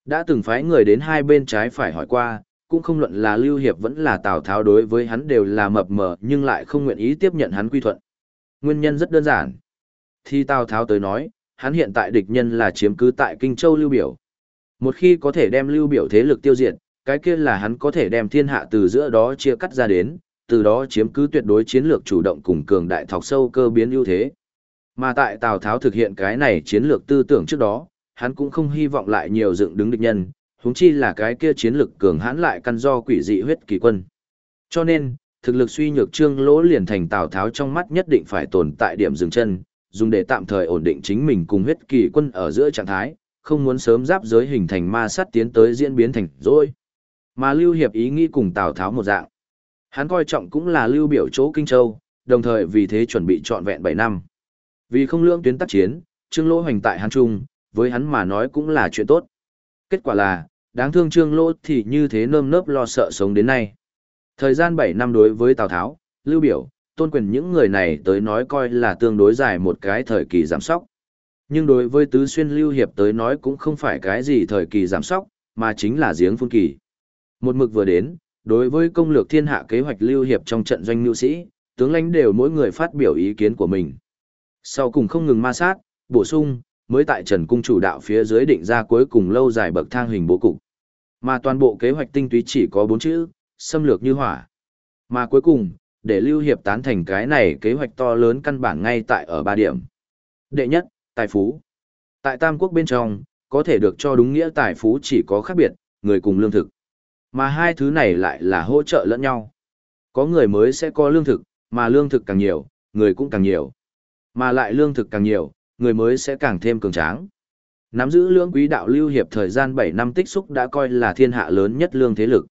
Đã từng phái người đến hai bên trái phải hỏi qua, cũng không luận là Lưu Hiệp vẫn là Tào Tháo đối với hắn đều là mập mờ nhưng lại không nguyện ý tiếp nhận hắn quy thuận. Nguyên nhân rất đơn giản. Thì Tào Tháo tới nói, hắn hiện tại địch nhân là chiếm cứ tại Kinh Châu Lưu Biểu. Một khi có thể đem Lưu Biểu thế lực tiêu diệt, cái kia là hắn có thể đem thiên hạ từ giữa đó chia cắt ra đến, từ đó chiếm cứ tuyệt đối chiến lược chủ động cùng cường đại thọc sâu cơ biến ưu thế. Mà tại Tào Tháo thực hiện cái này chiến lược tư tưởng trước đó, hắn cũng không hy vọng lại nhiều dựng đứng địch nhân, huống chi là cái kia chiến lược cường hãn lại căn do quỷ dị huyết kỳ quân. Cho nên, thực lực suy nhược trương lỗ liền thành Tào Tháo trong mắt nhất định phải tồn tại điểm dừng chân, dùng để tạm thời ổn định chính mình cùng huyết kỳ quân ở giữa trạng thái, không muốn sớm giáp giới hình thành ma sát tiến tới diễn biến thành rồi. Mà Lưu Hiệp ý nghĩ cùng Tào Tháo một dạng. Hắn coi trọng cũng là Lưu biểu chỗ Kinh Châu, đồng thời vì thế chuẩn bị trọn vẹn 7 năm. Vì không lưỡng tuyến tác chiến, Trương Lỗ hoành tại Hán Trung, với hắn mà nói cũng là chuyện tốt. Kết quả là, đáng thương trương lỗ thì như thế nơm nớp lo sợ sống đến nay. Thời gian 7 năm đối với Tào Tháo, Lưu Biểu, tôn quyền những người này tới nói coi là tương đối dài một cái thời kỳ giảm sóc. Nhưng đối với Tứ Xuyên Lưu Hiệp tới nói cũng không phải cái gì thời kỳ giảm sóc, mà chính là giếng phun kỳ. Một mực vừa đến, đối với công lược thiên hạ kế hoạch Lưu Hiệp trong trận doanh nữ sĩ, tướng lãnh đều mỗi người phát biểu ý kiến của mình. Sau cùng không ngừng ma sát, bổ sung, mới tại Trần Cung chủ đạo phía dưới định ra cuối cùng lâu dài bậc thang hình bố cục. Mà toàn bộ kế hoạch tinh túy chỉ có bốn chữ, xâm lược như hỏa. Mà cuối cùng, để Lưu Hiệp tán thành cái này kế hoạch to lớn căn bản ngay tại ở ba điểm. Đệ nhất, tài phú. Tại Tam Quốc bên trong, có thể được cho đúng nghĩa tài phú chỉ có khác biệt, người cùng lương thực. Mà hai thứ này lại là hỗ trợ lẫn nhau. Có người mới sẽ có lương thực, mà lương thực càng nhiều, người cũng càng nhiều. Mà lại lương thực càng nhiều, người mới sẽ càng thêm cường tráng. Nắm giữ lưỡng quý đạo lưu hiệp thời gian 7 năm tích xúc đã coi là thiên hạ lớn nhất lương thế lực.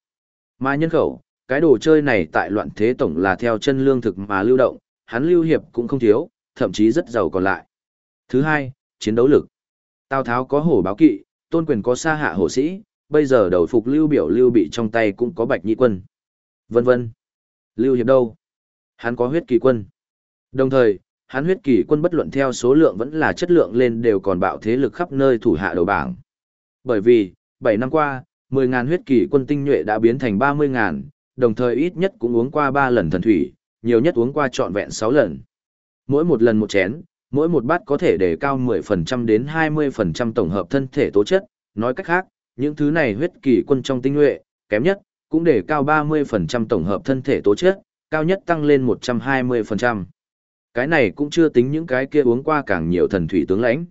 Mà nhân khẩu, cái đồ chơi này tại loạn thế tổng là theo chân lương thực mà lưu động, hắn lưu hiệp cũng không thiếu, thậm chí rất giàu còn lại. Thứ hai, chiến đấu lực. Tào Tháo có hổ báo kỵ, tôn quyền có sa hạ hổ sĩ, bây giờ đầu phục lưu biểu lưu bị trong tay cũng có bạch nhị quân. Vân vân. Lưu hiệp đâu? Hắn có huyết kỳ quân. Đồng thời, hắn huyết kỳ quân bất luận theo số lượng vẫn là chất lượng lên đều còn bạo thế lực khắp nơi thủ hạ đầu bảng. Bởi vì, 7 năm qua, 10.000 huyết kỳ quân tinh nhuệ đã biến thành 30.000, đồng thời ít nhất cũng uống qua 3 lần thần thủy, nhiều nhất uống qua trọn vẹn 6 lần. Mỗi một lần một chén, mỗi một bát có thể để cao 10% đến 20% tổng hợp thân thể tố chất, nói cách khác, những thứ này huyết kỳ quân trong tinh nhuệ, kém nhất, cũng để cao 30% tổng hợp thân thể tố chất, cao nhất tăng lên 120%. Cái này cũng chưa tính những cái kia uống qua càng nhiều thần thủy tướng lãnh.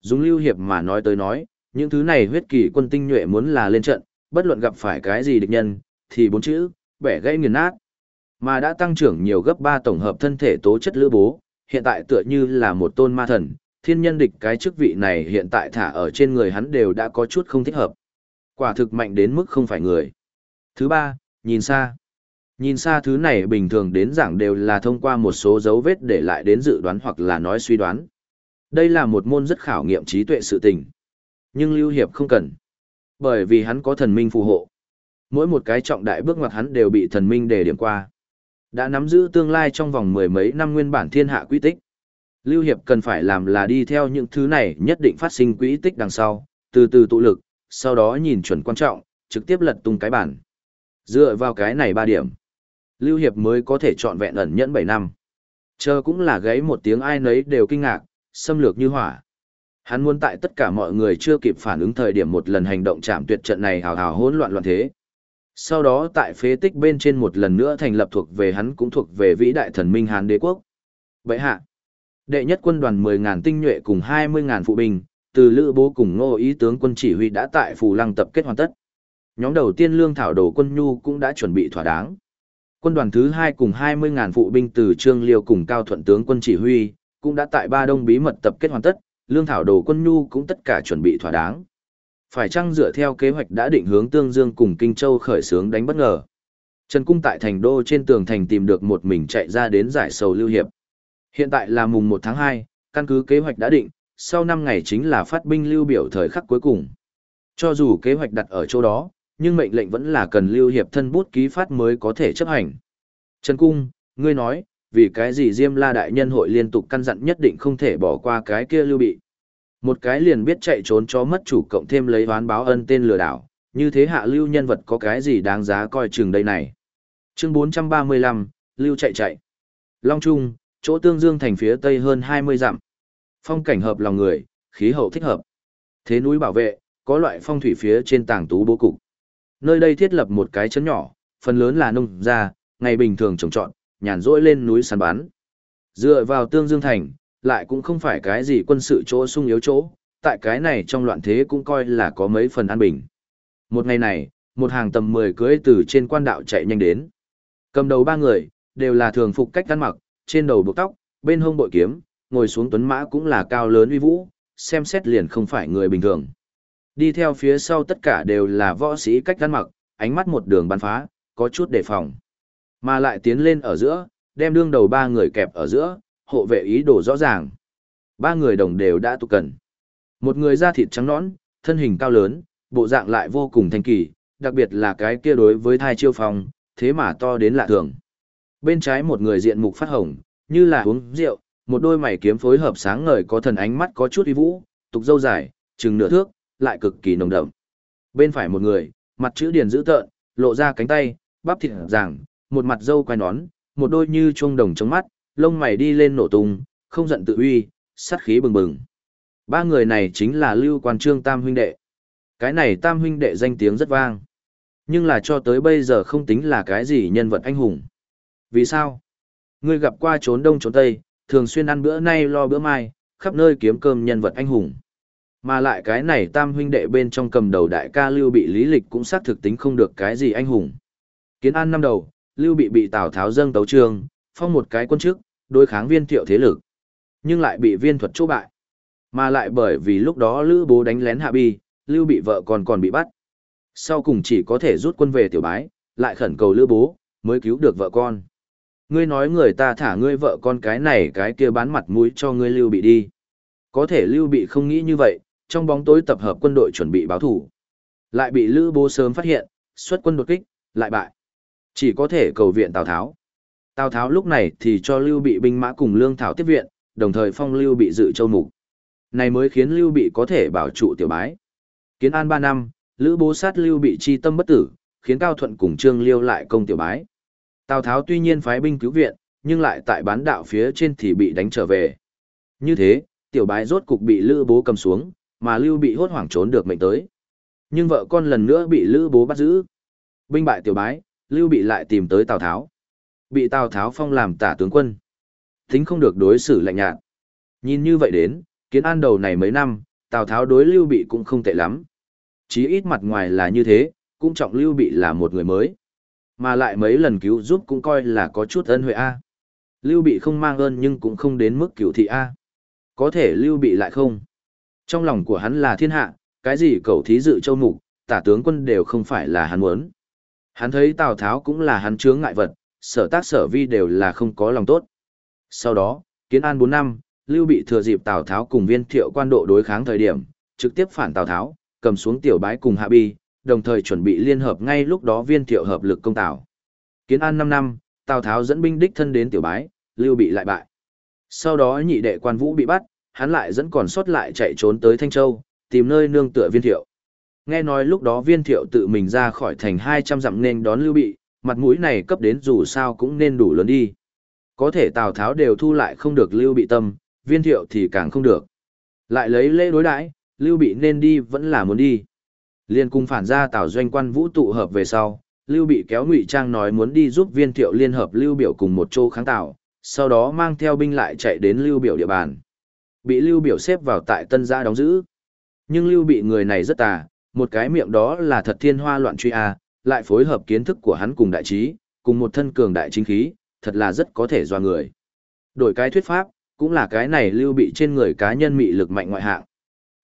Dùng lưu hiệp mà nói tới nói, những thứ này huyết kỳ quân tinh nhuệ muốn là lên trận, bất luận gặp phải cái gì địch nhân, thì bốn chữ, bẻ gãy nghiền nát. Mà đã tăng trưởng nhiều gấp 3 tổng hợp thân thể tố chất lữ bố, hiện tại tựa như là một tôn ma thần, thiên nhân địch cái chức vị này hiện tại thả ở trên người hắn đều đã có chút không thích hợp. Quả thực mạnh đến mức không phải người. Thứ ba, nhìn xa. Nhìn xa thứ này bình thường đến giảng đều là thông qua một số dấu vết để lại đến dự đoán hoặc là nói suy đoán. Đây là một môn rất khảo nghiệm trí tuệ sự tình. Nhưng Lưu Hiệp không cần. Bởi vì hắn có thần minh phù hộ. Mỗi một cái trọng đại bước ngoặt hắn đều bị thần minh đề điểm qua. Đã nắm giữ tương lai trong vòng mười mấy năm nguyên bản thiên hạ quy tích. Lưu Hiệp cần phải làm là đi theo những thứ này nhất định phát sinh quỹ tích đằng sau, từ từ tụ lực, sau đó nhìn chuẩn quan trọng, trực tiếp lật tung cái bản. Dựa vào cái này ba điểm, Lưu Hiệp mới có thể chọn vẹn ẩn nhẫn 7 năm. Chờ cũng là gáy một tiếng ai nấy đều kinh ngạc, xâm lược như hỏa. Hắn muốn tại tất cả mọi người chưa kịp phản ứng thời điểm một lần hành động chạm tuyệt trận này hào hào hỗn loạn loạn thế. Sau đó tại phế tích bên trên một lần nữa thành lập thuộc về hắn cũng thuộc về vĩ đại thần minh Hán đế quốc. Vậy hạ, đệ nhất quân đoàn 10.000 tinh nhuệ cùng 20.000 phụ binh, từ lữ bố cùng ngô ý tướng quân chỉ huy đã tại phù lăng tập kết hoàn tất. Nhóm đầu tiên lương thảo đồ quân nhu cũng đã chuẩn bị thỏa đáng. Quân đoàn thứ hai cùng 20.000 phụ binh từ Trương Liêu cùng Cao Thuận tướng quân chỉ huy, cũng đã tại Ba Đông bí mật tập kết hoàn tất, lương thảo đồ quân nhu cũng tất cả chuẩn bị thỏa đáng. Phải chăng dựa theo kế hoạch đã định hướng Tương Dương cùng Kinh Châu khởi xướng đánh bất ngờ. Trần Cung tại thành đô trên tường thành tìm được một mình chạy ra đến giải sầu lưu hiệp. Hiện tại là mùng 1 tháng 2, căn cứ kế hoạch đã định, sau 5 ngày chính là phát binh lưu biểu thời khắc cuối cùng. Cho dù kế hoạch đặt ở chỗ đó, nhưng mệnh lệnh vẫn là cần lưu hiệp thân bút ký phát mới có thể chấp hành. Trần Cung, ngươi nói, vì cái gì Diêm La Đại Nhân hội liên tục căn dặn nhất định không thể bỏ qua cái kia lưu bị. Một cái liền biết chạy trốn cho mất chủ cộng thêm lấy oán báo ân tên lừa đảo, như thế hạ lưu nhân vật có cái gì đáng giá coi chừng đây này. Chương 435, Lưu chạy chạy. Long Trung, chỗ tương dương thành phía tây hơn 20 dặm. Phong cảnh hợp lòng người, khí hậu thích hợp. Thế núi bảo vệ, có loại phong thủy phía trên tảng tú bố cục. Nơi đây thiết lập một cái chấn nhỏ, phần lớn là nông gia, ngày bình thường trồng trọt, nhàn rỗi lên núi săn bắn. Dựa vào tương dương thành, lại cũng không phải cái gì quân sự chỗ sung yếu chỗ, tại cái này trong loạn thế cũng coi là có mấy phần an bình. Một ngày này, một hàng tầm 10 cưới từ trên quan đạo chạy nhanh đến. Cầm đầu ba người, đều là thường phục cách ăn mặc, trên đầu buộc tóc, bên hông bội kiếm, ngồi xuống tuấn mã cũng là cao lớn uy vũ, xem xét liền không phải người bình thường. Đi theo phía sau tất cả đều là võ sĩ cách ăn mặc, ánh mắt một đường bắn phá, có chút đề phòng. Mà lại tiến lên ở giữa, đem đương đầu ba người kẹp ở giữa, hộ vệ ý đồ rõ ràng. Ba người đồng đều đã tụ cần. Một người da thịt trắng nõn, thân hình cao lớn, bộ dạng lại vô cùng thanh kỳ, đặc biệt là cái kia đối với thai chiêu phòng, thế mà to đến lạ thường. Bên trái một người diện mục phát hồng, như là uống rượu, một đôi mày kiếm phối hợp sáng ngời có thần ánh mắt có chút uy vũ, tục dâu dài, chừng nửa thước, lại cực kỳ nồng đậm. Bên phải một người, mặt chữ điền dữ tợn, lộ ra cánh tay, bắp thịt ràng, một mặt dâu quai nón, một đôi như chuông đồng trong mắt, lông mày đi lên nổ tung, không giận tự uy, sát khí bừng bừng. Ba người này chính là Lưu Quan Trương Tam huynh đệ. Cái này Tam huynh đệ danh tiếng rất vang. Nhưng là cho tới bây giờ không tính là cái gì nhân vật anh hùng. Vì sao? Ngươi gặp qua trốn đông trốn tây, thường xuyên ăn bữa nay lo bữa mai, khắp nơi kiếm cơm nhân vật anh hùng. Mà lại cái này tam huynh đệ bên trong cầm đầu đại ca Lưu Bị lý lịch cũng xác thực tính không được cái gì anh hùng. Kiến an năm đầu, Lưu Bị bị Tào Tháo dâng tấu trường, phong một cái quân chức, đối kháng viên thiệu thế lực. Nhưng lại bị viên thuật chỗ bại. Mà lại bởi vì lúc đó Lữ bố đánh lén hạ bi, Lưu Bị vợ còn còn bị bắt. Sau cùng chỉ có thể rút quân về tiểu bái, lại khẩn cầu Lữ bố, mới cứu được vợ con. Ngươi nói người ta thả ngươi vợ con cái này cái kia bán mặt mũi cho ngươi Lưu Bị đi. Có thể Lưu Bị không nghĩ như vậy, trong bóng tối tập hợp quân đội chuẩn bị báo thủ. Lại bị Lữ Bố sớm phát hiện, xuất quân đột kích, lại bại. Chỉ có thể cầu viện Tào Tháo. Tào Tháo lúc này thì cho Lưu Bị binh mã cùng lương thảo tiếp viện, đồng thời phong Lưu Bị dự châu mục. Này mới khiến Lưu Bị có thể bảo trụ tiểu bái. Kiến an 3 năm, Lữ Bố sát Lưu Bị chi tâm bất tử, khiến Cao Thuận cùng Trương Liêu lại công tiểu bái. Tào Tháo tuy nhiên phái binh cứu viện, nhưng lại tại bán đạo phía trên thì bị đánh trở về. Như thế, tiểu bái rốt cục bị Lữ Bố cầm xuống, mà Lưu bị hốt hoảng trốn được mệnh tới. Nhưng vợ con lần nữa bị Lữ bố bắt giữ. Binh bại tiểu bái, Lưu bị lại tìm tới Tào Tháo. Bị Tào Tháo phong làm tả tướng quân. Tính không được đối xử lạnh nhạt. Nhìn như vậy đến, kiến an đầu này mấy năm, Tào Tháo đối Lưu bị cũng không tệ lắm. Chí ít mặt ngoài là như thế, cũng trọng Lưu bị là một người mới. Mà lại mấy lần cứu giúp cũng coi là có chút ân huệ A. Lưu bị không mang ơn nhưng cũng không đến mức cửu thị A. Có thể Lưu bị lại không. Trong lòng của hắn là thiên hạ, cái gì cầu thí dự châu mục, tả tướng quân đều không phải là hắn muốn. Hắn thấy Tào Tháo cũng là hắn chướng ngại vật, sở tác sở vi đều là không có lòng tốt. Sau đó, kiến an 4 năm, Lưu bị thừa dịp Tào Tháo cùng viên thiệu quan độ đối kháng thời điểm, trực tiếp phản Tào Tháo, cầm xuống tiểu bái cùng hạ bi, đồng thời chuẩn bị liên hợp ngay lúc đó viên thiệu hợp lực công Tào. Kiến an 5 năm, Tào Tháo dẫn binh đích thân đến tiểu bái, Lưu bị lại bại. Sau đó nhị đệ quan vũ bị bắt, hắn lại dẫn còn sót lại chạy trốn tới Thanh Châu, tìm nơi nương tựa viên thiệu. Nghe nói lúc đó viên thiệu tự mình ra khỏi thành 200 dặm nên đón lưu bị, mặt mũi này cấp đến dù sao cũng nên đủ lớn đi. Có thể Tào Tháo đều thu lại không được lưu bị tâm, viên thiệu thì càng không được. Lại lấy lễ đối đãi, lưu bị nên đi vẫn là muốn đi. Liên cung phản ra Tào doanh quan vũ tụ hợp về sau, lưu bị kéo ngụy trang nói muốn đi giúp viên thiệu liên hợp lưu biểu cùng một chỗ kháng Tào, sau đó mang theo binh lại chạy đến lưu biểu địa bàn bị lưu biểu xếp vào tại tân gia đóng giữ. Nhưng lưu bị người này rất tà, một cái miệng đó là thật thiên hoa loạn truy a, lại phối hợp kiến thức của hắn cùng đại trí, cùng một thân cường đại chính khí, thật là rất có thể doa người. Đổi cái thuyết pháp, cũng là cái này lưu bị trên người cá nhân mị lực mạnh ngoại hạng.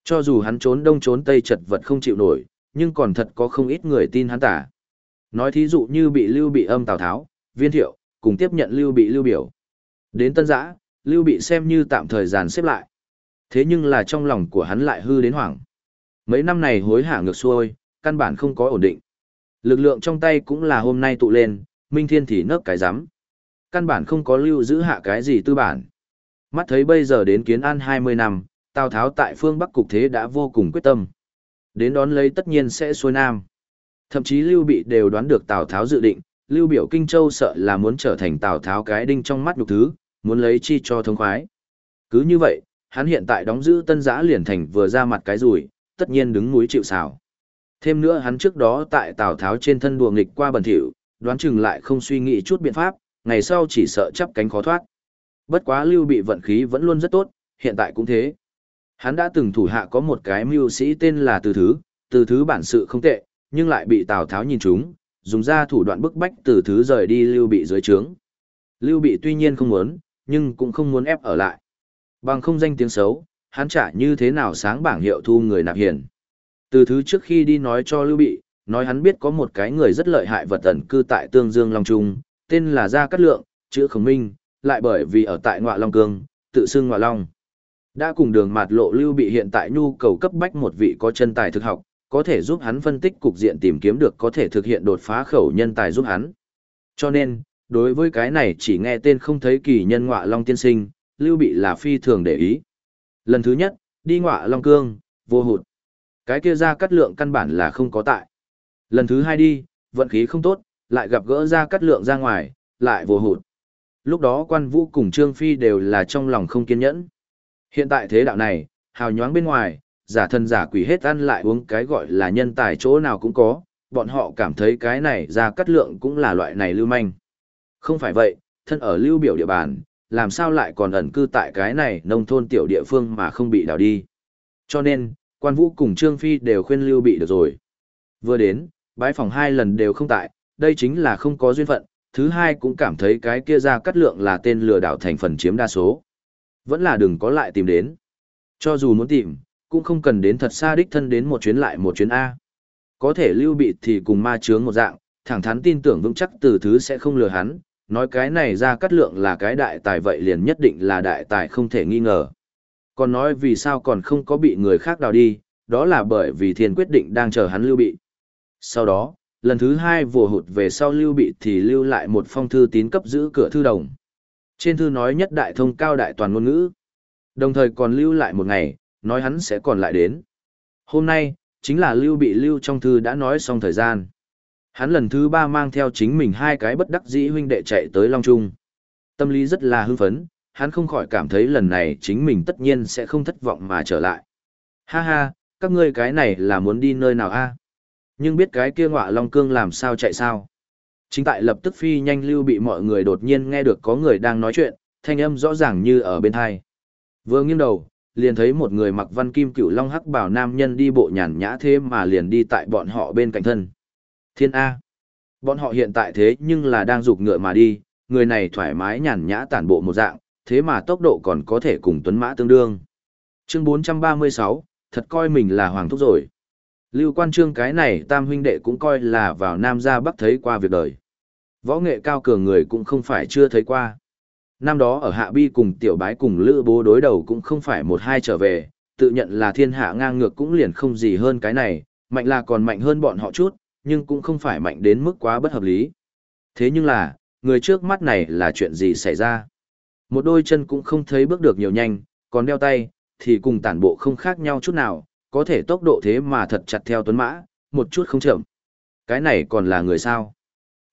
Cho dù hắn trốn đông trốn tây chật vật không chịu nổi, nhưng còn thật có không ít người tin hắn tả. Nói thí dụ như bị lưu bị âm Tào Tháo, viên thiệu, cùng tiếp nhận lưu bị lưu biểu. Đến tân giã, lưu bị xem như tạm thời gian xếp lại. Thế nhưng là trong lòng của hắn lại hư đến hoảng. Mấy năm này hối hả ngược xuôi, căn bản không có ổn định. Lực lượng trong tay cũng là hôm nay tụ lên, Minh Thiên thì nấc cái rắm Căn bản không có lưu giữ hạ cái gì tư bản. Mắt thấy bây giờ đến kiến an 20 năm, Tào Tháo tại phương Bắc cục thế đã vô cùng quyết tâm. Đến đón lấy tất nhiên sẽ xuôi nam. Thậm chí Lưu Bị đều đoán được Tào Tháo dự định, Lưu Biểu Kinh Châu sợ là muốn trở thành Tào Tháo cái đinh trong mắt nhục thứ, muốn lấy chi cho thông khoái. Cứ như vậy, hắn hiện tại đóng giữ tân giã liền thành vừa ra mặt cái rủi, tất nhiên đứng núi chịu xào. Thêm nữa hắn trước đó tại Tào Tháo trên thân đùa nghịch qua bẩn thỉu, đoán chừng lại không suy nghĩ chút biện pháp, ngày sau chỉ sợ chắp cánh khó thoát. Bất quá Lưu Bị vận khí vẫn luôn rất tốt, hiện tại cũng thế. Hắn đã từng thủ hạ có một cái mưu sĩ tên là Từ Thứ, Từ Thứ bản sự không tệ, nhưng lại bị Tào Tháo nhìn trúng, dùng ra thủ đoạn bức bách Từ Thứ rời đi Lưu Bị dưới trướng. Lưu Bị tuy nhiên không muốn, nhưng cũng không muốn ép ở lại. Bằng không danh tiếng xấu, hắn trả như thế nào sáng bảng hiệu thu người nạp hiền. Từ thứ trước khi đi nói cho Lưu Bị, nói hắn biết có một cái người rất lợi hại vật tẩn cư tại Tương Dương Long Trung, tên là Gia Cát Lượng, chữ khổng minh, lại bởi vì ở tại Ngọa Long Cương, tự xưng Ngọa Long. Đã cùng đường mạt lộ Lưu Bị hiện tại nhu cầu cấp bách một vị có chân tài thực học, có thể giúp hắn phân tích cục diện tìm kiếm được có thể thực hiện đột phá khẩu nhân tài giúp hắn. Cho nên, đối với cái này chỉ nghe tên không thấy kỳ nhân ngọa long tiên sinh, Lưu Bị là phi thường để ý. Lần thứ nhất, đi ngọa long cương, vô hụt. Cái kia ra cắt lượng căn bản là không có tại. Lần thứ hai đi, vận khí không tốt, lại gặp gỡ ra cắt lượng ra ngoài, lại vô hụt. Lúc đó quan vũ cùng Trương Phi đều là trong lòng không kiên nhẫn. Hiện tại thế đạo này, hào nhoáng bên ngoài, giả thân giả quỷ hết ăn lại uống cái gọi là nhân tài chỗ nào cũng có, bọn họ cảm thấy cái này ra cắt lượng cũng là loại này lưu manh. Không phải vậy, thân ở lưu biểu địa bàn, làm sao lại còn ẩn cư tại cái này nông thôn tiểu địa phương mà không bị đào đi. Cho nên, quan vũ cùng Trương Phi đều khuyên lưu bị được rồi. Vừa đến, bái phòng hai lần đều không tại, đây chính là không có duyên phận, thứ hai cũng cảm thấy cái kia ra cắt lượng là tên lừa đảo thành phần chiếm đa số. Vẫn là đừng có lại tìm đến. Cho dù muốn tìm, cũng không cần đến thật xa đích thân đến một chuyến lại một chuyến A. Có thể lưu bị thì cùng ma chướng một dạng, thẳng thắn tin tưởng vững chắc từ thứ sẽ không lừa hắn, nói cái này ra cắt lượng là cái đại tài vậy liền nhất định là đại tài không thể nghi ngờ. Còn nói vì sao còn không có bị người khác đào đi, đó là bởi vì thiên quyết định đang chờ hắn lưu bị. Sau đó, lần thứ hai vừa hụt về sau lưu bị thì lưu lại một phong thư tín cấp giữ cửa thư đồng. Trên thư nói nhất đại thông cao đại toàn ngôn ngữ. Đồng thời còn lưu lại một ngày, nói hắn sẽ còn lại đến. Hôm nay, chính là lưu bị lưu trong thư đã nói xong thời gian. Hắn lần thứ ba mang theo chính mình hai cái bất đắc dĩ huynh đệ chạy tới Long Trung. Tâm lý rất là hưng phấn, hắn không khỏi cảm thấy lần này chính mình tất nhiên sẽ không thất vọng mà trở lại. Ha ha, các ngươi cái này là muốn đi nơi nào a? Nhưng biết cái kia ngọa Long Cương làm sao chạy sao? Chính tại lập tức phi nhanh lưu bị mọi người đột nhiên nghe được có người đang nói chuyện, thanh âm rõ ràng như ở bên hai. Vừa nghiêng đầu, liền thấy một người mặc văn kim cửu long hắc bảo nam nhân đi bộ nhàn nhã thế mà liền đi tại bọn họ bên cạnh thân. Thiên A. Bọn họ hiện tại thế nhưng là đang rục ngựa mà đi, người này thoải mái nhàn nhã tản bộ một dạng, thế mà tốc độ còn có thể cùng tuấn mã tương đương. Chương 436, thật coi mình là hoàng thúc rồi. Lưu quan trương cái này tam huynh đệ cũng coi là vào Nam gia Bắc thấy qua việc đời. Võ nghệ cao cường người cũng không phải chưa thấy qua. Năm đó ở Hạ Bi cùng tiểu bái cùng Lữ bố đối đầu cũng không phải một hai trở về, tự nhận là thiên hạ ngang ngược cũng liền không gì hơn cái này, mạnh là còn mạnh hơn bọn họ chút, nhưng cũng không phải mạnh đến mức quá bất hợp lý. Thế nhưng là, người trước mắt này là chuyện gì xảy ra? Một đôi chân cũng không thấy bước được nhiều nhanh, còn đeo tay, thì cùng tản bộ không khác nhau chút nào, có thể tốc độ thế mà thật chặt theo tuấn mã, một chút không chậm. Cái này còn là người sao?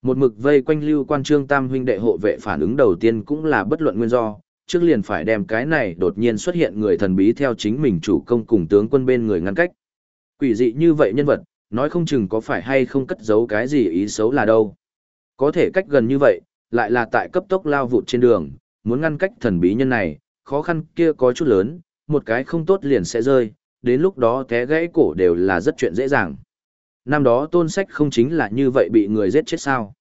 Một mực vây quanh lưu quan trương tam huynh đệ hộ vệ phản ứng đầu tiên cũng là bất luận nguyên do, trước liền phải đem cái này đột nhiên xuất hiện người thần bí theo chính mình chủ công cùng tướng quân bên người ngăn cách. Quỷ dị như vậy nhân vật, nói không chừng có phải hay không cất giấu cái gì ý xấu là đâu. Có thể cách gần như vậy, lại là tại cấp tốc lao vụt trên đường, muốn ngăn cách thần bí nhân này, khó khăn kia có chút lớn, một cái không tốt liền sẽ rơi, đến lúc đó té gãy cổ đều là rất chuyện dễ dàng. Năm đó tôn sách không chính là như vậy bị người giết chết sao.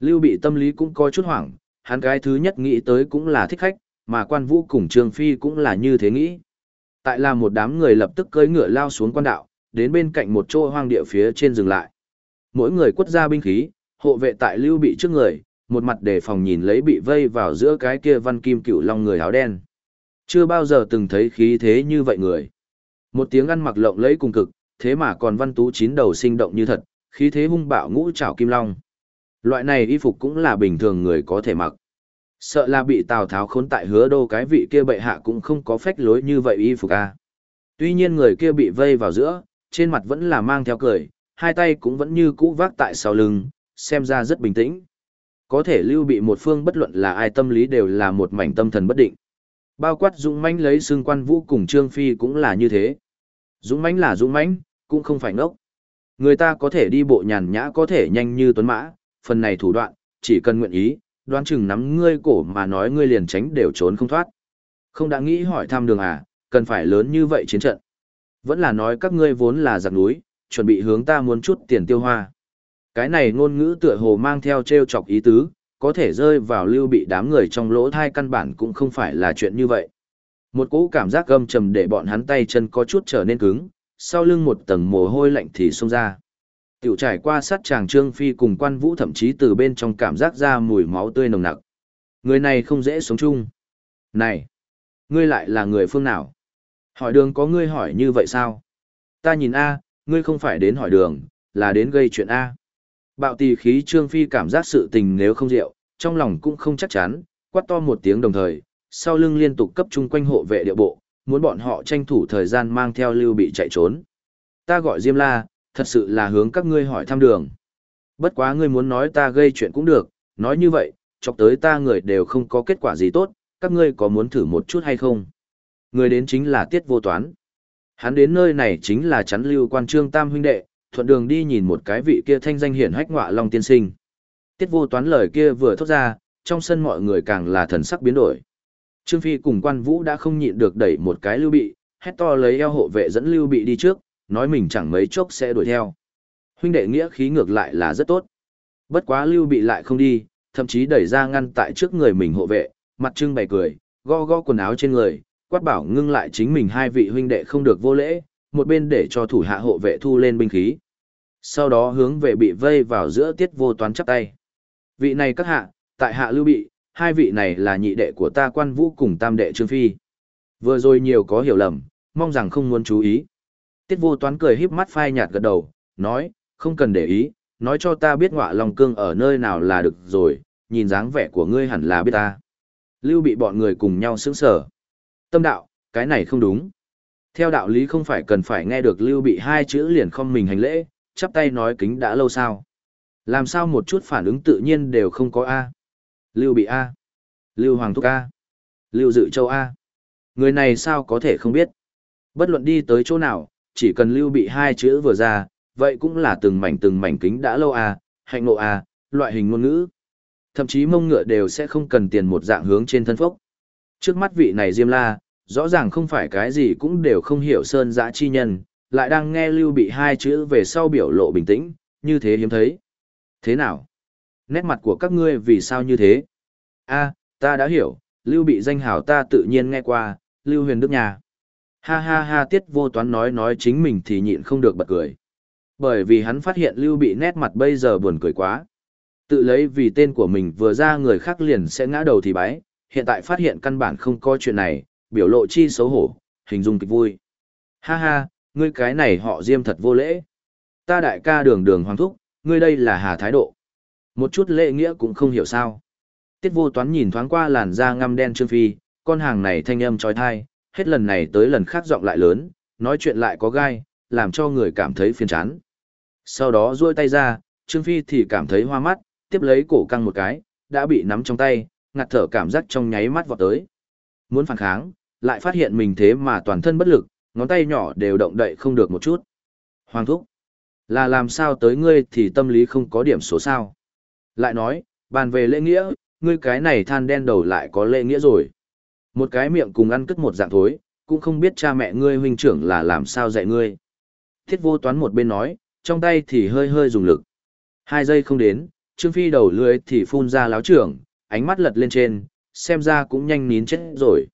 Lưu bị tâm lý cũng có chút hoảng, hắn cái thứ nhất nghĩ tới cũng là thích khách, mà quan vũ cùng Trương Phi cũng là như thế nghĩ. Tại là một đám người lập tức cưỡi ngựa lao xuống quan đạo, đến bên cạnh một chỗ hoang địa phía trên dừng lại. Mỗi người quất ra binh khí, hộ vệ tại lưu bị trước người, một mặt đề phòng nhìn lấy bị vây vào giữa cái kia văn kim cựu long người áo đen. Chưa bao giờ từng thấy khí thế như vậy người. Một tiếng ăn mặc lộng lẫy cùng cực, thế mà còn văn tú chín đầu sinh động như thật, khí thế hung bạo ngũ trảo kim long. Loại này y phục cũng là bình thường người có thể mặc. Sợ là bị Tào Tháo khốn tại hứa đô cái vị kia bệ hạ cũng không có phách lối như vậy y phục a. Tuy nhiên người kia bị vây vào giữa, trên mặt vẫn là mang theo cười, hai tay cũng vẫn như cũ vác tại sau lưng, xem ra rất bình tĩnh. Có thể lưu bị một phương bất luận là ai tâm lý đều là một mảnh tâm thần bất định. Bao quát dũng mãnh lấy xương quan vũ cùng Trương Phi cũng là như thế. Dũng mãnh là dũng mãnh, cũng không phải ngốc. Người ta có thể đi bộ nhàn nhã có thể nhanh như tuấn mã, phần này thủ đoạn, chỉ cần nguyện ý, đoán chừng nắm ngươi cổ mà nói ngươi liền tránh đều trốn không thoát. Không đã nghĩ hỏi thăm đường à, cần phải lớn như vậy chiến trận. Vẫn là nói các ngươi vốn là giặc núi, chuẩn bị hướng ta muốn chút tiền tiêu hoa. Cái này ngôn ngữ tựa hồ mang theo treo chọc ý tứ, có thể rơi vào lưu bị đám người trong lỗ thai căn bản cũng không phải là chuyện như vậy. Một cỗ cảm giác gâm trầm để bọn hắn tay chân có chút trở nên cứng, sau lưng một tầng mồ hôi lạnh thì xông ra. Tiểu trải qua sát chàng Trương Phi cùng quan vũ thậm chí từ bên trong cảm giác ra mùi máu tươi nồng nặc. Người này không dễ sống chung. Này! Ngươi lại là người phương nào? Hỏi đường có ngươi hỏi như vậy sao? Ta nhìn A, ngươi không phải đến hỏi đường, là đến gây chuyện A. Bạo tỳ khí Trương Phi cảm giác sự tình nếu không rượu, trong lòng cũng không chắc chắn, quát to một tiếng đồng thời, sau lưng liên tục cấp chung quanh hộ vệ địa bộ, muốn bọn họ tranh thủ thời gian mang theo lưu bị chạy trốn. Ta gọi Diêm La, thật sự là hướng các ngươi hỏi thăm đường. Bất quá ngươi muốn nói ta gây chuyện cũng được, nói như vậy, chọc tới ta người đều không có kết quả gì tốt, các ngươi có muốn thử một chút hay không? Người đến chính là Tiết Vô Toán. Hắn đến nơi này chính là chắn lưu quan trương tam huynh đệ, thuận đường đi nhìn một cái vị kia thanh danh hiển hách ngọa long tiên sinh. Tiết Vô Toán lời kia vừa thốt ra, trong sân mọi người càng là thần sắc biến đổi. Trương Phi cùng quan vũ đã không nhịn được đẩy một cái lưu bị, hét to lấy eo hộ vệ dẫn lưu bị đi trước, nói mình chẳng mấy chốc sẽ đuổi theo. Huynh đệ nghĩa khí ngược lại là rất tốt. Bất quá lưu bị lại không đi, thậm chí đẩy ra ngăn tại trước người mình hộ vệ, mặt trưng bày cười, go go quần áo trên người, quát bảo ngưng lại chính mình hai vị huynh đệ không được vô lễ, một bên để cho thủ hạ hộ vệ thu lên binh khí. Sau đó hướng về bị vây vào giữa tiết vô toán chắp tay. Vị này các hạ, tại hạ lưu bị, hai vị này là nhị đệ của ta quan vũ cùng tam đệ trương phi. Vừa rồi nhiều có hiểu lầm, mong rằng không muốn chú ý. Tiết vô toán cười híp mắt phai nhạt gật đầu, nói, không cần để ý, nói cho ta biết ngọa lòng cương ở nơi nào là được rồi, nhìn dáng vẻ của ngươi hẳn là biết ta. Lưu bị bọn người cùng nhau sững sở. Tâm đạo, cái này không đúng. Theo đạo lý không phải cần phải nghe được lưu bị hai chữ liền không mình hành lễ, chắp tay nói kính đã lâu sao. Làm sao một chút phản ứng tự nhiên đều không có A. Lưu bị A. Lưu Hoàng Thúc A. Lưu Dự Châu A. Người này sao có thể không biết. Bất luận đi tới chỗ nào, chỉ cần lưu bị hai chữ vừa ra, vậy cũng là từng mảnh từng mảnh kính đã lâu A, hạnh ngộ A, loại hình ngôn ngữ. Thậm chí mông ngựa đều sẽ không cần tiền một dạng hướng trên thân phốc. Trước mắt vị này Diêm La, rõ ràng không phải cái gì cũng đều không hiểu sơn giã chi nhân, lại đang nghe lưu bị hai chữ về sau biểu lộ bình tĩnh, như thế hiếm thấy. Thế nào? Nét mặt của các ngươi vì sao như thế? a ta đã hiểu, lưu bị danh hào ta tự nhiên nghe qua, lưu huyền đức nhà. Ha ha ha tiết vô toán nói nói chính mình thì nhịn không được bật cười. Bởi vì hắn phát hiện lưu bị nét mặt bây giờ buồn cười quá. Tự lấy vì tên của mình vừa ra người khác liền sẽ ngã đầu thì bái, hiện tại phát hiện căn bản không có chuyện này, biểu lộ chi xấu hổ, hình dung kịch vui. Ha ha, ngươi cái này họ diêm thật vô lễ. Ta đại ca đường đường hoàng thúc, ngươi đây là hà thái độ. Một chút lễ nghĩa cũng không hiểu sao. Tiết vô toán nhìn thoáng qua làn da ngăm đen trương phi, con hàng này thanh âm trói thai, hết lần này tới lần khác giọng lại lớn, nói chuyện lại có gai, làm cho người cảm thấy phiền chán. Sau đó duỗi tay ra, trương phi thì cảm thấy hoa mắt, tiếp lấy cổ căng một cái, đã bị nắm trong tay, ngạt thở cảm giác trong nháy mắt vọt tới. Muốn phản kháng, lại phát hiện mình thế mà toàn thân bất lực, ngón tay nhỏ đều động đậy không được một chút. Hoàng thúc, là làm sao tới ngươi thì tâm lý không có điểm số sao. Lại nói, bàn về lễ nghĩa, ngươi cái này than đen đầu lại có lễ nghĩa rồi. Một cái miệng cùng ăn cất một dạng thối, cũng không biết cha mẹ ngươi huynh trưởng là làm sao dạy ngươi. Thiết vô toán một bên nói, trong tay thì hơi hơi dùng lực. Hai giây không đến, Trương Phi đầu lưới thì phun ra láo trưởng, ánh mắt lật lên trên, xem ra cũng nhanh nín chết rồi.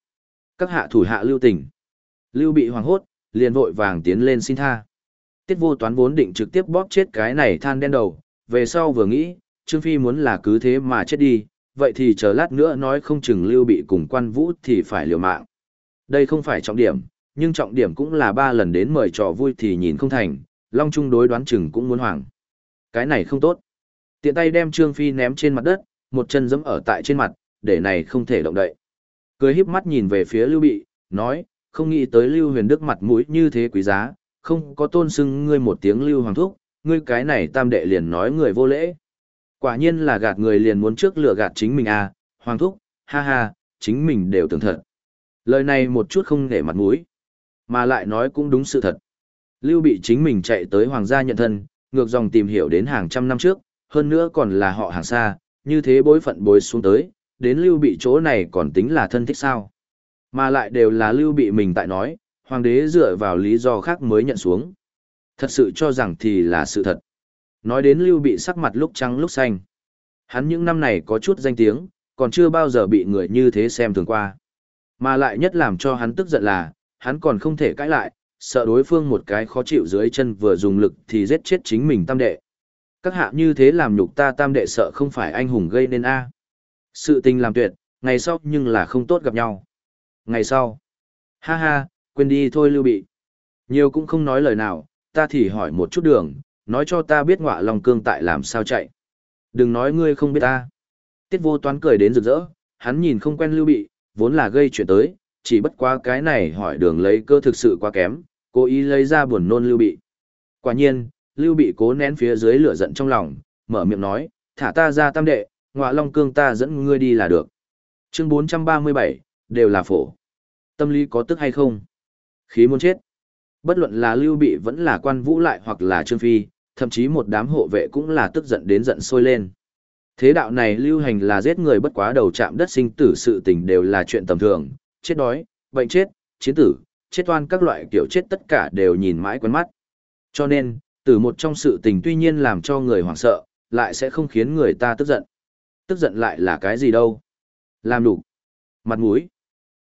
Các hạ thủ hạ lưu tình. Lưu bị hoàng hốt, liền vội vàng tiến lên xin tha. Tiết vô toán vốn định trực tiếp bóp chết cái này than đen đầu, về sau vừa nghĩ, Trương Phi muốn là cứ thế mà chết đi, vậy thì chờ lát nữa nói không chừng lưu bị cùng quan vũ thì phải liều mạng. Đây không phải trọng điểm, nhưng trọng điểm cũng là ba lần đến mời trò vui thì nhìn không thành, Long Trung đối đoán chừng cũng muốn hoảng. Cái này không tốt. Tiện tay đem Trương Phi ném trên mặt đất, một chân giẫm ở tại trên mặt, để này không thể động đậy. Cười híp mắt nhìn về phía Lưu Bị, nói, không nghĩ tới Lưu Huyền Đức mặt mũi như thế quý giá, không có tôn xưng ngươi một tiếng Lưu Hoàng Thúc, ngươi cái này tam đệ liền nói người vô lễ. Quả nhiên là gạt người liền muốn trước lừa gạt chính mình à, Hoàng Thúc, ha ha, chính mình đều tưởng thật. Lời này một chút không để mặt mũi, mà lại nói cũng đúng sự thật. Lưu Bị chính mình chạy tới Hoàng gia nhận thân, ngược dòng tìm hiểu đến hàng trăm năm trước, hơn nữa còn là họ hàng xa, như thế bối phận bối xuống tới, đến lưu bị chỗ này còn tính là thân thích sao. Mà lại đều là lưu bị mình tại nói, hoàng đế dựa vào lý do khác mới nhận xuống. Thật sự cho rằng thì là sự thật. Nói đến lưu bị sắc mặt lúc trắng lúc xanh. Hắn những năm này có chút danh tiếng, còn chưa bao giờ bị người như thế xem thường qua. Mà lại nhất làm cho hắn tức giận là, hắn còn không thể cãi lại, sợ đối phương một cái khó chịu dưới chân vừa dùng lực thì giết chết chính mình tam đệ. Các hạ như thế làm nhục ta tam đệ sợ không phải anh hùng gây nên a. Sự tình làm tuyệt, ngày sau nhưng là không tốt gặp nhau. Ngày sau. Ha ha, quên đi thôi lưu bị. Nhiều cũng không nói lời nào, ta thì hỏi một chút đường, nói cho ta biết ngọa long cương tại làm sao chạy. Đừng nói ngươi không biết ta. Tiết vô toán cười đến rực rỡ, hắn nhìn không quen lưu bị, vốn là gây chuyện tới, chỉ bất quá cái này hỏi đường lấy cơ thực sự quá kém, cố ý lấy ra buồn nôn lưu bị. Quả nhiên, lưu bị cố nén phía dưới lửa giận trong lòng, mở miệng nói, thả ta ra tam đệ, ngọa long cương ta dẫn ngươi đi là được. Chương 437, đều là phổ. Tâm lý có tức hay không? Khí muốn chết. Bất luận là lưu bị vẫn là quan vũ lại hoặc là trương phi, thậm chí một đám hộ vệ cũng là tức giận đến giận sôi lên. Thế đạo này lưu hành là giết người bất quá đầu chạm đất sinh tử sự tình đều là chuyện tầm thường, chết đói, bệnh chết, chiến tử, chết oan các loại kiểu chết tất cả đều nhìn mãi quen mắt. Cho nên, từ một trong sự tình tuy nhiên làm cho người hoảng sợ, lại sẽ không khiến người ta tức giận. Tức giận lại là cái gì đâu? Làm đủ. Mặt mũi.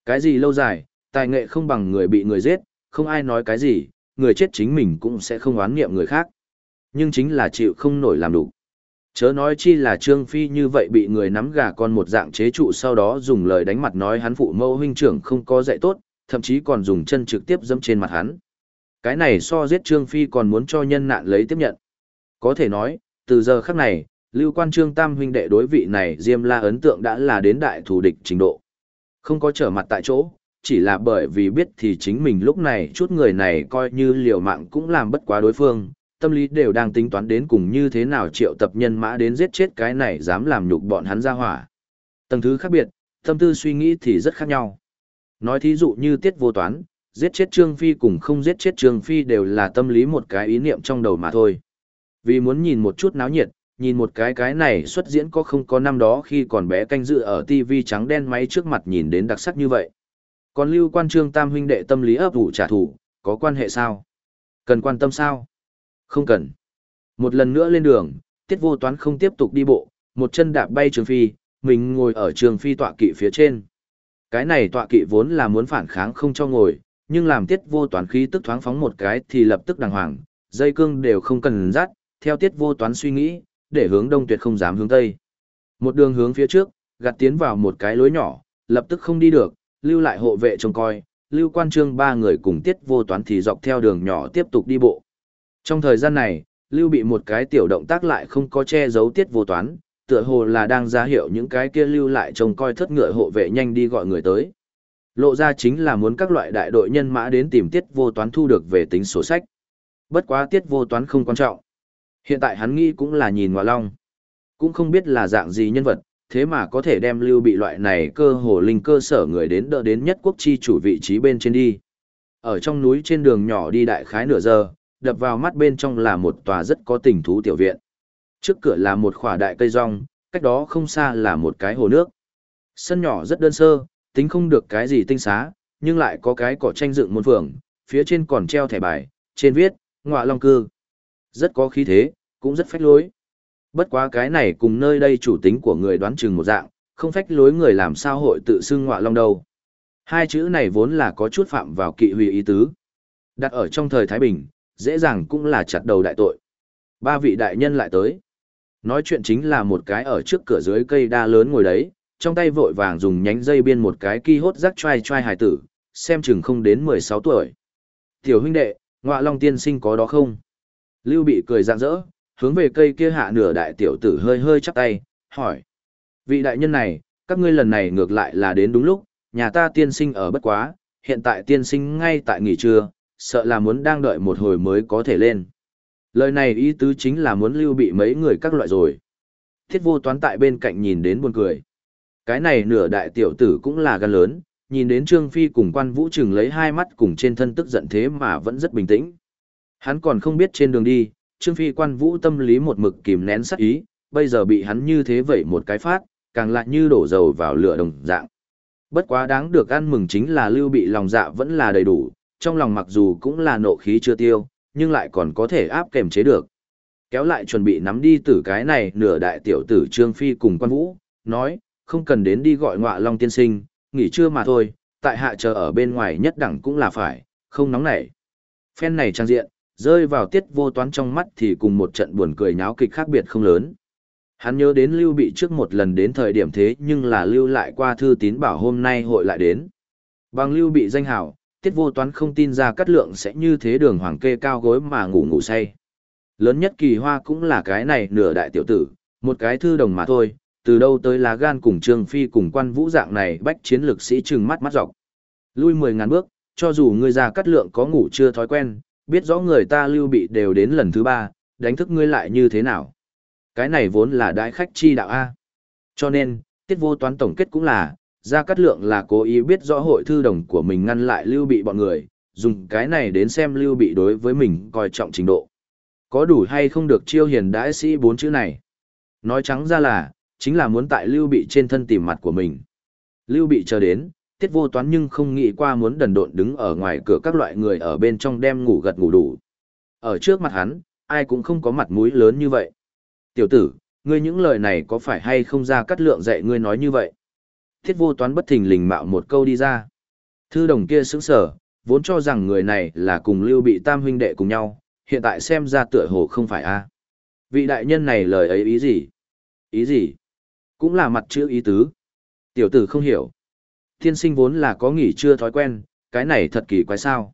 Cái gì lâu dài, tài nghệ không bằng người bị người giết, không ai nói cái gì, người chết chính mình cũng sẽ không oán nghiệm người khác. Nhưng chính là chịu không nổi làm đủ. Chớ nói chi là Trương Phi như vậy bị người nắm gà con một dạng chế trụ sau đó dùng lời đánh mặt nói hắn phụ mẫu huynh trưởng không có dạy tốt, thậm chí còn dùng chân trực tiếp dẫm trên mặt hắn. Cái này so giết Trương Phi còn muốn cho nhân nạn lấy tiếp nhận. Có thể nói, từ giờ khắc này, lưu quan Trương Tam huynh đệ đối vị này Diêm La ấn tượng đã là đến đại thù địch trình độ. Không có trở mặt tại chỗ, chỉ là bởi vì biết thì chính mình lúc này chút người này coi như liều mạng cũng làm bất quá đối phương, tâm lý đều đang tính toán đến cùng như thế nào triệu tập nhân mã đến giết chết cái này dám làm nhục bọn hắn ra hỏa. Tầng thứ khác biệt, tâm tư suy nghĩ thì rất khác nhau. Nói thí dụ như tiết vô toán, giết chết Trương Phi cùng không giết chết Trương Phi đều là tâm lý một cái ý niệm trong đầu mà thôi. Vì muốn nhìn một chút náo nhiệt, nhìn một cái cái này xuất diễn có không có năm đó khi còn bé canh dự ở TV trắng đen máy trước mặt nhìn đến đặc sắc như vậy. Còn lưu quan trương tam huynh đệ tâm lý ấp ủ trả thù, có quan hệ sao? Cần quan tâm sao? Không cần. Một lần nữa lên đường, tiết vô toán không tiếp tục đi bộ, một chân đạp bay trường phi, mình ngồi ở trường phi tọa kỵ phía trên. Cái này tọa kỵ vốn là muốn phản kháng không cho ngồi, nhưng làm tiết vô toán khí tức thoáng phóng một cái thì lập tức đàng hoàng, dây cương đều không cần dắt, theo tiết vô toán suy nghĩ, để hướng đông tuyệt không dám hướng tây. Một đường hướng phía trước, gạt tiến vào một cái lối nhỏ, lập tức không đi được, lưu lại hộ vệ trông coi, lưu quan trương ba người cùng tiết vô toán thì dọc theo đường nhỏ tiếp tục đi bộ. Trong thời gian này, lưu bị một cái tiểu động tác lại không có che giấu tiết vô toán, tựa hồ là đang ra hiệu những cái kia lưu lại trông coi thất ngựa hộ vệ nhanh đi gọi người tới. Lộ ra chính là muốn các loại đại đội nhân mã đến tìm tiết vô toán thu được về tính sổ sách. Bất quá tiết vô toán không quan trọng. Hiện tại hắn nghĩ cũng là nhìn ngọa Long. Cũng không biết là dạng gì nhân vật, thế mà có thể đem lưu bị loại này cơ hồ linh cơ sở người đến đỡ đến nhất quốc chi chủ vị trí bên trên đi. Ở trong núi trên đường nhỏ đi đại khái nửa giờ, đập vào mắt bên trong là một tòa rất có tình thú tiểu viện. Trước cửa là một khỏa đại cây rong, cách đó không xa là một cái hồ nước. Sân nhỏ rất đơn sơ, tính không được cái gì tinh xá, nhưng lại có cái cỏ tranh dựng muôn phường, phía trên còn treo thẻ bài, trên viết, ngọa long cư. Rất có khí thế, cũng rất phách lối. Bất quá cái này cùng nơi đây chủ tính của người đoán chừng một dạng, không phách lối người làm sao hội tự xưng ngọa long đâu. Hai chữ này vốn là có chút phạm vào kỵ hủy ý tứ. Đặt ở trong thời Thái Bình, dễ dàng cũng là chặt đầu đại tội. Ba vị đại nhân lại tới. Nói chuyện chính là một cái ở trước cửa dưới cây đa lớn ngồi đấy, trong tay vội vàng dùng nhánh dây biên một cái ki hốt rắc trai trai hài tử, xem chừng không đến 16 tuổi. Tiểu huynh đệ, ngọa long tiên sinh có đó không? Lưu bị cười rạng rỡ, hướng về cây kia hạ nửa đại tiểu tử hơi hơi chắp tay, hỏi. Vị đại nhân này, các ngươi lần này ngược lại là đến đúng lúc, nhà ta tiên sinh ở bất quá, hiện tại tiên sinh ngay tại nghỉ trưa, sợ là muốn đang đợi một hồi mới có thể lên. Lời này ý tứ chính là muốn lưu bị mấy người các loại rồi. Thiết vô toán tại bên cạnh nhìn đến buồn cười. Cái này nửa đại tiểu tử cũng là gan lớn, nhìn đến Trương Phi cùng quan vũ trừng lấy hai mắt cùng trên thân tức giận thế mà vẫn rất bình tĩnh. Hắn còn không biết trên đường đi, Trương Phi quan vũ tâm lý một mực kìm nén sắc ý, bây giờ bị hắn như thế vậy một cái phát, càng lại như đổ dầu vào lửa đồng dạng. Bất quá đáng được ăn mừng chính là lưu bị lòng dạ vẫn là đầy đủ, trong lòng mặc dù cũng là nộ khí chưa tiêu, nhưng lại còn có thể áp kềm chế được. Kéo lại chuẩn bị nắm đi tử cái này nửa đại tiểu tử Trương Phi cùng quan vũ, nói, không cần đến đi gọi ngọa long tiên sinh, nghỉ trưa mà thôi, tại hạ chờ ở bên ngoài nhất đẳng cũng là phải, không nóng nảy. Phen này trang diện, rơi vào tiết vô toán trong mắt thì cùng một trận buồn cười nháo kịch khác biệt không lớn. Hắn nhớ đến lưu bị trước một lần đến thời điểm thế nhưng là lưu lại qua thư tín bảo hôm nay hội lại đến. Bằng lưu bị danh hảo, tiết vô toán không tin ra cắt lượng sẽ như thế đường hoàng kê cao gối mà ngủ ngủ say. Lớn nhất kỳ hoa cũng là cái này nửa đại tiểu tử, một cái thư đồng mà thôi, từ đâu tới lá gan cùng Trương Phi cùng quan vũ dạng này bách chiến lực sĩ trừng mắt mắt dọc. Lui mười ngàn bước, cho dù ngươi ra cắt lượng có ngủ chưa thói quen, biết rõ người ta lưu bị đều đến lần thứ ba, đánh thức ngươi lại như thế nào. Cái này vốn là đại khách chi đạo A. Cho nên, tiết vô toán tổng kết cũng là, gia cát lượng là cố ý biết rõ hội thư đồng của mình ngăn lại lưu bị bọn người, dùng cái này đến xem lưu bị đối với mình coi trọng trình độ. Có đủ hay không được chiêu hiền đãi sĩ bốn chữ này. Nói trắng ra là, chính là muốn tại lưu bị trên thân tìm mặt của mình. Lưu bị chờ đến, tiết vô toán nhưng không nghĩ qua muốn đần độn đứng ở ngoài cửa các loại người ở bên trong đem ngủ gật ngủ đủ. Ở trước mặt hắn, ai cũng không có mặt mũi lớn như vậy. Tiểu tử, ngươi những lời này có phải hay không ra cắt lượng dạy ngươi nói như vậy? Thiết vô toán bất thình lình mạo một câu đi ra. Thư đồng kia sững sở, vốn cho rằng người này là cùng lưu bị tam huynh đệ cùng nhau, hiện tại xem ra tựa hồ không phải a. À. Vị đại nhân này lời ấy ý gì? Ý gì? Cũng là mặt chữ ý tứ. Tiểu tử không hiểu. Thiên sinh vốn là có nghỉ chưa thói quen, cái này thật kỳ quái sao.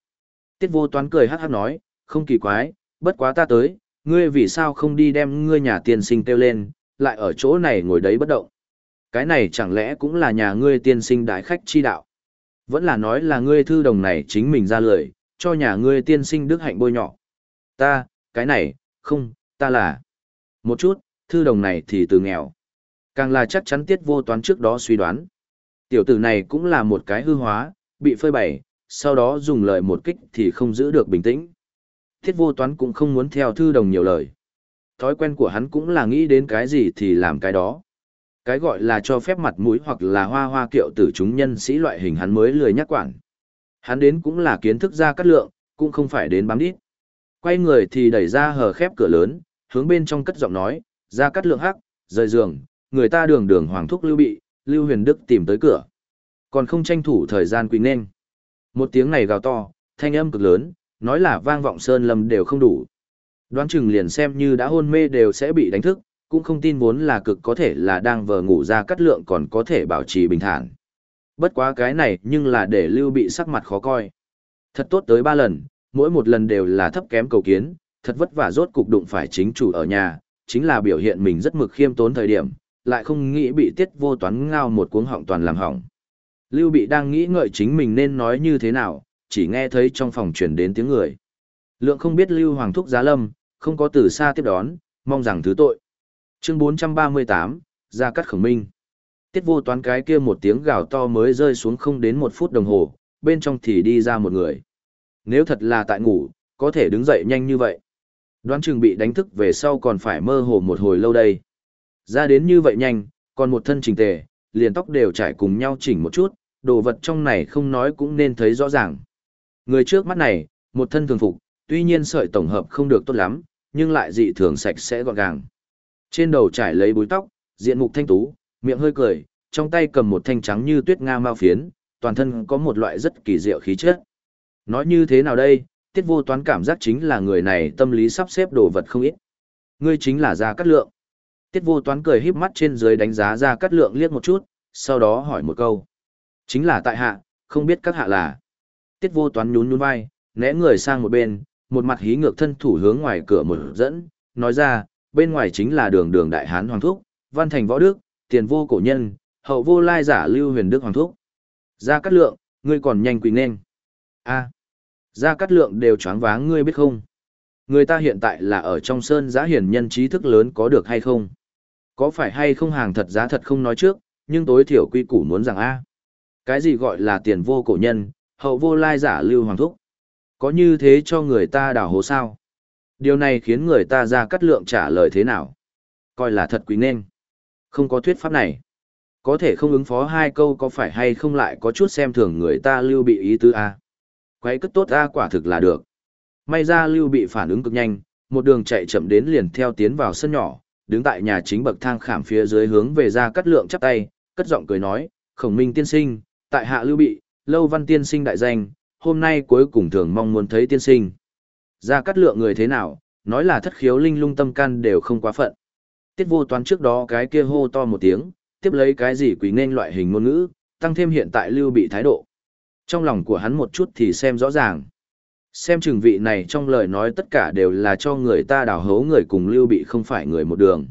Tiết vô toán cười hát hát nói, không kỳ quái, bất quá ta tới, ngươi vì sao không đi đem ngươi nhà tiên sinh kêu lên, lại ở chỗ này ngồi đấy bất động. Cái này chẳng lẽ cũng là nhà ngươi tiên sinh đại khách chi đạo. Vẫn là nói là ngươi thư đồng này chính mình ra lời, cho nhà ngươi tiên sinh đức hạnh bôi nhọ. Ta, cái này, không, ta là. Một chút, thư đồng này thì từ nghèo. Càng là chắc chắn tiết vô toán trước đó suy đoán. Tiểu tử này cũng là một cái hư hóa, bị phơi bày, sau đó dùng lời một kích thì không giữ được bình tĩnh. Thiết vô toán cũng không muốn theo thư đồng nhiều lời. Thói quen của hắn cũng là nghĩ đến cái gì thì làm cái đó. Cái gọi là cho phép mặt mũi hoặc là hoa hoa kiệu tử chúng nhân sĩ loại hình hắn mới lười nhắc quản. Hắn đến cũng là kiến thức ra cắt lượng, cũng không phải đến bám đít. Quay người thì đẩy ra hờ khép cửa lớn, hướng bên trong cất giọng nói, ra cắt lượng hắc, rời giường, người ta đường đường hoàng thúc lưu bị, lưu huyền đức tìm tới cửa. Còn không tranh thủ thời gian quỳ nên. Một tiếng này gào to, thanh âm cực lớn, nói là vang vọng sơn lâm đều không đủ. Đoán chừng liền xem như đã hôn mê đều sẽ bị đánh thức, cũng không tin vốn là cực có thể là đang vờ ngủ ra cắt lượng còn có thể bảo trì bình thản. Bất quá cái này nhưng là để lưu bị sắc mặt khó coi. Thật tốt tới ba lần, mỗi một lần đều là thấp kém cầu kiến, thật vất vả rốt cục đụng phải chính chủ ở nhà, chính là biểu hiện mình rất mực khiêm tốn thời điểm, lại không nghĩ bị tiết vô toán ngao một cuống họng toàn làm hỏng. Lưu bị đang nghĩ ngợi chính mình nên nói như thế nào, chỉ nghe thấy trong phòng truyền đến tiếng người. Lượng không biết Lưu Hoàng Thúc Giá Lâm, không có từ xa tiếp đón, mong rằng thứ tội. Chương 438, Gia Cắt Khổng Minh. Tiết vô toán cái kia một tiếng gào to mới rơi xuống không đến một phút đồng hồ, bên trong thì đi ra một người. Nếu thật là tại ngủ, có thể đứng dậy nhanh như vậy. Đoán chừng bị đánh thức về sau còn phải mơ hồ một hồi lâu đây. Ra đến như vậy nhanh, còn một thân chỉnh tề, liền tóc đều trải cùng nhau chỉnh một chút, đồ vật trong này không nói cũng nên thấy rõ ràng. Người trước mắt này, một thân thường phục, tuy nhiên sợi tổng hợp không được tốt lắm, nhưng lại dị thường sạch sẽ gọn gàng. Trên đầu trải lấy búi tóc, diện mục thanh tú, miệng hơi cười, trong tay cầm một thanh trắng như tuyết nga mao phiến, toàn thân có một loại rất kỳ diệu khí chất. Nói như thế nào đây, tiết vô toán cảm giác chính là người này tâm lý sắp xếp đồ vật không ít. Ngươi chính là Gia Cát Lượng. Tiết vô toán cười híp mắt trên dưới đánh giá ra Cát Lượng liếc một chút, sau đó hỏi một câu. Chính là tại hạ, không biết các hạ là. Tiết vô toán nhún nhún vai, né người sang một bên, một mặt hí ngược thân thủ hướng ngoài cửa một dẫn, nói ra, bên ngoài chính là đường đường đại hán hoàng thúc, văn thành võ đức, tiền vô cổ nhân, hậu vô lai giả lưu huyền đức hoàng thúc. Ra Cát Lượng, ngươi còn nhanh quỳ nên. A. Ra Cát Lượng đều choáng váng ngươi biết không? Người ta hiện tại là ở trong sơn giá hiển nhân trí thức lớn có được hay không? Có phải hay không hàng thật giá thật không nói trước, nhưng tối thiểu quy củ muốn rằng A. Cái gì gọi là tiền vô cổ nhân, hậu vô lai giả lưu hoàng thúc. Có như thế cho người ta đào hố sao? Điều này khiến người ta ra cắt lượng trả lời thế nào? Coi là thật quý nên. Không có thuyết pháp này. Có thể không ứng phó hai câu có phải hay không lại có chút xem thường người ta lưu bị ý tứ A. Quấy cất tốt A quả thực là được. May ra lưu bị phản ứng cực nhanh, một đường chạy chậm đến liền theo tiến vào sân nhỏ, đứng tại nhà chính bậc thang khảm phía dưới hướng về ra cắt lượng chắp tay, cất giọng cười nói, khổng minh tiên sinh, tại hạ lưu bị, lâu văn tiên sinh đại danh, hôm nay cuối cùng thường mong muốn thấy tiên sinh. Ra cắt lượng người thế nào, nói là thất khiếu linh lung tâm can đều không quá phận. Tiết vô toán trước đó cái kia hô to một tiếng, tiếp lấy cái gì quỷ nên loại hình ngôn ngữ, tăng thêm hiện tại lưu bị thái độ. Trong lòng của hắn một chút thì xem rõ ràng. Xem chừng vị này trong lời nói tất cả đều là cho người ta đào hấu người cùng Lưu Bị không phải người một đường.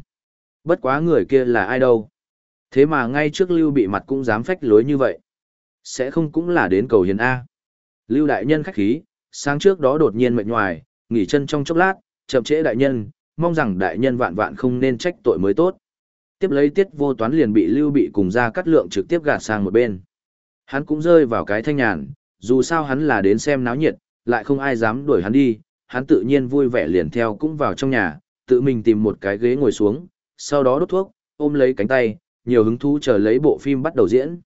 Bất quá người kia là ai đâu. Thế mà ngay trước Lưu Bị mặt cũng dám phách lối như vậy. Sẽ không cũng là đến cầu hiền A. Lưu Đại Nhân khách khí, sáng trước đó đột nhiên mệt nhoài, nghỉ chân trong chốc lát, chậm trễ Đại Nhân, mong rằng Đại Nhân vạn vạn không nên trách tội mới tốt. Tiếp lấy tiết vô toán liền bị Lưu Bị cùng ra cắt lượng trực tiếp gạt sang một bên. Hắn cũng rơi vào cái thanh nhàn, dù sao hắn là đến xem náo nhiệt, lại không ai dám đuổi hắn đi, hắn tự nhiên vui vẻ liền theo cũng vào trong nhà, tự mình tìm một cái ghế ngồi xuống, sau đó đốt thuốc, ôm lấy cánh tay, nhiều hứng thú chờ lấy bộ phim bắt đầu diễn.